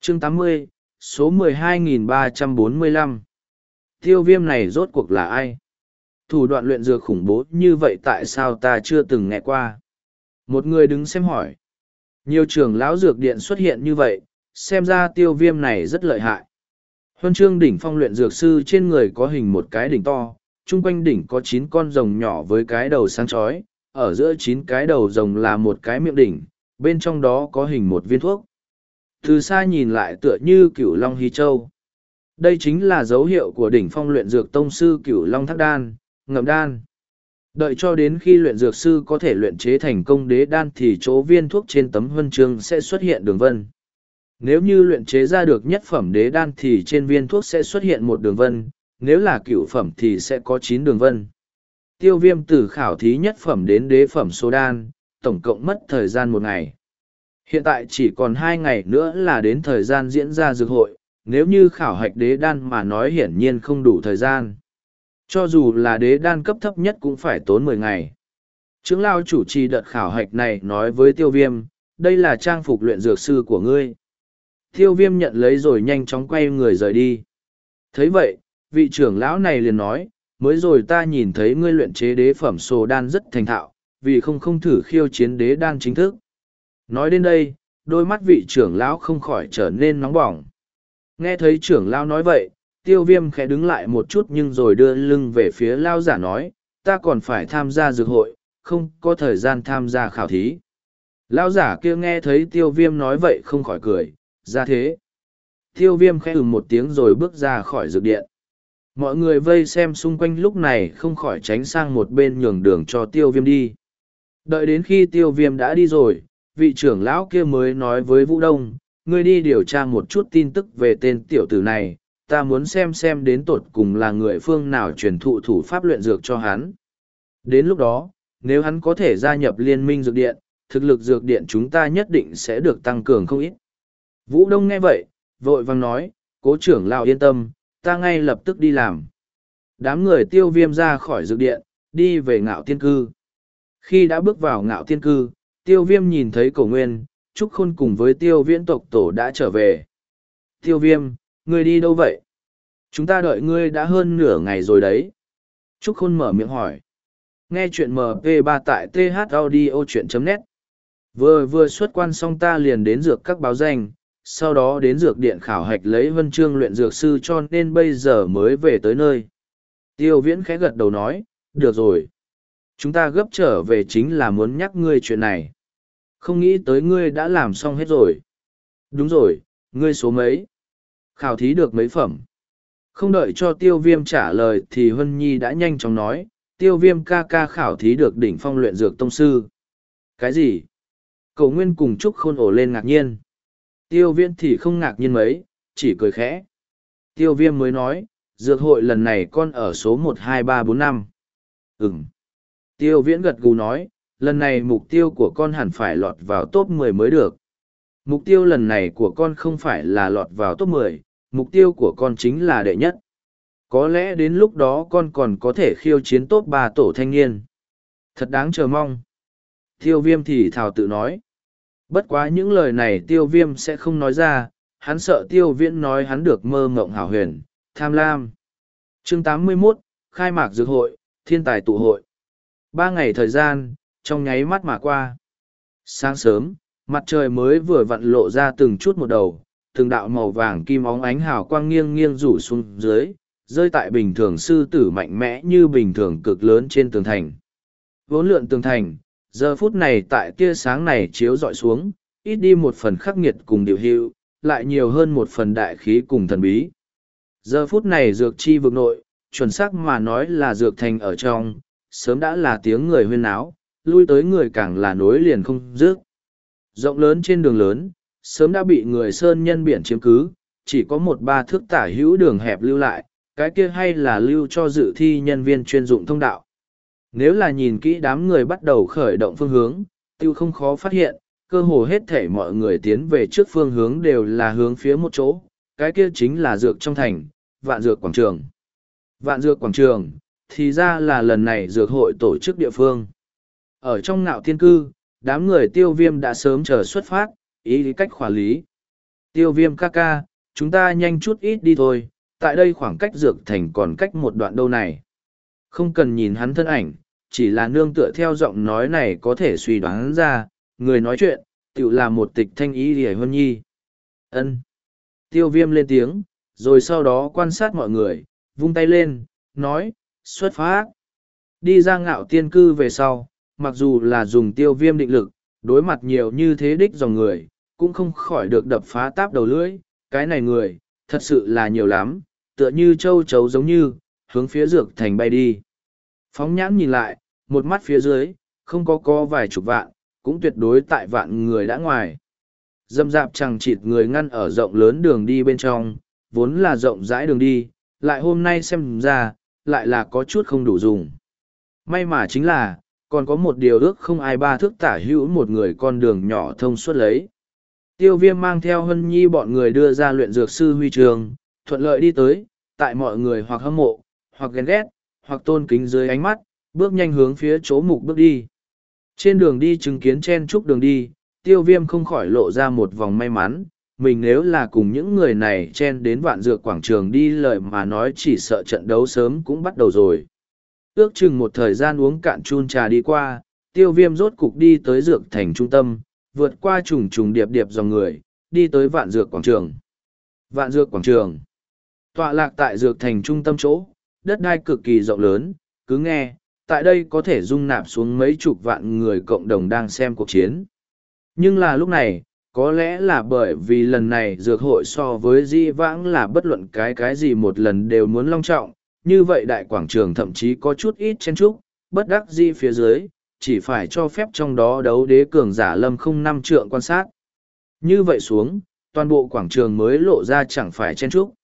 Chương 80, số 12.345 Tiêu viêm này rốt cuộc là ai? Thủ đoạn luyện dược khủng bố như vậy tại sao ta chưa từng nghe qua? Một người đứng xem hỏi. Nhiều trường lão dược điện xuất hiện như vậy, xem ra tiêu viêm này rất lợi hại. Huân chương đỉnh phong luyện dược sư trên người có hình một cái đỉnh to, chung quanh đỉnh có chín con rồng nhỏ với cái đầu sáng chói, ở giữa chín cái đầu rồng là một cái miệng đỉnh, bên trong đó có hình một viên thuốc. Từ xa nhìn lại tựa như cửu long hy châu. Đây chính là dấu hiệu của đỉnh phong luyện dược tông sư cửu long thác đan, ngậm đan. Đợi cho đến khi luyện dược sư có thể luyện chế thành công đế đan thì chỗ viên thuốc trên tấm huân chương sẽ xuất hiện đường vân. Nếu như luyện chế ra được nhất phẩm đế đan thì trên viên thuốc sẽ xuất hiện một đường vân, nếu là cửu phẩm thì sẽ có chín đường vân. Tiêu viêm từ khảo thí nhất phẩm đến đế phẩm số đan, tổng cộng mất thời gian một ngày. Hiện tại chỉ còn hai ngày nữa là đến thời gian diễn ra dược hội, nếu như khảo hạch đế đan mà nói hiển nhiên không đủ thời gian. Cho dù là đế đan cấp thấp nhất cũng phải tốn mười ngày. Trướng lao chủ trì đợt khảo hạch này nói với tiêu viêm, đây là trang phục luyện dược sư của ngươi. Tiêu viêm nhận lấy rồi nhanh chóng quay người rời đi. thấy vậy, vị trưởng lão này liền nói, mới rồi ta nhìn thấy ngươi luyện chế đế phẩm sồ đan rất thành thạo, vì không không thử khiêu chiến đế đan chính thức. Nói đến đây, đôi mắt vị trưởng lão không khỏi trở nên nóng bỏng. Nghe thấy trưởng lão nói vậy, tiêu viêm khẽ đứng lại một chút nhưng rồi đưa lưng về phía lao giả nói, ta còn phải tham gia dược hội, không có thời gian tham gia khảo thí. Lao giả kia nghe thấy tiêu viêm nói vậy không khỏi cười, ra thế. Tiêu viêm khẽ ừ một tiếng rồi bước ra khỏi dược điện. Mọi người vây xem xung quanh lúc này không khỏi tránh sang một bên nhường đường cho tiêu viêm đi. Đợi đến khi tiêu viêm đã đi rồi, vị trưởng lão kia mới nói với Vũ Đông, ngươi đi điều tra một chút tin tức về tên tiểu tử này, ta muốn xem xem đến tột cùng là người phương nào truyền thụ thủ pháp luyện dược cho hắn. Đến lúc đó, nếu hắn có thể gia nhập liên minh dược điện, thực lực dược điện chúng ta nhất định sẽ được tăng cường không ít. Vũ Đông nghe vậy, vội vang nói, cố trưởng lão yên tâm, ta ngay lập tức đi làm. Đám người tiêu viêm ra khỏi dược điện, đi về ngạo tiên cư. Khi đã bước vào ngạo tiên cư, tiêu viêm nhìn thấy cổ nguyên, Trúc Khôn cùng với tiêu viễn tộc tổ đã trở về. Tiêu viêm, ngươi đi đâu vậy? Chúng ta đợi ngươi đã hơn nửa ngày rồi đấy. Trúc Khôn mở miệng hỏi. Nghe chuyện MP3 tại thaudio.net Vừa vừa xuất quan xong ta liền đến dược các báo danh, sau đó đến dược điện khảo hạch lấy vân chương luyện dược sư cho nên bây giờ mới về tới nơi. Tiêu viễn khẽ gật đầu nói, được rồi. Chúng ta gấp trở về chính là muốn nhắc ngươi chuyện này. Không nghĩ tới ngươi đã làm xong hết rồi. Đúng rồi, ngươi số mấy. Khảo thí được mấy phẩm. Không đợi cho tiêu viêm trả lời thì huân Nhi đã nhanh chóng nói, tiêu viêm ca ca khảo thí được đỉnh phong luyện dược tông sư. Cái gì? Cậu Nguyên cùng Trúc Khôn ổ lên ngạc nhiên. Tiêu Viễn thì không ngạc nhiên mấy, chỉ cười khẽ. Tiêu viêm mới nói, dược hội lần này con ở số một hai ba bốn năm. Ừm. Tiêu viễn gật gù nói, lần này mục tiêu của con hẳn phải lọt vào top 10 mới được. Mục tiêu lần này của con không phải là lọt vào top 10, mục tiêu của con chính là đệ nhất. Có lẽ đến lúc đó con còn có thể khiêu chiến top ba tổ thanh niên. Thật đáng chờ mong. Tiêu viêm thì thảo tự nói. Bất quá những lời này tiêu viêm sẽ không nói ra, hắn sợ tiêu viễn nói hắn được mơ mộng hảo huyền, tham lam. chương 81, khai mạc dược hội, thiên tài tụ hội. Ba ngày thời gian, trong nháy mắt mà qua. Sáng sớm, mặt trời mới vừa vặn lộ ra từng chút một đầu, từng đạo màu vàng kim óng ánh hào quang nghiêng nghiêng rủ xuống dưới, rơi tại bình thường sư tử mạnh mẽ như bình thường cực lớn trên tường thành. Vốn lượn tường thành, giờ phút này tại tia sáng này chiếu dọi xuống, ít đi một phần khắc nghiệt cùng điều hữu lại nhiều hơn một phần đại khí cùng thần bí. Giờ phút này dược chi vực nội, chuẩn xác mà nói là dược thành ở trong, sớm đã là tiếng người huyên náo, lui tới người càng là nối liền không dứt. Rộng lớn trên đường lớn, sớm đã bị người sơn nhân biển chiếm cứ, chỉ có một ba thước tả hữu đường hẹp lưu lại, cái kia hay là lưu cho dự thi nhân viên chuyên dụng thông đạo. Nếu là nhìn kỹ đám người bắt đầu khởi động phương hướng, tiêu không khó phát hiện, cơ hồ hết thể mọi người tiến về trước phương hướng đều là hướng phía một chỗ, cái kia chính là dược trong thành, vạn dược quảng trường. Vạn dược quảng trường, thì ra là lần này dược hội tổ chức địa phương. Ở trong ngạo thiên cư, đám người tiêu viêm đã sớm chờ xuất phát, ý lý cách khỏa lý. Tiêu viêm ca ca, chúng ta nhanh chút ít đi thôi, tại đây khoảng cách dược thành còn cách một đoạn đâu này. Không cần nhìn hắn thân ảnh, chỉ là nương tựa theo giọng nói này có thể suy đoán ra, người nói chuyện, tự là một tịch thanh ý hề hơn nhi. ân Tiêu viêm lên tiếng, rồi sau đó quan sát mọi người, vung tay lên, nói, xuất phát. Đi ra ngạo tiên cư về sau, mặc dù là dùng tiêu viêm định lực, đối mặt nhiều như thế đích dòng người, cũng không khỏi được đập phá táp đầu lưỡi, cái này người, thật sự là nhiều lắm, tựa như châu chấu giống như, hướng phía dược thành bay đi. Phóng nhãn nhìn lại, một mắt phía dưới, không có có vài chục vạn, cũng tuyệt đối tại vạn người đã ngoài. Dâm dạp chẳng chịt người ngăn ở rộng lớn đường đi bên trong, vốn là rộng rãi đường đi, lại hôm nay xem ra, lại là có chút không đủ dùng. May mà chính là, còn có một điều ước không ai ba thước tả hữu một người con đường nhỏ thông suốt lấy. Tiêu viêm mang theo hân nhi bọn người đưa ra luyện dược sư huy trường, thuận lợi đi tới, tại mọi người hoặc hâm mộ, hoặc ghen ghét, hoặc tôn kính dưới ánh mắt, bước nhanh hướng phía chỗ mục bước đi. Trên đường đi chứng kiến chen trúc đường đi, tiêu viêm không khỏi lộ ra một vòng may mắn, mình nếu là cùng những người này chen đến vạn dược quảng trường đi lời mà nói chỉ sợ trận đấu sớm cũng bắt đầu rồi. Ước chừng một thời gian uống cạn chun trà đi qua, tiêu viêm rốt cục đi tới dược thành trung tâm, vượt qua trùng trùng điệp điệp dòng người, đi tới vạn dược quảng trường. Vạn dược quảng trường. Tọa lạc tại dược thành trung tâm chỗ, đất đai cực kỳ rộng lớn, cứ nghe, tại đây có thể dung nạp xuống mấy chục vạn người cộng đồng đang xem cuộc chiến. Nhưng là lúc này, có lẽ là bởi vì lần này dược hội so với di vãng là bất luận cái cái gì một lần đều muốn long trọng, như vậy đại quảng trường thậm chí có chút ít chen trúc, bất đắc di phía dưới, chỉ phải cho phép trong đó đấu đế cường giả lâm không năm trượng quan sát. Như vậy xuống, toàn bộ quảng trường mới lộ ra chẳng phải chen trúc.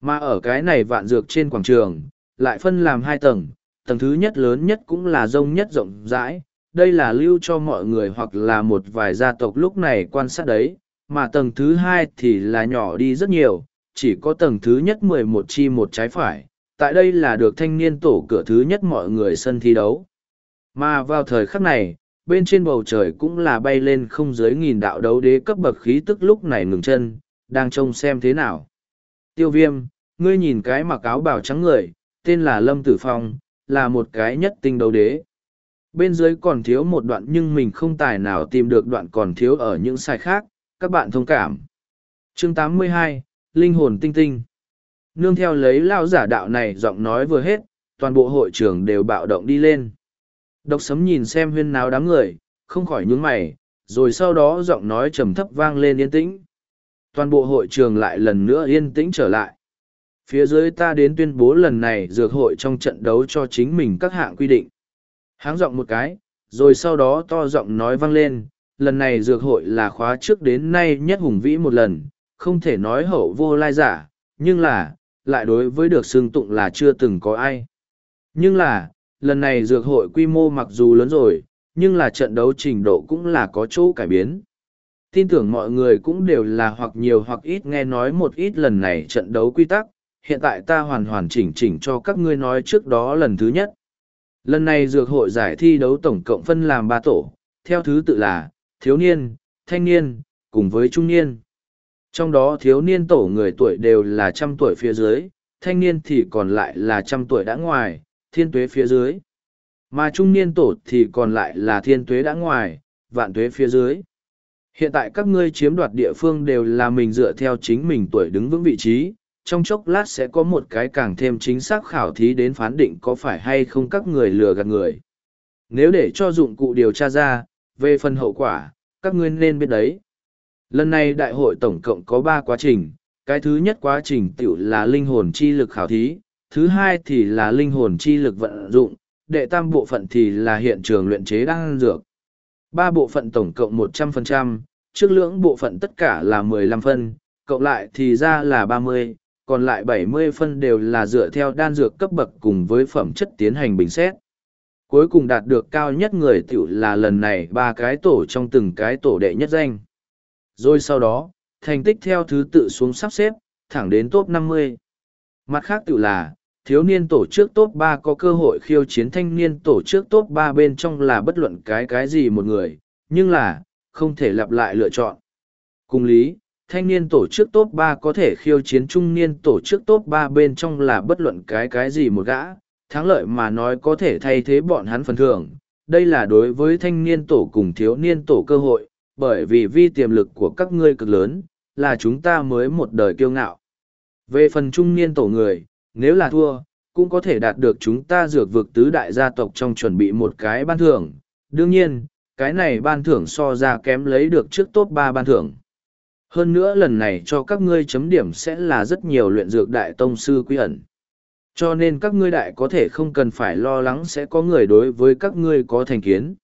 Mà ở cái này vạn dược trên quảng trường, lại phân làm hai tầng, tầng thứ nhất lớn nhất cũng là rông nhất rộng rãi, đây là lưu cho mọi người hoặc là một vài gia tộc lúc này quan sát đấy, mà tầng thứ hai thì là nhỏ đi rất nhiều, chỉ có tầng thứ nhất mười một chi một trái phải, tại đây là được thanh niên tổ cửa thứ nhất mọi người sân thi đấu. Mà vào thời khắc này, bên trên bầu trời cũng là bay lên không dưới nghìn đạo đấu đế cấp bậc khí tức lúc này ngừng chân, đang trông xem thế nào. Tiêu viêm, ngươi nhìn cái mặc áo bào trắng người, tên là Lâm Tử Phong, là một cái nhất tinh đấu đế. Bên dưới còn thiếu một đoạn nhưng mình không tài nào tìm được đoạn còn thiếu ở những sai khác, các bạn thông cảm. chương 82, Linh hồn tinh tinh. Nương theo lấy lao giả đạo này giọng nói vừa hết, toàn bộ hội trường đều bạo động đi lên. Độc sấm nhìn xem huyên náo đám người, không khỏi nhướng mày, rồi sau đó giọng nói trầm thấp vang lên yên tĩnh. Toàn bộ hội trường lại lần nữa yên tĩnh trở lại. Phía dưới ta đến tuyên bố lần này dược hội trong trận đấu cho chính mình các hạng quy định. Háng giọng một cái, rồi sau đó to giọng nói vang lên, lần này dược hội là khóa trước đến nay nhất hùng vĩ một lần, không thể nói hậu vô lai giả, nhưng là, lại đối với được xương tụng là chưa từng có ai. Nhưng là, lần này dược hội quy mô mặc dù lớn rồi, nhưng là trận đấu trình độ cũng là có chỗ cải biến. Tin tưởng mọi người cũng đều là hoặc nhiều hoặc ít nghe nói một ít lần này trận đấu quy tắc, hiện tại ta hoàn hoàn chỉnh chỉnh cho các ngươi nói trước đó lần thứ nhất. Lần này dược hội giải thi đấu tổng cộng phân làm ba tổ, theo thứ tự là thiếu niên, thanh niên, cùng với trung niên. Trong đó thiếu niên tổ người tuổi đều là trăm tuổi phía dưới, thanh niên thì còn lại là trăm tuổi đã ngoài, thiên tuế phía dưới. Mà trung niên tổ thì còn lại là thiên tuế đã ngoài, vạn tuế phía dưới. Hiện tại các ngươi chiếm đoạt địa phương đều là mình dựa theo chính mình tuổi đứng vững vị trí, trong chốc lát sẽ có một cái càng thêm chính xác khảo thí đến phán định có phải hay không các người lừa gạt người. Nếu để cho dụng cụ điều tra ra, về phần hậu quả, các ngươi nên biết đấy. Lần này đại hội tổng cộng có ba quá trình, cái thứ nhất quá trình tiểu là linh hồn chi lực khảo thí, thứ hai thì là linh hồn chi lực vận dụng, đệ tam bộ phận thì là hiện trường luyện chế đan dược. Ba bộ phận tổng cộng một trăm phần trăm, trước lưỡng bộ phận tất cả là mười lăm phân, cộng lại thì ra là ba mươi, còn lại bảy mươi phân đều là dựa theo đan dược cấp bậc cùng với phẩm chất tiến hành bình xét. Cuối cùng đạt được cao nhất người tiểu là lần này ba cái tổ trong từng cái tổ đệ nhất danh. Rồi sau đó, thành tích theo thứ tự xuống sắp xếp, thẳng đến top 50. Mặt khác tự là, thiếu niên tổ trước top 3 có cơ hội khiêu chiến thanh niên tổ trước top 3 bên trong là bất luận cái cái gì một người, nhưng là, không thể lặp lại lựa chọn. Cùng lý, thanh niên tổ chức top 3 có thể khiêu chiến trung niên tổ chức top 3 bên trong là bất luận cái cái gì một gã, thắng lợi mà nói có thể thay thế bọn hắn phần thưởng. Đây là đối với thanh niên tổ cùng thiếu niên tổ cơ hội, bởi vì vi tiềm lực của các ngươi cực lớn, là chúng ta mới một đời kiêu ngạo. Về phần trung niên tổ người, nếu là thua, cũng có thể đạt được chúng ta dược vực tứ đại gia tộc trong chuẩn bị một cái ban thưởng. Đương nhiên, cái này ban thưởng so ra kém lấy được trước top ba ban thưởng. Hơn nữa lần này cho các ngươi chấm điểm sẽ là rất nhiều luyện dược đại tông sư quy ẩn. Cho nên các ngươi đại có thể không cần phải lo lắng sẽ có người đối với các ngươi có thành kiến.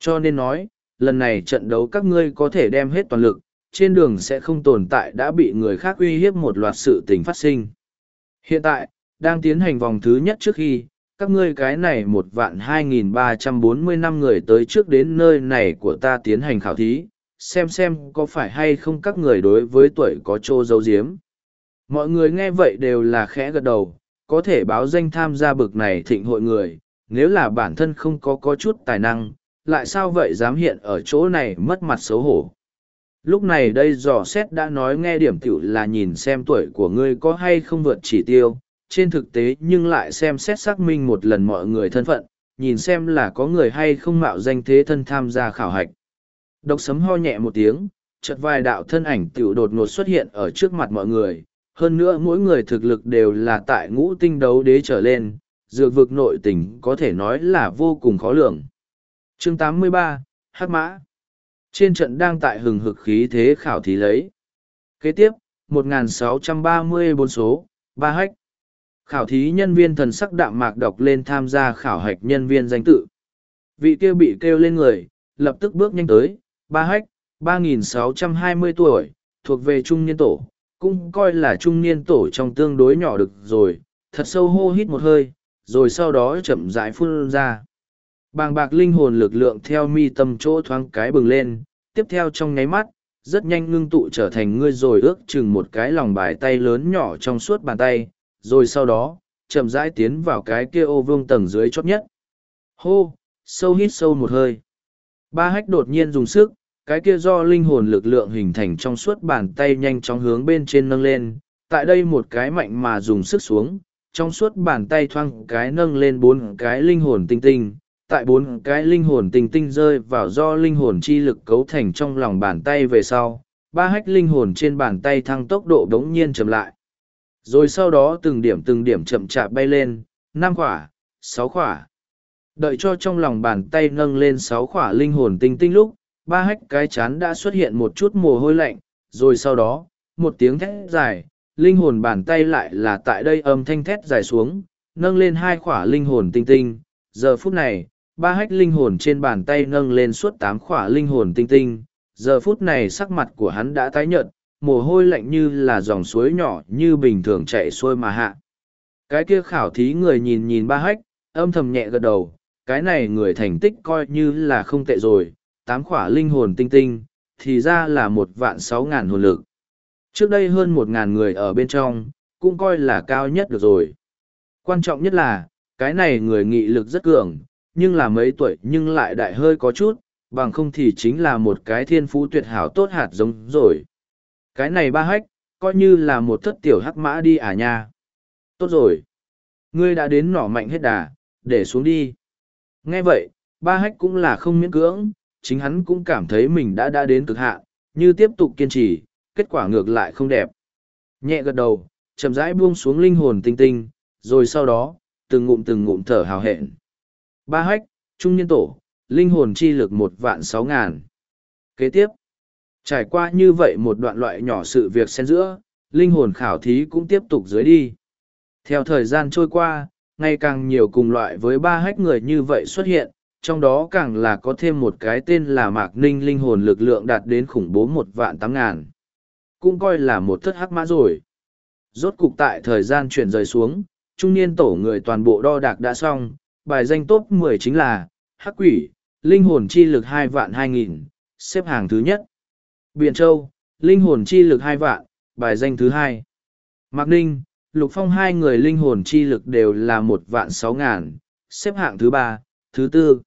Cho nên nói, lần này trận đấu các ngươi có thể đem hết toàn lực, trên đường sẽ không tồn tại đã bị người khác uy hiếp một loạt sự tình phát sinh. Hiện tại, đang tiến hành vòng thứ nhất trước khi, các ngươi cái này một vạn hai nghìn ba trăm bốn mươi năm người tới trước đến nơi này của ta tiến hành khảo thí, xem xem có phải hay không các người đối với tuổi có trô dấu diếm. Mọi người nghe vậy đều là khẽ gật đầu, có thể báo danh tham gia bực này thịnh hội người, nếu là bản thân không có có chút tài năng, lại sao vậy dám hiện ở chỗ này mất mặt xấu hổ. Lúc này đây dò xét đã nói nghe điểm tiểu là nhìn xem tuổi của ngươi có hay không vượt chỉ tiêu, trên thực tế nhưng lại xem xét xác minh một lần mọi người thân phận, nhìn xem là có người hay không mạo danh thế thân tham gia khảo hạch. Độc sấm ho nhẹ một tiếng, chợt vài đạo thân ảnh tiểu đột ngột xuất hiện ở trước mặt mọi người, hơn nữa mỗi người thực lực đều là tại ngũ tinh đấu đế trở lên, dược vực nội tình có thể nói là vô cùng khó lường. Chương 83, Hát Mã Trên trận đang tại hừng hực khí thế khảo thí lấy. Kế tiếp, 1634 số, ba hách. Khảo thí nhân viên thần sắc đạm mạc đọc lên tham gia khảo hạch nhân viên danh tự. Vị kia bị kêu lên người, lập tức bước nhanh tới, ba hách, 3.620 tuổi, thuộc về trung niên tổ, cũng coi là trung niên tổ trong tương đối nhỏ được rồi, thật sâu hô hít một hơi, rồi sau đó chậm rãi phun ra. Bàng bạc linh hồn lực lượng theo mi tâm chỗ thoáng cái bừng lên, tiếp theo trong nháy mắt, rất nhanh ngưng tụ trở thành ngươi rồi ước chừng một cái lòng bài tay lớn nhỏ trong suốt bàn tay, rồi sau đó, chậm rãi tiến vào cái kia ô vương tầng dưới chót nhất. Hô, sâu hít sâu một hơi. Ba hách đột nhiên dùng sức, cái kia do linh hồn lực lượng hình thành trong suốt bàn tay nhanh chóng hướng bên trên nâng lên. Tại đây một cái mạnh mà dùng sức xuống, trong suốt bàn tay thoang cái nâng lên bốn cái linh hồn tinh tinh. Tại bốn cái linh hồn tinh tinh rơi vào do linh hồn chi lực cấu thành trong lòng bàn tay về sau, ba hách linh hồn trên bàn tay thăng tốc độ đống nhiên chậm lại. Rồi sau đó từng điểm từng điểm chậm chạp bay lên, năm khỏa, sáu khỏa. Đợi cho trong lòng bàn tay nâng lên sáu khỏa linh hồn tinh tinh lúc, ba hách cái chán đã xuất hiện một chút mồ hôi lạnh, rồi sau đó, một tiếng thét dài, linh hồn bàn tay lại là tại đây âm thanh thét dài xuống, nâng lên hai khỏa linh hồn tinh tinh. Giờ phút này, ba hách linh hồn trên bàn tay nâng lên suốt tám khỏa linh hồn tinh tinh. Giờ phút này sắc mặt của hắn đã tái nhợt, mồ hôi lạnh như là dòng suối nhỏ như bình thường chạy xuôi mà hạ. Cái kia khảo thí người nhìn nhìn ba hách, âm thầm nhẹ gật đầu, cái này người thành tích coi như là không tệ rồi, tám khỏa linh hồn tinh tinh, thì ra là một vạn sáu ngàn hồn lực. Trước đây hơn một ngàn người ở bên trong, cũng coi là cao nhất được rồi. Quan trọng nhất là, cái này người nghị lực rất cường, nhưng là mấy tuổi nhưng lại đại hơi có chút, bằng không thì chính là một cái thiên phú tuyệt hảo tốt hạt giống rồi. Cái này ba hách, coi như là một thất tiểu hắc mã đi à nha. Tốt rồi. Ngươi đã đến nỏ mạnh hết đà, để xuống đi. Nghe vậy, ba hách cũng là không miễn cưỡng, chính hắn cũng cảm thấy mình đã đã đến cực hạn, như tiếp tục kiên trì, kết quả ngược lại không đẹp. Nhẹ gật đầu, chậm rãi buông xuống linh hồn tinh tinh, rồi sau đó, từng ngụm từng ngụm thở hào hẹn. Ba hách, trung niên tổ, linh hồn chi lực một vạn sáu ngàn. Kế tiếp, trải qua như vậy một đoạn loại nhỏ sự việc xen giữa, linh hồn khảo thí cũng tiếp tục dưới đi. Theo thời gian trôi qua, ngày càng nhiều cùng loại với ba hách người như vậy xuất hiện, trong đó càng là có thêm một cái tên là Mạc Ninh linh hồn lực lượng đạt đến khủng bố một vạn tám ngàn. Cũng coi là một thất hắc mã rồi. Rốt cục tại thời gian chuyển rời xuống, trung niên tổ người toàn bộ đo đạc đã xong, bài danh top mười chính là Hắc Quỷ, linh hồn chi lực hai vạn hai nghìn, xếp hàng thứ nhất. Biện Châu, linh hồn chi lực hai vạn, bài danh thứ hai. Mạc Ninh, Lục Phong hai người linh hồn chi lực đều là một vạn sáu ngàn, xếp hạng thứ ba, thứ tư.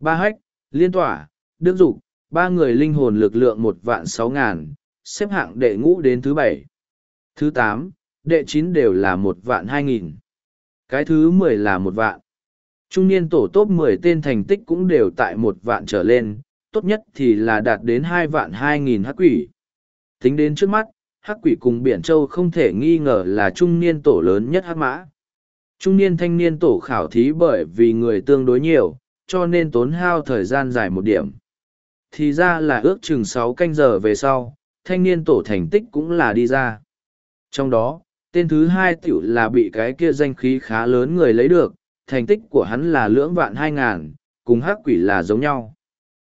Ba hách, liên tỏa, đức dục, ba người linh hồn lực lượng một vạn sáu ngàn, xếp hạng đệ ngũ đến thứ bảy. Thứ tám, đệ chín đều là một vạn hai nghìn. Cái thứ mười là một vạn. Trung niên tổ top mười tên thành tích cũng đều tại một vạn trở lên, tốt nhất thì là đạt đến hai vạn hai nghìn hắc quỷ. Tính đến trước mắt, hắc quỷ cùng biển châu không thể nghi ngờ là trung niên tổ lớn nhất hắc mã. Trung niên thanh niên tổ khảo thí bởi vì người tương đối nhiều, cho nên tốn hao thời gian dài một điểm. Thì ra là ước chừng sáu canh giờ về sau, thanh niên tổ thành tích cũng là đi ra. Trong đó, tên thứ hai tiểu là bị cái kia danh khí khá lớn người lấy được, thành tích của hắn là lưỡng vạn hai ngàn, cùng hắc quỷ là giống nhau.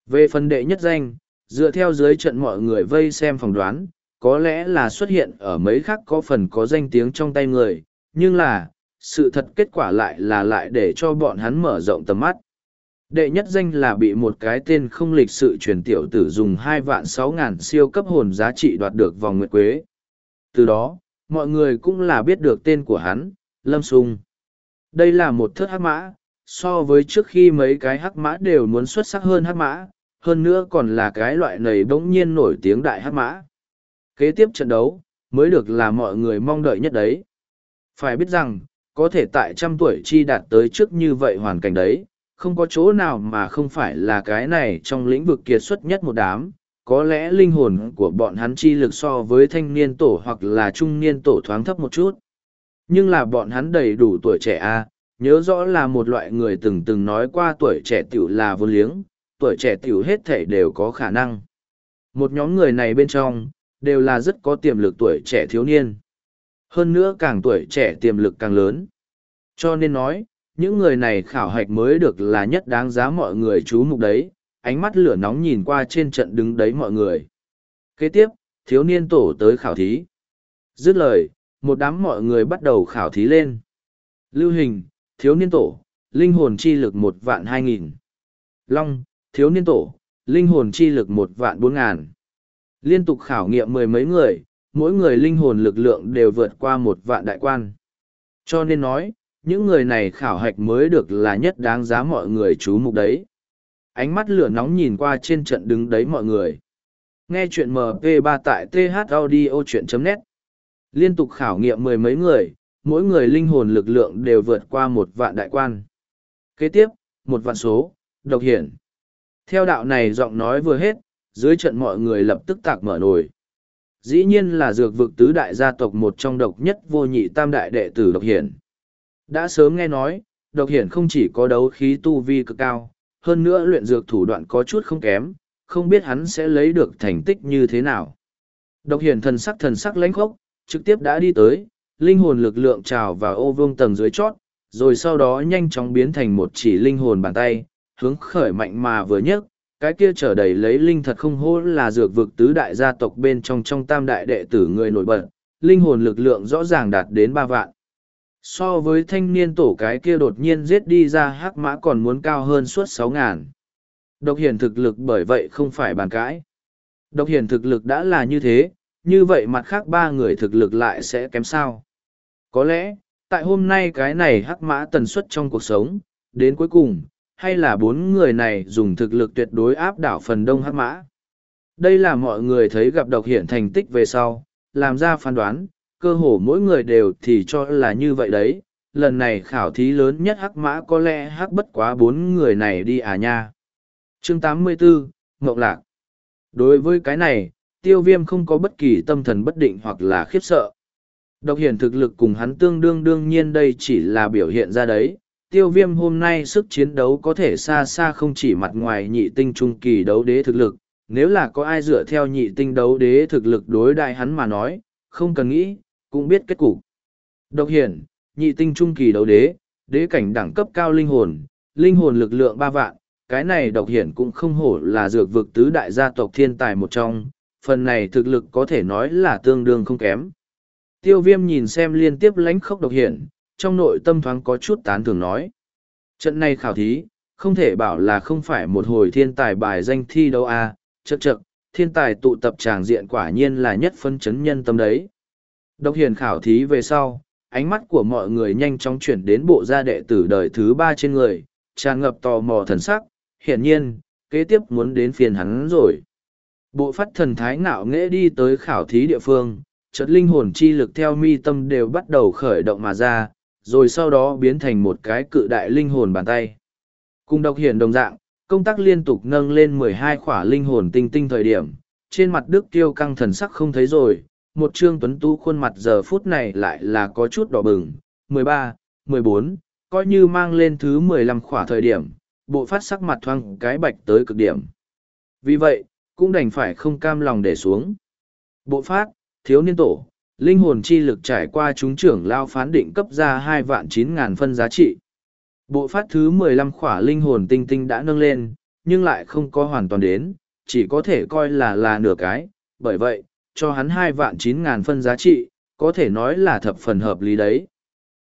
Về phần đệ nhất danh, dựa theo dưới trận mọi người vây xem phỏng đoán, có lẽ là xuất hiện ở mấy khác có phần có danh tiếng trong tay người, nhưng là, sự thật kết quả lại là lại để cho bọn hắn mở rộng tầm mắt. Đệ nhất danh là bị một cái tên không lịch sự truyền tiểu tử dùng hai vạn sáu ngàn siêu cấp hồn giá trị đoạt được vòng nguyệt quế. Từ đó, mọi người cũng là biết được tên của hắn, Lâm Sung. Đây là một thất hắc mã, so với trước khi mấy cái hắc mã đều muốn xuất sắc hơn hắc mã, hơn nữa còn là cái loại này bỗng nhiên nổi tiếng đại hắc mã. Kế tiếp trận đấu, mới được là mọi người mong đợi nhất đấy. Phải biết rằng, có thể tại trăm tuổi chi đạt tới trước như vậy hoàn cảnh đấy, không có chỗ nào mà không phải là cái này trong lĩnh vực kiệt xuất nhất một đám. Có lẽ linh hồn của bọn hắn chi lực so với thanh niên tổ hoặc là trung niên tổ thoáng thấp một chút. Nhưng là bọn hắn đầy đủ tuổi trẻ a à, nhớ rõ là một loại người từng từng nói qua tuổi trẻ tiểu là vô liếng, tuổi trẻ tiểu hết thể đều có khả năng. Một nhóm người này bên trong, đều là rất có tiềm lực tuổi trẻ thiếu niên. Hơn nữa càng tuổi trẻ tiềm lực càng lớn. Cho nên nói, những người này khảo hạch mới được là nhất đáng giá mọi người chú mục đấy, ánh mắt lửa nóng nhìn qua trên trận đứng đấy mọi người. Kế tiếp, thiếu niên tổ tới khảo thí. Dứt lời, một đám mọi người bắt đầu khảo thí lên. Lưu hình, thiếu niên tổ, linh hồn chi lực một vạn hai nghìn. Long, thiếu niên tổ, linh hồn chi lực một vạn bốn ngàn. Liên tục khảo nghiệm mười mấy người, mỗi người linh hồn lực lượng đều vượt qua một vạn đại quan. Cho nên nói, những người này khảo hạch mới được là nhất đáng giá mọi người chú mục đấy. Ánh mắt lửa nóng nhìn qua trên trận đứng đấy mọi người. Nghe chuyện MP3 tại thaudio.net Liên tục khảo nghiệm mười mấy người, mỗi người linh hồn lực lượng đều vượt qua một vạn đại quan. Kế tiếp, một vạn số, độc hiển. Theo đạo này giọng nói vừa hết, dưới trận mọi người lập tức tạc mở nồi. Dĩ nhiên là dược vực tứ đại gia tộc một trong độc nhất vô nhị tam đại đệ tử độc hiển. Đã sớm nghe nói, độc hiển không chỉ có đấu khí tu vi cực cao, hơn nữa luyện dược thủ đoạn có chút không kém, không biết hắn sẽ lấy được thành tích như thế nào. Độc hiển thần sắc thần sắc lãnh khốc, trực tiếp đã đi tới, linh hồn lực lượng trào vào ô vương tầng dưới chót, rồi sau đó nhanh chóng biến thành một chỉ linh hồn bàn tay, hướng khởi mạnh mà vừa nhấc, cái kia trở đầy lấy linh thật không hô là dược vực tứ đại gia tộc bên trong trong tam đại đệ tử người nổi bật, linh hồn lực lượng rõ ràng đạt đến ba vạn. So với thanh niên tổ cái kia đột nhiên giết đi ra hắc mã còn muốn cao hơn suốt sáu ngàn. Độc hiển thực lực bởi vậy không phải bàn cãi. Độc hiển thực lực đã là như thế, như vậy mặt khác ba người thực lực lại sẽ kém sao. Có lẽ, tại hôm nay cái này hắc mã tần suất trong cuộc sống, đến cuối cùng, hay là bốn người này dùng thực lực tuyệt đối áp đảo phần đông hắc mã. Đây là mọi người thấy gặp độc hiển thành tích về sau, làm ra phán đoán, cơ hồ mỗi người đều thì cho là như vậy đấy. Lần này khảo thí lớn nhất hắc mã có lẽ hắc bất quá bốn người này đi à nha. Chương 84, Ngọc Lạc Đối với cái này, tiêu viêm không có bất kỳ tâm thần bất định hoặc là khiếp sợ. Độc hiển thực lực cùng hắn tương đương đương nhiên đây chỉ là biểu hiện ra đấy. Tiêu viêm hôm nay sức chiến đấu có thể xa xa không chỉ mặt ngoài nhị tinh trung kỳ đấu đế thực lực. Nếu là có ai dựa theo nhị tinh đấu đế thực lực đối đại hắn mà nói, không cần nghĩ, cũng biết kết cục. Độc hiển, nhị tinh trung kỳ đấu đế, đế cảnh đẳng cấp cao linh hồn, linh hồn lực lượng ba vạn, cái này độc hiển cũng không hổ là dược vực tứ đại gia tộc thiên tài một trong, phần này thực lực có thể nói là tương đương không kém. Tiêu viêm nhìn xem liên tiếp lánh khốc độc hiển, trong nội tâm thoáng có chút tán thường nói. Trận này khảo thí, không thể bảo là không phải một hồi thiên tài bài danh thi đâu à, chật chật, thiên tài tụ tập tràng diện quả nhiên là nhất phân chấn nhân tâm đấy. Độc Hiền khảo thí về sau, ánh mắt của mọi người nhanh chóng chuyển đến bộ gia đệ tử đời thứ ba trên người, tràn ngập tò mò thần sắc, hiển nhiên, kế tiếp muốn đến phiền hắn rồi. Bộ phát thần thái ngạo nghễ đi tới khảo thí địa phương, chợt linh hồn chi lực theo mi tâm đều bắt đầu khởi động mà ra, rồi sau đó biến thành một cái cự đại linh hồn bàn tay. Cùng độc hiển đồng dạng, công tác liên tục nâng lên mười hai khỏa linh hồn tinh tinh thời điểm, trên mặt Đức Tiêu căng thần sắc không thấy rồi, một trương tuấn tu khuôn mặt giờ phút này lại là có chút đỏ bừng, mười ba, mười bốn, coi như mang lên thứ mười lăm khỏa thời điểm, bộ phát sắc mặt thoang cái bạch tới cực điểm. Vì vậy, cũng đành phải không cam lòng để xuống. Bộ phát, thiếu niên tổ, linh hồn chi lực trải qua chúng trưởng lao phán định cấp ra hai vạn chín ngàn phân giá trị. Bộ phát thứ mười lăm khỏa linh hồn tinh tinh đã nâng lên, nhưng lại không có hoàn toàn đến, chỉ có thể coi là là nửa cái, bởi vậy, cho hắn hai vạn chín ngàn phân giá trị, có thể nói là thập phần hợp lý đấy.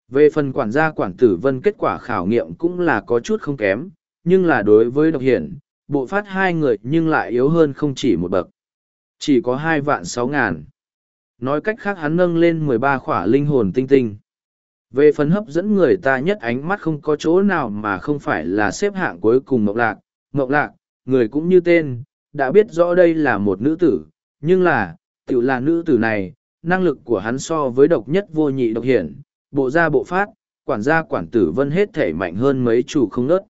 Về phần quản gia quản tử vân kết quả khảo nghiệm cũng là có chút không kém, nhưng là đối với độc hiển, bộ phát hai người nhưng lại yếu hơn không chỉ một bậc. Chỉ có hai vạn sáu ngàn. Nói cách khác hắn nâng lên mười ba khỏa linh hồn tinh tinh. Về phần hấp dẫn người ta nhất ánh mắt không có chỗ nào mà không phải là xếp hạng cuối cùng Mộng Lạc. Mộng Lạc, người cũng như tên, đã biết rõ đây là một nữ tử, nhưng là, tự là nữ tử này, năng lực của hắn so với độc nhất vô nhị độc hiển, bộ gia bộ phát, quản gia quản tử vân hết thể mạnh hơn mấy chủ không nớt.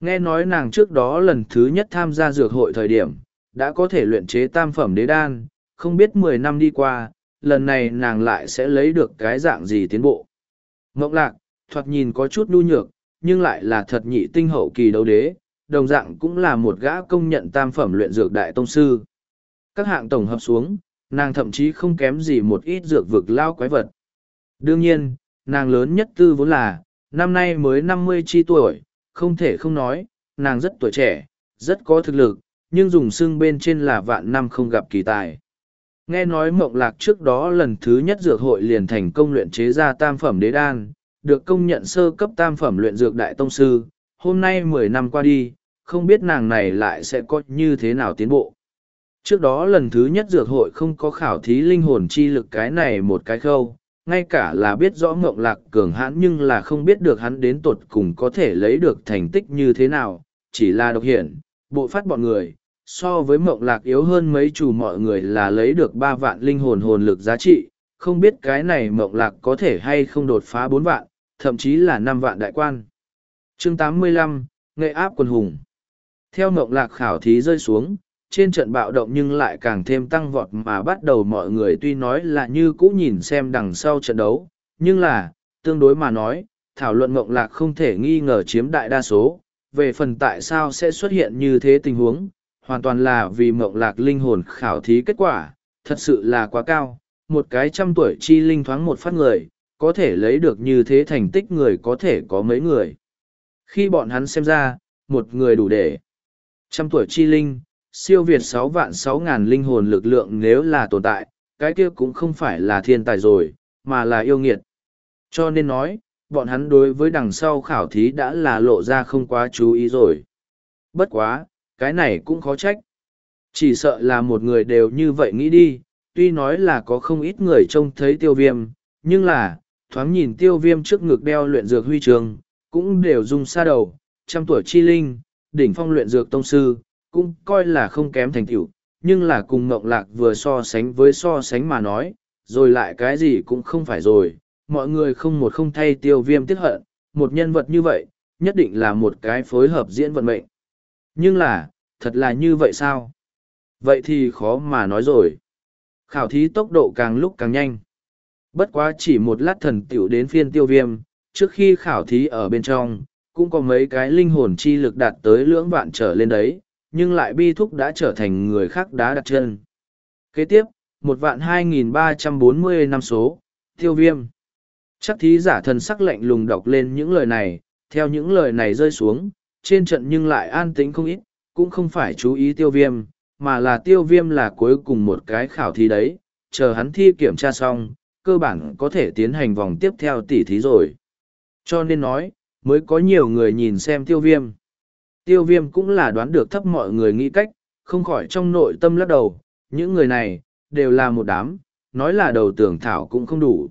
Nghe nói nàng trước đó lần thứ nhất tham gia dược hội thời điểm, đã có thể luyện chế tam phẩm đế đan, không biết mười năm đi qua, lần này nàng lại sẽ lấy được cái dạng gì tiến bộ. Ngọc lạc, thoạt nhìn có chút nhu nhược, nhưng lại là thật nhị tinh hậu kỳ đấu đế, đồng dạng cũng là một gã công nhận tam phẩm luyện dược đại tông sư. Các hạng tổng hợp xuống, nàng thậm chí không kém gì một ít dược vực lao quái vật. Đương nhiên, nàng lớn nhất tư vốn là, năm nay mới năm mươi chi tuổi, không thể không nói, nàng rất tuổi trẻ, rất có thực lực, nhưng dùng xưng bên trên là vạn năm không gặp kỳ tài. Nghe nói mộng lạc trước đó lần thứ nhất dược hội liền thành công luyện chế ra tam phẩm đế đan, được công nhận sơ cấp tam phẩm luyện dược đại tông sư, hôm nay mười năm qua đi, không biết nàng này lại sẽ có như thế nào tiến bộ. Trước đó lần thứ nhất dược hội không có khảo thí linh hồn chi lực cái này một cái khâu, ngay cả là biết rõ ngộng lạc cường hãn nhưng là không biết được hắn đến tột cùng có thể lấy được thành tích như thế nào, chỉ là độc hiển, bộ phát bọn người, so với mộng lạc yếu hơn mấy chủ mọi người là lấy được ba vạn linh hồn hồn lực giá trị, không biết cái này mộng lạc có thể hay không đột phá bốn vạn, thậm chí là năm vạn đại quan. chương tám mươi lăm Nghệ áp quần hùng Theo mộng lạc khảo thí rơi xuống, trên trận bạo động nhưng lại càng thêm tăng vọt mà bắt đầu mọi người tuy nói là như cũ nhìn xem đằng sau trận đấu, nhưng là, tương đối mà nói, thảo luận mộng lạc không thể nghi ngờ chiếm đại đa số, về phần tại sao sẽ xuất hiện như thế tình huống, hoàn toàn là vì mộng lạc linh hồn khảo thí kết quả, thật sự là quá cao, một cái trăm tuổi chi linh thoáng một phát người, có thể lấy được như thế thành tích người có thể có mấy người. Khi bọn hắn xem ra, một người đủ để. Trăm tuổi chi linh, siêu việt sáu vạn sáu ngàn linh hồn lực lượng nếu là tồn tại, cái kia cũng không phải là thiên tài rồi, mà là yêu nghiệt. Cho nên nói, bọn hắn đối với đằng sau khảo thí đã là lộ ra không quá chú ý rồi. Bất quá, cái này cũng khó trách. Chỉ sợ là một người đều như vậy nghĩ đi, tuy nói là có không ít người trông thấy tiêu viêm, nhưng là, thoáng nhìn tiêu viêm trước ngực đeo luyện dược huy trường, cũng đều dùng xa đầu, trăm tuổi chi linh, đỉnh phong luyện dược tông sư, cũng coi là không kém thành tựu, nhưng là cùng ngộng lạc vừa so sánh với so sánh mà nói, rồi lại cái gì cũng không phải rồi, mọi người không một không thay tiêu viêm tiết hận, một nhân vật như vậy, nhất định là một cái phối hợp diễn vận mệnh. Nhưng là, thật là như vậy sao? Vậy thì khó mà nói rồi. Khảo thí tốc độ càng lúc càng nhanh. Bất quá chỉ một lát thần t i ể u đến phiên tiêu viêm, trước khi khảo thí ở bên trong, cũng có mấy cái linh hồn chi lực đạt tới lưỡng vạn trở lên đấy nhưng lại bi thúc đã trở thành người khác đá đặt chân. Kế tiếp, một vạn hai nghìn ba trăm bốn mươi năm số, tiêu viêm. Chắc thí giả thần sắc lạnh lùng đọc lên những lời này, theo những lời này rơi xuống, trên trận nhưng lại an tĩnh không ít, cũng không phải chú ý tiêu viêm, mà là tiêu viêm là cuối cùng một cái khảo thí đấy, chờ hắn thi kiểm tra xong, cơ bản có thể tiến hành vòng tiếp theo tỉ thí rồi. Cho nên nói, mới có nhiều người nhìn xem tiêu viêm. Tiêu viêm cũng là đoán được thấp mọi người nghĩ cách, không khỏi trong nội tâm lắc đầu, những người này, đều là một đám, nói là đầu tưởng thảo cũng không đủ.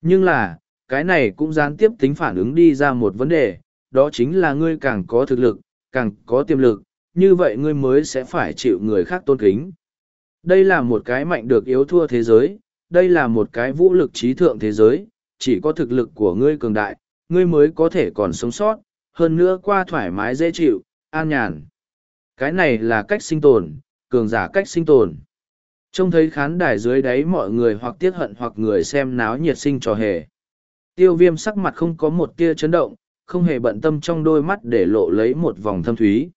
Nhưng là, cái này cũng gián tiếp tính phản ứng đi ra một vấn đề, đó chính là ngươi càng có thực lực, càng có tiềm lực, như vậy ngươi mới sẽ phải chịu người khác tôn kính. Đây là một cái mạnh được yếu thua thế giới, đây là một cái vũ lực trí thượng thế giới, chỉ có thực lực của ngươi cường đại, ngươi mới có thể còn sống sót, hơn nữa qua thoải mái dễ chịu, an nhàn. Cái này là cách sinh tồn, cường giả cách sinh tồn. Trông thấy khán đài dưới đáy mọi người hoặc tiếc hận hoặc người xem náo nhiệt sinh trò hề. Tiêu viêm sắc mặt không có một tia chấn động, không hề bận tâm trong đôi mắt để lộ lấy một vòng thâm thúy.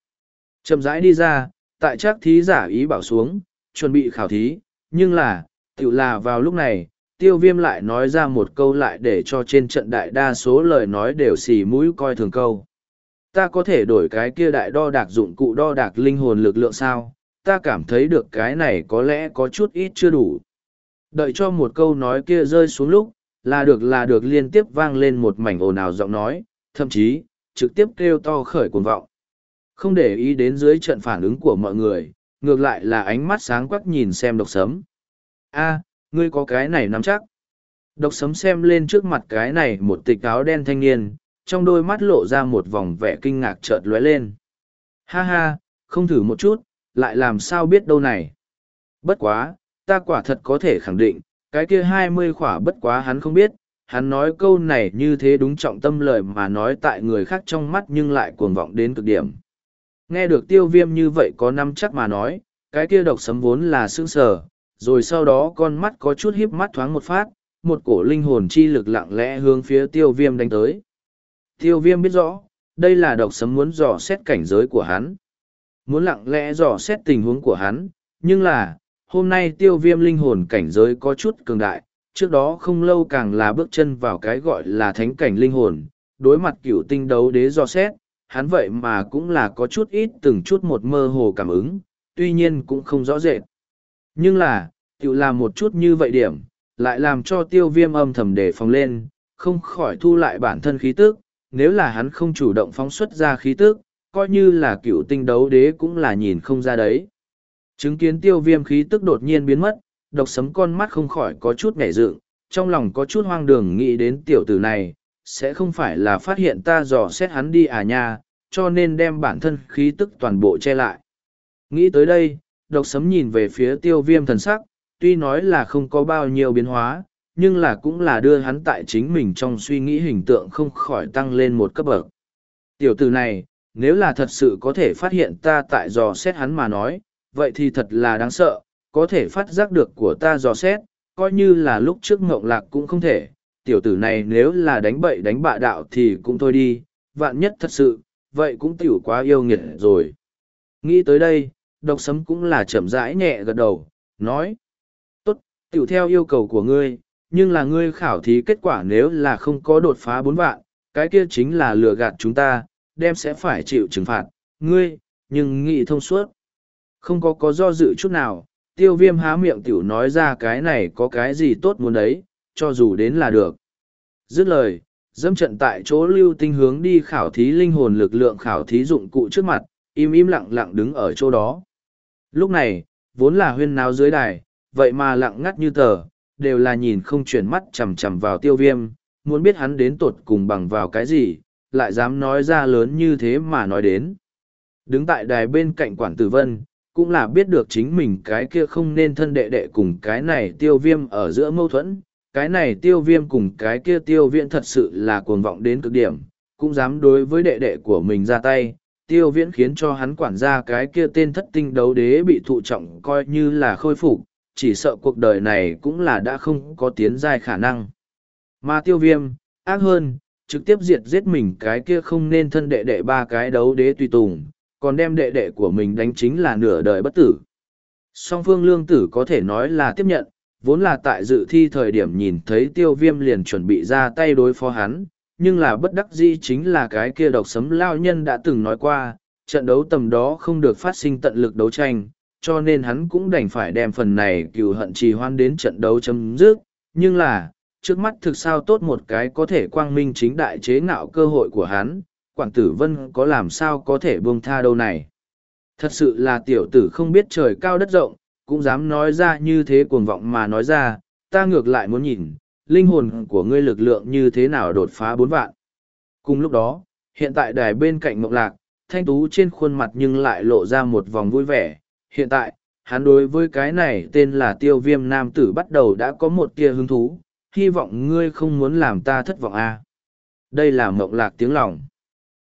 Chậm rãi đi ra, tại chắc thí giả ý bảo xuống, chuẩn bị khảo thí, nhưng là, tự là vào lúc này, tiêu viêm lại nói ra một câu lại để cho trên trận đại đa số lời nói đều xì mũi coi thường câu. Ta có thể đổi cái kia đại đo đạc dụng cụ đo đạc linh hồn lực lượng sao? Ta cảm thấy được cái này có lẽ có chút ít chưa đủ. Đợi cho một câu nói kia rơi xuống lúc, là được là được liên tiếp vang lên một mảnh ồn ào giọng nói, thậm chí, trực tiếp kêu to khởi cuồng vọng. Không để ý đến dưới trận phản ứng của mọi người, ngược lại là ánh mắt sáng quắc nhìn xem độc sấm. a ngươi có cái này nắm chắc. Độc sấm xem lên trước mặt cái này một tịch áo đen thanh niên, trong đôi mắt lộ ra một vòng vẻ kinh ngạc chợt lóe lên. Ha ha, không thử một chút, lại làm sao biết đâu này. Bất quá, ta quả thật có thể khẳng định, cái kia hai mươi khỏa bất quá hắn không biết, hắn nói câu này như thế đúng trọng tâm lời mà nói tại người khác trong mắt nhưng lại cuồng vọng đến cực điểm. Nghe được tiêu viêm như vậy có năm chắc mà nói, cái kia độc sấm vốn là sương sờ, rồi sau đó con mắt có chút híp mắt thoáng một phát, một cổ linh hồn chi lực lặng lẽ hướng phía tiêu viêm đánh tới. Tiêu viêm biết rõ, đây là độc sấm muốn dò xét cảnh giới của hắn. Muốn lặng lẽ dò xét tình huống của hắn, nhưng là, hôm nay tiêu viêm linh hồn cảnh giới có chút cường đại, trước đó không lâu càng là bước chân vào cái gọi là thánh cảnh linh hồn, đối mặt cửu tinh đấu đế dò xét, hắn vậy mà cũng là có chút ít từng chút một mơ hồ cảm ứng, tuy nhiên cũng không rõ rệt. Nhưng là, tự làm một chút như vậy điểm, lại làm cho tiêu viêm âm thầm đề phòng lên, không khỏi thu lại bản thân khí tức, nếu là hắn không chủ động phóng xuất ra khí tức, coi như là cựu tinh đấu đế cũng là nhìn không ra đấy. Chứng kiến tiêu viêm khí tức đột nhiên biến mất, độc sấm con mắt không khỏi có chút nhảy dựng, trong lòng có chút hoang đường nghĩ đến tiểu tử này, sẽ không phải là phát hiện ta dò xét hắn đi à nha, cho nên đem bản thân khí tức toàn bộ che lại. Nghĩ tới đây, độc sấm nhìn về phía tiêu viêm thần sắc, tuy nói là không có bao nhiêu biến hóa, nhưng là cũng là đưa hắn tại chính mình trong suy nghĩ hình tượng không khỏi tăng lên một cấp bậc. Tiểu tử này, nếu là thật sự có thể phát hiện ta tại dò xét hắn mà nói, vậy thì thật là đáng sợ, có thể phát giác được của ta dò xét, coi như là lúc trước ngộng lạc cũng không thể. Tiểu tử này nếu là đánh bậy đánh bạ đạo thì cũng thôi đi, vạn nhất thật sự, vậy cũng tiểu quá yêu nghiệt rồi. Nghĩ tới đây, độc sấm cũng là chậm rãi nhẹ gật đầu, nói. Tốt, tiểu theo yêu cầu của ngươi, nhưng là ngươi khảo thí kết quả nếu là không có đột phá bốn vạn, cái kia chính là lừa gạt chúng ta, đem sẽ phải chịu trừng phạt, ngươi, nhưng nghĩ thông suốt. Không có có do dự chút nào, tiêu viêm há miệng tiểu nói ra cái này có cái gì tốt muốn đấy, cho dù đến là được. Dứt lời, dâm trận tại chỗ lưu tinh hướng đi khảo thí linh hồn lực lượng khảo thí dụng cụ trước mặt, im im lặng lặng đứng ở chỗ đó. Lúc này, vốn là huyên náo dưới đài, vậy mà lặng ngắt như tờ, đều là nhìn không chuyển mắt chằm chằm vào tiêu viêm, muốn biết hắn đến tột cùng bằng vào cái gì, lại dám nói ra lớn như thế mà nói đến. Đứng tại đài bên cạnh quản tử vân, cũng là biết được chính mình cái kia không nên thân đệ đệ cùng cái này tiêu viêm ở giữa mâu thuẫn, cái này tiêu viêm cùng cái kia tiêu viễn thật sự là cuồng vọng đến cực điểm, cũng dám đối với đệ đệ của mình ra tay, tiêu viễn khiến cho hắn quản gia cái kia tên thất tinh đấu đế bị thụ trọng coi như là khôi phục chỉ sợ cuộc đời này cũng là đã không có tiến giai khả năng. Mà tiêu viêm ác hơn trực tiếp diệt giết mình cái kia không nên thân đệ đệ ba cái đấu đế tùy tùng còn đem đệ đệ của mình đánh chính là nửa đời bất tử. Song phương lương tử có thể nói là tiếp nhận vốn là tại dự thi thời điểm nhìn thấy tiêu viêm liền chuẩn bị ra tay đối phó hắn nhưng là bất đắc dĩ chính là cái kia độc sấm lao nhân đã từng nói qua, trận đấu tầm đó không được phát sinh tận lực đấu tranh, cho nên hắn cũng đành phải đem phần này cựu hận trì hoan đến trận đấu chấm dứt. Nhưng là, trước mắt thực sao tốt một cái có thể quang minh chính đại chế ngạo cơ hội của hắn, Quảng Tử Vân có làm sao có thể buông tha đâu này. Thật sự là tiểu tử không biết trời cao đất rộng, cũng dám nói ra như thế cuồng vọng mà nói ra, ta ngược lại muốn nhìn, linh hồn của ngươi lực lượng như thế nào đột phá bốn vạn. Cùng lúc đó, hiện tại đài bên cạnh mộng lạc, thanh tú trên khuôn mặt nhưng lại lộ ra một vòng vui vẻ. Hiện tại, hắn đối với cái này tên là tiêu viêm nam tử bắt đầu đã có một tia hứng thú, hy vọng ngươi không muốn làm ta thất vọng a à. Đây là mộng lạc tiếng lòng.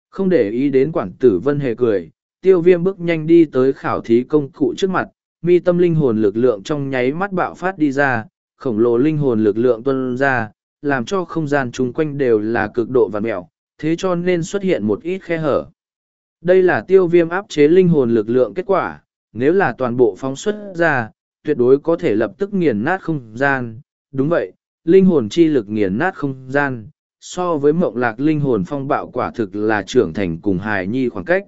Không để ý đến quản tử vân hề cười, tiêu viêm bước nhanh đi tới khảo thí công cụ trước mặt, mi tâm linh hồn lực lượng trong nháy mắt bạo phát đi ra, khổng lồ linh hồn lực lượng tuân ra, làm cho không gian chung quanh đều là cực độ và mẹo, thế cho nên xuất hiện một ít khe hở. Đây là tiêu viêm áp chế linh hồn lực lượng kết quả, nếu là toàn bộ phóng xuất ra, tuyệt đối có thể lập tức nghiền nát không gian. Đúng vậy, linh hồn chi lực nghiền nát không gian, so với mộng lạc linh hồn phong bạo quả thực là trưởng thành cùng hài nhi khoảng cách.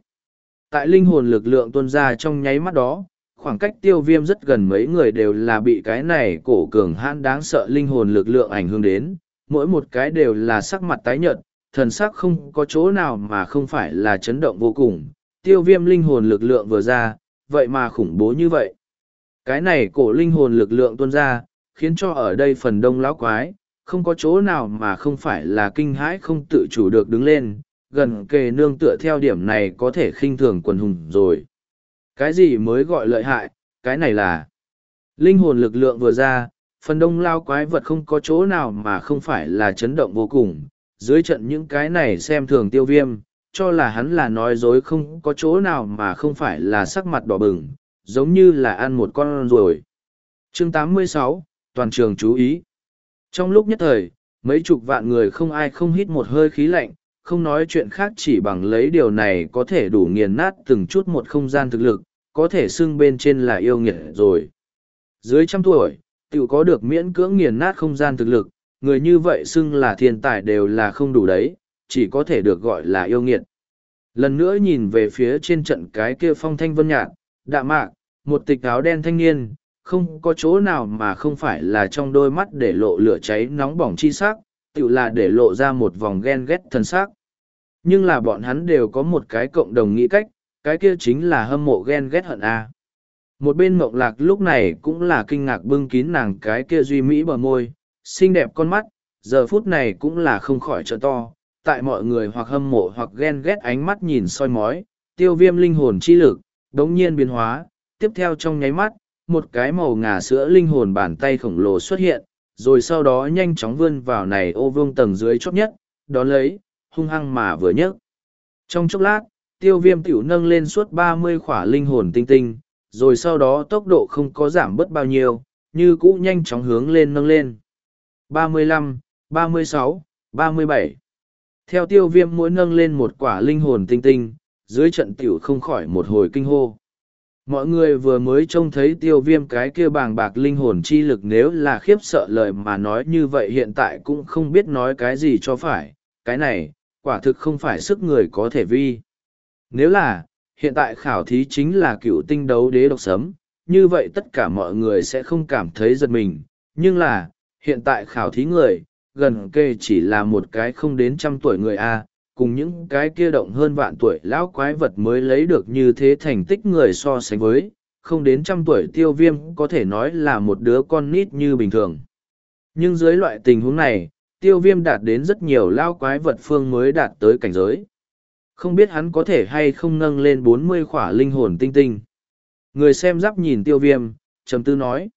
Tại linh hồn lực lượng tuôn ra trong nháy mắt đó, khoảng cách tiêu viêm rất gần mấy người đều là bị cái này cổ cường hãn đáng sợ linh hồn lực lượng ảnh hưởng đến, mỗi một cái đều là sắc mặt tái nhợt, thần sắc không có chỗ nào mà không phải là chấn động vô cùng. Tiêu viêm linh hồn lực lượng vừa ra, vậy mà khủng bố như vậy. Cái này cổ linh hồn lực lượng tuôn ra, khiến cho ở đây phần đông lão quái, không có chỗ nào mà không phải là kinh hãi không tự chủ được đứng lên, gần kề nương tựa theo điểm này có thể khinh thường quần hùng rồi. Cái gì mới gọi lợi hại, cái này là linh hồn lực lượng vừa ra, phần đông lao quái vật không có chỗ nào mà không phải là chấn động vô cùng. Dưới trận những cái này xem thường tiêu viêm, cho là hắn là nói dối không có chỗ nào mà không phải là sắc mặt đỏ bừng, giống như là ăn một con rồi. chương 86, toàn trường chú ý. Trong lúc nhất thời, mấy chục vạn người không ai không hít một hơi khí lạnh, không nói chuyện khác chỉ bằng lấy điều này có thể đủ nghiền nát từng chút một không gian thực lực, có thể xưng bên trên là yêu nghiệt rồi. Dưới trăm tuổi, tự có được miễn cưỡng nghiền nát không gian thực lực, người như vậy xưng là thiên tài đều là không đủ đấy, chỉ có thể được gọi là yêu nghiệt. Lần nữa nhìn về phía trên trận cái kia phong thanh vân nhạt, đạ mạc, một tịch áo đen thanh niên, không có chỗ nào mà không phải là trong đôi mắt để lộ lửa cháy nóng bỏng chi sắc, tự là để lộ ra một vòng ghen ghét thân xác. Nhưng là bọn hắn đều có một cái cộng đồng nghĩ cách, cái kia chính là hâm mộ ghen ghét hận A. Một bên mộng lạc lúc này cũng là kinh ngạc bưng kín nàng cái kia duy mỹ bờ môi, xinh đẹp con mắt, giờ phút này cũng là không khỏi trợ to, tại mọi người hoặc hâm mộ hoặc ghen ghét ánh mắt nhìn soi mói, tiêu viêm linh hồn chi lực, đống nhiên biến hóa, tiếp theo trong nháy mắt, một cái màu ngà sữa linh hồn bàn tay khổng lồ xuất hiện, rồi sau đó nhanh chóng vươn vào này ô vương tầng dưới chót nhất, đón lấy, hung hăng mà vừa nhấc. Trong chốc lát, tiêu viêm tiểu nâng lên suốt ba mươi khỏa linh hồn tinh tinh, rồi sau đó tốc độ không có giảm bớt bao nhiêu, như cũ nhanh chóng hướng lên nâng lên. ba mươi lăm, ba mươi sáu, ba mươi bảy. Theo tiêu viêm mỗi nâng lên một quả linh hồn tinh tinh, dưới trận tiểu không khỏi một hồi kinh hô. Mọi người vừa mới trông thấy tiêu viêm cái kia bàng bạc linh hồn chi lực nếu là khiếp sợ lời mà nói như vậy hiện tại cũng không biết nói cái gì cho phải. Cái này, quả thực không phải sức người có thể vi. Nếu là, hiện tại khảo thí chính là cựu tinh đấu đế độc sấm, như vậy tất cả mọi người sẽ không cảm thấy giật mình. Nhưng là, hiện tại khảo thí người, gần kề chỉ là một cái không đến trăm tuổi người A, cùng những cái kia động hơn vạn tuổi lão quái vật mới lấy được như thế thành tích người so sánh với, không đến trăm tuổi tiêu viêm có thể nói là một đứa con nít như bình thường. Nhưng dưới loại tình huống này, tiêu viêm đạt đến rất nhiều lao quái vật phương mới đạt tới cảnh giới. Không biết hắn có thể hay không nâng lên bốn mươi khỏa linh hồn tinh tinh. Người xem giáp nhìn tiêu viêm, trầm tư nói.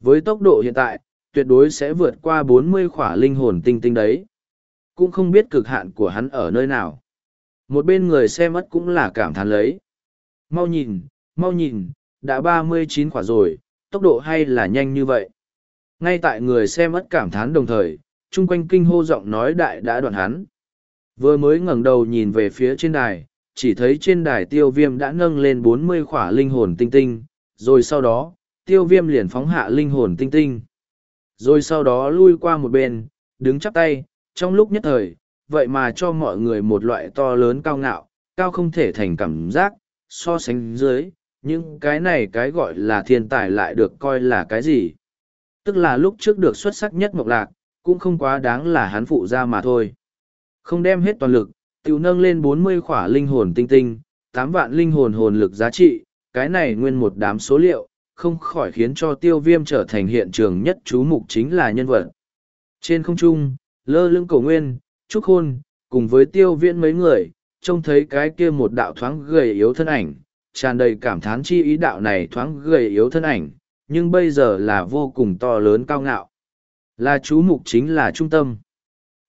Với tốc độ hiện tại, tuyệt đối sẽ vượt qua bốn mươi khỏa linh hồn tinh tinh đấy. Cũng không biết cực hạn của hắn ở nơi nào. Một bên người xem mất cũng là cảm thán lấy. Mau nhìn, mau nhìn, đã ba mươi chín khỏa rồi, tốc độ hay là nhanh như vậy. Ngay tại người xem mất cảm thán đồng thời, chung quanh kinh hô giọng nói đại đã đoạn hắn. Vừa mới ngẩng đầu nhìn về phía trên đài, chỉ thấy trên đài tiêu viêm đã nâng lên bốn mươi khỏa linh hồn tinh tinh, rồi sau đó, tiêu viêm liền phóng hạ linh hồn tinh tinh. Rồi sau đó lui qua một bên, đứng chắp tay, trong lúc nhất thời, vậy mà cho mọi người một loại to lớn cao ngạo, cao không thể thành cảm giác, so sánh dưới, nhưng cái này cái gọi là thiên tài lại được coi là cái gì. Tức là lúc trước được xuất sắc nhất mộc lạc, cũng không quá đáng là hắn phụ ra mà thôi. Không đem hết toàn lực, tiểu nâng lên bốn mươi khỏa linh hồn tinh tinh, tám vạn linh hồn hồn lực giá trị, cái này nguyên một đám số liệu, không khỏi khiến cho tiêu viêm trở thành hiện trường nhất chú mục chính là nhân vật. Trên không trung, lơ lưng cổ nguyên, trúc hôn cùng với tiêu viễn mấy người, trông thấy cái kia một đạo thoáng gầy yếu thân ảnh, tràn đầy cảm thán chi ý đạo này thoáng gầy yếu thân ảnh, nhưng bây giờ là vô cùng to lớn cao ngạo. Là chú mục chính là trung tâm.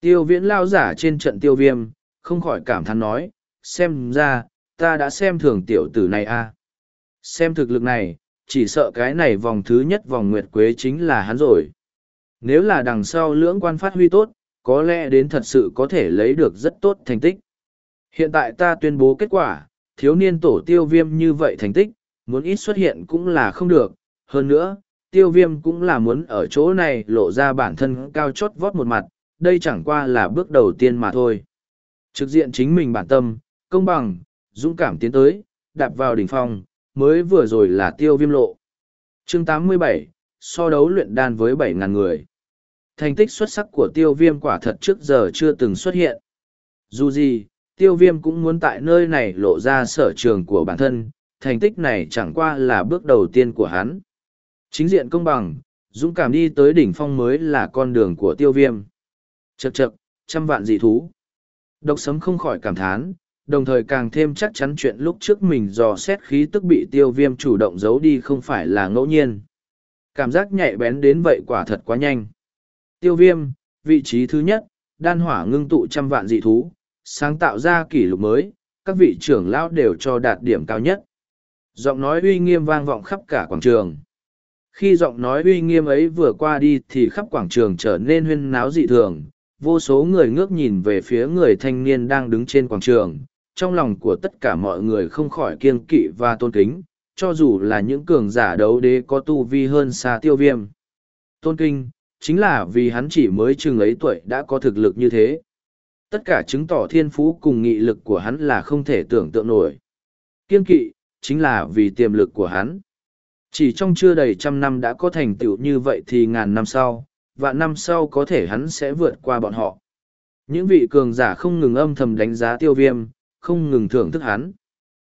Tiêu viễn lao giả trên trận tiêu viêm, không khỏi cảm thán nói, xem ra, ta đã xem thường tiểu tử này a à. Xem thực lực này, chỉ sợ cái này vòng thứ nhất vòng nguyệt quế chính là hắn rồi. Nếu là đằng sau lưỡng quan phát huy tốt, có lẽ đến thật sự có thể lấy được rất tốt thành tích. Hiện tại ta tuyên bố kết quả, thiếu niên tổ tiêu viêm như vậy thành tích, muốn ít xuất hiện cũng là không được. Hơn nữa, tiêu viêm cũng là muốn ở chỗ này lộ ra bản thân cao chót vót một mặt, đây chẳng qua là bước đầu tiên mà thôi. Trực diện chính mình bản tâm, công bằng, dũng cảm tiến tới, đạp vào đỉnh phong, mới vừa rồi là tiêu viêm lộ. chương 87, so đấu luyện đan với 7.000 người. Thành tích xuất sắc của tiêu viêm quả thật trước giờ chưa từng xuất hiện. Dù gì, tiêu viêm cũng muốn tại nơi này lộ ra sở trường của bản thân, thành tích này chẳng qua là bước đầu tiên của hắn. Chính diện công bằng, dũng cảm đi tới đỉnh phong mới là con đường của tiêu viêm. Chậc chậc, trăm vạn dị thú. Độc sấm không khỏi cảm thán, đồng thời càng thêm chắc chắn chuyện lúc trước mình dò xét khí tức bị tiêu viêm chủ động giấu đi không phải là ngẫu nhiên. Cảm giác nhạy bén đến vậy quả thật quá nhanh. Tiêu viêm, vị trí thứ nhất, đan hỏa ngưng tụ trăm vạn dị thú, sáng tạo ra kỷ lục mới, các vị trưởng lão đều cho đạt điểm cao nhất. Giọng nói uy nghiêm vang vọng khắp cả quảng trường. Khi giọng nói uy nghiêm ấy vừa qua đi thì khắp quảng trường trở nên huyên náo dị thường, vô số người ngước nhìn về phía người thanh niên đang đứng trên quảng trường, trong lòng của tất cả mọi người không khỏi kiên kỵ và tôn kính, cho dù là những cường giả đấu đế có tu vi hơn xa tiêu viêm. Tôn kinh, chính là vì hắn chỉ mới chừng ấy tuổi đã có thực lực như thế. Tất cả chứng tỏ thiên phú cùng nghị lực của hắn là không thể tưởng tượng nổi. Kiên kỵ, chính là vì tiềm lực của hắn. Chỉ trong chưa đầy trăm năm đã có thành tựu như vậy thì ngàn năm sau, và năm sau có thể hắn sẽ vượt qua bọn họ. Những vị cường giả không ngừng âm thầm đánh giá tiêu viêm, không ngừng thưởng thức hắn.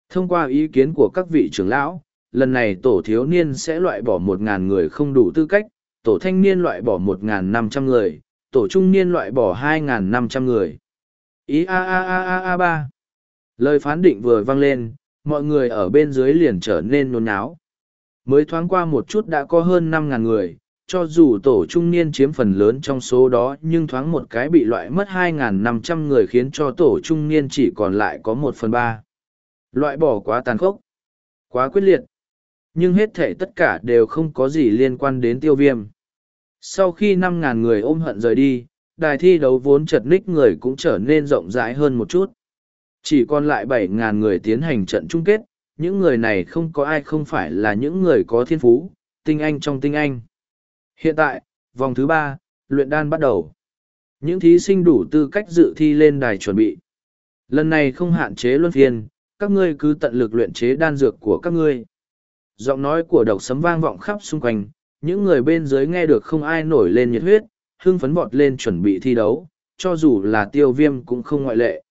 Thông qua ý kiến của các vị trưởng lão, lần này tổ thiếu niên sẽ loại bỏ một ngàn người không đủ tư cách, tổ thanh niên loại bỏ một ngàn năm trăm người, tổ trung niên loại bỏ hai ngàn năm trăm người. Ý a a a a a ba. Lời phán định vừa vang lên, mọi người ở bên dưới liền trở nên nôn náo. Mới thoáng qua một chút đã có hơn năm ngàn người, cho dù tổ trung niên chiếm phần lớn trong số đó nhưng thoáng một cái bị loại mất 2.500 người khiến cho tổ trung niên chỉ còn lại có một phần ba. Loại bỏ quá tàn khốc, quá quyết liệt. Nhưng hết thể tất cả đều không có gì liên quan đến tiêu viêm. Sau khi 5.000 người ôm hận rời đi, đài thi đấu vốn chật ních người cũng trở nên rộng rãi hơn một chút. Chỉ còn lại 7.000 người tiến hành trận chung kết, những người này không có ai không phải là những người có thiên phú, tinh anh trong tinh anh. Hiện tại, vòng thứ ba, luyện đan bắt đầu. Những thí sinh đủ tư cách dự thi lên đài chuẩn bị. Lần này không hạn chế luân phiên, các ngươi cứ tận lực luyện chế đan dược của các ngươi. Giọng nói của độc sấm vang vọng khắp xung quanh, những người bên dưới nghe được không ai nổi lên nhiệt huyết, hưng phấn vọt lên chuẩn bị thi đấu, cho dù là tiêu viêm cũng không ngoại lệ.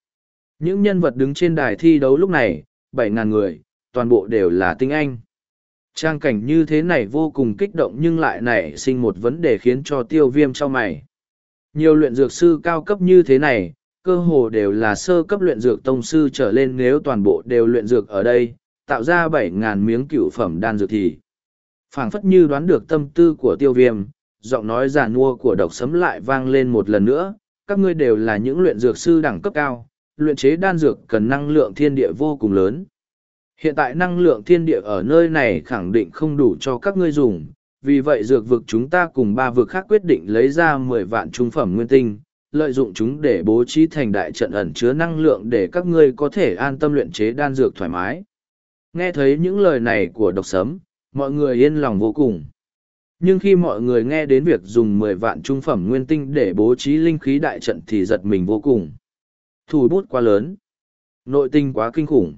Những nhân vật đứng trên đài thi đấu lúc này, bảy ngàn người, toàn bộ đều là tinh anh. Trang cảnh như thế này vô cùng kích động nhưng lại nảy sinh một vấn đề khiến cho tiêu viêm cho mày. Nhiều luyện dược sư cao cấp như thế này, cơ hồ đều là sơ cấp luyện dược tông sư trở lên nếu toàn bộ đều luyện dược ở đây, tạo ra bảy ngàn miếng cựu phẩm đan dược thì. phảng phất như đoán được tâm tư của tiêu viêm, giọng nói giả nua của độc sấm lại vang lên một lần nữa, các ngươi đều là những luyện dược sư đẳng cấp cao, luyện chế đan dược cần năng lượng thiên địa vô cùng lớn. Hiện tại năng lượng thiên địa ở nơi này khẳng định không đủ cho các ngươi dùng, vì vậy dược vực chúng ta cùng ba vực khác quyết định lấy ra mười vạn trung phẩm nguyên tinh, lợi dụng chúng để bố trí thành đại trận ẩn chứa năng lượng để các ngươi có thể an tâm luyện chế đan dược thoải mái. Nghe thấy những lời này của độc sấm, mọi người yên lòng vô cùng. Nhưng khi mọi người nghe đến việc dùng mười vạn trung phẩm nguyên tinh để bố trí linh khí đại trận thì giật mình vô cùng. Thủ bút quá lớn. Nội tinh quá kinh khủng.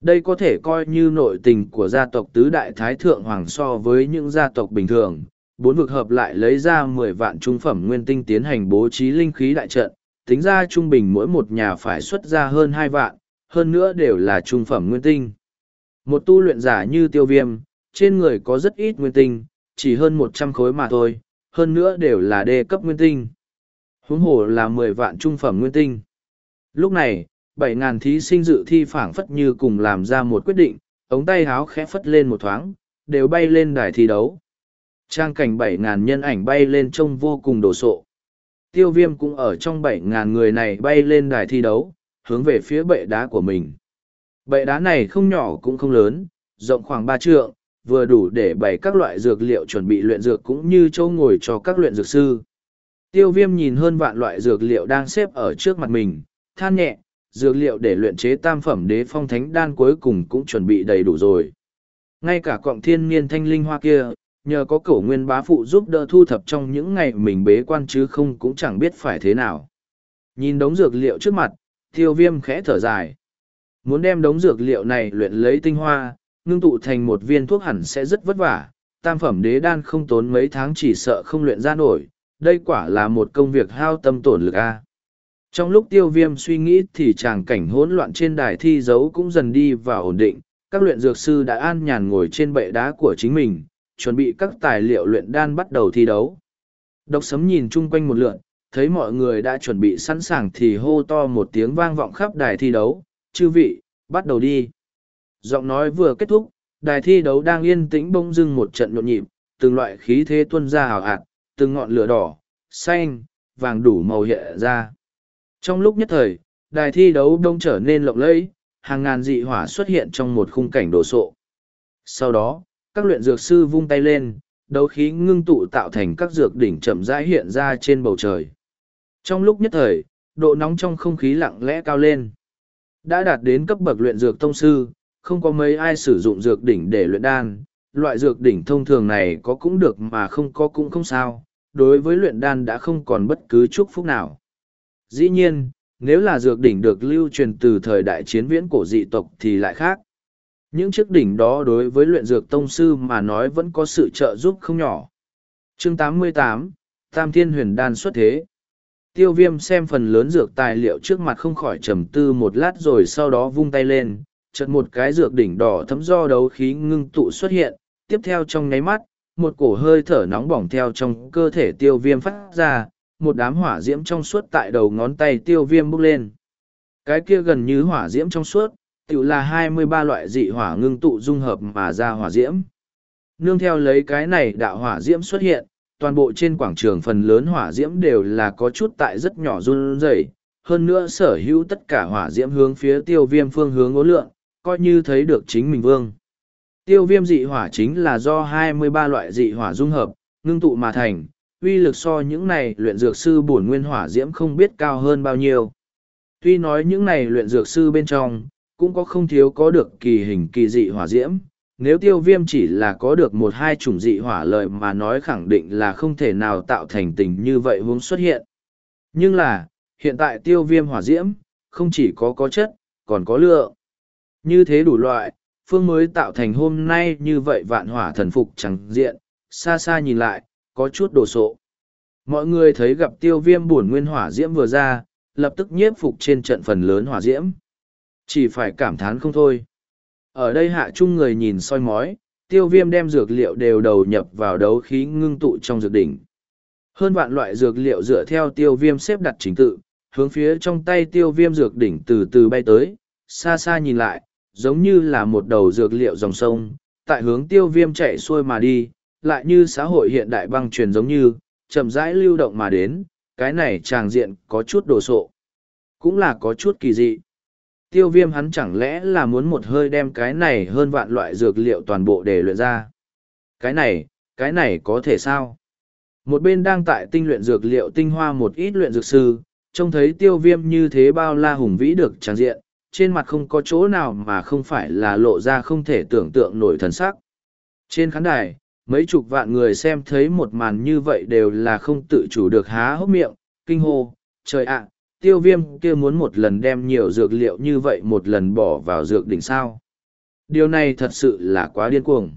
Đây có thể coi như nội tình của gia tộc tứ đại thái thượng hoàng so với những gia tộc bình thường. Bốn vực hợp lại lấy ra mười vạn trung phẩm nguyên tinh tiến hành bố trí linh khí đại trận, tính ra trung bình mỗi một nhà phải xuất ra hơn hai vạn, hơn nữa đều là trung phẩm nguyên tinh. Một tu luyện giả như tiêu viêm, trên người có rất ít nguyên tinh, chỉ hơn một trăm khối mà thôi, hơn nữa đều là đê cấp nguyên tinh. Huống hồ là mười vạn trung phẩm nguyên tinh. Lúc này, bảy ngàn thí sinh dự thi phảng phất như cùng làm ra một quyết định, ống tay háo khẽ phất lên một thoáng, đều bay lên đài thi đấu. Trang cảnh bảy ngàn nhân ảnh bay lên trông vô cùng đồ sộ. Tiêu viêm cũng ở trong bảy ngàn người này bay lên đài thi đấu, hướng về phía bệ đá của mình. Bệ đá này không nhỏ cũng không lớn, rộng khoảng ba trượng, vừa đủ để bày các loại dược liệu chuẩn bị luyện dược cũng như chỗ ngồi cho các luyện dược sư. Tiêu viêm nhìn hơn vạn loại dược liệu đang xếp ở trước mặt mình, than nhẹ, dược liệu để luyện chế tam phẩm đế phong thánh đan cuối cùng cũng chuẩn bị đầy đủ rồi. Ngay cả cọng thiên niên thanh linh hoa kia, nhờ có cổ nguyên bá phụ giúp đỡ thu thập trong những ngày mình bế quan chứ không cũng chẳng biết phải thế nào. Nhìn đống dược liệu trước mặt, tiêu viêm khẽ thở dài. Muốn đem đống dược liệu này luyện lấy tinh hoa, ngưng tụ thành một viên thuốc hẳn sẽ rất vất vả. Tam phẩm đế đan không tốn mấy tháng chỉ sợ không luyện ra nổi, đây quả là một công việc hao tâm tổn lực a. Trong lúc tiêu viêm suy nghĩ thì tràng cảnh hỗn loạn trên đài thi dấu cũng dần đi vào ổn định, các luyện dược sư đã an nhàn ngồi trên bệ đá của chính mình, chuẩn bị các tài liệu luyện đan bắt đầu thi đấu. Độc sấm nhìn chung quanh một lượn, thấy mọi người đã chuẩn bị sẵn sàng thì hô to một tiếng vang vọng khắp đài thi đấu, chư vị, bắt đầu đi. Giọng nói vừa kết thúc, đài thi đấu đang yên tĩnh bông dưng một trận nhộn nhịp, từng loại khí thế tuân ra hào hạt, từng ngọn lửa đỏ, xanh, vàng đủ màu hiện ra. Trong lúc nhất thời, đài thi đấu đông trở nên lộng lẫy, hàng ngàn dị hỏa xuất hiện trong một khung cảnh đồ sộ. Sau đó, các luyện dược sư vung tay lên, đấu khí ngưng tụ tạo thành các dược đỉnh chậm rãi hiện ra trên bầu trời. Trong lúc nhất thời, độ nóng trong không khí lặng lẽ cao lên. Đã đạt đến cấp bậc luyện dược tông sư, không có mấy ai sử dụng dược đỉnh để luyện đan. Loại dược đỉnh thông thường này có cũng được mà không có cũng không sao. Đối với luyện đan đã không còn bất cứ chúc phúc nào. Dĩ nhiên, nếu là dược đỉnh được lưu truyền từ thời đại chiến viễn cổ dị tộc thì lại khác. Những chiếc đỉnh đó đối với luyện dược tông sư mà nói vẫn có sự trợ giúp không nhỏ. Chương 88, Tam Thiên Huyền Đan xuất thế. Tiêu viêm xem phần lớn dược tài liệu trước mặt không khỏi trầm tư một lát rồi sau đó vung tay lên, chợt một cái dược đỉnh đỏ thấm do đấu khí ngưng tụ xuất hiện, tiếp theo trong nháy mắt, một cổ hơi thở nóng bỏng theo trong cơ thể tiêu viêm phát ra, một đám hỏa diễm trong suốt tại đầu ngón tay tiêu viêm bốc lên. Cái kia gần như hỏa diễm trong suốt, tự là hai mươi ba loại dị hỏa ngưng tụ dung hợp mà ra hỏa diễm. Nương theo lấy cái này đạo hỏa diễm xuất hiện, toàn bộ trên quảng trường phần lớn hỏa diễm đều là có chút tại rất nhỏ run rẩy. hơn nữa sở hữu tất cả hỏa diễm hướng phía tiêu viêm phương hướng ố lượng, coi như thấy được chính mình vương. Tiêu viêm dị hỏa chính là do hai mươi ba loại dị hỏa dung hợp, ngưng tụ mà thành, uy lực so những này luyện dược sư bổn nguyên hỏa diễm không biết cao hơn bao nhiêu. Tuy nói những này luyện dược sư bên trong, cũng có không thiếu có được kỳ hình kỳ dị hỏa diễm. Nếu tiêu viêm chỉ là có được một hai chủng dị hỏa lợi mà nói khẳng định là không thể nào tạo thành tình như vậy hướng xuất hiện. Nhưng là, hiện tại tiêu viêm hỏa diễm, không chỉ có có chất, còn có lượng. Như thế đủ loại, phương mới tạo thành hôm nay như vậy vạn hỏa thần phục chẳng diện, xa xa nhìn lại, có chút đồ sộ. Mọi người thấy gặp tiêu viêm buồn nguyên hỏa diễm vừa ra, lập tức nhiếp phục trên trận phần lớn hỏa diễm. Chỉ phải cảm thán không thôi. Ở đây hạ chung người nhìn soi mói, tiêu viêm đem dược liệu đều đầu nhập vào đấu khí ngưng tụ trong dược đỉnh. Hơn vạn loại dược liệu dựa theo tiêu viêm xếp đặt chính tự, hướng phía trong tay tiêu viêm dược đỉnh từ từ bay tới, xa xa nhìn lại, giống như là một đầu dược liệu dòng sông, tại hướng tiêu viêm chạy xuôi mà đi, lại như xã hội hiện đại băng truyền giống như, chậm rãi lưu động mà đến, cái này tràng diện có chút đồ sộ. Cũng là có chút kỳ dị. Tiêu viêm hắn chẳng lẽ là muốn một hơi đem cái này hơn vạn loại dược liệu toàn bộ để luyện ra. Cái này, cái này có thể sao? Một bên đang tại tinh luyện dược liệu tinh hoa một ít luyện dược sư, trông thấy tiêu viêm như thế bao la hùng vĩ được tràng diện, trên mặt không có chỗ nào mà không phải là lộ ra không thể tưởng tượng nổi thần sắc. Trên khán đài, mấy chục vạn người xem thấy một màn như vậy đều là không tự chủ được há hốc miệng, kinh hô, trời ạ, tiêu viêm kia muốn một lần đem nhiều dược liệu như vậy một lần bỏ vào dược đỉnh sao. Điều này thật sự là quá điên cuồng.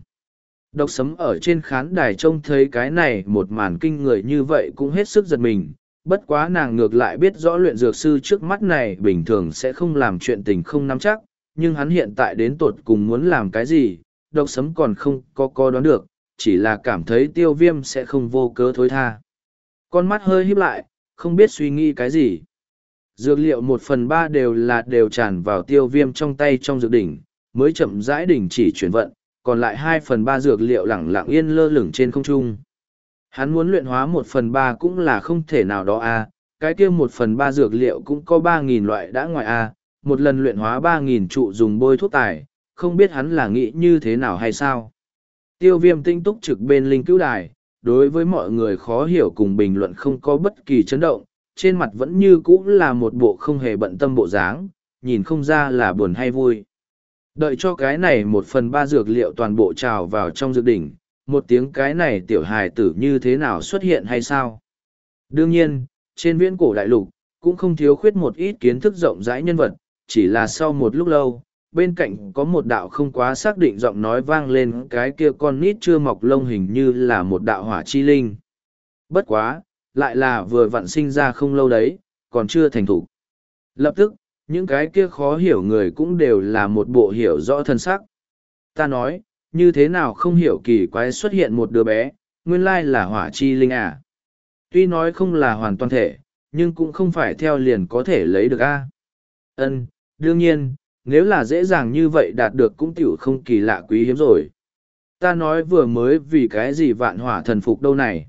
Độc sấm ở trên khán đài trông thấy cái này một màn kinh người như vậy cũng hết sức giật mình, bất quá nàng ngược lại biết rõ luyện dược sư trước mắt này bình thường sẽ không làm chuyện tình không nắm chắc, nhưng hắn hiện tại đến tột cùng muốn làm cái gì, độc sấm còn không có co đoán được, chỉ là cảm thấy tiêu viêm sẽ không vô cớ thối tha. Con mắt hơi híp lại, không biết suy nghĩ cái gì. Dược liệu một phần ba đều là đều tràn vào tiêu viêm trong tay trong dược đỉnh, mới chậm rãi đỉnh chỉ chuyển vận, còn lại hai phần ba dược liệu lẳng lặng yên lơ lửng trên không trung. Hắn muốn luyện hóa một phần ba cũng là không thể nào đó a à. cái kia một phần ba dược liệu cũng có ba nghìn loại đã ngoài a à. một lần luyện hóa ba nghìn trụ dùng bôi thuốc tài, không biết hắn là nghĩ như thế nào hay sao. Tiêu viêm tinh túc trực bên linh cứu đài, đối với mọi người khó hiểu cùng bình luận không có bất kỳ chấn động, trên mặt vẫn như cũ là một bộ không hề bận tâm bộ dáng, nhìn không ra là buồn hay vui. Đợi cho cái này một phần ba dược liệu toàn bộ trào vào trong dược đỉnh, một tiếng cái này tiểu hài tử như thế nào xuất hiện hay sao? Đương nhiên, trên viễn cổ đại lục, cũng không thiếu khuyết một ít kiến thức rộng rãi nhân vật, chỉ là sau một lúc lâu, bên cạnh có một đạo không quá xác định giọng nói vang lên cái kia con nít chưa mọc lông hình như là một đạo hỏa chi linh. Bất quá, lại là vừa vặn sinh ra không lâu đấy, còn chưa thành thủ. Lập tức, những cái kia khó hiểu người cũng đều là một bộ hiểu rõ thân sắc. Ta nói, như thế nào không hiểu kỳ quái xuất hiện một đứa bé, nguyên lai là hỏa chi linh à. Tuy nói không là hoàn toàn thể, nhưng cũng không phải theo liền có thể lấy được a. Ân, đương nhiên, nếu là dễ dàng như vậy đạt được cũng tiểu không kỳ lạ quý hiếm rồi. Ta nói vừa mới vì cái gì vạn hỏa thần phục đâu này.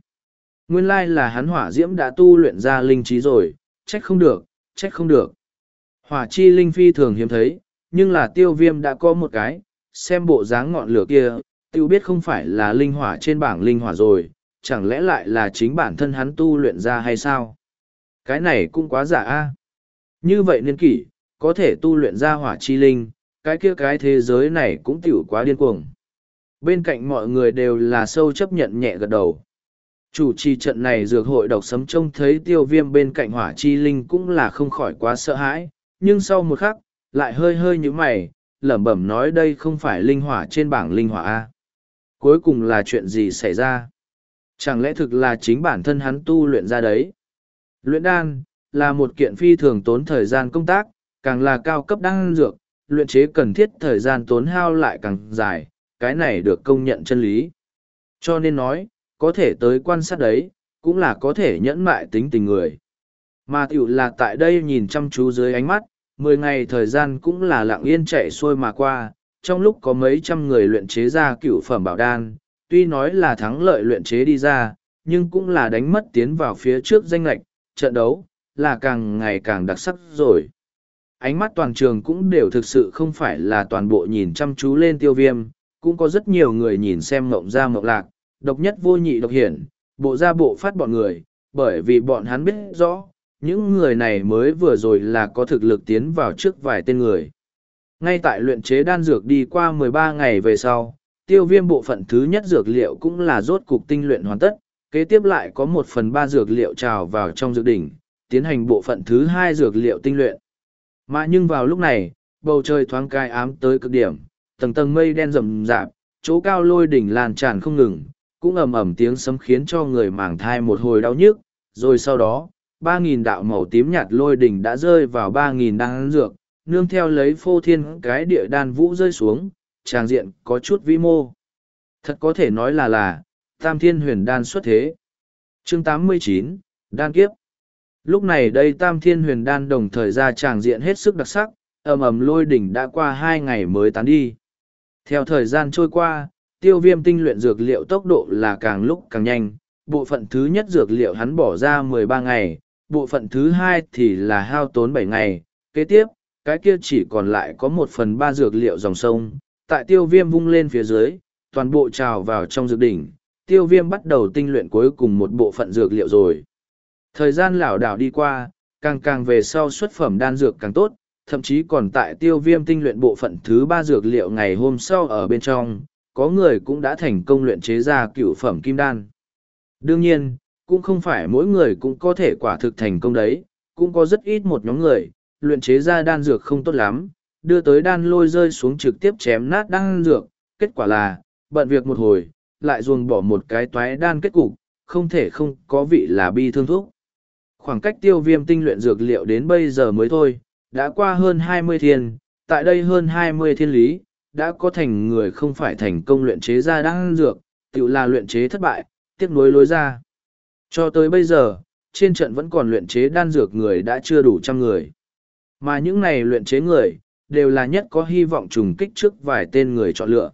Nguyên lai là hắn hỏa diễm đã tu luyện ra linh trí rồi, trách không được, trách không được. Hỏa chi linh phi thường hiếm thấy, nhưng là tiêu viêm đã có một cái, xem bộ dáng ngọn lửa kia, tiêu biết không phải là linh hỏa trên bảng linh hỏa rồi, chẳng lẽ lại là chính bản thân hắn tu luyện ra hay sao? Cái này cũng quá giả a. Như vậy niên kỷ, có thể tu luyện ra hỏa chi linh, cái kia cái thế giới này cũng tiểu quá điên cuồng. Bên cạnh mọi người đều là sâu chấp nhận nhẹ gật đầu. Chủ trì trận này dược hội độc sấm trông thấy tiêu viêm bên cạnh hỏa chi linh cũng là không khỏi quá sợ hãi, nhưng sau một khắc, lại hơi hơi như mày, lẩm bẩm nói đây không phải linh hỏa trên bảng linh hỏa A. Cuối cùng là chuyện gì xảy ra? Chẳng lẽ thực là chính bản thân hắn tu luyện ra đấy? Luyện đan, là một kiện phi thường tốn thời gian công tác, càng là cao cấp đan dược, luyện chế cần thiết thời gian tốn hao lại càng dài, cái này được công nhận chân lý. Cho nên nói, có thể tới quan sát đấy, cũng là có thể nhẫn mại tính tình người. Mà tiểu là tại đây nhìn chăm chú dưới ánh mắt, mười ngày thời gian cũng là lặng yên chạy xuôi mà qua, trong lúc có mấy trăm người luyện chế ra cựu phẩm bảo đan, tuy nói là thắng lợi luyện chế đi ra, nhưng cũng là đánh mất tiến vào phía trước danh lệch, trận đấu, là càng ngày càng đặc sắc rồi. Ánh mắt toàn trường cũng đều thực sự không phải là toàn bộ nhìn chăm chú lên tiêu viêm, cũng có rất nhiều người nhìn xem mộng ra mộng lạc, độc nhất vô nhị độc hiển, bộ ra bộ phát bọn người, bởi vì bọn hắn biết rõ, những người này mới vừa rồi là có thực lực tiến vào trước vài tên người. Ngay tại luyện chế đan dược đi qua 13 ngày về sau, tiêu viêm bộ phận thứ nhất dược liệu cũng là rốt cục tinh luyện hoàn tất, kế tiếp lại có một phần ba dược liệu trào vào trong dược đỉnh, tiến hành bộ phận thứ hai dược liệu tinh luyện. Mà nhưng vào lúc này, bầu trời thoáng cai ám tới cực điểm, tầng tầng mây đen rầm rạp, chỗ cao lôi đỉnh lan tràn không ngừng, cũng ầm ầm tiếng sấm khiến cho người màng thai một hồi đau nhức, rồi sau đó, ba nghìn đạo màu tím nhạt lôi đỉnh đã rơi vào ba nghìn đan dược, nương theo lấy phô thiên cái địa đan vũ rơi xuống, tràng diện có chút vĩ mô. Thật có thể nói là là, tam thiên huyền đan xuất thế. Chương 89, Đan Kiếp Lúc này đây tam thiên huyền đan đồng thời ra tràng diện hết sức đặc sắc, ầm ầm lôi đỉnh đã qua hai ngày mới tán đi. Theo thời gian trôi qua, tiêu viêm tinh luyện dược liệu tốc độ là càng lúc càng nhanh, bộ phận thứ nhất dược liệu hắn bỏ ra mười ba ngày, bộ phận thứ hai thì là hao tốn bảy ngày, kế tiếp, cái kia chỉ còn lại có một phần ba dược liệu dòng sông, tại tiêu viêm vung lên phía dưới, toàn bộ trào vào trong dược đỉnh, tiêu viêm bắt đầu tinh luyện cuối cùng một bộ phận dược liệu rồi. Thời gian lảo đảo đi qua, càng càng về sau xuất phẩm đan dược càng tốt, thậm chí còn tại tiêu viêm tinh luyện bộ phận thứ ba dược liệu ngày hôm sau ở bên trong, có người cũng đã thành công luyện chế ra cựu phẩm kim đan. Đương nhiên, cũng không phải mỗi người cũng có thể quả thực thành công đấy, cũng có rất ít một nhóm người, luyện chế ra đan dược không tốt lắm, đưa tới đan lôi rơi xuống trực tiếp chém nát đan dược, kết quả là, bận việc một hồi, lại ruồng bỏ một cái toái đan kết cục, không thể không có vị là bi thương thuốc. Khoảng cách tiêu viêm tinh luyện dược liệu đến bây giờ mới thôi, đã qua hơn hai mươi thiên, tại đây hơn hai mươi thiên lý, đã có thành người không phải thành công luyện chế ra đan dược, tự là luyện chế thất bại, tiếc nuối lối ra. Cho tới bây giờ, trên trận vẫn còn luyện chế đan dược người đã chưa đủ trăm người. Mà những này luyện chế người, đều là nhất có hy vọng trùng kích trước vài tên người chọn lựa.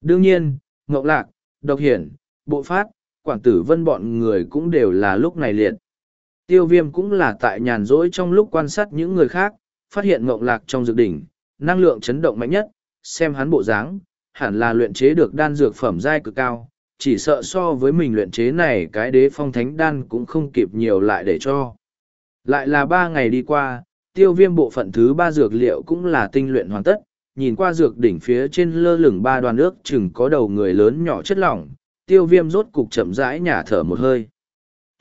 Đương nhiên, Ngọc Lạc, Độc Hiển, Bộ Phát, Quảng Tử Vân bọn người cũng đều là lúc này liệt. Tiêu viêm cũng là tại nhàn rỗi trong lúc quan sát những người khác, phát hiện ngộng lạc trong dược đỉnh, năng lượng chấn động mạnh nhất, xem hắn bộ dáng, hẳn là luyện chế được đan dược phẩm giai cực cao, chỉ sợ so với mình luyện chế này cái đế phong thánh đan cũng không kịp nhiều lại để cho. Lại là ba ngày đi qua, tiêu viêm bộ phận thứ ba dược liệu cũng là tinh luyện hoàn tất, nhìn qua dược đỉnh phía trên lơ lửng ba đoàn nước chừng có đầu người lớn nhỏ chất lỏng, tiêu viêm rốt cục chậm rãi nhả thở một hơi.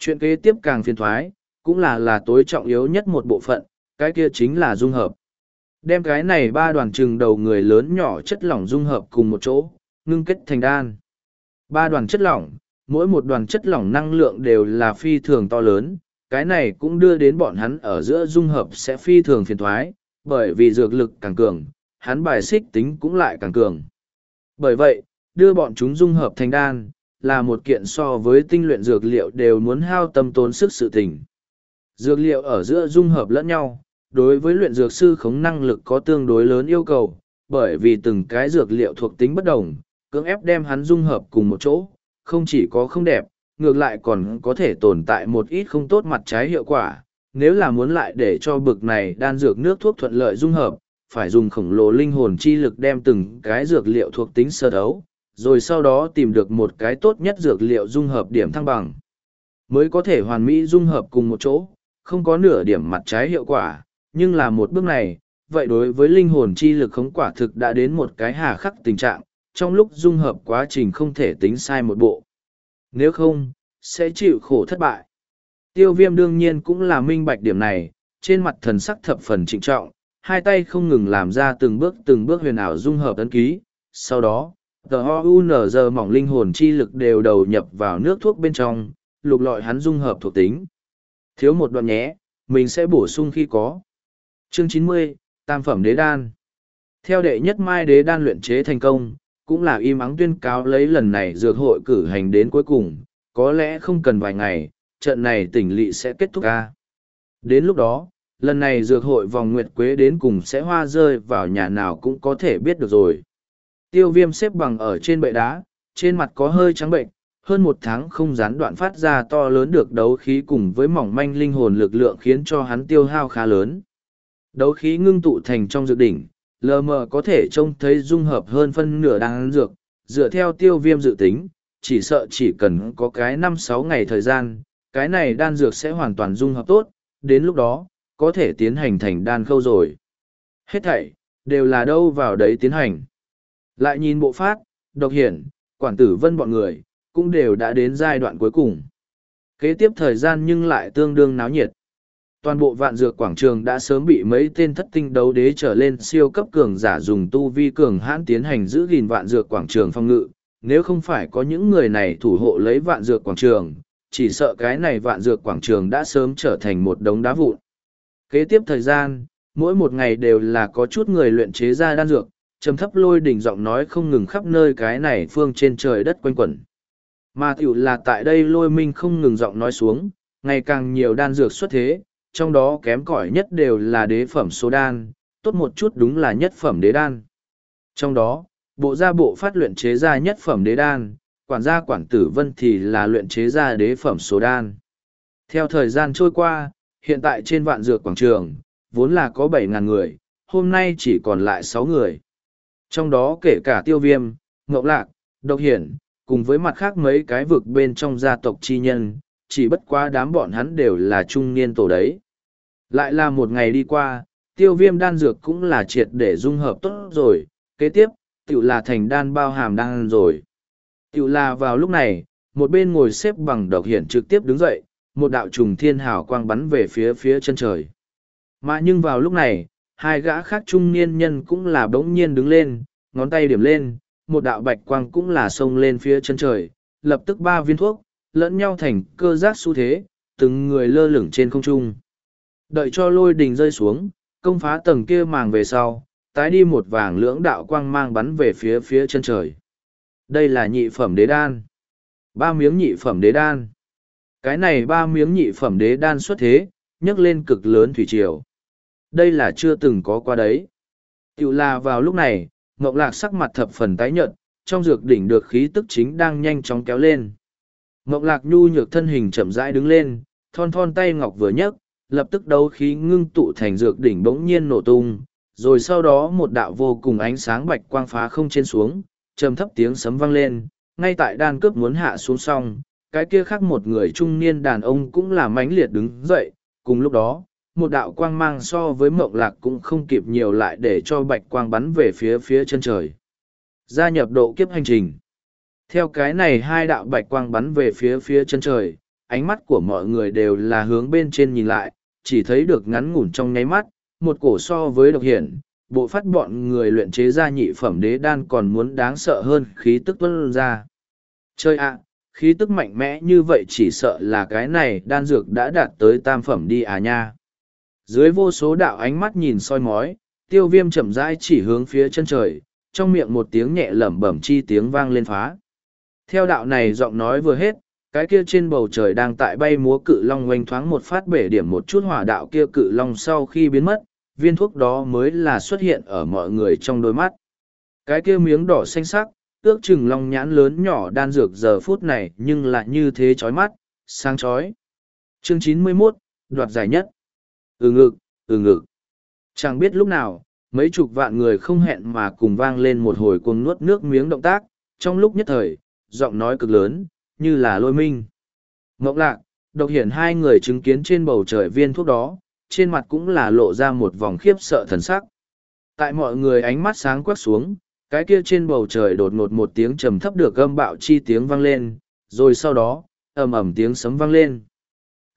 Chuyện kế tiếp càng phiền thoái, cũng là là tối trọng yếu nhất một bộ phận, cái kia chính là dung hợp. Đem cái này ba đoàn trừng đầu người lớn nhỏ chất lỏng dung hợp cùng một chỗ, ngưng kết thành đan. Ba đoàn chất lỏng, mỗi một đoàn chất lỏng năng lượng đều là phi thường to lớn, cái này cũng đưa đến bọn hắn ở giữa dung hợp sẽ phi thường phiền thoái, bởi vì dược lực càng cường, hắn bài xích tính cũng lại càng cường. Bởi vậy, đưa bọn chúng dung hợp thành đan, là một kiện so với tinh luyện dược liệu đều muốn hao tâm tốn sức sự tình. Dược liệu ở giữa dung hợp lẫn nhau, đối với luyện dược sư khống năng lực có tương đối lớn yêu cầu, bởi vì từng cái dược liệu thuộc tính bất đồng, cưỡng ép đem hắn dung hợp cùng một chỗ, không chỉ có không đẹp, ngược lại còn có thể tồn tại một ít không tốt mặt trái hiệu quả. Nếu là muốn lại để cho bực này đan dược nước thuốc thuận lợi dung hợp, phải dùng khổng lồ linh hồn chi lực đem từng cái dược liệu thuộc tính sơ đấu, rồi sau đó tìm được một cái tốt nhất dược liệu dung hợp điểm thăng bằng. Mới có thể hoàn mỹ dung hợp cùng một chỗ, không có nửa điểm mặt trái hiệu quả, nhưng là một bước này, vậy đối với linh hồn chi lực khống quả thực đã đến một cái hà khắc tình trạng, trong lúc dung hợp quá trình không thể tính sai một bộ. Nếu không, sẽ chịu khổ thất bại. Tiêu viêm đương nhiên cũng là minh bạch điểm này, trên mặt thần sắc thập phần trịnh trọng, hai tay không ngừng làm ra từng bước từng bước huyền ảo dung hợp ấn ký. Sau đó, tờ ho u nở giờ mỏng linh hồn chi lực đều đầu nhập vào nước thuốc bên trong, lục lọi hắn dung hợp thuộc tính. Thiếu một đoạn nhé, mình sẽ bổ sung khi có. Chương chín mươi Tam phẩm đế đan. Theo đệ nhất mai đế đan luyện chế thành công, cũng là im ắng tuyên cáo lấy lần này dược hội cử hành đến cuối cùng, có lẽ không cần vài ngày, trận này tỉnh lỵ sẽ kết thúc ca. Đến lúc đó, lần này dược hội vòng nguyệt quế đến cùng sẽ hoa rơi vào nhà nào cũng có thể biết được rồi. Tiêu viêm xếp bằng ở trên bệ đá, trên mặt có hơi trắng bệnh, hơn một tháng không gián đoạn phát ra to lớn được đấu khí cùng với mỏng manh linh hồn lực lượng khiến cho hắn tiêu hao khá lớn. Đấu khí ngưng tụ thành trong dược đỉnh, lờ mờ có thể trông thấy dung hợp hơn phân nửa đan dược, dựa theo tiêu viêm dự tính, chỉ sợ chỉ cần có cái năm sáu ngày thời gian, cái này đan dược sẽ hoàn toàn dung hợp tốt, đến lúc đó, có thể tiến hành thành đan khâu rồi. Hết thảy, đều là đâu vào đấy tiến hành. Lại nhìn bộ phát, độc hiển, quản tử vân bọn người, cũng đều đã đến giai đoạn cuối cùng. Kế tiếp thời gian nhưng lại tương đương náo nhiệt. Toàn bộ vạn dược quảng trường đã sớm bị mấy tên thất tinh đấu đế trở lên siêu cấp cường giả dùng tu vi cường hãn tiến hành giữ gìn vạn dược quảng trường phong ngự. Nếu không phải có những người này thủ hộ lấy vạn dược quảng trường chỉ sợ cái này vạn dược quảng trường đã sớm trở thành một đống đá vụn. Kế tiếp thời gian mỗi một ngày đều là có chút người luyện chế ra đan dược trầm thấp lôi đỉnh giọng nói không ngừng khắp nơi cái này phương trên trời đất quanh quẩn mà tiểu là tại đây lôi minh không ngừng giọng nói xuống ngày càng nhiều đan dược xuất thế trong đó kém cỏi nhất đều là đế phẩm số đan, tốt một chút đúng là nhất phẩm đế đan. Trong đó, bộ gia bộ phát luyện chế ra nhất phẩm đế đan, quản gia quản tử vân thì là luyện chế ra đế phẩm số đan. Theo thời gian trôi qua, hiện tại trên vạn dược quảng trường, vốn là có bảy ngàn người, hôm nay chỉ còn lại sáu người. Trong đó kể cả tiêu viêm, ngậu lạc, độc hiển, cùng với mặt khác mấy cái vực bên trong gia tộc chi nhân, chỉ bất quá đám bọn hắn đều là trung niên tổ đấy. Lại là một ngày đi qua, tiêu viêm đan dược cũng là triệt để dung hợp tốt rồi, kế tiếp, tự là thành đan bao hàm đan rồi. Tự là vào lúc này, một bên ngồi xếp bằng độc hiển trực tiếp đứng dậy, một đạo trùng thiên hào quang bắn về phía phía chân trời. Mà nhưng vào lúc này, hai gã khác trung niên nhân cũng là bỗng nhiên đứng lên, ngón tay điểm lên, một đạo bạch quang cũng là xông lên phía chân trời, lập tức ba viên thuốc, lẫn nhau thành cơ giác xu thế, từng người lơ lửng trên không trung. Đợi cho lôi đình rơi xuống, công phá tầng kia màng về sau, tái đi một vàng lưỡng đạo quang mang bắn về phía phía chân trời. Đây là nhị phẩm đế đan. Ba miếng nhị phẩm đế đan. Cái này ba miếng nhị phẩm đế đan xuất thế, nhấc lên cực lớn thủy triều. Đây là chưa từng có qua đấy. Tiểu là vào lúc này, Ngọc Lạc sắc mặt thập phần tái nhợt, trong dược đỉnh được khí tức chính đang nhanh chóng kéo lên. Ngọc Lạc nhu nhược thân hình chậm rãi đứng lên, thon thon tay ngọc vừa nhấc, lập tức đấu khí ngưng tụ thành dược đỉnh bỗng nhiên nổ tung, rồi sau đó một đạo vô cùng ánh sáng bạch quang phá không trên xuống, trầm thấp tiếng sấm vang lên, ngay tại đan cướp muốn hạ xuống xong, cái kia khác một người trung niên đàn ông cũng là mãnh liệt đứng dậy, cùng lúc đó, một đạo quang mang so với mộng lạc cũng không kịp nhiều lại để cho bạch quang bắn về phía phía chân trời. Gia nhập độ kiếp hành trình. Theo cái này hai đạo bạch quang bắn về phía phía chân trời, ánh mắt của mọi người đều là hướng bên trên nhìn lại, chỉ thấy được ngắn ngủn trong nháy mắt, một cổ so với độc hiển, bộ phát bọn người luyện chế ra nhị phẩm đế đan còn muốn đáng sợ hơn khí tức tuân ra. Chơi ạ, khí tức mạnh mẽ như vậy chỉ sợ là cái này đan dược đã đạt tới tam phẩm đi à nha. Dưới vô số đạo ánh mắt nhìn soi mói, tiêu viêm chậm rãi chỉ hướng phía chân trời, trong miệng một tiếng nhẹ lẩm bẩm chi tiếng vang lên phá. Theo đạo này giọng nói vừa hết, cái kia trên bầu trời đang tại bay múa cự long oanh thoáng một phát bể điểm một chút hỏa đạo kia cự long sau khi biến mất, viên thuốc đó mới là xuất hiện ở mọi người trong đôi mắt. Cái kia miếng đỏ xanh sắc, ước chừng long nhãn lớn nhỏ đan dược giờ phút này nhưng lại như thế chói mắt, sáng chói. Chương chín mươi 91, đoạt giải nhất. Ừ ngực, ừ ngực. Chẳng biết lúc nào, mấy chục vạn người không hẹn mà cùng vang lên một hồi cuồng nuốt nước miếng động tác, trong lúc nhất thời, giọng nói cực lớn, như là lôi minh. Ngọc lạc, độc hiển hai người chứng kiến trên bầu trời viên thuốc đó, trên mặt cũng là lộ ra một vòng khiếp sợ thần sắc. Tại mọi người ánh mắt sáng quắc xuống, cái kia trên bầu trời đột ngột một tiếng trầm thấp được gâm bạo chi tiếng vang lên, rồi sau đó, ầm ầm tiếng sấm vang lên.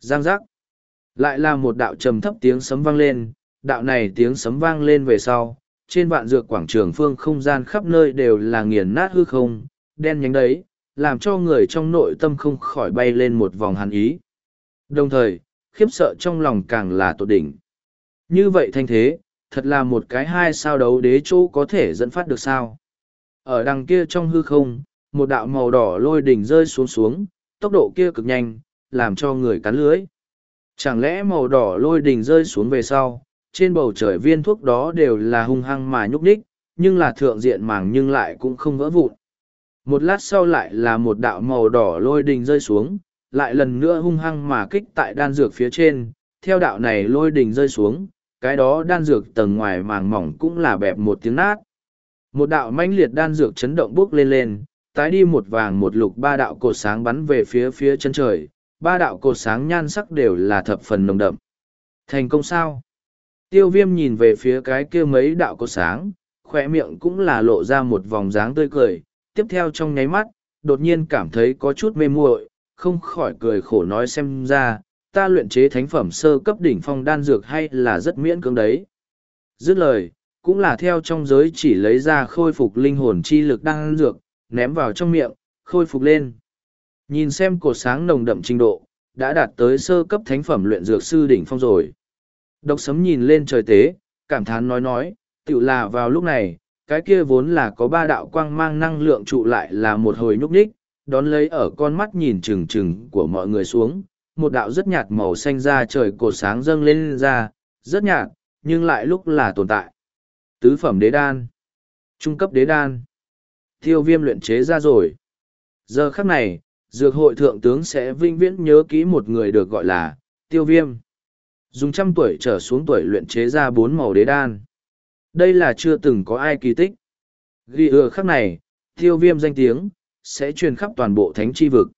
Giang giác. Lại là một đạo trầm thấp tiếng sấm vang lên, đạo này tiếng sấm vang lên về sau, trên vạn dược quảng trường phương không gian khắp nơi đều là nghiền nát hư không, đen nhánh đấy, làm cho người trong nội tâm không khỏi bay lên một vòng hàn ý. Đồng thời, khiếp sợ trong lòng càng là tột đỉnh. Như vậy thanh thế, thật là một cái hai sao đấu đế chỗ có thể dẫn phát được sao. Ở đằng kia trong hư không, một đạo màu đỏ lôi đỉnh rơi xuống xuống, tốc độ kia cực nhanh, làm cho người cắn lưới. Chẳng lẽ màu đỏ lôi đỉnh rơi xuống về sau, trên bầu trời viên thuốc đó đều là hung hăng mà nhúc ních nhưng là thượng diện màng nhưng lại cũng không vỡ vụn. Một lát sau lại là một đạo màu đỏ lôi đình rơi xuống, lại lần nữa hung hăng mà kích tại đan dược phía trên, theo đạo này lôi đình rơi xuống, cái đó đan dược tầng ngoài màng mỏng cũng là bẹp một tiếng nát. Một đạo mãnh liệt đan dược chấn động bước lên lên, tái đi một vàng một lục ba đạo cột sáng bắn về phía phía chân trời, ba đạo cột sáng nhan sắc đều là thập phần nồng đậm. Thành công sao? Tiêu viêm nhìn về phía cái kia mấy đạo cột sáng, khỏe miệng cũng là lộ ra một vòng dáng tươi cười, tiếp theo trong nháy mắt, đột nhiên cảm thấy có chút mê muội, không khỏi cười khổ nói xem ra, ta luyện chế thánh phẩm sơ cấp đỉnh phong đan dược hay là rất miễn cưỡng đấy. Dứt lời, cũng là theo trong giới chỉ lấy ra khôi phục linh hồn chi lực đan dược, ném vào trong miệng, khôi phục lên. Nhìn xem cột sáng nồng đậm trình độ, đã đạt tới sơ cấp thánh phẩm luyện dược sư đỉnh phong rồi. Độc sấm nhìn lên trời tế, cảm thán nói nói, tự là vào lúc này, cái kia vốn là có ba đạo quang mang năng lượng trụ lại là một hồi nhúc nhích, đón lấy ở con mắt nhìn trừng trừng của mọi người xuống, một đạo rất nhạt màu xanh ra trời cột sáng dâng lên ra, rất nhạt, nhưng lại lúc là tồn tại. Tứ phẩm đế đan, trung cấp đế đan, tiêu viêm luyện chế ra rồi. Giờ khắc này, dược hội thượng tướng sẽ vinh viễn nhớ kỹ một người được gọi là tiêu viêm. Dùng trăm tuổi trở xuống tuổi luyện chế ra bốn màu đế đan. Đây là chưa từng có ai kỳ tích. Ghi ừa khắc này, tiêu viêm danh tiếng, sẽ truyền khắp toàn bộ thánh tri vực.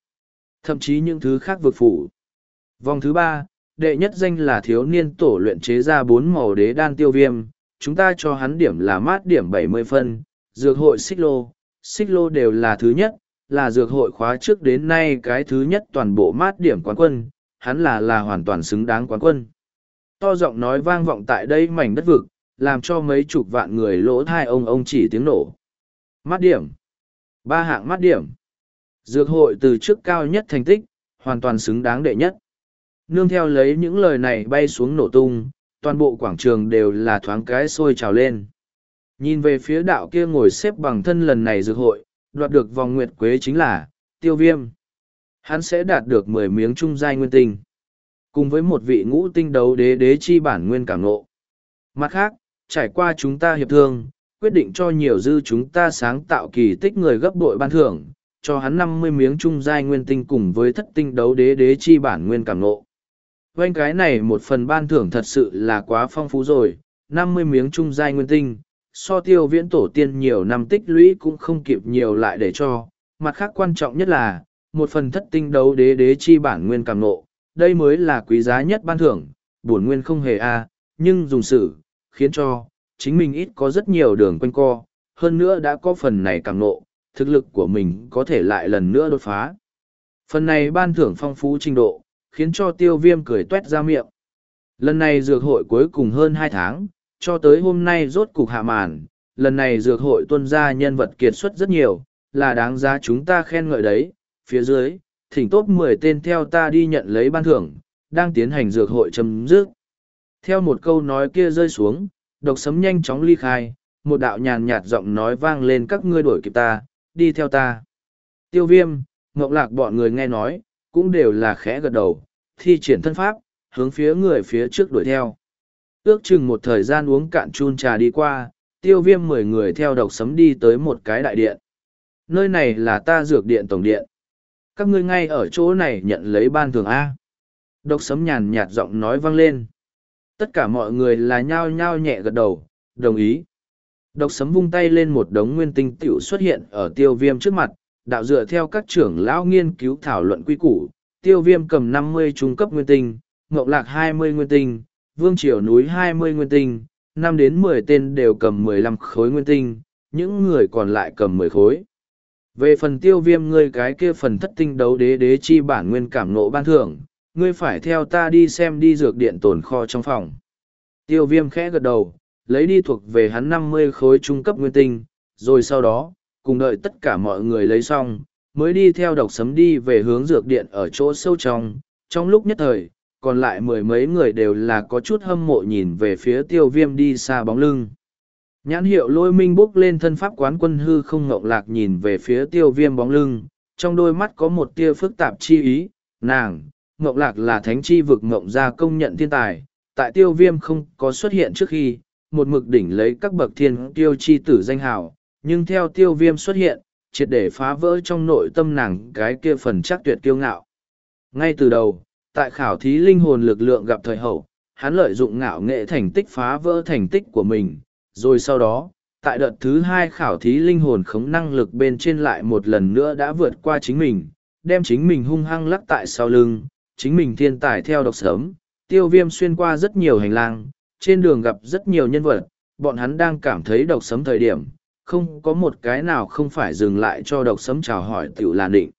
Thậm chí những thứ khác vực phủ. Vòng thứ ba, đệ nhất danh là thiếu niên tổ luyện chế ra bốn màu đế đan tiêu viêm. Chúng ta cho hắn điểm là mát điểm bảy mươi phân, dược hội xích lô, xích lô đều là thứ nhất, là dược hội khóa trước đến nay cái thứ nhất toàn bộ mát điểm quán quân, hắn là là hoàn toàn xứng đáng quán quân. To giọng nói vang vọng tại đây mảnh đất vực, làm cho mấy chục vạn người lỗ thai ông ông chỉ tiếng nổ. Mát điểm. Ba hạng mát điểm. Dược hội từ trước cao nhất thành tích, hoàn toàn xứng đáng đệ nhất. Nương theo lấy những lời này bay xuống nổ tung, toàn bộ quảng trường đều là thoáng cái sôi trào lên. Nhìn về phía đạo kia ngồi xếp bằng thân lần này dược hội, đoạt được vòng nguyệt quế chính là, tiêu viêm. Hắn sẽ đạt được mười miếng trung giai nguyên tinh. Cùng với một vị ngũ tinh đấu đế đế chi bản nguyên cảm nộ Mặt khác, trải qua chúng ta hiệp thương, quyết định cho nhiều dư chúng ta sáng tạo kỳ tích người gấp đội ban thưởng, cho hắn năm mươi miếng trung giai nguyên tinh cùng với thất tinh đấu đế đế chi bản nguyên cảm nộ. Oanh vâng cái này một phần ban thưởng thật sự là quá phong phú rồi, năm mươi miếng trung giai nguyên tinh, so tiêu viễn tổ tiên nhiều năm tích lũy cũng không kịp nhiều lại để cho. Mặt khác quan trọng nhất là, một phần thất tinh đấu đế đế chi bản nguyên càng nộ, đây mới là quý giá nhất ban thưởng, bổn nguyên không hề a nhưng dùng sự, khiến cho, chính mình ít có rất nhiều đường quanh co, hơn nữa đã có phần này càng nộ, thực lực của mình có thể lại lần nữa đột phá. Phần này ban thưởng phong phú trình độ, khiến cho tiêu viêm cười tuét ra miệng. Lần này dược hội cuối cùng hơn hai tháng, cho tới hôm nay rốt cục hạ màn, lần này dược hội tuân ra nhân vật kiệt xuất rất nhiều, là đáng giá chúng ta khen ngợi đấy. Phía dưới, thỉnh tốt mười tên theo ta đi nhận lấy ban thưởng, đang tiến hành dược hội chấm dứt. Theo một câu nói kia rơi xuống, độc sấm nhanh chóng ly khai, một đạo nhàn nhạt giọng nói vang lên các ngươi đuổi kịp ta, đi theo ta. Tiêu viêm, ngọc lạc bọn người nghe nói, cũng đều là khẽ gật đầu, thi triển thân pháp, hướng phía người phía trước đuổi theo. Ước chừng một thời gian uống cạn chun trà đi qua, tiêu viêm mười người theo độc sấm đi tới một cái đại điện. Nơi này là ta dược điện tổng điện. Các ngươi ngay ở chỗ này nhận lấy ban thường A. Độc sấm nhàn nhạt giọng nói vang lên. Tất cả mọi người là nhao nhao nhẹ gật đầu, đồng ý. Độc sấm vung tay lên một đống nguyên tinh tiểu xuất hiện ở tiêu viêm trước mặt, đạo dựa theo các trưởng lão nghiên cứu thảo luận quy củ, tiêu viêm cầm năm mươi trung cấp nguyên tinh, ngọc lạc hai mươi nguyên tinh, vương triều núi hai mươi nguyên tinh, năm đến mười tên đều cầm mười lăm khối nguyên tinh, những người còn lại cầm mười khối. Về phần tiêu viêm ngươi cái kia phần thất tinh đấu đế đế chi bản nguyên cảm nộ ban thưởng, ngươi phải theo ta đi xem đi dược điện tồn kho trong phòng. Tiêu viêm khẽ gật đầu, lấy đi thuộc về hắn năm mươi khối trung cấp nguyên tinh, rồi sau đó, cùng đợi tất cả mọi người lấy xong, mới đi theo độc sấm đi về hướng dược điện ở chỗ sâu trong. Trong lúc nhất thời, còn lại mười mấy người đều là có chút hâm mộ nhìn về phía tiêu viêm đi xa bóng lưng. Nhãn hiệu lôi minh bốc lên thân pháp quán quân hư không ngộng lạc nhìn về phía tiêu viêm bóng lưng, trong đôi mắt có một tia phức tạp chi ý, nàng, ngộng lạc là thánh chi vực ngộng gia công nhận thiên tài, tại tiêu viêm không có xuất hiện trước khi, một mực đỉnh lấy các bậc thiên tiêu chi tử danh hào, nhưng theo tiêu viêm xuất hiện, triệt để phá vỡ trong nội tâm nàng cái kia phần chắc tuyệt kiêu ngạo. Ngay từ đầu, tại khảo thí linh hồn lực lượng gặp thời hậu, hắn lợi dụng ngạo nghệ thành tích phá vỡ thành tích của mình, rồi sau đó, tại đợt thứ hai khảo thí linh hồn khống năng lực bên trên lại một lần nữa đã vượt qua chính mình, đem chính mình hung hăng lắc tại sau lưng, chính mình thiên tài theo độc sớm, tiêu viêm xuyên qua rất nhiều hành lang, trên đường gặp rất nhiều nhân vật, bọn hắn đang cảm thấy độc sấm thời điểm, không có một cái nào không phải dừng lại cho độc sấm chào hỏi tiểu là định.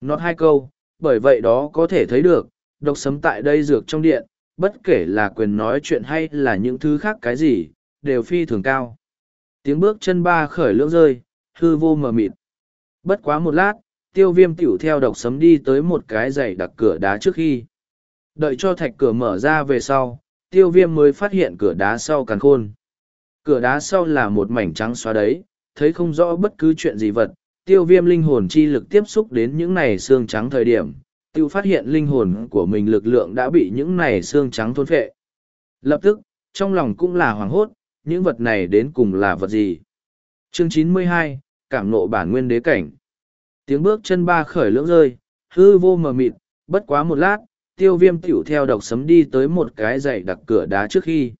Nó hai câu, bởi vậy đó có thể thấy được, độc sấm tại đây dược trong điện, bất kể là quyền nói chuyện hay là những thứ khác cái gì, đều phi thường cao. Tiếng bước chân ba khởi lưỡng rơi, hư vô mờ mịt. Bất quá một lát, tiêu viêm tiểu theo độc sấm đi tới một cái giày đặc cửa đá trước khi. Đợi cho thạch cửa mở ra về sau, tiêu viêm mới phát hiện cửa đá sau càng khôn. Cửa đá sau là một mảnh trắng xóa đấy, thấy không rõ bất cứ chuyện gì vật, tiêu viêm linh hồn chi lực tiếp xúc đến những này xương trắng thời điểm, tiêu phát hiện linh hồn của mình lực lượng đã bị những này xương trắng thôn phệ. Lập tức, trong lòng cũng là hoảng hốt, những vật này đến cùng là vật gì? Chương 92, Cảm nộ bản nguyên đế cảnh. Tiếng bước chân ba khởi lưỡng rơi, hư vô mờ mịt, bất quá một lát, tiêu viêm tiểu theo độc sấm đi tới một cái dãy đặc cửa đá trước khi.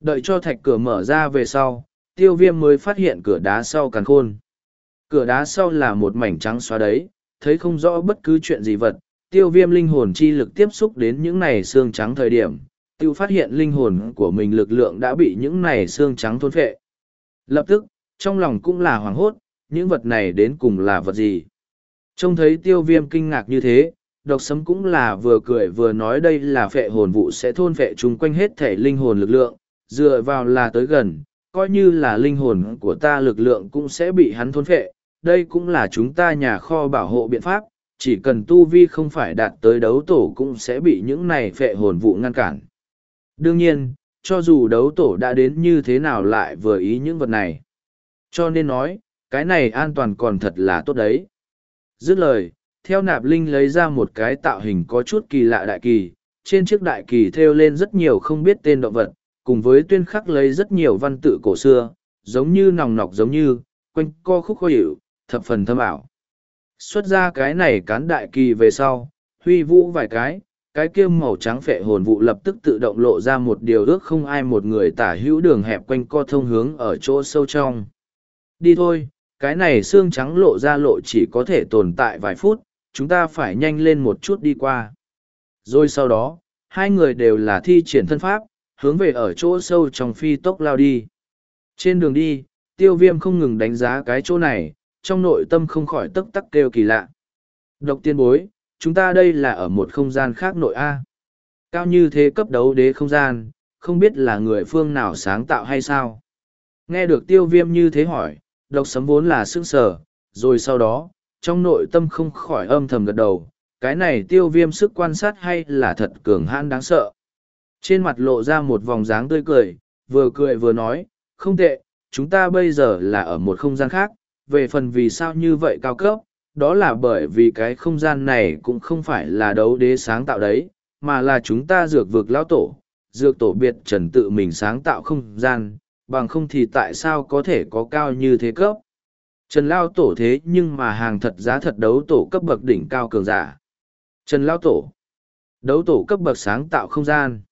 Đợi cho thạch cửa mở ra về sau, tiêu viêm mới phát hiện cửa đá sau càn khôn. Cửa đá sau là một mảnh trắng xóa đấy, thấy không rõ bất cứ chuyện gì vật, tiêu viêm linh hồn chi lực tiếp xúc đến những này xương trắng thời điểm, tiêu phát hiện linh hồn của mình lực lượng đã bị những này xương trắng thôn phệ. Lập tức, trong lòng cũng là hoảng hốt, những vật này đến cùng là vật gì. Trông thấy tiêu viêm kinh ngạc như thế, độc sấm cũng là vừa cười vừa nói đây là phệ hồn vụ sẽ thôn phệ chung quanh hết thể linh hồn lực lượng, dựa vào là tới gần, coi như là linh hồn của ta lực lượng cũng sẽ bị hắn thôn phệ. Đây cũng là chúng ta nhà kho bảo hộ biện pháp, chỉ cần tu vi không phải đạt tới đấu tổ cũng sẽ bị những này phệ hồn vụ ngăn cản. Đương nhiên, cho dù đấu tổ đã đến như thế nào lại vừa ý những vật này. Cho nên nói, cái này an toàn còn thật là tốt đấy. Dứt lời, theo nạp linh lấy ra một cái tạo hình có chút kỳ lạ đại kỳ, trên chiếc đại kỳ thêu lên rất nhiều không biết tên động vật, cùng với tuyên khắc lấy rất nhiều văn tự cổ xưa, giống như nòng nọc giống như, quanh co khúc khó hiểu, thập phần thâm ảo. Xuất ra cái này cán đại kỳ về sau, huy vũ vài cái, cái kia màu trắng phệ hồn vụ lập tức tự động lộ ra một điều ước không ai một người tả hữu đường hẹp quanh co thông hướng ở chỗ sâu trong. Đi thôi, cái này xương trắng lộ ra lộ chỉ có thể tồn tại vài phút, chúng ta phải nhanh lên một chút đi qua. Rồi sau đó, hai người đều là thi triển thân pháp, hướng về ở chỗ sâu trong phi tốc lao đi. Trên đường đi, tiêu viêm không ngừng đánh giá cái chỗ này, trong nội tâm không khỏi tức tắc kêu kỳ lạ. Độc tiên bối, chúng ta đây là ở một không gian khác nội A. Cao như thế cấp đấu đế không gian, không biết là người phương nào sáng tạo hay sao. Nghe được tiêu viêm như thế hỏi, độc sấm vốn là sương sở, rồi sau đó, trong nội tâm không khỏi âm thầm gật đầu, cái này tiêu viêm sức quan sát hay là thật cường hãn đáng sợ. Trên mặt lộ ra một vòng dáng tươi cười, vừa cười vừa nói, không tệ, chúng ta bây giờ là ở một không gian khác, về phần vì sao như vậy cao cấp, đó là bởi vì cái không gian này cũng không phải là đấu đế sáng tạo đấy, mà là chúng ta dược vực lão tổ, dược tổ biệt trần tự mình sáng tạo không gian, bằng không thì tại sao có thể có cao như thế cấp. Trần Lao Tổ thế nhưng mà hàng thật giá thật đấu tổ cấp bậc đỉnh cao cường giả. Trần Lao Tổ. Đấu tổ cấp bậc sáng tạo không gian.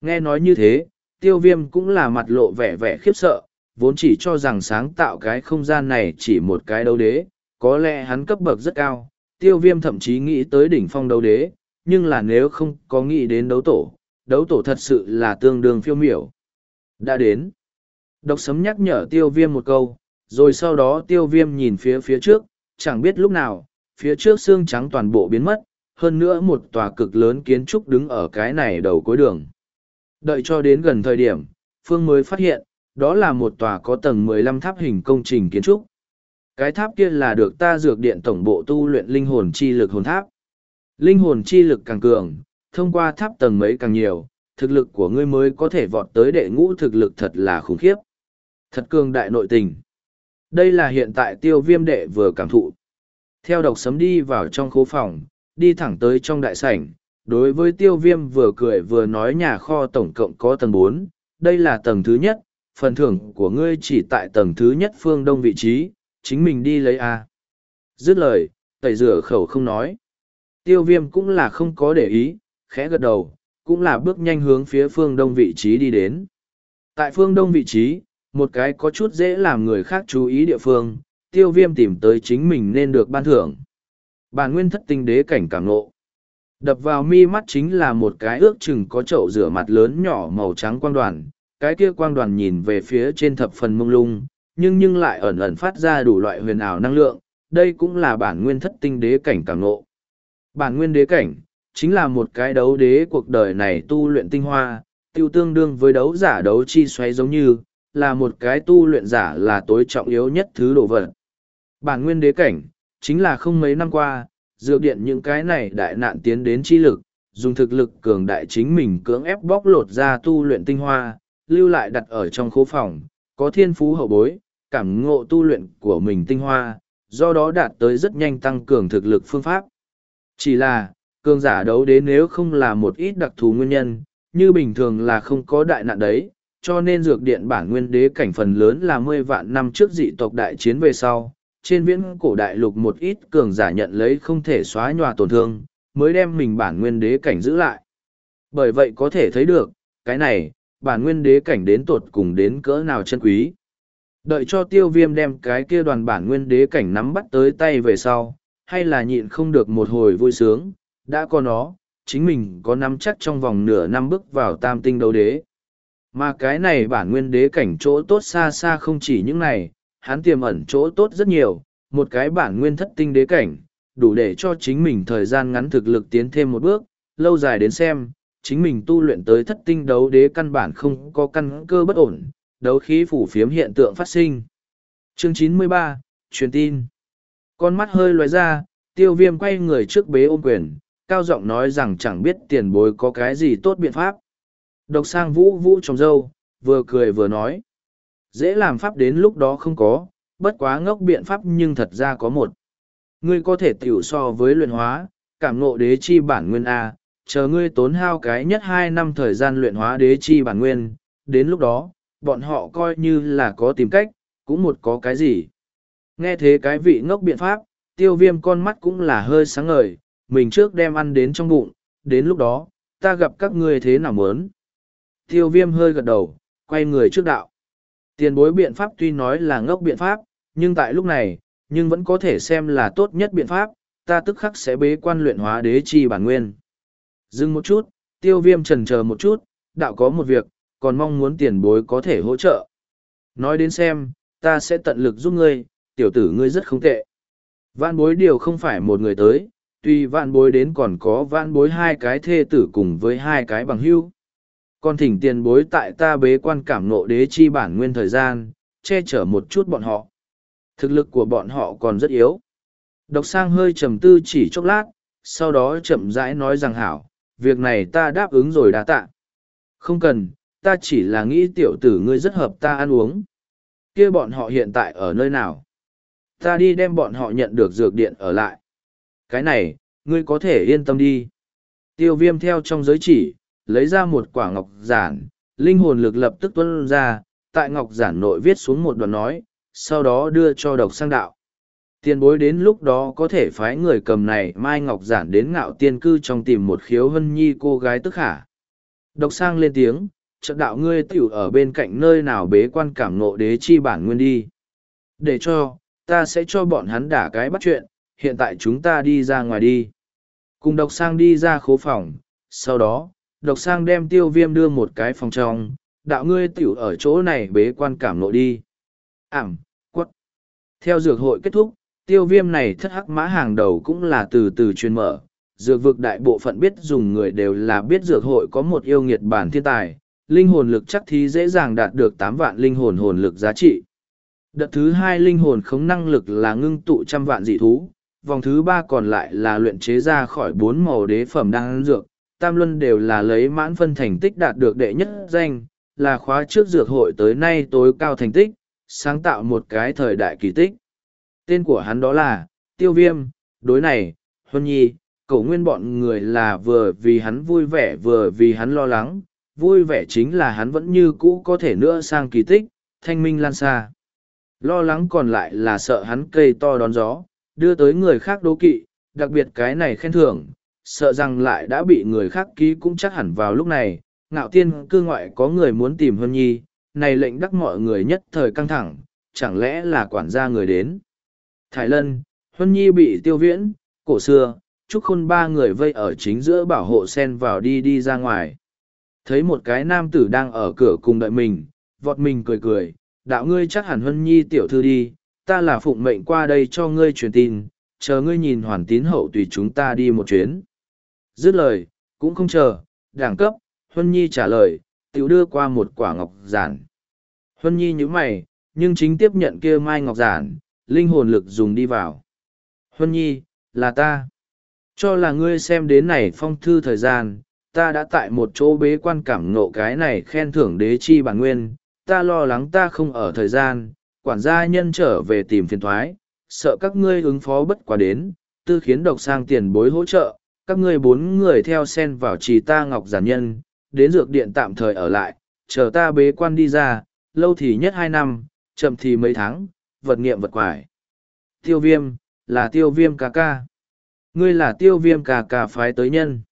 Nghe nói như thế, tiêu viêm cũng là mặt lộ vẻ vẻ khiếp sợ, vốn chỉ cho rằng sáng tạo cái không gian này chỉ một cái đấu đế, có lẽ hắn cấp bậc rất cao, tiêu viêm thậm chí nghĩ tới đỉnh phong đấu đế, nhưng là nếu không có nghĩ đến đấu tổ, đấu tổ thật sự là tương đương phiêu miểu. Đã đến. Độc sấm nhắc nhở tiêu viêm một câu, rồi sau đó tiêu viêm nhìn phía phía trước, chẳng biết lúc nào, phía trước xương trắng toàn bộ biến mất, hơn nữa một tòa cực lớn kiến trúc đứng ở cái này đầu cuối đường. Đợi cho đến gần thời điểm, Phương mới phát hiện, đó là một tòa có tầng 15 tháp hình công trình kiến trúc. Cái tháp kia là được ta dược điện tổng bộ tu luyện linh hồn chi lực hồn tháp. Linh hồn chi lực càng cường, thông qua tháp tầng mấy càng nhiều, thực lực của ngươi mới có thể vọt tới đệ ngũ thực lực thật là khủng khiếp. Thật cường đại nội tình. Đây là hiện tại tiêu viêm đệ vừa cảm thụ. Theo độc sấm đi vào trong khố phòng, đi thẳng tới trong đại sảnh. Đối với tiêu viêm vừa cười vừa nói nhà kho tổng cộng có tầng bốn, đây là tầng thứ nhất, phần thưởng của ngươi chỉ tại tầng thứ nhất phương đông vị trí, chính mình đi lấy A. Dứt lời, tẩy rửa khẩu không nói. Tiêu viêm cũng là không có để ý, khẽ gật đầu, cũng là bước nhanh hướng phía phương đông vị trí đi đến. Tại phương đông vị trí, một cái có chút dễ làm người khác chú ý địa phương, tiêu viêm tìm tới chính mình nên được ban thưởng. Bản nguyên thất tinh đế cảnh cảm nộ. Đập vào mi mắt chính là một cái ước chừng có chậu rửa mặt lớn nhỏ màu trắng quang đoàn, cái kia quang đoàn nhìn về phía trên thập phần mông lung, nhưng nhưng lại ẩn ẩn phát ra đủ loại huyền ảo năng lượng, đây cũng là bản nguyên thất tinh đế cảnh càng ngộ. Bản nguyên đế cảnh, chính là một cái đấu đế cuộc đời này tu luyện tinh hoa, tiêu tương đương với đấu giả đấu chi xoáy giống như, là một cái tu luyện giả là tối trọng yếu nhất thứ đồ vật. Bản nguyên đế cảnh, chính là không mấy năm qua, dược điện những cái này đại nạn tiến đến chi lực, dùng thực lực cường đại chính mình cưỡng ép bóc lột ra tu luyện tinh hoa, lưu lại đặt ở trong khố phòng, có thiên phú hậu bối, cảm ngộ tu luyện của mình tinh hoa, do đó đạt tới rất nhanh tăng cường thực lực phương pháp. Chỉ là, cường giả đấu đến nếu không là một ít đặc thù nguyên nhân, như bình thường là không có đại nạn đấy, cho nên dược điện bản nguyên đế cảnh phần lớn là mười vạn năm trước dị tộc đại chiến về sau. Trên viễn cổ đại lục một ít cường giả nhận lấy không thể xóa nhòa tổn thương, mới đem mình bản nguyên đế cảnh giữ lại. Bởi vậy có thể thấy được, cái này, bản nguyên đế cảnh đến tột cùng đến cỡ nào chân quý. Đợi cho tiêu viêm đem cái kia đoàn bản nguyên đế cảnh nắm bắt tới tay về sau, hay là nhịn không được một hồi vui sướng, đã có nó, chính mình có nắm chắc trong vòng nửa năm bước vào tam tinh đấu đế. Mà cái này bản nguyên đế cảnh chỗ tốt xa xa không chỉ những này, hắn tiềm ẩn chỗ tốt rất nhiều, một cái bản nguyên thất tinh đế cảnh, đủ để cho chính mình thời gian ngắn thực lực tiến thêm một bước, lâu dài đến xem, chính mình tu luyện tới thất tinh đấu đế căn bản không có căn cơ bất ổn, đấu khí phủ phiếm hiện tượng phát sinh. Chương 93, truyền tin. Con mắt hơi loài ra, tiêu viêm quay người trước bế ôm quyền, cao giọng nói rằng chẳng biết tiền bối có cái gì tốt biện pháp. Độc sang vũ vũ trong dâu, vừa cười vừa nói. Dễ làm pháp đến lúc đó không có, bất quá ngốc biện pháp nhưng thật ra có một. Ngươi có thể tiểu so với luyện hóa, cảm ngộ đế chi bản nguyên A, chờ ngươi tốn hao cái nhất hai năm thời gian luyện hóa đế chi bản nguyên, đến lúc đó, bọn họ coi như là có tìm cách, cũng một có cái gì. Nghe thế cái vị ngốc biện pháp, tiêu viêm con mắt cũng là hơi sáng ngời, mình trước đem ăn đến trong bụng, đến lúc đó, ta gặp các ngươi thế nào mớn. Tiêu viêm hơi gật đầu, quay người trước đạo. Tiền bối biện pháp tuy nói là ngốc biện pháp, nhưng tại lúc này, nhưng vẫn có thể xem là tốt nhất biện pháp, ta tức khắc sẽ bế quan luyện hóa đế chi bản nguyên. Dừng một chút, tiêu viêm trần chờ một chút, đạo có một việc, còn mong muốn tiền bối có thể hỗ trợ. Nói đến xem, ta sẽ tận lực giúp ngươi, tiểu tử ngươi rất không tệ. Vạn bối điều không phải một người tới, tuy vạn bối đến còn có vạn bối hai cái thê tử cùng với hai cái bằng hưu. Còn thỉnh tiền bối tại ta bế quan cảm nộ đế chi bản nguyên thời gian, che chở một chút bọn họ. Thực lực của bọn họ còn rất yếu. Độc sang hơi trầm tư chỉ chốc lát, sau đó chậm rãi nói rằng hảo, việc này ta đáp ứng rồi đã tạ. Không cần, ta chỉ là nghĩ tiểu tử ngươi rất hợp ta ăn uống. kia bọn họ hiện tại ở nơi nào? Ta đi đem bọn họ nhận được dược điện ở lại. Cái này, ngươi có thể yên tâm đi. Tiêu viêm theo trong giới chỉ, lấy ra một quả ngọc giản, linh hồn lực lập tức tuân ra, tại ngọc giản nội viết xuống một đoạn nói, sau đó đưa cho độc sang đạo. Tiền bối đến lúc đó có thể phái người cầm này Mai Ngọc Giản đến ngạo tiên cư trong tìm một khiếu hân nhi cô gái tức khả. Độc sang lên tiếng, trận đạo ngươi tiểu ở bên cạnh nơi nào bế quan cảm nộ đế chi bản nguyên đi. Để cho, ta sẽ cho bọn hắn đả cái bắt chuyện, hiện tại chúng ta đi ra ngoài đi. Cùng độc sang đi ra khố phòng, sau đó, độc sang đem tiêu viêm đưa một cái phòng trong, đạo ngươi tiểu ở chỗ này bế quan cảm nộ đi. Ảm, quất. Theo dược hội kết thúc, tiêu viêm này thất hắc mã hàng đầu cũng là từ từ truyền mở. Dược vực đại bộ phận biết dùng người đều là biết dược hội có một yêu nghiệt bản thiên tài, linh hồn lực chắc thì dễ dàng đạt được tám vạn linh hồn hồn lực giá trị. Đợt thứ hai linh hồn khống năng lực là ngưng tụ trăm vạn dị thú, vòng thứ ba còn lại là luyện chế ra khỏi bốn màu đế phẩm đan dược, tam luân đều là lấy mãn phân thành tích đạt được đệ nhất danh, là khóa trước dược hội tới nay tối cao thành tích, sáng tạo một cái thời đại kỳ tích. Tên của hắn đó là, Tiêu Viêm, đối này, Huân Nhi, cậu nguyên bọn người là vừa vì hắn vui vẻ vừa vì hắn lo lắng, vui vẻ chính là hắn vẫn như cũ có thể nữa sang kỳ tích, thanh minh lan xa. Lo lắng còn lại là sợ hắn cây to đón gió, đưa tới người khác đố kỵ, đặc biệt cái này khen thưởng, sợ rằng lại đã bị người khác ký cũng chắc hẳn vào lúc này, ngạo tiên cư ngoại có người muốn tìm Huân Nhi, này lệnh đắc mọi người nhất thời căng thẳng, chẳng lẽ là quản gia người đến. Thái Lân, Huân Nhi bị tiêu viễn, cổ xưa, Trúc Khôn ba người vây ở chính giữa bảo hộ sen vào đi đi ra ngoài. Thấy một cái nam tử đang ở cửa cùng đợi mình, vọt mình cười cười, đạo ngươi chắc hẳn Huân Nhi tiểu thư đi, ta là phụng mệnh qua đây cho ngươi truyền tin, chờ ngươi nhìn hoàn tín hậu tùy chúng ta đi một chuyến. Dứt lời, cũng không chờ, đảng cấp, Huân Nhi trả lời, tiểu đưa qua một quả ngọc giản. Huân Nhi như mày, nhưng chính tiếp nhận kia mai ngọc giản, linh hồn lực dùng đi vào. Huân Nhi, là ta. Cho là ngươi xem đến này phong thư thời gian, ta đã tại một chỗ bế quan cảm ngộ cái này khen thưởng đế chi bản nguyên, ta lo lắng ta không ở thời gian, quản gia nhân trở về tìm phiền thoái, sợ các ngươi ứng phó bất quá đến, tư khiến độc sang tiền bối hỗ trợ, các ngươi bốn người theo sen vào trì ta ngọc giản nhân, đến dược điện tạm thời ở lại, chờ ta bế quan đi ra, lâu thì nhất hai năm, chậm thì mấy tháng, vật nghiệm vật quải. Tiêu viêm, là tiêu viêm ca ca. Ngươi là tiêu viêm ca ca phái tới nhân.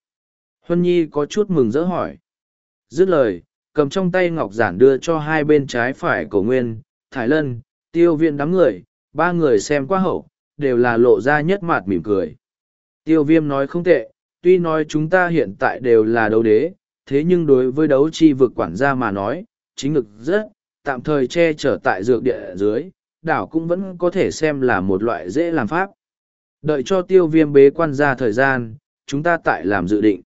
Huân Nhi có chút mừng rỡ hỏi. Dứt lời, cầm trong tay ngọc giản đưa cho hai bên trái phải cổ nguyên, Thái Lân, tiêu viêm đám người, ba người xem qua hậu, đều là lộ ra nhất mặt mỉm cười. Tiêu viêm nói không tệ, tuy nói chúng ta hiện tại đều là đấu đế, thế nhưng đối với đấu chi vực quản gia mà nói, chính ngực rất, tạm thời che chở tại dược địa dưới, đảo cũng vẫn có thể xem là một loại dễ làm pháp. Đợi cho tiêu viêm bế quan ra thời gian, chúng ta tại làm dự định.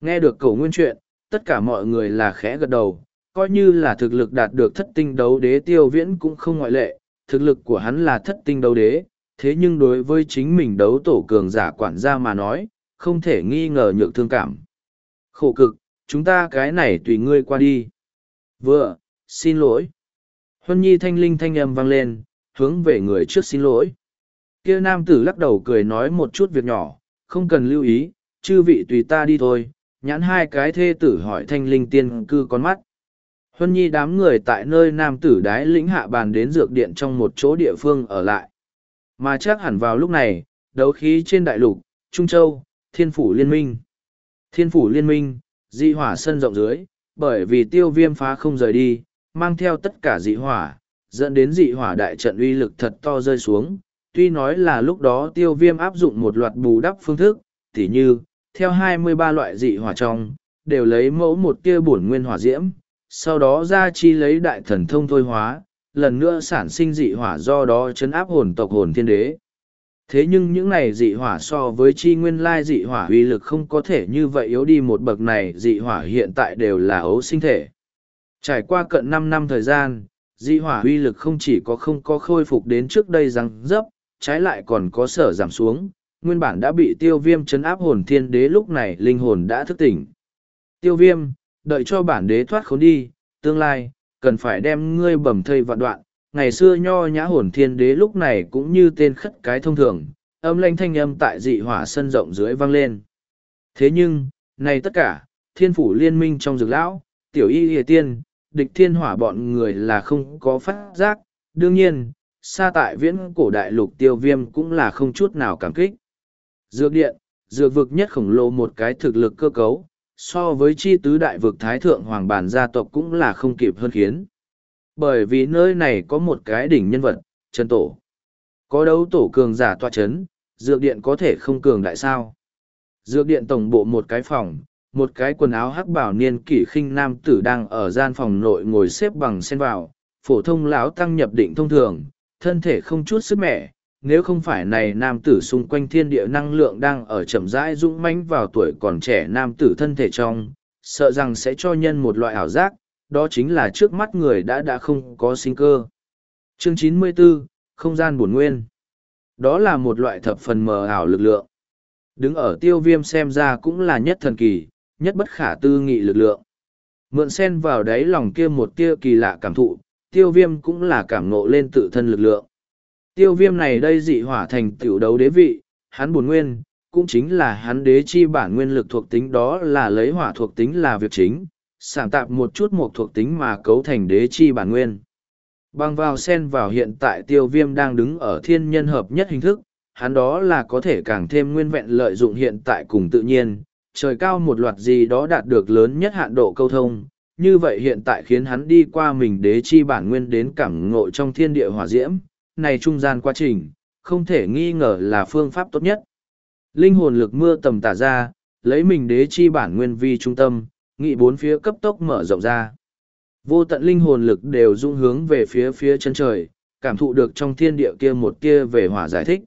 Nghe được cầu nguyên chuyện, tất cả mọi người là khẽ gật đầu, coi như là thực lực đạt được thất tinh đấu đế tiêu viễn cũng không ngoại lệ, thực lực của hắn là thất tinh đấu đế, thế nhưng đối với chính mình đấu tổ cường giả quản gia mà nói, không thể nghi ngờ nhược thương cảm. Khổ cực, chúng ta cái này tùy ngươi qua đi. Vừa, xin lỗi. Huân Nhi thanh linh thanh âm vang lên, hướng về người trước xin lỗi. Kia nam tử lắc đầu cười nói một chút việc nhỏ, không cần lưu ý, chư vị tùy ta đi thôi, nhãn hai cái thê tử hỏi thanh linh tiên cư con mắt. Huân Nhi đám người tại nơi nam tử đái lĩnh hạ bàn đến dược điện trong một chỗ địa phương ở lại. Mà chắc hẳn vào lúc này, đấu khí trên đại lục, Trung Châu, Thiên Phủ Liên minh. Thiên phủ liên minh, dị hỏa sân rộng dưới, bởi vì tiêu viêm phá không rời đi, mang theo tất cả dị hỏa, dẫn đến dị hỏa đại trận uy lực thật to rơi xuống. Tuy nói là lúc đó tiêu viêm áp dụng một loạt bù đắp phương thức, tỉ như, theo 23 loại dị hỏa trong, đều lấy mẫu một tia bổn nguyên hỏa diễm, sau đó ra chi lấy đại thần thông thôi hóa, lần nữa sản sinh dị hỏa do đó chấn áp hồn tộc hồn thiên đế. Thế nhưng những này dị hỏa so với chi nguyên lai dị hỏa uy lực không có thể như vậy yếu đi một bậc này dị hỏa hiện tại đều là ấu sinh thể. Trải qua cận năm năm thời gian, dị hỏa uy lực không chỉ có không có khôi phục đến trước đây răng dấp, trái lại còn có sở giảm xuống, nguyên bản đã bị tiêu viêm chấn áp hồn thiên đế lúc này linh hồn đã thức tỉnh. Tiêu viêm, đợi cho bản đế thoát khốn đi, tương lai, cần phải đem ngươi bầm thây vạn đoạn. Ngày xưa nho nhã hồn thiên đế lúc này cũng như tên khất cái thông thường, âm lanh thanh âm tại dị hỏa sân rộng dưới vang lên. Thế nhưng, này tất cả, thiên phủ liên minh trong dược lão, tiểu y hề tiên, địch thiên hỏa bọn người là không có phát giác, đương nhiên, xa tại viễn cổ đại lục tiêu viêm cũng là không chút nào cảm kích. Dược điện, dược vực nhất khổng lồ một cái thực lực cơ cấu, so với chi tứ đại vực thái thượng hoàng bản gia tộc cũng là không kịp hơn khiến. Bởi vì nơi này có một cái đỉnh nhân vật, chân tổ. Có đấu tổ cường giả tọa chấn, dược điện có thể không cường đại sao. Dược điện tổng bộ một cái phòng, một cái quần áo hắc bảo niên kỷ khinh nam tử đang ở gian phòng nội ngồi xếp bằng sen vào, phổ thông lão tăng nhập định thông thường, thân thể không chút sức mẻ, nếu không phải này nam tử xung quanh thiên địa năng lượng đang ở chậm rãi dũng mãnh vào tuổi còn trẻ nam tử thân thể trong, sợ rằng sẽ cho nhân một loại ảo giác, đó chính là trước mắt người đã đã không có sinh cơ. Chương 94, Không gian bổn nguyên Đó là một loại thập phần mờ ảo lực lượng. Đứng ở tiêu viêm xem ra cũng là nhất thần kỳ, nhất bất khả tư nghị lực lượng. Mượn sen vào đáy lòng kia một tia kỳ lạ cảm thụ, tiêu viêm cũng là cảm ngộ lên tự thân lực lượng. Tiêu viêm này đây dị hỏa thành tiểu đấu đế vị, hắn buồn nguyên, cũng chính là hắn đế chi bản nguyên lực thuộc tính đó là lấy hỏa thuộc tính là việc chính, sản tạp một chút một thuộc tính mà cấu thành đế chi bản nguyên. Bằng vào sen vào hiện tại tiêu viêm đang đứng ở thiên nhân hợp nhất hình thức, hắn đó là có thể càng thêm nguyên vẹn lợi dụng hiện tại cùng tự nhiên, trời cao một loạt gì đó đạt được lớn nhất hạn độ câu thông. Như vậy hiện tại khiến hắn đi qua mình đế chi bản nguyên đến cảm ngộ trong thiên địa hỏa diễm, này trung gian quá trình, không thể nghi ngờ là phương pháp tốt nhất. Linh hồn lực mưa tầm tả ra, lấy mình đế chi bản nguyên vi trung tâm, nghị bốn phía cấp tốc mở rộng ra. Vô tận linh hồn lực đều dung hướng về phía phía chân trời, cảm thụ được trong thiên địa kia một kia về hỏa giải thích.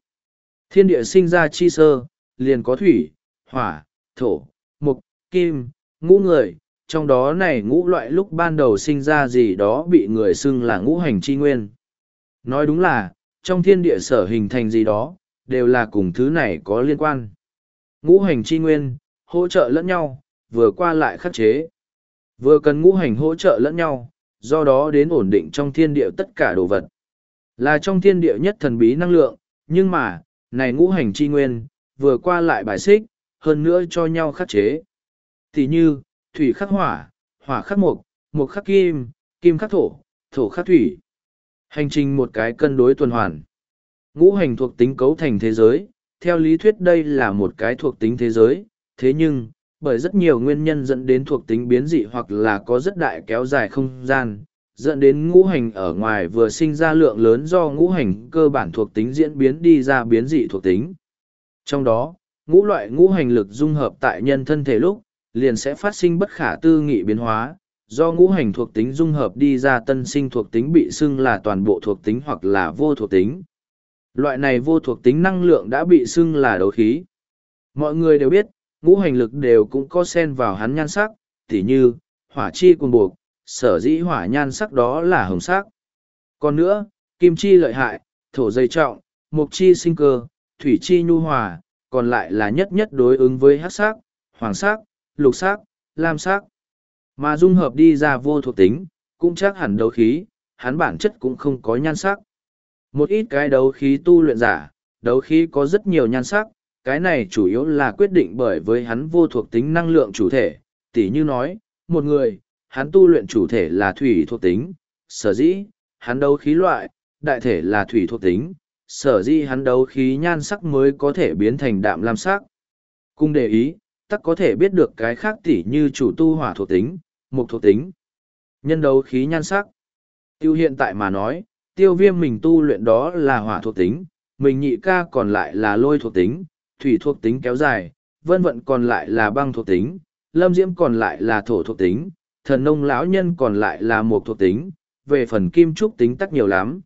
Thiên địa sinh ra chi sơ, liền có thủy, hỏa, thổ, mục, kim, ngũ người, trong đó này ngũ loại lúc ban đầu sinh ra gì đó bị người xưng là ngũ hành chi nguyên. Nói đúng là, trong thiên địa sở hình thành gì đó, đều là cùng thứ này có liên quan. Ngũ hành chi nguyên, hỗ trợ lẫn nhau, vừa qua lại khắc chế. Vừa cần ngũ hành hỗ trợ lẫn nhau, do đó đến ổn định trong thiên địa tất cả đồ vật. Là trong thiên địa nhất thần bí năng lượng, nhưng mà, này ngũ hành chi nguyên, vừa qua lại bài xích, hơn nữa cho nhau khắc chế. Thì như, thủy khắc hỏa, hỏa khắc mộc, mộc khắc kim, kim khắc thổ, thổ khắc thủy. Hành trình một cái cân đối tuần hoàn. Ngũ hành thuộc tính cấu thành thế giới, theo lý thuyết đây là một cái thuộc tính thế giới, thế nhưng, bởi rất nhiều nguyên nhân dẫn đến thuộc tính biến dị hoặc là có rất đại kéo dài không gian, dẫn đến ngũ hành ở ngoài vừa sinh ra lượng lớn do ngũ hành cơ bản thuộc tính diễn biến đi ra biến dị thuộc tính. Trong đó, ngũ loại ngũ hành lực dung hợp tại nhân thân thể lúc, liền sẽ phát sinh bất khả tư nghị biến hóa, do ngũ hành thuộc tính dung hợp đi ra tân sinh thuộc tính bị xưng là toàn bộ thuộc tính hoặc là vô thuộc tính. Loại này vô thuộc tính năng lượng đã bị xưng là đấu khí. Mọi người đều biết, ngũ hành lực đều cũng có xen vào hắn nhan sắc, tỉ như, hỏa chi cuồng buộc, sở dĩ hỏa nhan sắc đó là hồng sắc. Còn nữa, kim chi lợi hại, thổ dây trọng, mục chi sinh cơ, thủy chi nhu hòa, còn lại là nhất nhất đối ứng với hắc sắc, hoàng sắc, lục sắc, lam sắc. Mà dung hợp đi ra vô thuộc tính, cũng chắc hẳn đấu khí, hắn bản chất cũng không có nhan sắc. Một ít cái đấu khí tu luyện giả, đấu khí có rất nhiều nhan sắc, cái này chủ yếu là quyết định bởi với hắn vô thuộc tính năng lượng chủ thể, tỉ như nói, một người, hắn tu luyện chủ thể là thủy thuộc tính, sở dĩ, hắn đấu khí loại, đại thể là thủy thuộc tính, sở dĩ hắn đấu khí nhan sắc mới có thể biến thành đạm lam sắc. Cung để ý, tắc có thể biết được cái khác tỉ như chủ tu hỏa thuộc tính, mục thuộc tính. Nhân đấu khí nhan sắc. Tiêu hiện tại mà nói, tiêu viêm mình tu luyện đó là hỏa thuộc tính, mình nhị ca còn lại là lôi thuộc tính, thủy thuộc tính kéo dài, vân vận còn lại là băng thuộc tính, lâm diễm còn lại là thổ thuộc tính, thần nông lão nhân còn lại là mục thuộc tính, về phần kim trúc tính tắc nhiều lắm.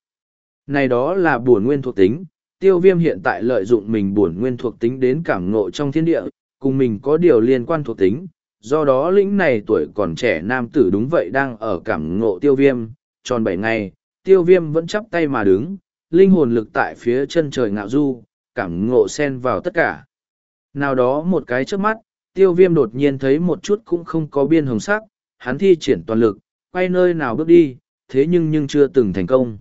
Này đó là bổn nguyên thuộc tính, tiêu viêm hiện tại lợi dụng mình bổn nguyên thuộc tính đến cảm ngộ trong thiên địa, cùng mình có điều liên quan thuộc tính, do đó lĩnh này tuổi còn trẻ nam tử đúng vậy đang ở cảm ngộ tiêu viêm, tròn bảy ngày, tiêu viêm vẫn chắp tay mà đứng, linh hồn lực tại phía chân trời ngạo du, cảm ngộ xen vào tất cả. Nào đó một cái trước mắt, tiêu viêm đột nhiên thấy một chút cũng không có biên hồng sắc, hắn thi triển toàn lực, quay nơi nào bước đi, thế nhưng nhưng chưa từng thành công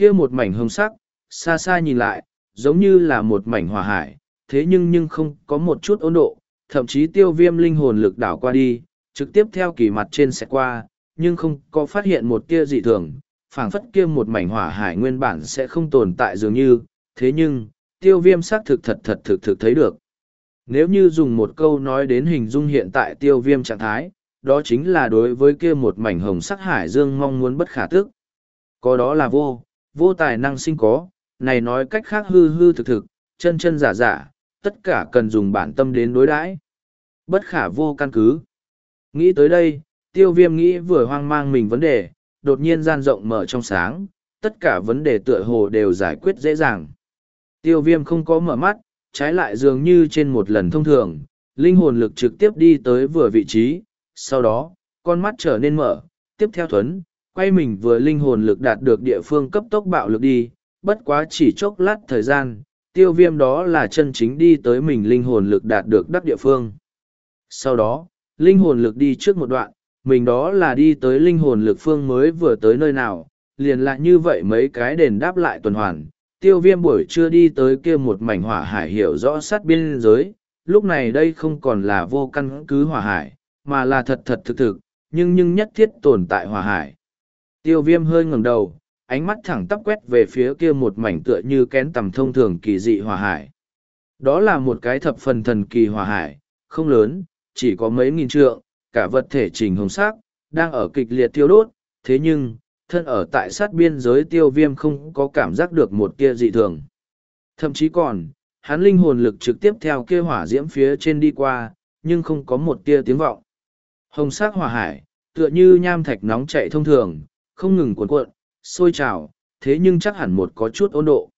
kia một mảnh hồng sắc, xa xa nhìn lại, giống như là một mảnh hỏa hải, thế nhưng nhưng không có một chút ôn độ, thậm chí tiêu viêm linh hồn lực đảo qua đi, trực tiếp theo kỳ mặt trên sẽ qua, nhưng không có phát hiện một tia dị thường, phảng phất kia một mảnh hỏa hải nguyên bản sẽ không tồn tại dường như, thế nhưng, tiêu viêm xác thực thật thật thực thực thấy được. Nếu như dùng một câu nói đến hình dung hiện tại tiêu viêm trạng thái, đó chính là đối với kia một mảnh hồng sắc hải dương mong muốn bất khả tức. Có đó là vô, vô tài năng sinh có, này nói cách khác hư hư thực thực, chân chân giả giả, tất cả cần dùng bản tâm đến đối đãi. Bất khả vô căn cứ. Nghĩ tới đây tiêu viêm nghĩ vừa hoang mang mình vấn đề đột nhiên gian rộng mở trong sáng tất cả vấn đề tựa hồ đều giải quyết dễ dàng. Tiêu viêm không có mở mắt trái lại dường như trên một lần thông thường linh hồn lực trực tiếp đi tới vừa vị trí sau đó con mắt trở nên mở tiếp theo thuấn quay mình vừa linh hồn lực đạt được địa phương cấp tốc bạo lực đi bất quá chỉ chốc lát thời gian tiêu viêm đó là chân chính đi tới mình linh hồn lực đạt được đắc địa phương. Sau đó, linh hồn lực đi trước một đoạn, mình đó là đi tới linh hồn lực phương mới vừa tới nơi nào, liền lại như vậy mấy cái đền đáp lại tuần hoàn. Tiêu viêm buổi trưa đi tới kia một mảnh hỏa hải hiểu rõ sát biên giới, lúc này đây không còn là vô căn cứ hỏa hải, mà là thật thật thực thực, nhưng nhưng nhất thiết tồn tại hỏa hải. Tiêu viêm hơi ngẩng đầu, ánh mắt thẳng tắp quét về phía kia một mảnh tựa như kén tầm thông thường kỳ dị hỏa hải. Đó là một cái thập phần thần kỳ hỏa hải, không lớn, chỉ có mấy nghìn trượng, cả vật thể trình hồng sắc, đang ở kịch liệt tiêu đốt, thế nhưng, thân ở tại sát biên giới tiêu viêm không có cảm giác được một tia dị thường. Thậm chí còn, hắn linh hồn lực trực tiếp theo kia hỏa diễm phía trên đi qua, nhưng không có một tia tiếng vọng. Hồng sắc hỏa hải, tựa như nham thạch nóng chạy thông thường, không ngừng cuộn cuộn, sôi trào, thế nhưng chắc hẳn một có chút ôn độ.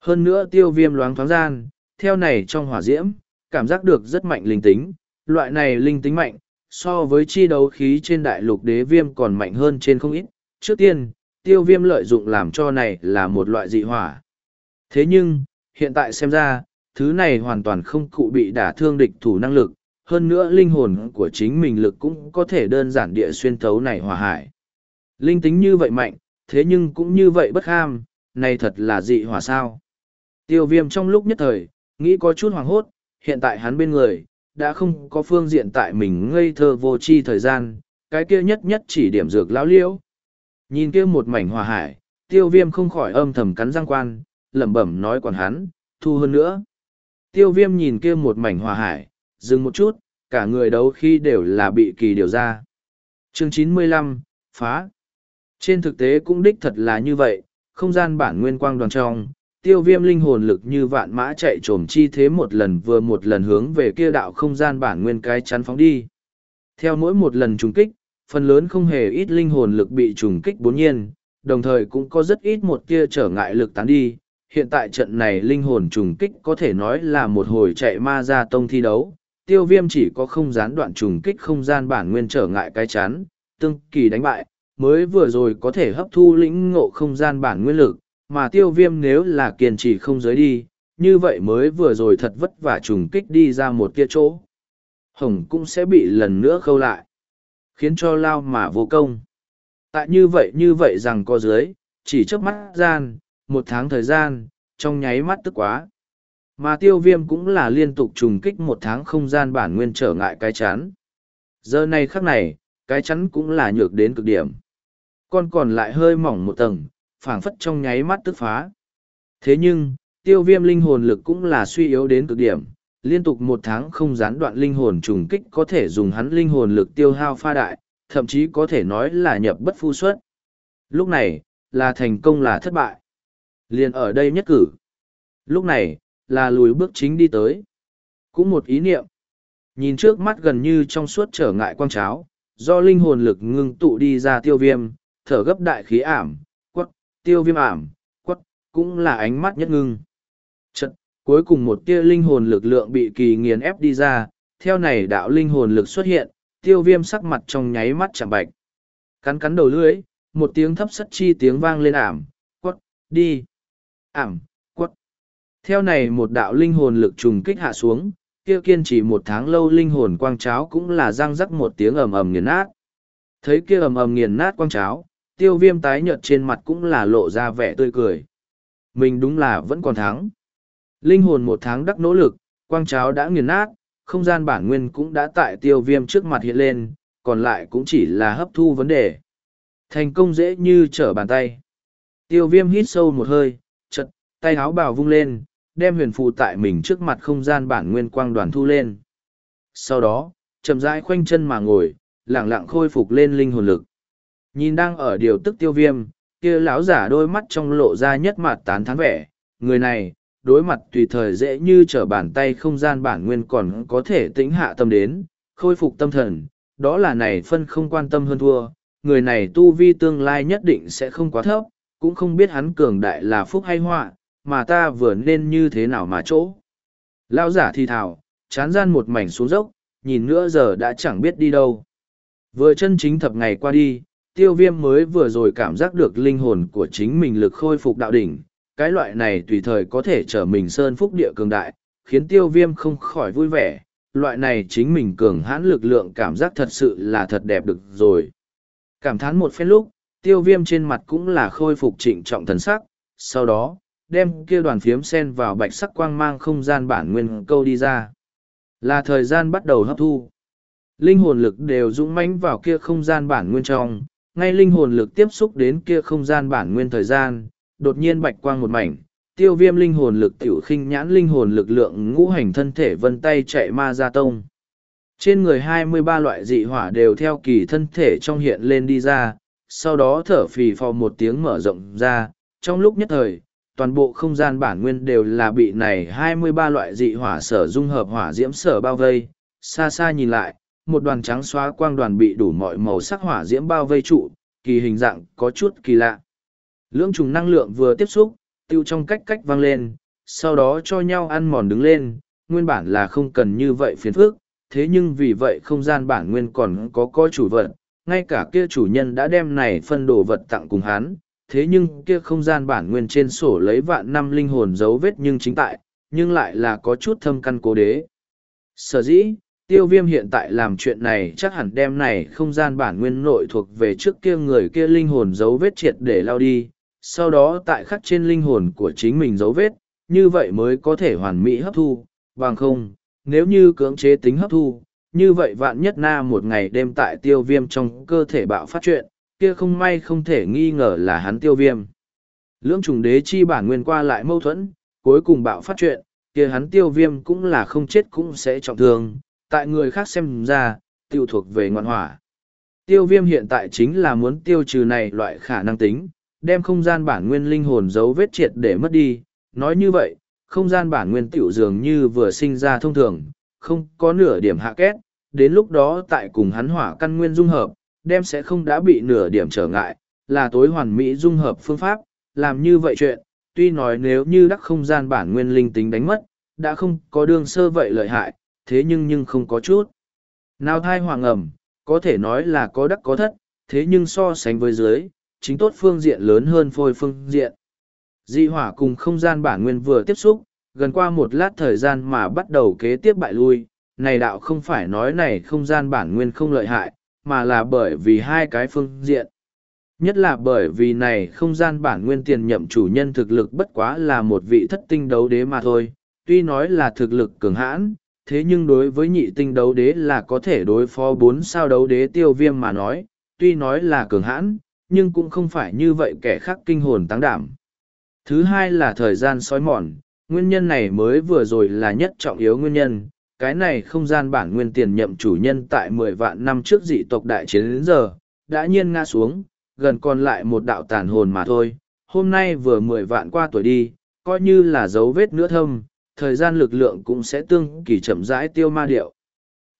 Hơn nữa tiêu viêm loáng thoáng gian, theo này trong hỏa diễm, cảm giác được rất mạnh linh tính, loại này linh tính mạnh, so với chi đấu khí trên đại lục đế viêm còn mạnh hơn trên không ít. Trước tiên, tiêu viêm lợi dụng làm cho này là một loại dị hỏa. Thế nhưng, hiện tại xem ra, thứ này hoàn toàn không cụ bị đả thương địch thủ năng lực, hơn nữa linh hồn của chính mình lực cũng có thể đơn giản địa xuyên thấu này hỏa hải. Linh tính như vậy mạnh, thế nhưng cũng như vậy bất ham, này thật là dị hỏa sao. Tiêu viêm trong lúc nhất thời, nghĩ có chút hoàng hốt, hiện tại hắn bên người, đã không có phương diện tại mình ngây thơ vô chi thời gian, cái kia nhất nhất chỉ điểm dược lão liễu. Nhìn kia một mảnh hòa hải, tiêu viêm không khỏi âm thầm cắn răng quan, lẩm bẩm nói còn hắn, thu hơn nữa. Tiêu viêm nhìn kia một mảnh hòa hải, dừng một chút, cả người đấu khi đều là bị kỳ điều ra. chương chín mươi lăm phá. Trên thực tế cũng đích thật là như vậy, không gian bản nguyên quang đoàn trong, tiêu viêm linh hồn lực như vạn mã chạy trồm chi thế một lần vừa một lần hướng về kia đạo không gian bản nguyên cái chắn phóng đi. Theo mỗi một lần trùng kích, phần lớn không hề ít linh hồn lực bị trùng kích bốn nhiên, đồng thời cũng có rất ít một kia trở ngại lực tán đi. Hiện tại trận này linh hồn trùng kích có thể nói là một hồi chạy ma ra tông thi đấu, tiêu viêm chỉ có không gián đoạn trùng kích không gian bản nguyên trở ngại cái chắn, tương kỳ đánh bại, mới vừa rồi có thể hấp thu lĩnh ngộ không gian bản nguyên lực, mà tiêu viêm nếu là kiên trì không giới đi, như vậy mới vừa rồi thật vất vả trùng kích đi ra một kia chỗ. Hồng cũng sẽ bị lần nữa khâu lại, khiến cho lao mà vô công. Tại như vậy như vậy rằng có dưới, chỉ trước mắt gian, một tháng thời gian, trong nháy mắt tức quá. Mà tiêu viêm cũng là liên tục trùng kích một tháng không gian bản nguyên trở ngại cái chắn. Giờ này khắc này, cái chắn cũng là nhược đến cực điểm con còn lại hơi mỏng một tầng, phảng phất trong nháy mắt tức phá. Thế nhưng, tiêu viêm linh hồn lực cũng là suy yếu đến cực điểm, liên tục một tháng không gián đoạn linh hồn trùng kích có thể dùng hắn linh hồn lực tiêu hao pha đại, thậm chí có thể nói là nhập bất phu xuất. Lúc này, là thành công là thất bại. Liền ở đây nhất cử. Lúc này, là lùi bước chính đi tới. Cũng một ý niệm. Nhìn trước mắt gần như trong suốt trở ngại quang cháo, do linh hồn lực ngưng tụ đi ra tiêu viêm, thở gấp đại khí ảm, quất, tiêu viêm ảm, quất, cũng là ánh mắt nhất ngưng. Chật, cuối cùng một tia linh hồn lực lượng bị kỳ nghiền ép đi ra, theo này đạo linh hồn lực xuất hiện, tiêu viêm sắc mặt trong nháy mắt chạm bạch. Cắn cắn đầu lưỡi, một tiếng thấp sắt chi tiếng vang lên ảm, quất, đi, ảm, quất. Theo này một đạo linh hồn lực trùng kích hạ xuống, kia kiên trì một tháng lâu linh hồn quang cháo cũng là răng rắc một tiếng ầm ầm nghiền nát. Thấy kia ầm ầm nghiền nát quang cháo, tiêu viêm tái nhợt trên mặt cũng là lộ ra vẻ tươi cười. Mình đúng là vẫn còn thắng. Linh hồn một tháng đắc nỗ lực, quang cháo đã nghiền nát, không gian bản nguyên cũng đã tại tiêu viêm trước mặt hiện lên, còn lại cũng chỉ là hấp thu vấn đề. Thành công dễ như trở bàn tay. Tiêu viêm hít sâu một hơi, chật, tay áo bào vung lên, đem huyền phụ tại mình trước mặt không gian bản nguyên quang đoàn thu lên. Sau đó, chậm rãi khoanh chân mà ngồi, lẳng lặng khôi phục lên linh hồn lực. Nhìn đang ở điều tức tiêu viêm, kia lão giả đôi mắt trong lộ ra nhất mặt tán thán vẻ, người này, đối mặt tùy thời dễ như trở bàn tay không gian bản nguyên còn có thể tĩnh hạ tâm đến, khôi phục tâm thần, đó là này phân không quan tâm hơn thua, người này tu vi tương lai nhất định sẽ không quá thấp, cũng không biết hắn cường đại là phúc hay họa, mà ta vừa nên như thế nào mà chỗ. Lão giả thì thào, chán gian một mảnh xuống dốc, nhìn nữa giờ đã chẳng biết đi đâu. Vừa chân chính thập ngày qua đi, tiêu viêm mới vừa rồi cảm giác được linh hồn của chính mình lực khôi phục đạo đỉnh. Cái loại này tùy thời có thể trở mình sơn phúc địa cường đại, khiến tiêu viêm không khỏi vui vẻ. Loại này chính mình cường hãn lực lượng cảm giác thật sự là thật đẹp được rồi. Cảm thán một phen lúc, tiêu viêm trên mặt cũng là khôi phục trịnh trọng thần sắc. Sau đó, đem kia đoàn phiếm sen vào bạch sắc quang mang không gian bản nguyên câu đi ra. Là thời gian bắt đầu hấp thu. Linh hồn lực đều dũng mãnh vào kia không gian bản nguyên trong, ngay linh hồn lực tiếp xúc đến kia không gian bản nguyên thời gian, đột nhiên bạch quang một mảnh, tiêu viêm linh hồn lực tiểu khinh nhãn linh hồn lực lượng ngũ hành thân thể vân tay chạy ma ra tông. Trên người hai mươi ba loại dị hỏa đều theo kỳ thân thể trong hiện lên đi ra, sau đó thở phì phò một tiếng mở rộng ra, trong lúc nhất thời, toàn bộ không gian bản nguyên đều là bị này hai mươi ba loại dị hỏa sở dung hợp hỏa diễm sở bao vây, xa xa nhìn lại, một đoàn trắng xóa quang đoàn bị đủ mọi màu sắc hỏa diễm bao vây trụ, kỳ hình dạng có chút kỳ lạ. Lưỡng trùng năng lượng vừa tiếp xúc, tiêu trong cách cách vang lên, sau đó cho nhau ăn mòn đứng lên, nguyên bản là không cần như vậy phiền phức, thế nhưng vì vậy không gian bản nguyên còn có coi chủ vật, ngay cả kia chủ nhân đã đem này phân đồ vật tặng cùng hắn, thế nhưng kia không gian bản nguyên trên sổ lấy vạn năm linh hồn dấu vết nhưng chính tại, nhưng lại là có chút thâm căn cố đế. Sở dĩ, tiêu viêm hiện tại làm chuyện này chắc hẳn đem này không gian bản nguyên nội thuộc về trước kia người kia linh hồn dấu vết triệt để lao đi, sau đó tại khắc trên linh hồn của chính mình dấu vết, như vậy mới có thể hoàn mỹ hấp thu, bằng không, nếu như cưỡng chế tính hấp thu, như vậy vạn nhất na một ngày đêm tại tiêu viêm trong cơ thể bạo phát chuyện, kia không may không thể nghi ngờ là hắn tiêu viêm. Lưỡng trùng đế chi bản nguyên qua lại mâu thuẫn, cuối cùng bạo phát chuyện, kia hắn tiêu viêm cũng là không chết cũng sẽ trọng thương, tại người khác xem ra, tiêu thuộc về ngọn hỏa. Tiêu viêm hiện tại chính là muốn tiêu trừ này loại khả năng tính, đem không gian bản nguyên linh hồn dấu vết triệt để mất đi. Nói như vậy, không gian bản nguyên tiểu dường như vừa sinh ra thông thường, không có nửa điểm hạ kết, đến lúc đó tại cùng hắn hỏa căn nguyên dung hợp, đem sẽ không đã bị nửa điểm trở ngại, là tối hoàn mỹ dung hợp phương pháp, làm như vậy chuyện, tuy nói nếu như đắc không gian bản nguyên linh tính đánh mất, đã không có đương sơ vậy lợi hại, thế nhưng nhưng không có chút. Nào thai hoàng ẩm, có thể nói là có đắc có thất, thế nhưng so sánh với dưới, chính tốt phương diện lớn hơn phôi phương diện. Dị hỏa cùng không gian bản nguyên vừa tiếp xúc, gần qua một lát thời gian mà bắt đầu kế tiếp bại lui, này đạo không phải nói này không gian bản nguyên không lợi hại, mà là bởi vì hai cái phương diện. Nhất là bởi vì này không gian bản nguyên tiền nhậm chủ nhân thực lực bất quá là một vị thất tinh đấu đế mà thôi, tuy nói là thực lực cường hãn, thế nhưng đối với nhị tinh đấu đế là có thể đối phó bốn sao đấu đế tiêu viêm mà nói, tuy nói là cường hãn, nhưng cũng không phải như vậy kẻ khác kinh hồn tăng đảm. Thứ hai là thời gian sói mòn, nguyên nhân này mới vừa rồi là nhất trọng yếu nguyên nhân. Cái này không gian bản nguyên tiền nhậm chủ nhân tại mười vạn năm trước dị tộc đại chiến đến giờ, đã nhiên ngã xuống, gần còn lại một đạo tàn hồn mà thôi. Hôm nay vừa mười vạn qua tuổi đi, coi như là dấu vết nữa thâm, thời gian lực lượng cũng sẽ tương kỳ chậm rãi tiêu ma điệu.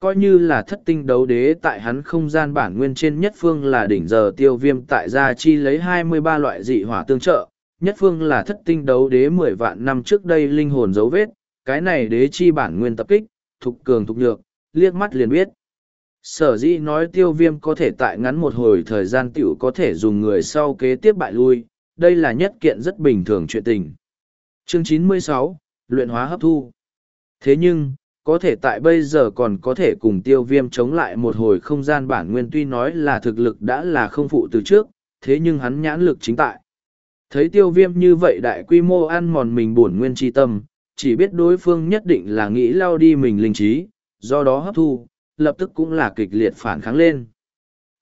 Coi như là thất tinh đấu đế tại hắn không gian bản nguyên trên nhất phương là đỉnh giờ tiêu viêm tại gia chi lấy hai mươi ba loại dị hỏa tương trợ, nhất phương là thất tinh đấu đế mười vạn năm trước đây linh hồn dấu vết, cái này đế chi bản nguyên tập kích, thục cường thục nhược, liếc mắt liền biết. Sở dĩ nói tiêu viêm có thể tại ngắn một hồi thời gian tiểu có thể dùng người sau kế tiếp bại lui, đây là nhất kiện rất bình thường chuyện tình. Chương 96, Luyện hóa hấp thu. Thế nhưng, có thể tại bây giờ còn có thể cùng tiêu viêm chống lại một hồi không gian bản nguyên tuy nói là thực lực đã là không phụ từ trước, thế nhưng hắn nhãn lực chính tại. Thấy tiêu viêm như vậy đại quy mô ăn mòn mình bổn nguyên tri tâm, chỉ biết đối phương nhất định là nghĩ lao đi mình linh trí, do đó hấp thu, lập tức cũng là kịch liệt phản kháng lên.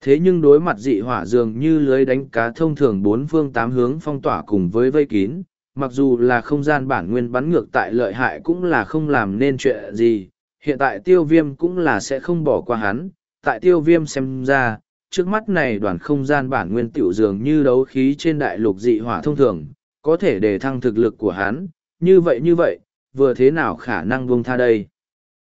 Thế nhưng đối mặt dị hỏa dường như lưới đánh cá thông thường bốn phương tám hướng phong tỏa cùng với vây kín, mặc dù là không gian bản nguyên bắn ngược tại lợi hại cũng là không làm nên chuyện gì, hiện tại tiêu viêm cũng là sẽ không bỏ qua hắn, tại tiêu viêm xem ra, trước mắt này đoàn không gian bản nguyên tiểu dường như đấu khí trên đại lục dị hỏa thông thường, có thể để thăng thực lực của hắn, như vậy như vậy, vừa thế nào khả năng buông tha đây.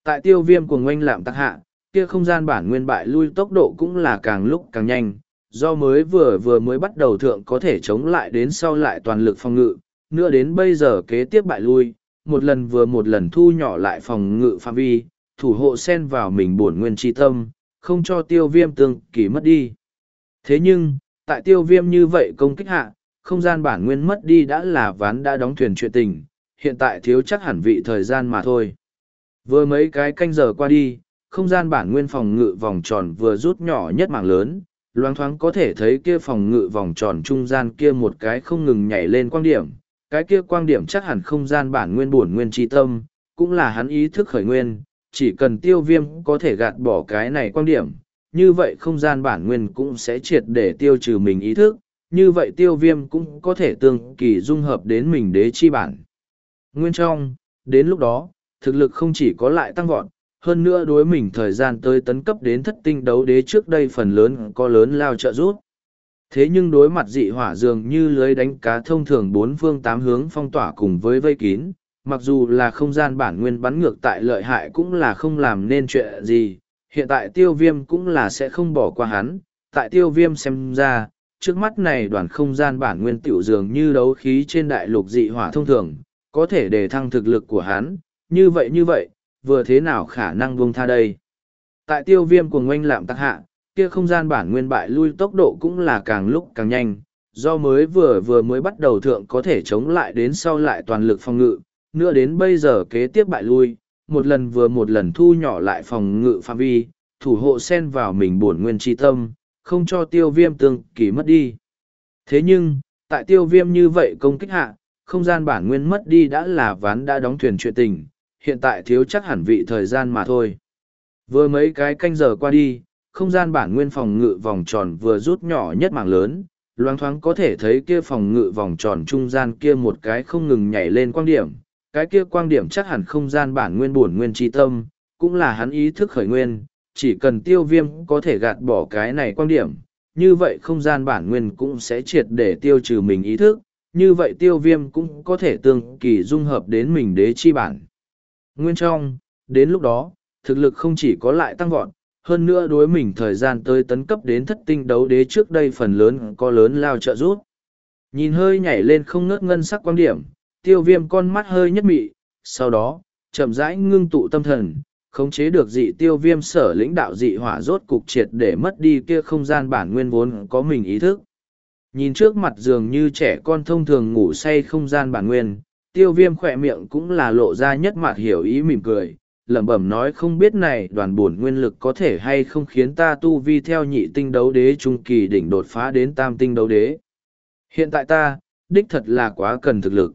Tại tiêu viêm của ngoanh lạm tắc hạ, kia không gian bản nguyên bại lui tốc độ cũng là càng lúc càng nhanh, do mới vừa vừa mới bắt đầu thượng có thể chống lại đến sau lại toàn lực phòng ngự, nữa đến bây giờ kế tiếp bại lui, một lần vừa một lần thu nhỏ lại phòng ngự phạm vi, thủ hộ xen vào mình bổn nguyên tri tâm, không cho tiêu viêm tương kỳ mất đi. Thế nhưng, tại tiêu viêm như vậy công kích hạ, không gian bản nguyên mất đi đã là ván đã đóng thuyền chuyện tình, hiện tại thiếu chắc hẳn vị thời gian mà thôi. Vừa mấy cái canh giờ qua đi, không gian bản nguyên phòng ngự vòng tròn vừa rút nhỏ nhất mảng lớn, loáng thoáng có thể thấy kia phòng ngự vòng tròn trung gian kia một cái không ngừng nhảy lên quang điểm, cái kia quang điểm chắc hẳn không gian bản nguyên bổn nguyên tri tâm, cũng là hắn ý thức khởi nguyên, chỉ cần tiêu viêm có thể gạt bỏ cái này quang điểm, như vậy không gian bản nguyên cũng sẽ triệt để tiêu trừ mình ý thức, như vậy tiêu viêm cũng có thể tương kỳ dung hợp đến mình đế chi bản. Nguyên trong, đến lúc đó, thực lực không chỉ có lại tăng vọt, hơn nữa đối mình thời gian tới tấn cấp đến thất tinh đấu đế trước đây phần lớn có lớn lao trợ giúp. Thế nhưng đối mặt dị hỏa dường như lưới đánh cá thông thường bốn phương tám hướng phong tỏa cùng với vây kín, mặc dù là không gian bản nguyên bắn ngược tại lợi hại cũng là không làm nên chuyện gì, hiện tại tiêu viêm cũng là sẽ không bỏ qua hắn, tại tiêu viêm xem ra, trước mắt này đoàn không gian bản nguyên tiểu dường như đấu khí trên đại lục dị hỏa thông thường, có thể để thăng thực lực của hắn, như vậy như vậy, vừa thế nào khả năng buông tha đây. Tại tiêu viêm của ngoanh lạm tắc hạ, kia không gian bản nguyên bại lui tốc độ cũng là càng lúc càng nhanh, do mới vừa vừa mới bắt đầu thượng có thể chống lại đến sau lại toàn lực phòng ngự, nữa đến bây giờ kế tiếp bại lui, một lần vừa một lần thu nhỏ lại phòng ngự phạm vi, thủ hộ xen vào mình bổn nguyên tri tâm, không cho tiêu viêm tương kỳ mất đi. Thế nhưng, tại tiêu viêm như vậy công kích hạ, không gian bản nguyên mất đi đã là ván đã đóng thuyền chuyện tình, hiện tại thiếu chắc hẳn vị thời gian mà thôi. Vừa mấy cái canh giờ qua đi, không gian bản nguyên phòng ngự vòng tròn vừa rút nhỏ nhất mảng lớn, loáng thoáng có thể thấy kia phòng ngự vòng tròn trung gian kia một cái không ngừng nhảy lên quang điểm. Cái kia quang điểm chắc hẳn không gian bản nguyên bổn nguyên tri tâm, cũng là hắn ý thức khởi nguyên, chỉ cần tiêu viêm có thể gạt bỏ cái này quang điểm, như vậy không gian bản nguyên cũng sẽ triệt để tiêu trừ mình ý thức, như vậy tiêu viêm cũng có thể tương kỳ dung hợp đến mình đế chi bản. Nguyên trong, đến lúc đó, thực lực không chỉ có lại tăng vọt, hơn nữa đối mình thời gian tới tấn cấp đến thất tinh đấu đế trước đây phần lớn có lớn lao trợ giúp. Nhìn hơi nhảy lên không ngớt ngân sắc quan điểm, tiêu viêm con mắt hơi nhất mị, sau đó, chậm rãi ngưng tụ tâm thần, khống chế được dị tiêu viêm sở lãnh đạo dị hỏa rốt cục triệt để mất đi kia không gian bản nguyên vốn có mình ý thức. Nhìn trước mặt dường như trẻ con thông thường ngủ say không gian bản nguyên, tiêu viêm khỏe miệng cũng là lộ ra nhất mặt hiểu ý mỉm cười, lẩm bẩm nói không biết này đoàn bổn nguyên lực có thể hay không khiến ta tu vi theo nhị tinh đấu đế trung kỳ đỉnh đột phá đến tam tinh đấu đế. Hiện tại ta, đích thật là quá cần thực lực.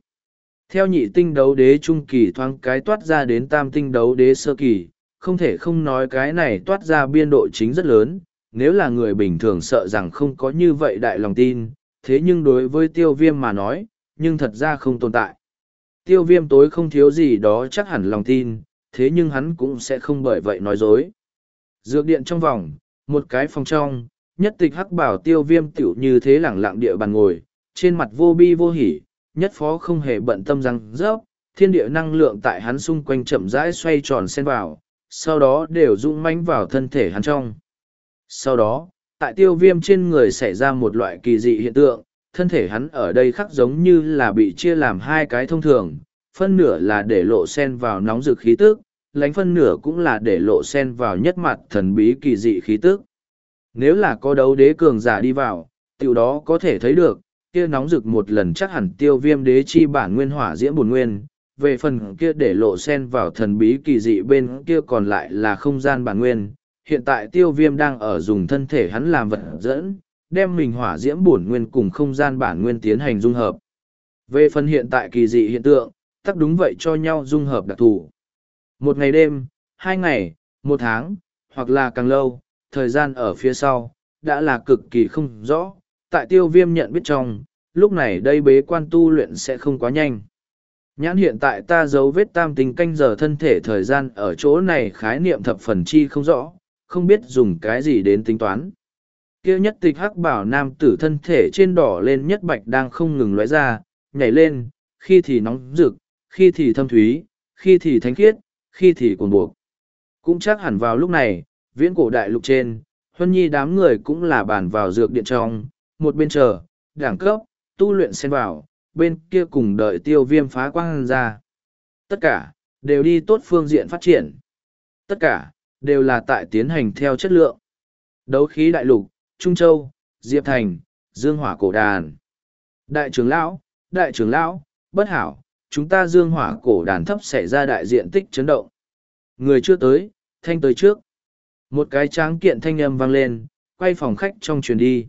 Theo nhị tinh đấu đế trung kỳ thoáng cái toát ra đến tam tinh đấu đế sơ kỳ, không thể không nói cái này toát ra biên độ chính rất lớn, nếu là người bình thường sợ rằng không có như vậy đại lòng tin, thế nhưng đối với tiêu viêm mà nói, nhưng thật ra không tồn tại. Tiêu viêm tối không thiếu gì đó chắc hẳn lòng tin, thế nhưng hắn cũng sẽ không bởi vậy nói dối. Dược điện trong vòng, một cái phòng trong, nhất tịch hắc bảo tiêu viêm tiểu như thế lẳng lặng địa bàn ngồi, trên mặt vô bi vô hỉ, nhất phó không hề bận tâm rằng rớp, thiên địa năng lượng tại hắn xung quanh chậm rãi xoay tròn xen vào, sau đó đều rung mãnh vào thân thể hắn trong. Sau đó, tại tiêu viêm trên người xảy ra một loại kỳ dị hiện tượng, thân thể hắn ở đây khắc giống như là bị chia làm hai cái thông thường, phân nửa là để lộ sen vào nóng rực khí tức, lánh phân nửa cũng là để lộ sen vào nhất mặt thần bí kỳ dị khí tức. Nếu là có đấu đế cường giả đi vào, tiểu đó có thể thấy được, kia nóng rực một lần chắc hẳn tiêu viêm đế chi bản nguyên hỏa diễm bổn nguyên, về phần kia để lộ sen vào thần bí kỳ dị bên kia còn lại là không gian bản nguyên. Hiện tại tiêu viêm đang ở dùng thân thể hắn làm vật dẫn, đem mình hỏa diễm bổn nguyên cùng không gian bản nguyên tiến hành dung hợp. Về phần hiện tại kỳ dị hiện tượng, tắc đúng vậy cho nhau dung hợp đặc thù. Một ngày đêm, hai ngày, một tháng, hoặc là càng lâu, thời gian ở phía sau, đã là cực kỳ không rõ. Tại tiêu viêm nhận biết trong, lúc này đây bế quan tu luyện sẽ không quá nhanh. Nhãn hiện tại ta giấu vết tam tình canh giờ thân thể thời gian ở chỗ này khái niệm thập phần chi không rõ, không biết dùng cái gì đến tính toán. kia nhất tịch hắc bảo nam tử thân thể trên đỏ lên nhất bạch đang không ngừng lóe ra, nhảy lên, khi thì nóng rực, khi thì thâm thúy, khi thì thánh khiết, khi thì cuồng buộc. Cũng chắc hẳn vào lúc này, viễn cổ đại lục trên, huân nhi đám người cũng là bàn vào dược điện trong, một bên chờ, đẳng cấp, tu luyện xen vào, bên kia cùng đợi tiêu viêm phá quang ra. Tất cả, đều đi tốt phương diện phát triển. Tất cả, đều là tại tiến hành theo chất lượng. Đấu khí đại lục, Trung Châu, Diệp Thành, Dương Hỏa Cổ Đàn. Đại trưởng lão, đại trưởng lão, bất hảo, chúng ta Dương Hỏa Cổ Đàn thấp xảy ra đại diện tích chấn động. Người chưa tới, thanh tới trước. Một cái tráng kiện thanh âm vang lên, quay phòng khách trong truyền đi.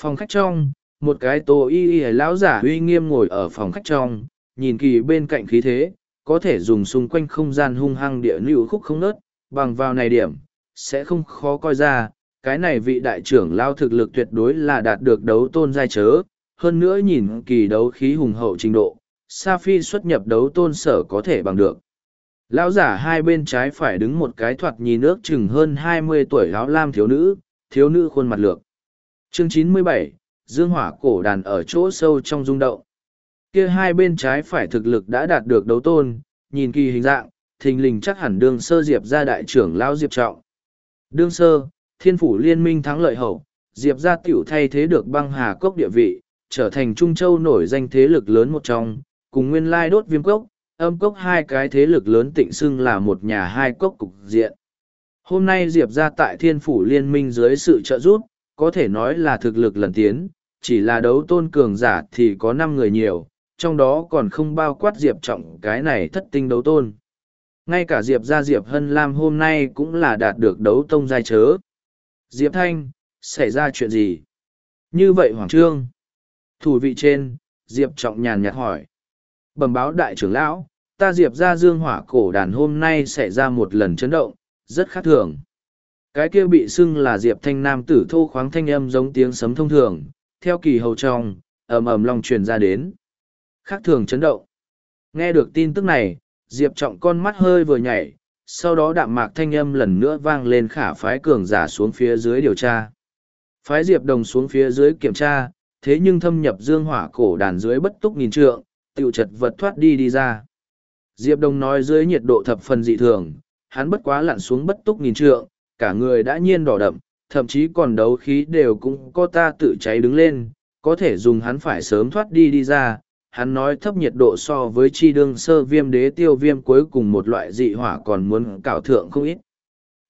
Phòng khách trong, một cái tô y y lão giả uy nghiêm ngồi ở phòng khách trong, nhìn kỳ bên cạnh khí thế, có thể dùng xung quanh không gian hung hăng địa lưu khúc không nớt, bằng vào này điểm, sẽ không khó coi ra, cái này vị đại trưởng lao thực lực tuyệt đối là đạt được đấu tôn giai chớ, hơn nữa nhìn kỳ đấu khí hùng hậu trình độ, Sa Phi xuất nhập đấu tôn sở có thể bằng được. Lão giả hai bên trái phải đứng một cái thoạt nhìn ước chừng hơn hai mươi tuổi áo lam thiếu nữ, thiếu nữ khuôn mặt lược. Chương chín mươi bảy dương hỏa cổ đàn ở chỗ sâu trong rung động. Kia hai bên trái phải thực lực đã đạt được đấu tôn, nhìn kỳ hình dạng, thình lình chắc hẳn đương sơ diệp ra đại trưởng lão diệp trọng. Đương sơ, thiên phủ liên minh thắng lợi hậu, diệp ra tiểu thay thế được băng hà cốc địa vị, trở thành Trung Châu nổi danh thế lực lớn một trong, cùng nguyên lai đốt viêm cốc, âm cốc hai cái thế lực lớn tịnh xưng là một nhà hai cốc cục diện. Hôm nay Diệp ra tại thiên phủ liên minh dưới sự trợ giúp, có thể nói là thực lực lần tiến, chỉ là đấu tôn cường giả thì có năm người nhiều, trong đó còn không bao quát Diệp trọng cái này thất tinh đấu tôn. Ngay cả Diệp ra Diệp Hân Lam hôm nay cũng là đạt được đấu tông giai chớ. Diệp Thanh, xảy ra chuyện gì? Như vậy Hoàng Trương. Thủ vị trên, Diệp trọng nhàn nhạt hỏi. Bẩm báo đại trưởng lão, ta Diệp ra dương hỏa cổ đàn hôm nay xảy ra một lần chấn động, rất khác thường. Cái kia bị xưng là Diệp Thanh Nam tử thô khoáng thanh âm giống tiếng sấm thông thường, theo kỳ hầu trong, ầm ầm long truyền ra đến. Khác thường chấn động. Nghe được tin tức này, Diệp Trọng con mắt hơi vừa nhảy, sau đó đạm mạc thanh âm lần nữa vang lên khả phái cường giả xuống phía dưới điều tra. Phái Diệp Đồng xuống phía dưới kiểm tra, thế nhưng thâm nhập dương hỏa cổ đàn dưới bất túc nghìn trượng, tiêu chật vật thoát đi đi ra. Diệp Đồng nói dưới nhiệt độ thập phần dị thường, hắn bất quá lặn xuống bất túc nghìn trượng, cả người đã nhiên đỏ đậm, thậm chí còn đấu khí đều cũng có ta tự cháy đứng lên, có thể dùng hắn phải sớm thoát đi đi ra. Hắn nói thấp nhiệt độ so với chi đương sơ viêm đế tiêu viêm cuối cùng một loại dị hỏa còn muốn cảo thượng không ít.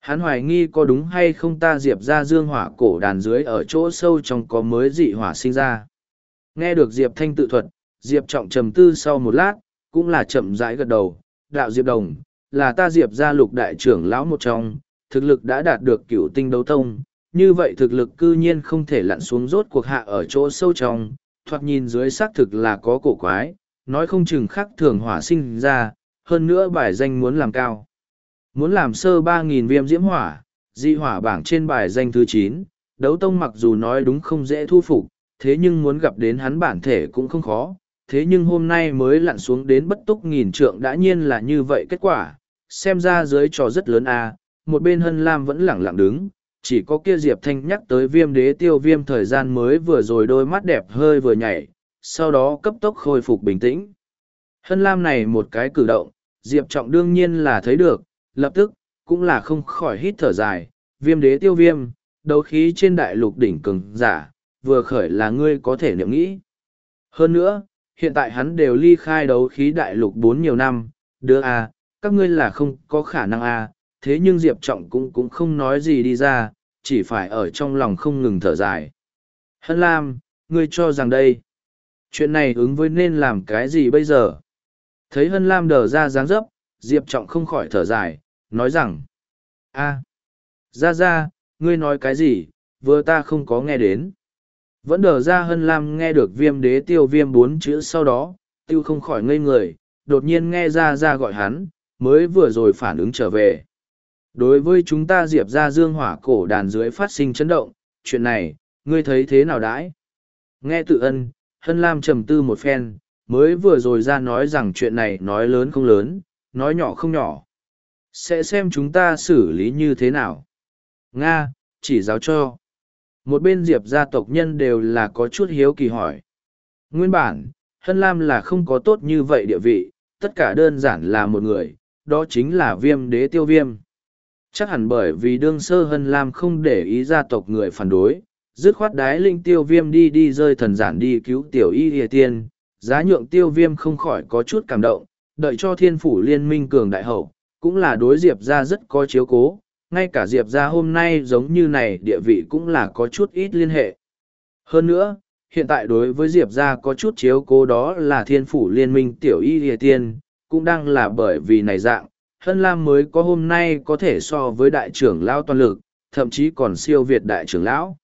Hắn hoài nghi có đúng hay không ta diệp ra dương hỏa cổ đàn dưới ở chỗ sâu trong có mới dị hỏa sinh ra. Nghe được diệp thanh tự thuật, diệp trọng trầm tư sau một lát, cũng là chậm rãi gật đầu, đạo diệp đồng, là ta diệp gia lục đại trưởng lão một trong, thực lực đã đạt được cửu tinh đấu tông, như vậy thực lực cư nhiên không thể lặn xuống rốt cuộc hạ ở chỗ sâu trong, thoạt nhìn dưới xác thực là có cổ quái, nói không chừng khắc thường hỏa sinh ra, hơn nữa bài danh muốn làm cao. Muốn làm sơ ba nghìn viêm diễm hỏa, di hỏa bảng trên bài danh thứ chín đấu tông mặc dù nói đúng không dễ thu phục, thế nhưng muốn gặp đến hắn bản thể cũng không khó, thế nhưng hôm nay mới lặn xuống đến bất túc nghìn trượng đã nhiên là như vậy kết quả, xem ra dưới trò rất lớn a một bên hân lam vẫn lẳng lặng đứng, chỉ có kia Diệp Thanh nhắc tới viêm đế tiêu viêm thời gian mới vừa rồi đôi mắt đẹp hơi vừa nhảy, sau đó cấp tốc khôi phục bình tĩnh. Hân lam này một cái cử động, Diệp Trọng đương nhiên là thấy được, lập tức, cũng là không khỏi hít thở dài, viêm đế tiêu viêm, đấu khí trên đại lục đỉnh cường giả, vừa khởi là ngươi có thể niệm nghĩ. Hơn nữa, hiện tại hắn đều ly khai đấu khí đại lục bốn nhiều năm, đưa a à, các ngươi là không có khả năng a à, thế nhưng Diệp Trọng cũng cũng không nói gì đi ra, chỉ phải ở trong lòng không ngừng thở dài. Hân Lam, ngươi cho rằng đây, chuyện này ứng với nên làm cái gì bây giờ? Thấy Hân Lam đờ ra dáng dấp, Diệp Trọng không khỏi thở dài, nói rằng, a ra ra, ngươi nói cái gì, vừa ta không có nghe đến. Vẫn đờ ra Hân Lam nghe được viêm đế tiêu viêm bốn chữ sau đó, tiêu không khỏi ngây người, đột nhiên nghe ra ra gọi hắn, mới vừa rồi phản ứng trở về. Đối với chúng ta diệp ra dương hỏa cổ đàn dưới phát sinh chấn động, chuyện này, ngươi thấy thế nào đãi? Nghe tự ân, Hân Lam trầm tư một phen, mới vừa rồi ra nói rằng chuyện này nói lớn không lớn, nói nhỏ không nhỏ. Sẽ xem chúng ta xử lý như thế nào. Nga, chỉ giáo cho. Một bên diệp gia tộc nhân đều là có chút hiếu kỳ hỏi. Nguyên bản, Hân Lam là không có tốt như vậy địa vị, tất cả đơn giản là một người, đó chính là viêm đế tiêu viêm. Chắc hẳn bởi vì đương sơ Hân Lam không để ý gia tộc người phản đối, dứt khoát đái linh tiêu viêm đi đi rơi thần giản đi cứu tiểu y hề tiên, giá nhượng tiêu viêm không khỏi có chút cảm động, đợi cho thiên phủ liên minh cường đại hậu, cũng là đối diệp ra rất có chiếu cố, ngay cả diệp ra hôm nay giống như này địa vị cũng là có chút ít liên hệ. Hơn nữa, hiện tại đối với diệp ra có chút chiếu cố đó là thiên phủ liên minh tiểu y địa tiên, cũng đang là bởi vì này dạng, Hân Lam mới có hôm nay có thể so với đại trưởng lão toàn lực, thậm chí còn siêu việt đại trưởng lão.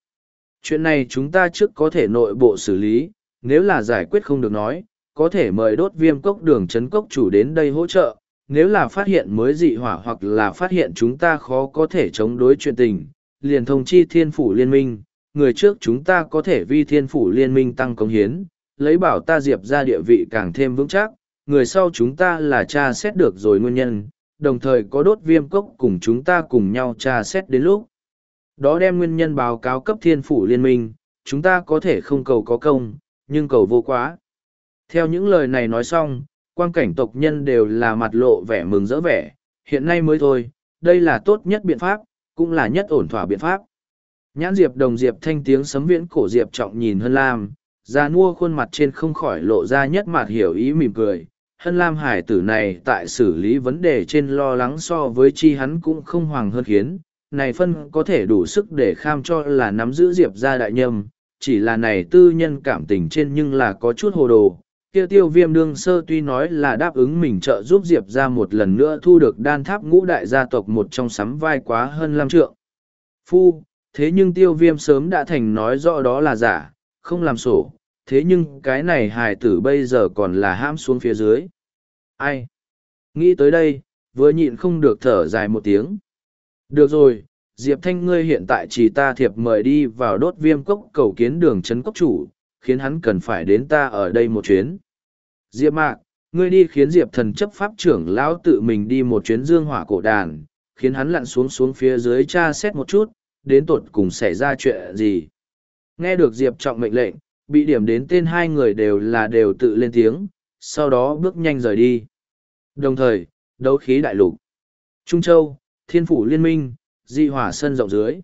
Chuyện này chúng ta trước có thể nội bộ xử lý, nếu là giải quyết không được nói, có thể mời đốt viêm cốc đường chấn cốc chủ đến đây hỗ trợ. Nếu là phát hiện mới dị hỏa hoặc là phát hiện chúng ta khó có thể chống đối chuyện tình, liền thông chi thiên phủ liên minh, người trước chúng ta có thể vi thiên phủ liên minh tăng công hiến, lấy bảo ta diệp ra địa vị càng thêm vững chắc, người sau chúng ta là cha xét được rồi nguyên nhân, đồng thời có đốt viêm cốc cùng chúng ta cùng nhau tra xét đến lúc. Đó đem nguyên nhân báo cáo cấp thiên phủ liên minh, chúng ta có thể không cầu có công, nhưng cầu vô quá. Theo những lời này nói xong, quan cảnh tộc nhân đều là mặt lộ vẻ mừng rỡ vẻ, hiện nay mới thôi, đây là tốt nhất biện pháp, cũng là nhất ổn thỏa biện pháp. Nhãn Diệp đồng Diệp thanh tiếng sấm viễn cổ Diệp trọng nhìn hơn Lam, ra nua khuôn mặt trên không khỏi lộ ra nhất mặt hiểu ý mỉm cười, hân lam hải tử này tại xử lý vấn đề trên lo lắng so với chi hắn cũng không hoàng hơn khiến này phân có thể đủ sức để kham cho là nắm giữ diệp ra đại nhâm chỉ là này tư nhân cảm tình trên nhưng là có chút hồ đồ kia tiêu viêm đương sơ tuy nói là đáp ứng mình trợ giúp diệp ra một lần nữa thu được đan tháp ngũ đại gia tộc một trong sắm vai quá hơn lam trượng phu thế nhưng tiêu viêm sớm đã thành nói rõ đó là giả không làm sổ thế nhưng cái này hài tử bây giờ còn là ham xuống phía dưới. Ai? Nghĩ tới đây, vừa nhịn không được thở dài một tiếng. Được rồi, Diệp Thanh ngươi hiện tại chỉ ta thiệp mời đi vào đốt viêm cốc cầu kiến đường chấn cốc chủ, khiến hắn cần phải đến ta ở đây một chuyến. Diệp Mạc, ngươi đi khiến Diệp thần chấp pháp trưởng lão tự mình đi một chuyến dương hỏa cổ đàn, khiến hắn lặn xuống xuống phía dưới tra xét một chút, đến tột cùng xảy ra chuyện gì. Nghe được Diệp trọng mệnh lệnh, bị điểm đến tên hai người đều là đều tự lên tiếng, sau đó bước nhanh rời đi. Đồng thời, đấu khí đại lục. Trung Châu, Thiên Phủ Liên minh, Di hỏa sân rộng dưới.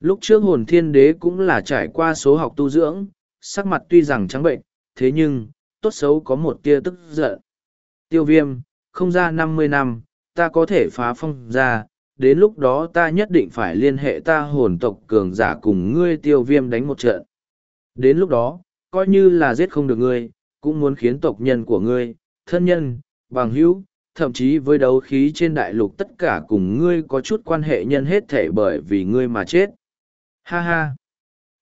Lúc trước hồn thiên đế cũng là trải qua số học tu dưỡng, sắc mặt tuy rằng trắng bệnh, thế nhưng, tốt xấu có một tia tức giận. Tiêu viêm, không ra năm mươi năm, ta có thể phá phong ra, đến lúc đó ta nhất định phải liên hệ ta hồn tộc cường giả cùng ngươi tiêu viêm đánh một trận. Đến lúc đó, coi như là giết không được ngươi, cũng muốn khiến tộc nhân của ngươi, thân nhân, bằng hữu, thậm chí với đấu khí trên đại lục tất cả cùng ngươi có chút quan hệ nhân hết thể bởi vì ngươi mà chết. Ha ha!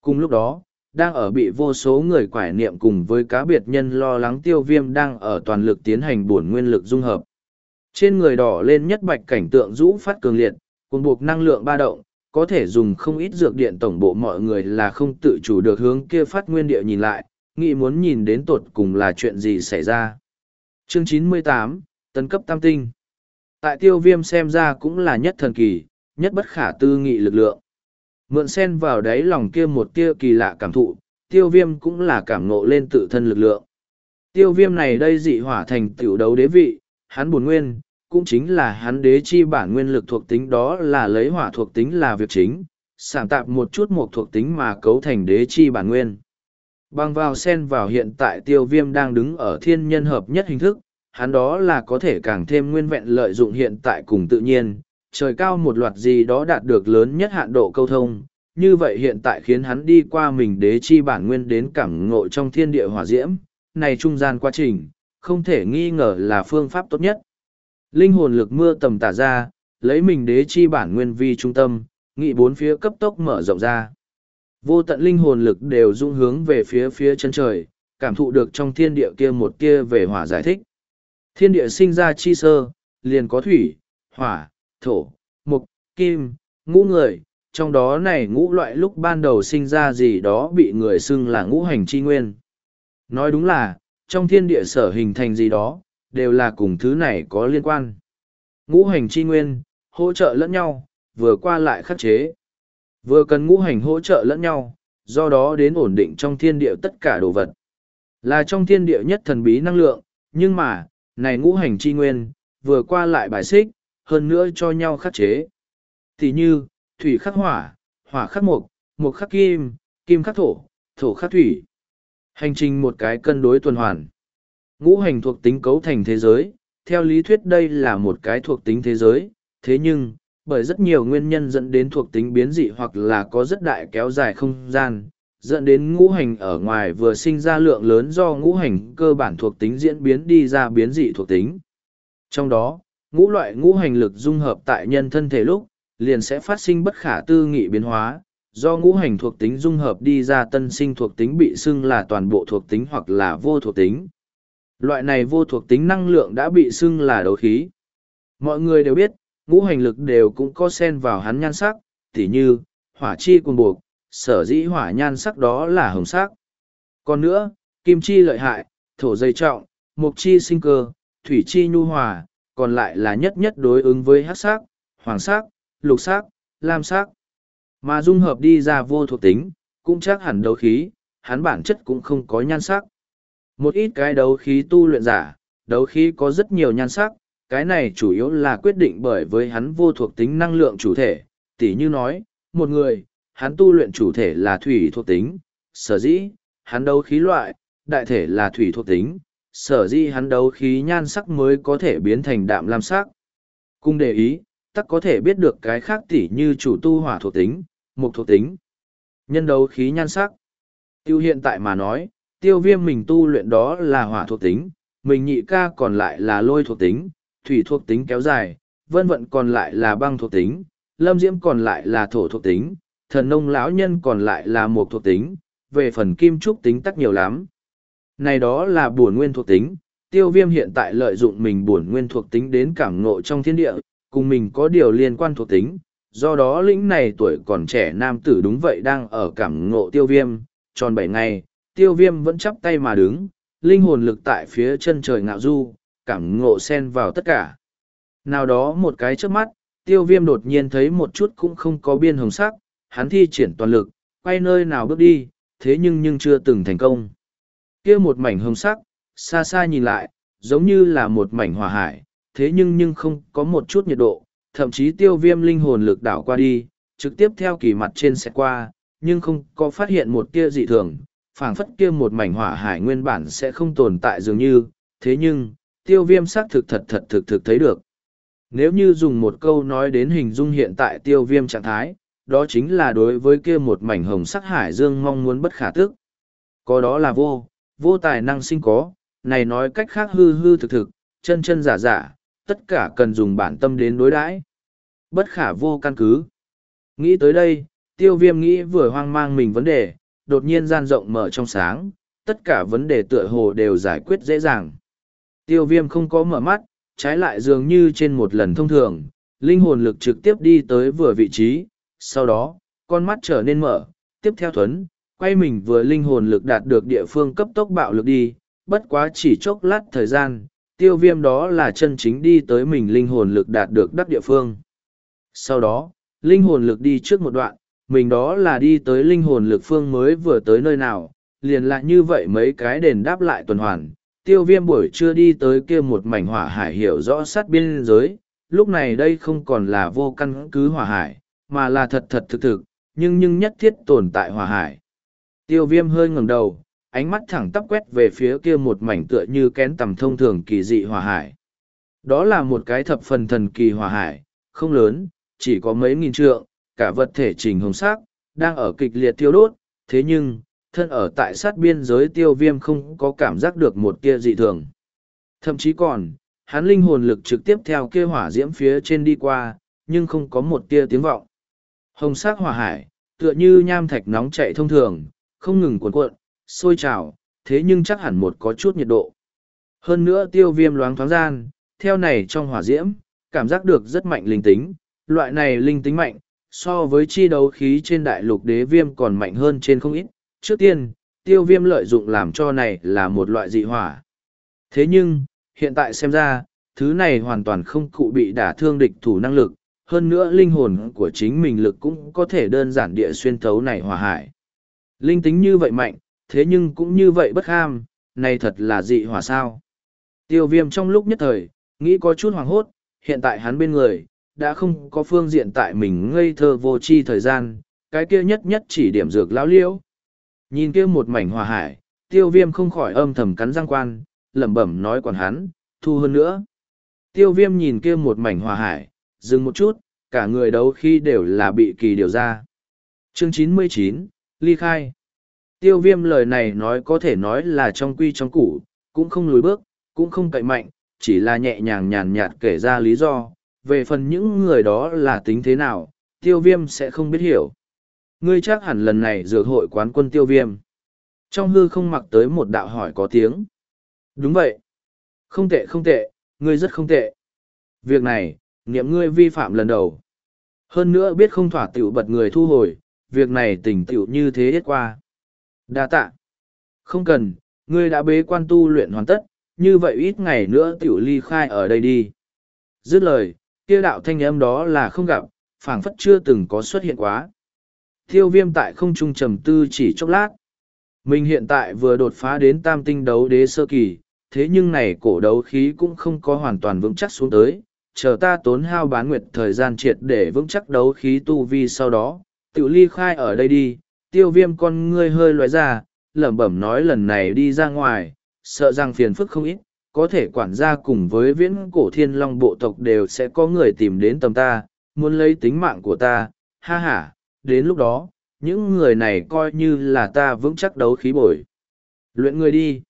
Cùng lúc đó, đang ở bị vô số người quải niệm cùng với cá biệt nhân lo lắng tiêu viêm đang ở toàn lực tiến hành bổn nguyên lực dung hợp. Trên người đỏ lên nhất bạch cảnh tượng rũ phát cường liệt, cùng buộc năng lượng ba động, có thể dùng không ít dược điện tổng bộ mọi người là không tự chủ được hướng kia phát nguyên địa nhìn lại, nghĩ muốn nhìn đến tột cùng là chuyện gì xảy ra. Chương 98, Tấn cấp tam tinh Tại tiêu viêm xem ra cũng là nhất thần kỳ, nhất bất khả tư nghị lực lượng. Mượn sen vào đáy lòng kia một tia kỳ lạ cảm thụ, tiêu viêm cũng là cảm nộ lên tự thân lực lượng. Tiêu viêm này đây dị hỏa thành tiểu đấu đế vị, hắn buồn nguyên, cũng chính là hắn đế chi bản nguyên lực thuộc tính đó là lấy hỏa thuộc tính là việc chính, sản tạp một chút một thuộc tính mà cấu thành đế chi bản nguyên. Bằng vào sen vào hiện tại tiêu viêm đang đứng ở thiên nhân hợp nhất hình thức, hắn đó là có thể càng thêm nguyên vẹn lợi dụng hiện tại cùng tự nhiên, trời cao một loạt gì đó đạt được lớn nhất hạn độ câu thông, như vậy hiện tại khiến hắn đi qua mình đế chi bản nguyên đến cảm ngộ trong thiên địa hỏa diễm, này trung gian quá trình, không thể nghi ngờ là phương pháp tốt nhất. Linh hồn lực mưa tầm tả ra, lấy mình đế chi bản nguyên vi trung tâm, nghị bốn phía cấp tốc mở rộng ra. Vô tận linh hồn lực đều dung hướng về phía phía chân trời, cảm thụ được trong thiên địa kia một kia về hỏa giải thích. Thiên địa sinh ra chi sơ, liền có thủy, hỏa, thổ, mục, kim, ngũ người, trong đó này ngũ loại lúc ban đầu sinh ra gì đó bị người xưng là ngũ hành chi nguyên. Nói đúng là, trong thiên địa sở hình thành gì đó, đều là cùng thứ này có liên quan. Ngũ hành chi nguyên, hỗ trợ lẫn nhau, vừa qua lại khắc chế. Vừa cần ngũ hành hỗ trợ lẫn nhau, do đó đến ổn định trong thiên địa tất cả đồ vật. Là trong thiên địa nhất thần bí năng lượng, nhưng mà, này ngũ hành chi nguyên, vừa qua lại bài xích, hơn nữa cho nhau khắc chế. Tỷ như, thủy khắc hỏa, hỏa khắc mộc, mộc khắc kim, kim khắc thổ, thổ khắc thủy. Hành trình một cái cân đối tuần hoàn. Ngũ hành thuộc tính cấu thành thế giới, theo lý thuyết đây là một cái thuộc tính thế giới, thế nhưng, bởi rất nhiều nguyên nhân dẫn đến thuộc tính biến dị hoặc là có rất đại kéo dài không gian, dẫn đến ngũ hành ở ngoài vừa sinh ra lượng lớn do ngũ hành cơ bản thuộc tính diễn biến đi ra biến dị thuộc tính. Trong đó, ngũ loại ngũ hành lực dung hợp tại nhân thân thể lúc, liền sẽ phát sinh bất khả tư nghị biến hóa, do ngũ hành thuộc tính dung hợp đi ra tân sinh thuộc tính bị xưng là toàn bộ thuộc tính hoặc là vô thuộc tính. Loại này vô thuộc tính năng lượng đã bị xưng là đấu khí. Mọi người đều biết, ngũ hành lực đều cũng có xen vào hắn nhan sắc, tỉ như, hỏa chi cùng buộc, sở dĩ hỏa nhan sắc đó là hồng sắc. Còn nữa, kim chi lợi hại, thổ dây trọng, mục chi sinh cơ, thủy chi nhu hòa, còn lại là nhất nhất đối ứng với hắc sắc, hoàng sắc, lục sắc, lam sắc. Mà dung hợp đi ra vô thuộc tính, cũng chắc hẳn đấu khí, hắn bản chất cũng không có nhan sắc. Một ít cái đấu khí tu luyện giả, đấu khí có rất nhiều nhan sắc, cái này chủ yếu là quyết định bởi với hắn vô thuộc tính năng lượng chủ thể, tỉ như nói, một người, hắn tu luyện chủ thể là thủy thuộc tính, sở dĩ, hắn đấu khí loại, đại thể là thủy thuộc tính, sở dĩ hắn đấu khí nhan sắc mới có thể biến thành đạm lam sắc. Cung để ý, tắc có thể biết được cái khác tỉ như chủ tu hỏa thuộc tính, mục thuộc tính, nhân đấu khí nhan sắc. Tiêu hiện tại mà nói, tiêu viêm mình tu luyện đó là hỏa thuộc tính, mình nhị ca còn lại là lôi thuộc tính, thủy thuộc tính kéo dài, vân vận còn lại là băng thuộc tính, lâm diễm còn lại là thổ thuộc tính, thần nông lão nhân còn lại là mục thuộc tính, về phần kim trúc tính tắc nhiều lắm. Này đó là buồn nguyên thuộc tính, tiêu viêm hiện tại lợi dụng mình buồn nguyên thuộc tính đến cảm ngộ trong thiên địa, cùng mình có điều liên quan thuộc tính, do đó lĩnh này tuổi còn trẻ nam tử đúng vậy đang ở cảm ngộ tiêu viêm, tròn bảy ngày, tiêu viêm vẫn chắp tay mà đứng, linh hồn lực tại phía chân trời ngạo du, cảm ngộ xen vào tất cả. Nào đó một cái trước mắt, tiêu viêm đột nhiên thấy một chút cũng không có biên hồng sắc, hắn thi triển toàn lực, quay nơi nào bước đi, thế nhưng nhưng chưa từng thành công kia một mảnh hồng sắc, xa xa nhìn lại, giống như là một mảnh hỏa hải, thế nhưng nhưng không có một chút nhiệt độ, thậm chí tiêu viêm linh hồn lực đảo qua đi, trực tiếp theo kỳ mặt trên xe qua, nhưng không có phát hiện một tia dị thường, phảng phất kia một mảnh hỏa hải nguyên bản sẽ không tồn tại dường như, thế nhưng, tiêu viêm xác thực thật thật thực thực thấy được. Nếu như dùng một câu nói đến hình dung hiện tại tiêu viêm trạng thái, đó chính là đối với kia một mảnh hồng sắc hải dương mong muốn bất khả tức. Có đó là vô, vô tài năng sinh có, này nói cách khác hư hư thực thực, chân chân giả giả, tất cả cần dùng bản tâm đến đối đãi Bất khả vô căn cứ. Nghĩ tới đây, tiêu viêm nghĩ vừa hoang mang mình vấn đề, đột nhiên gian rộng mở trong sáng, tất cả vấn đề tựa hồ đều giải quyết dễ dàng. Tiêu viêm không có mở mắt, trái lại dường như trên một lần thông thường, linh hồn lực trực tiếp đi tới vừa vị trí, sau đó, con mắt trở nên mở, tiếp theo thuấn, quay mình vừa linh hồn lực đạt được địa phương cấp tốc bạo lực đi, bất quá chỉ chốc lát thời gian, tiêu viêm đó là chân chính đi tới mình linh hồn lực đạt được đắc địa phương. Sau đó, linh hồn lực đi trước một đoạn, mình đó là đi tới linh hồn lực phương mới vừa tới nơi nào, liền lại như vậy mấy cái đền đáp lại tuần hoàn. Tiêu viêm buổi trưa đi tới kia một mảnh hỏa hải hiểu rõ sát biên giới, lúc này đây không còn là vô căn cứ hỏa hải, mà là thật thật thực thực, nhưng nhưng nhất thiết tồn tại hỏa hải. Tiêu viêm hơi ngẩng đầu, ánh mắt thẳng tắp quét về phía kia một mảnh tựa như kén tầm thông thường kỳ dị hỏa hải. Đó là một cái thập phần thần kỳ hỏa hải, không lớn, chỉ có mấy nghìn trượng, cả vật thể trình hồng sắc, đang ở kịch liệt tiêu đốt, thế nhưng, thân ở tại sát biên giới tiêu viêm không có cảm giác được một kia dị thường. Thậm chí còn, hắn linh hồn lực trực tiếp theo kia hỏa diễm phía trên đi qua, nhưng không có một tia tiếng vọng. Hồng sắc hỏa hải, tựa như nham thạch nóng chạy thông thường, không ngừng cuộn cuộn, sôi trào, thế nhưng chắc hẳn một có chút nhiệt độ. Hơn nữa tiêu viêm loáng thoáng gian, theo này trong hỏa diễm, cảm giác được rất mạnh linh tính, loại này linh tính mạnh, so với chi đấu khí trên đại lục đế viêm còn mạnh hơn trên không ít. Trước tiên, tiêu viêm lợi dụng làm cho này là một loại dị hỏa. Thế nhưng, hiện tại xem ra, thứ này hoàn toàn không cụ bị đả thương địch thủ năng lực, hơn nữa linh hồn của chính mình lực cũng có thể đơn giản địa xuyên thấu này hỏa hải. Linh tính như vậy mạnh, thế nhưng cũng như vậy bất ham, này thật là dị hỏa sao. Tiêu viêm trong lúc nhất thời, nghĩ có chút hoàng hốt, hiện tại hắn bên người, đã không có phương diện tại mình ngây thơ vô chi thời gian, cái kia nhất nhất chỉ điểm dược lão liễu. Nhìn kia một mảnh hòa hải, tiêu viêm không khỏi âm thầm cắn răng quan, lẩm bẩm nói còn hắn, thu hơn nữa. Tiêu viêm nhìn kia một mảnh hòa hải, dừng một chút, cả người đấu khi đều là bị kỳ điều ra. Chương chín mươi chín ly khai. Tiêu viêm lời này nói có thể nói là trong quy trong củ, cũng không lùi bước, cũng không cậy mạnh, chỉ là nhẹ nhàng nhàn nhạt kể ra lý do, về phần những người đó là tính thế nào, tiêu viêm sẽ không biết hiểu. Ngươi chắc hẳn lần này dược hội quán quân tiêu viêm. Trong hư không mặc tới một đạo hỏi có tiếng. Đúng vậy. Không tệ không tệ, ngươi rất không tệ. Việc này, niệm ngươi vi phạm lần đầu. Hơn nữa biết không thỏa tiểu bật người thu hồi, việc này tỉnh tiểu như thế ít qua. Đa tạ. Không cần, ngươi đã bế quan tu luyện hoàn tất, như vậy ít ngày nữa tiểu ly khai ở đây đi. Dứt lời, kia đạo thanh âm đó là không gặp, phảng phất chưa từng có xuất hiện quá. Tiêu viêm tại không trung trầm tư chỉ chốc lát. Mình hiện tại vừa đột phá đến tam tinh đấu đế sơ kỳ, thế nhưng này cổ đấu khí cũng không có hoàn toàn vững chắc xuống tới. Chờ ta tốn hao bán nguyệt thời gian triệt để vững chắc đấu khí tu vi sau đó, tự ly khai ở đây đi, tiêu viêm con ngươi hơi loại ra, lẩm bẩm nói lần này đi ra ngoài, sợ rằng phiền phức không ít, có thể quản gia cùng với viễn cổ thiên long bộ tộc đều sẽ có người tìm đến tầm ta, muốn lấy tính mạng của ta, ha ha, đến lúc đó, những người này coi như là ta vững chắc đấu khí bổi. Luyện người đi.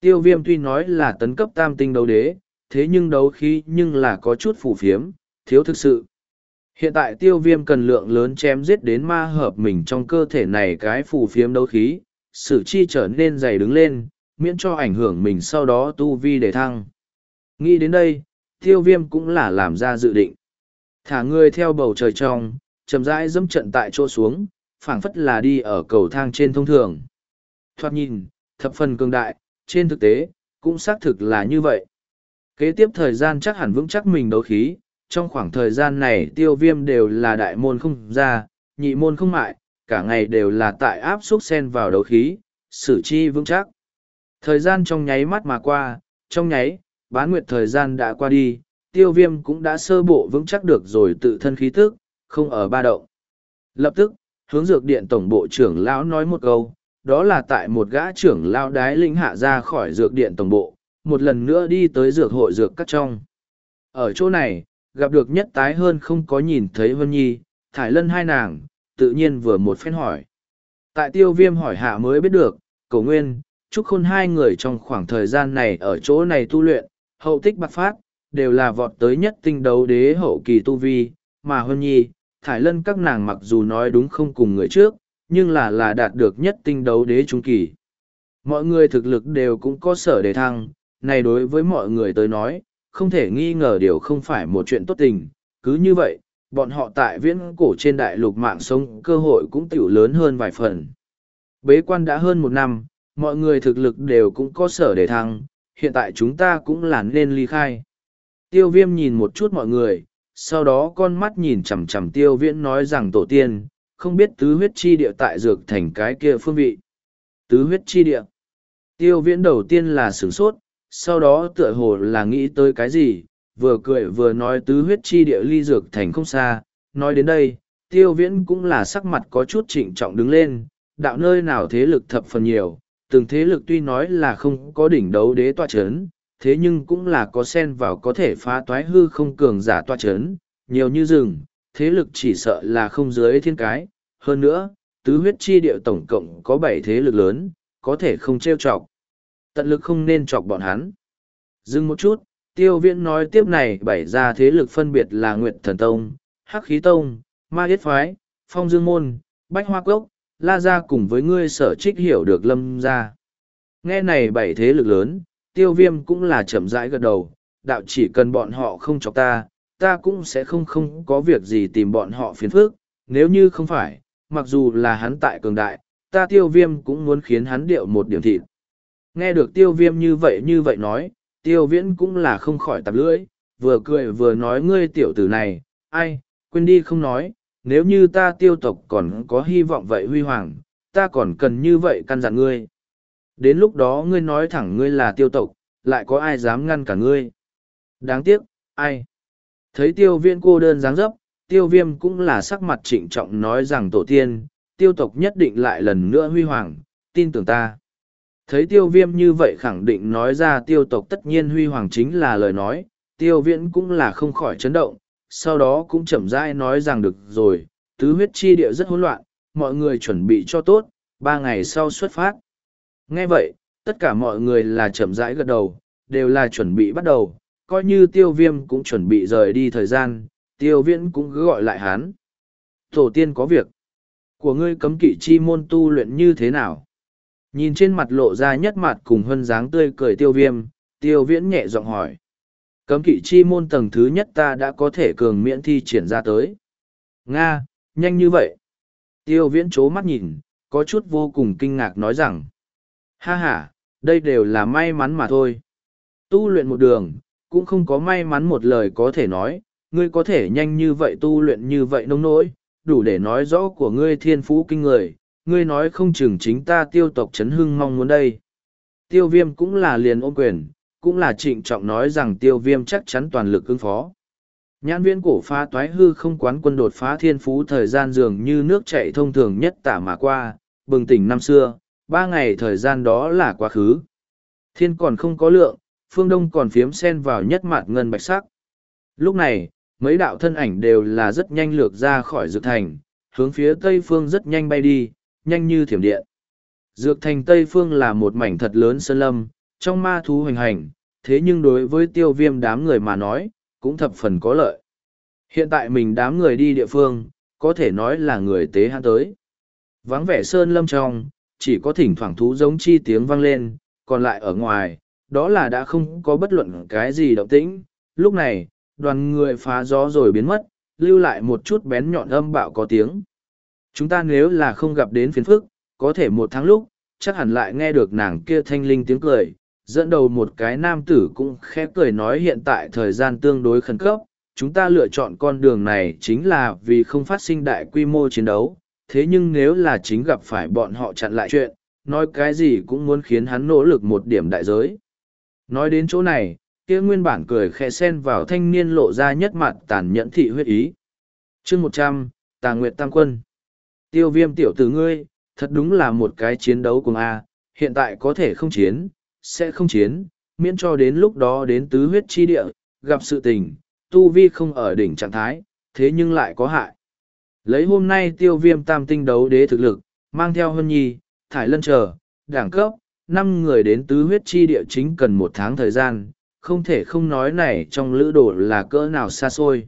Tiêu viêm tuy nói là tấn cấp tam tinh đấu đế, thế nhưng đấu khí nhưng là có chút phủ phiếm, thiếu thực sự. Hiện tại tiêu viêm cần lượng lớn chém giết đến ma hợp mình trong cơ thể này cái phù phiếm đấu khí, sự chi trở nên dày đứng lên, miễn cho ảnh hưởng mình sau đó tu vi để thăng. Nghĩ đến đây, tiêu viêm cũng là làm ra dự định. Thả người theo bầu trời trong, chậm rãi dẫm trận tại chỗ xuống, phảng phất là đi ở cầu thang trên thông thường. Thoát nhìn, thập phần cường đại, trên thực tế, cũng xác thực là như vậy. Kế tiếp thời gian chắc hẳn vững chắc mình đấu khí, trong khoảng thời gian này tiêu viêm đều là đại môn không ra, nhị môn không mại, cả ngày đều là tại áp xúc sen vào đấu khí, xử chi vững chắc. Thời gian trong nháy mắt mà qua, trong nháy, bán nguyệt thời gian đã qua đi, tiêu viêm cũng đã sơ bộ vững chắc được rồi tự thân khí tức, không ở ba động. Lập tức, hướng dược điện tổng bộ trưởng lão nói một câu, đó là tại một gã trưởng lão đái linh hạ ra khỏi dược điện tổng bộ, một lần nữa đi tới dược hội dược cắt trong. Ở chỗ này, gặp được nhất tái hơn không có nhìn thấy Vân Nhi, Thải Lân hai nàng, tự nhiên vừa một phen hỏi. Tại tiêu viêm hỏi hạ mới biết được, cổ nguyên, chúc khôn hai người trong khoảng thời gian này ở chỗ này tu luyện, hậu tích bạc phát, đều là vọt tới nhất tinh đấu đế hậu kỳ tu vi, mà Hân Nhi, Thải Lân các nàng mặc dù nói đúng không cùng người trước, nhưng là là đạt được nhất tinh đấu đế trung kỳ. Mọi người thực lực đều cũng có sở đề thăng, này đối với mọi người tới nói, không thể nghi ngờ điều không phải một chuyện tốt tình, cứ như vậy, bọn họ tại viễn cổ trên đại lục mạng sống cơ hội cũng tiểu lớn hơn vài phần. Bế quan đã hơn một năm, mọi người thực lực đều cũng có sở để thăng, hiện tại chúng ta cũng là nên ly khai. Tiêu viêm nhìn một chút mọi người, sau đó con mắt nhìn chằm chằm tiêu viễn nói rằng tổ tiên, không biết tứ huyết chi địa tại dược thành cái kia phương vị. Tứ huyết chi địa. Tiêu viễn đầu tiên là sửng sốt, sau đó tựa hồ là nghĩ tới cái gì, vừa cười vừa nói tứ huyết chi địa ly dược thành không xa. Nói đến đây, tiêu viễn cũng là sắc mặt có chút trịnh trọng đứng lên, đạo nơi nào thế lực thập phần nhiều, từng thế lực tuy nói là không có đỉnh đấu đế tọa chấn, thế nhưng cũng là có sen vào có thể phá toái hư không cường giả tọa chấn, nhiều như rừng, thế lực chỉ sợ là không dưới thiên cái. Hơn nữa, tứ huyết chi địa tổng cộng có bảy thế lực lớn, có thể không trêu chọc. Tận lực không nên chọc bọn hắn. Dừng một chút, tiêu viễn nói tiếp này bảy ra thế lực phân biệt là Nguyệt Thần Tông, Hắc Khí Tông, Ma Yết Phái, Phong Dương Môn, Bách Hoa Cốc, La Gia cùng với ngươi sở trích hiểu được lâm ra. Nghe này bảy thế lực lớn, tiêu viêm cũng là chậm rãi gật đầu, đạo chỉ cần bọn họ không chọc ta, ta cũng sẽ không không có việc gì tìm bọn họ phiền phức, nếu như không phải, mặc dù là hắn tại cường đại, ta tiêu viêm cũng muốn khiến hắn điệu một điểm thịt. Nghe được tiêu viêm như vậy như vậy nói, tiêu viễn cũng là không khỏi tạp lưỡi, vừa cười vừa nói ngươi tiểu tử này, ai, quên đi không nói, nếu như ta tiêu tộc còn có hy vọng vậy huy hoàng, ta còn cần như vậy căn dặn ngươi. Đến lúc đó ngươi nói thẳng ngươi là tiêu tộc, lại có ai dám ngăn cả ngươi. Đáng tiếc, ai? Thấy tiêu viễn cô đơn dáng dấp, tiêu viêm cũng là sắc mặt trịnh trọng nói rằng tổ tiên, tiêu tộc nhất định lại lần nữa huy hoàng, tin tưởng ta. Thấy tiêu viêm như vậy khẳng định nói ra tiêu tộc tất nhiên huy hoàng chính là lời nói, tiêu viễn cũng là không khỏi chấn động, sau đó cũng chậm rãi nói rằng được rồi, tứ huyết chi địa rất hỗn loạn, mọi người chuẩn bị cho tốt, ba ngày sau xuất phát. Nghe vậy, tất cả mọi người là chậm rãi gật đầu, đều là chuẩn bị bắt đầu, coi như tiêu viêm cũng chuẩn bị rời đi thời gian, tiêu viễn cũng cứ gọi lại hắn. Tổ tiên có việc. Của ngươi cấm kỵ chi môn tu luyện như thế nào? Nhìn trên mặt lộ ra nhất mặt cùng hân dáng tươi cười tiêu viêm, tiêu viễn nhẹ giọng hỏi. Cấm kỵ chi môn tầng thứ nhất ta đã có thể cường miễn thi triển ra tới. Nga, nhanh như vậy. Tiêu viễn chố mắt nhìn, có chút vô cùng kinh ngạc nói rằng. Ha ha, đây đều là may mắn mà thôi. Tu luyện một đường, cũng không có may mắn một lời có thể nói, ngươi có thể nhanh như vậy tu luyện như vậy nông nỗi, đủ để nói rõ của ngươi thiên phú kinh người, ngươi nói không chừng chính ta tiêu tộc chấn hưng mong muốn đây. Tiêu viêm cũng là liền ôm quyền, cũng là trịnh trọng nói rằng tiêu viêm chắc chắn toàn lực ứng phó. Nhãn viên cổ phá toái hư không quán quân đột phá thiên phú thời gian dường như nước chạy thông thường nhất tả mà qua, bừng tỉnh năm xưa, ba ngày thời gian đó là quá khứ. Thiên còn không có lượng, phương đông còn phiếm sen vào nhất mạt ngân bạch sắc. Lúc này, mấy đạo thân ảnh đều là rất nhanh lược ra khỏi dược thành, hướng phía tây phương rất nhanh bay đi, nhanh như thiểm điện. Dược thành tây phương là một mảnh thật lớn sơn lâm, trong ma thú hoành hành, thế nhưng đối với tiêu viêm đám người mà nói, cũng thập phần có lợi. Hiện tại mình đám người đi địa phương, có thể nói là người tế hắn tới. Vắng vẻ sơn lâm trong, chỉ có thỉnh thoảng thú giống chi tiếng vang lên, còn lại ở ngoài, đó là đã không có bất luận cái gì động tĩnh. Lúc này, đoàn người phá gió rồi biến mất, lưu lại một chút bén nhọn âm bạo có tiếng. Chúng ta nếu là không gặp đến phiền phức, có thể một tháng lúc, chắc hẳn lại nghe được nàng kia thanh linh tiếng cười, dẫn đầu một cái nam tử cũng khẽ cười nói hiện tại thời gian tương đối khẩn cấp, chúng ta lựa chọn con đường này chính là vì không phát sinh đại quy mô chiến đấu, thế nhưng nếu là chính gặp phải bọn họ chặn lại chuyện, nói cái gì cũng muốn khiến hắn nỗ lực một điểm đại giới. Nói đến chỗ này, kia nguyên bản cười khẽ xen vào thanh niên lộ ra nhất mặt tàn nhẫn thị huyết ý. chương một trăm Tà Nguyệt Tam Quân Tiêu viêm tiểu tử ngươi, thật đúng là một cái chiến đấu cùng A, hiện tại có thể không chiến, sẽ không chiến, miễn cho đến lúc đó đến tứ huyết chi địa, gặp sự tình, tu vi không ở đỉnh trạng thái, thế nhưng lại có hại. Lấy hôm nay tiêu viêm tam tinh đấu đế thực lực, mang theo hân nhi, thải lân chờ, đảng cấp, năm người đến tứ huyết chi địa chính cần một tháng thời gian, không thể không nói này trong lữ đồ là cỡ nào xa xôi.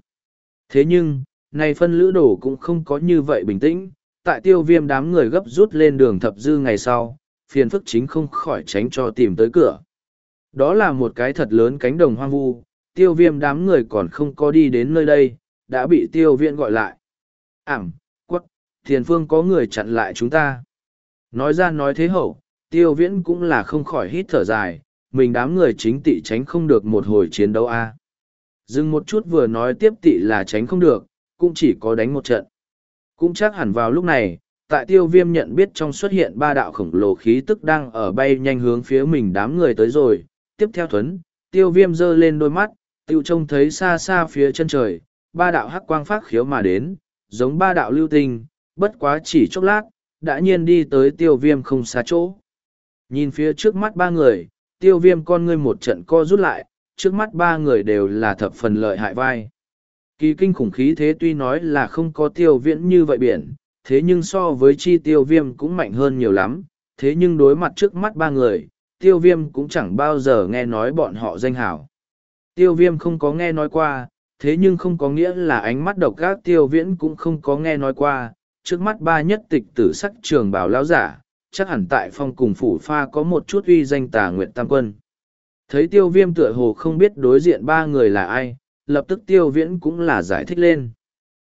Thế nhưng, này phân lữ đồ cũng không có như vậy bình tĩnh, tại tiêu viêm đám người gấp rút lên đường thập dư ngày sau, phiền phức chính không khỏi tránh cho tìm tới cửa. Đó là một cái thật lớn cánh đồng hoang vu, tiêu viêm đám người còn không có đi đến nơi đây, đã bị tiêu viễn gọi lại. Ảm, quất, thiền phương có người chặn lại chúng ta. Nói ra nói thế hậu, tiêu viễn cũng là không khỏi hít thở dài, mình đám người chính tị tránh không được một hồi chiến đấu a Dừng một chút vừa nói tiếp tị là tránh không được, cũng chỉ có đánh một trận. Cũng chắc hẳn vào lúc này, tại tiêu viêm nhận biết trong xuất hiện ba đạo khổng lồ khí tức đang ở bay nhanh hướng phía mình đám người tới rồi. Tiếp theo thuấn, tiêu viêm giơ lên đôi mắt, tiêu trông thấy xa xa phía chân trời, ba đạo hắc quang phát khiếu mà đến, giống ba đạo lưu tinh, bất quá chỉ chốc lát, đã nhiên đi tới tiêu viêm không xa chỗ. Nhìn phía trước mắt ba người, tiêu viêm con ngươi một trận co rút lại, trước mắt ba người đều là thập phần lợi hại vai. Kỳ kinh khủng khí thế tuy nói là không có tiêu viễn như vậy biển, thế nhưng so với chi tiêu viêm cũng mạnh hơn nhiều lắm, thế nhưng đối mặt trước mắt ba người, tiêu viêm cũng chẳng bao giờ nghe nói bọn họ danh hảo. Tiêu viêm không có nghe nói qua, thế nhưng không có nghĩa là ánh mắt độc các tiêu viễn cũng không có nghe nói qua, trước mắt ba nhất tịch tử sắc trường bảo lão giả, chắc hẳn tại phong cùng phủ pha có một chút uy danh tà nguyện tam quân. Thấy tiêu viêm tựa hồ không biết đối diện ba người là ai, lập tức tiêu viễn cũng là giải thích lên.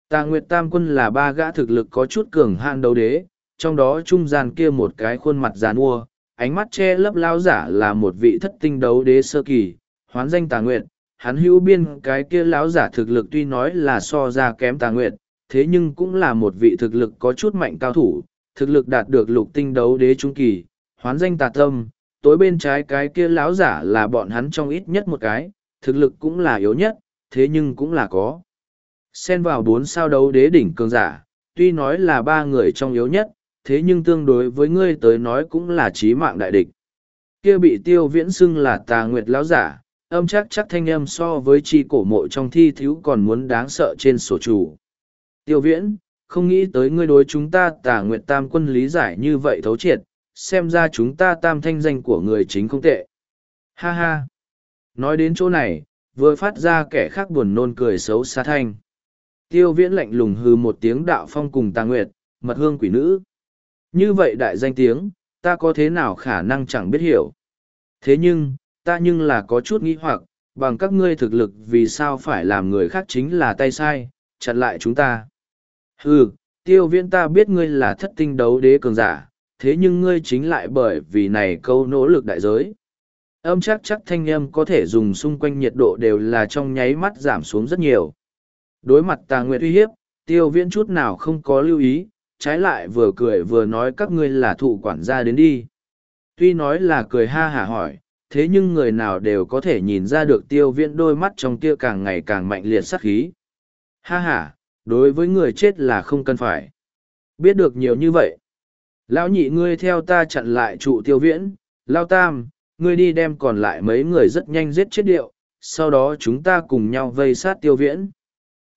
Tà Nguyệt Tam Quân là ba gã thực lực có chút cường hạn đấu đế, trong đó trung gian kia một cái khuôn mặt giàn mua, ánh mắt che lấp lao giả là một vị thất tinh đấu đế sơ kỳ, hoán danh Tà Nguyệt. Hắn hữu biên cái kia lão giả thực lực tuy nói là so ra kém Tà Nguyệt, thế nhưng cũng là một vị thực lực có chút mạnh cao thủ, thực lực đạt được lục tinh đấu đế trung kỳ, hoán danh Tà Tâm. Tối bên trái cái kia lão giả là bọn hắn trong ít nhất một cái, thực lực cũng là yếu nhất, thế nhưng cũng là có. Xen vào bốn sao đấu đế đỉnh cường giả, tuy nói là ba người trong yếu nhất, thế nhưng tương đối với ngươi tới nói cũng là trí mạng đại địch. Kia bị tiêu viễn xưng là tà nguyệt lão giả, âm chắc chắc thanh âm so với chi cổ mộ trong thi thiếu còn muốn đáng sợ trên sổ chủ. Tiêu viễn, không nghĩ tới ngươi đối chúng ta tà nguyệt tam quân lý giải như vậy thấu triệt, xem ra chúng ta tam thanh danh của người chính không tệ. Ha ha! Nói đến chỗ này, vừa phát ra kẻ khác buồn nôn cười xấu xa thanh. Tiêu viễn lạnh lùng hư một tiếng đạo phong cùng tà nguyệt, mật hương quỷ nữ. Như vậy đại danh tiếng, ta có thế nào khả năng chẳng biết hiểu. Thế nhưng, ta nhưng là có chút nghĩ hoặc, bằng các ngươi thực lực vì sao phải làm người khác chính là tay sai, chặn lại chúng ta. Hừ, tiêu viễn ta biết ngươi là thất tinh đấu đế cường giả, thế nhưng ngươi chính lại bởi vì này câu nỗ lực đại giới. Âm chắc chắc thanh âm có thể dùng xung quanh nhiệt độ đều là trong nháy mắt giảm xuống rất nhiều. Đối mặt tà nguyệt uy hiếp, tiêu viễn chút nào không có lưu ý, trái lại vừa cười vừa nói các ngươi là thụ quản gia đến đi. Tuy nói là cười ha hả hỏi, thế nhưng người nào đều có thể nhìn ra được tiêu viễn đôi mắt trong kia càng ngày càng mạnh liệt sắc khí. Ha ha, đối với người chết là không cần phải. Biết được nhiều như vậy. Lão nhị ngươi theo ta chặn lại trụ tiêu viễn, lao tam, ngươi đi đem còn lại mấy người rất nhanh giết chết điệu, sau đó chúng ta cùng nhau vây sát tiêu viễn.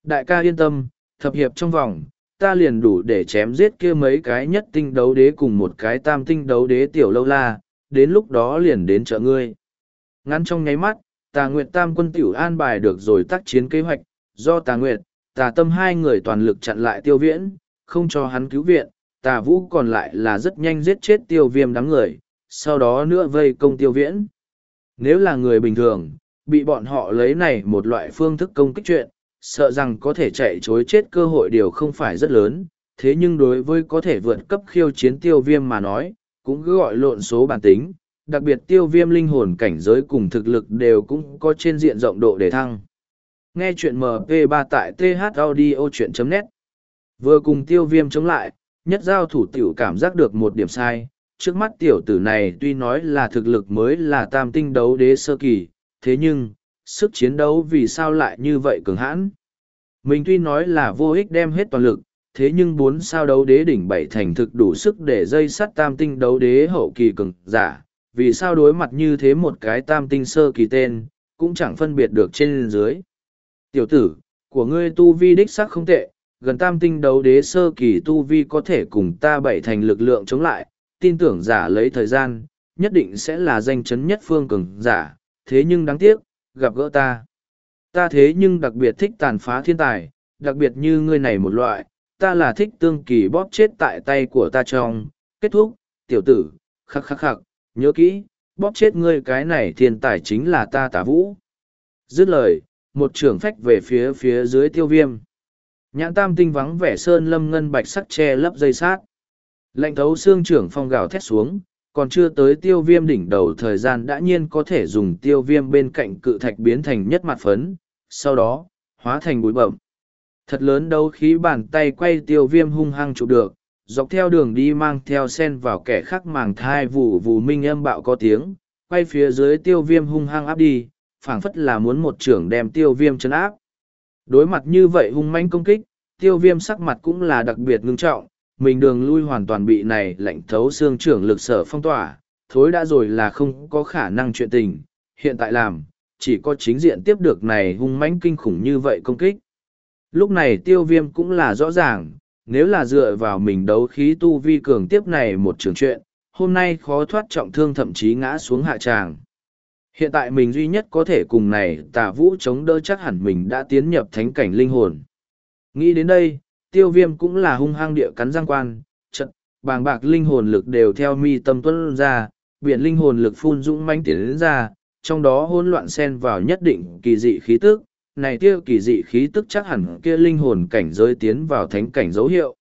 Đại ca yên tâm, thập hiệp trong vòng, ta liền đủ để chém giết kia mấy cái nhất tinh đấu đế cùng một cái tam tinh đấu đế tiểu lâu la, đến lúc đó liền đến chợ ngươi. Ngắn trong nháy mắt, tà nguyệt tam quân tiểu an bài được rồi tác chiến kế hoạch, do tà nguyệt, tà tâm hai người toàn lực chặn lại tiêu viễn, không cho hắn cứu viện, tà vũ còn lại là rất nhanh giết chết tiêu viêm đám người, sau đó nữa vây công tiêu viễn. Nếu là người bình thường, bị bọn họ lấy này một loại phương thức công kích chuyện, sợ rằng có thể chạy chối chết cơ hội điều không phải rất lớn, thế nhưng đối với có thể vượt cấp khiêu chiến tiêu viêm mà nói, cũng cứ gọi lộn số bản tính, đặc biệt tiêu viêm linh hồn cảnh giới cùng thực lực đều cũng có trên diện rộng độ để thăng. Nghe chuyện MP3 tại thaudio.net Vừa cùng tiêu viêm chống lại, nhất giao thủ tiểu cảm giác được một điểm sai, trước mắt tiểu tử này tuy nói là thực lực mới là tam tinh đấu đế sơ kỳ, thế nhưng, sức chiến đấu vì sao lại như vậy cường hãn. Mình tuy nói là vô ích đem hết toàn lực, thế nhưng bốn sao đấu đế đỉnh bảy thành thực đủ sức để dây sắt tam tinh đấu đế hậu kỳ cường giả, vì sao đối mặt như thế một cái tam tinh sơ kỳ tên, cũng chẳng phân biệt được trên dưới. Tiểu tử, của ngươi tu vi đích sắc không tệ, gần tam tinh đấu đế sơ kỳ tu vi có thể cùng ta bảy thành lực lượng chống lại, tin tưởng giả lấy thời gian, nhất định sẽ là danh chấn nhất phương cường giả, thế nhưng đáng tiếc, gặp gỡ ta. Ta thế nhưng đặc biệt thích tàn phá thiên tài, đặc biệt như ngươi này một loại, ta là thích tương kỳ bóp chết tại tay của ta trong. Kết thúc, tiểu tử, khắc khắc khắc, nhớ kỹ, bóp chết ngươi cái này thiên tài chính là ta tả vũ. Dứt lời, một trưởng phách về phía phía dưới tiêu viêm. Nhãn tam tinh vắng vẻ sơn lâm ngân bạch sắc che lấp dây sát. Lệnh thấu xương trưởng phong gào thét xuống, còn chưa tới tiêu viêm đỉnh đầu thời gian đã nhiên có thể dùng tiêu viêm bên cạnh cự thạch biến thành nhất mặt phấn, sau đó, hóa thành bụi bậm. Thật lớn đấu khí bàn tay quay tiêu viêm hung hăng chụp được, dọc theo đường đi mang theo sen vào kẻ khác màng thai vụ vụ minh âm bạo có tiếng, quay phía dưới tiêu viêm hung hăng áp đi, phảng phất là muốn một trưởng đem tiêu viêm chấn áp. Đối mặt như vậy hung manh công kích, tiêu viêm sắc mặt cũng là đặc biệt ngưng trọng, mình đường lui hoàn toàn bị này lạnh thấu xương trưởng lực sở phong tỏa, thối đã rồi là không có khả năng chuyện tình, hiện tại làm, chỉ có chính diện tiếp được này hung mãnh kinh khủng như vậy công kích. Lúc này tiêu viêm cũng là rõ ràng, nếu là dựa vào mình đấu khí tu vi cường tiếp này một trường chuyện, hôm nay khó thoát trọng thương thậm chí ngã xuống hạ tràng. Hiện tại mình duy nhất có thể cùng này tà vũ chống đỡ chắc hẳn mình đã tiến nhập thánh cảnh linh hồn. Nghĩ đến đây, tiêu viêm cũng là hung hăng địa cắn giang quan, trận, bàng bạc linh hồn lực đều theo mi tâm tuân ra, biển linh hồn lực phun dũng manh tiến ra, trong đó hỗn loạn xen vào nhất định kỳ dị khí tức, này tiêu kỳ dị khí tức chắc hẳn kia linh hồn cảnh giới tiến vào thánh cảnh dấu hiệu.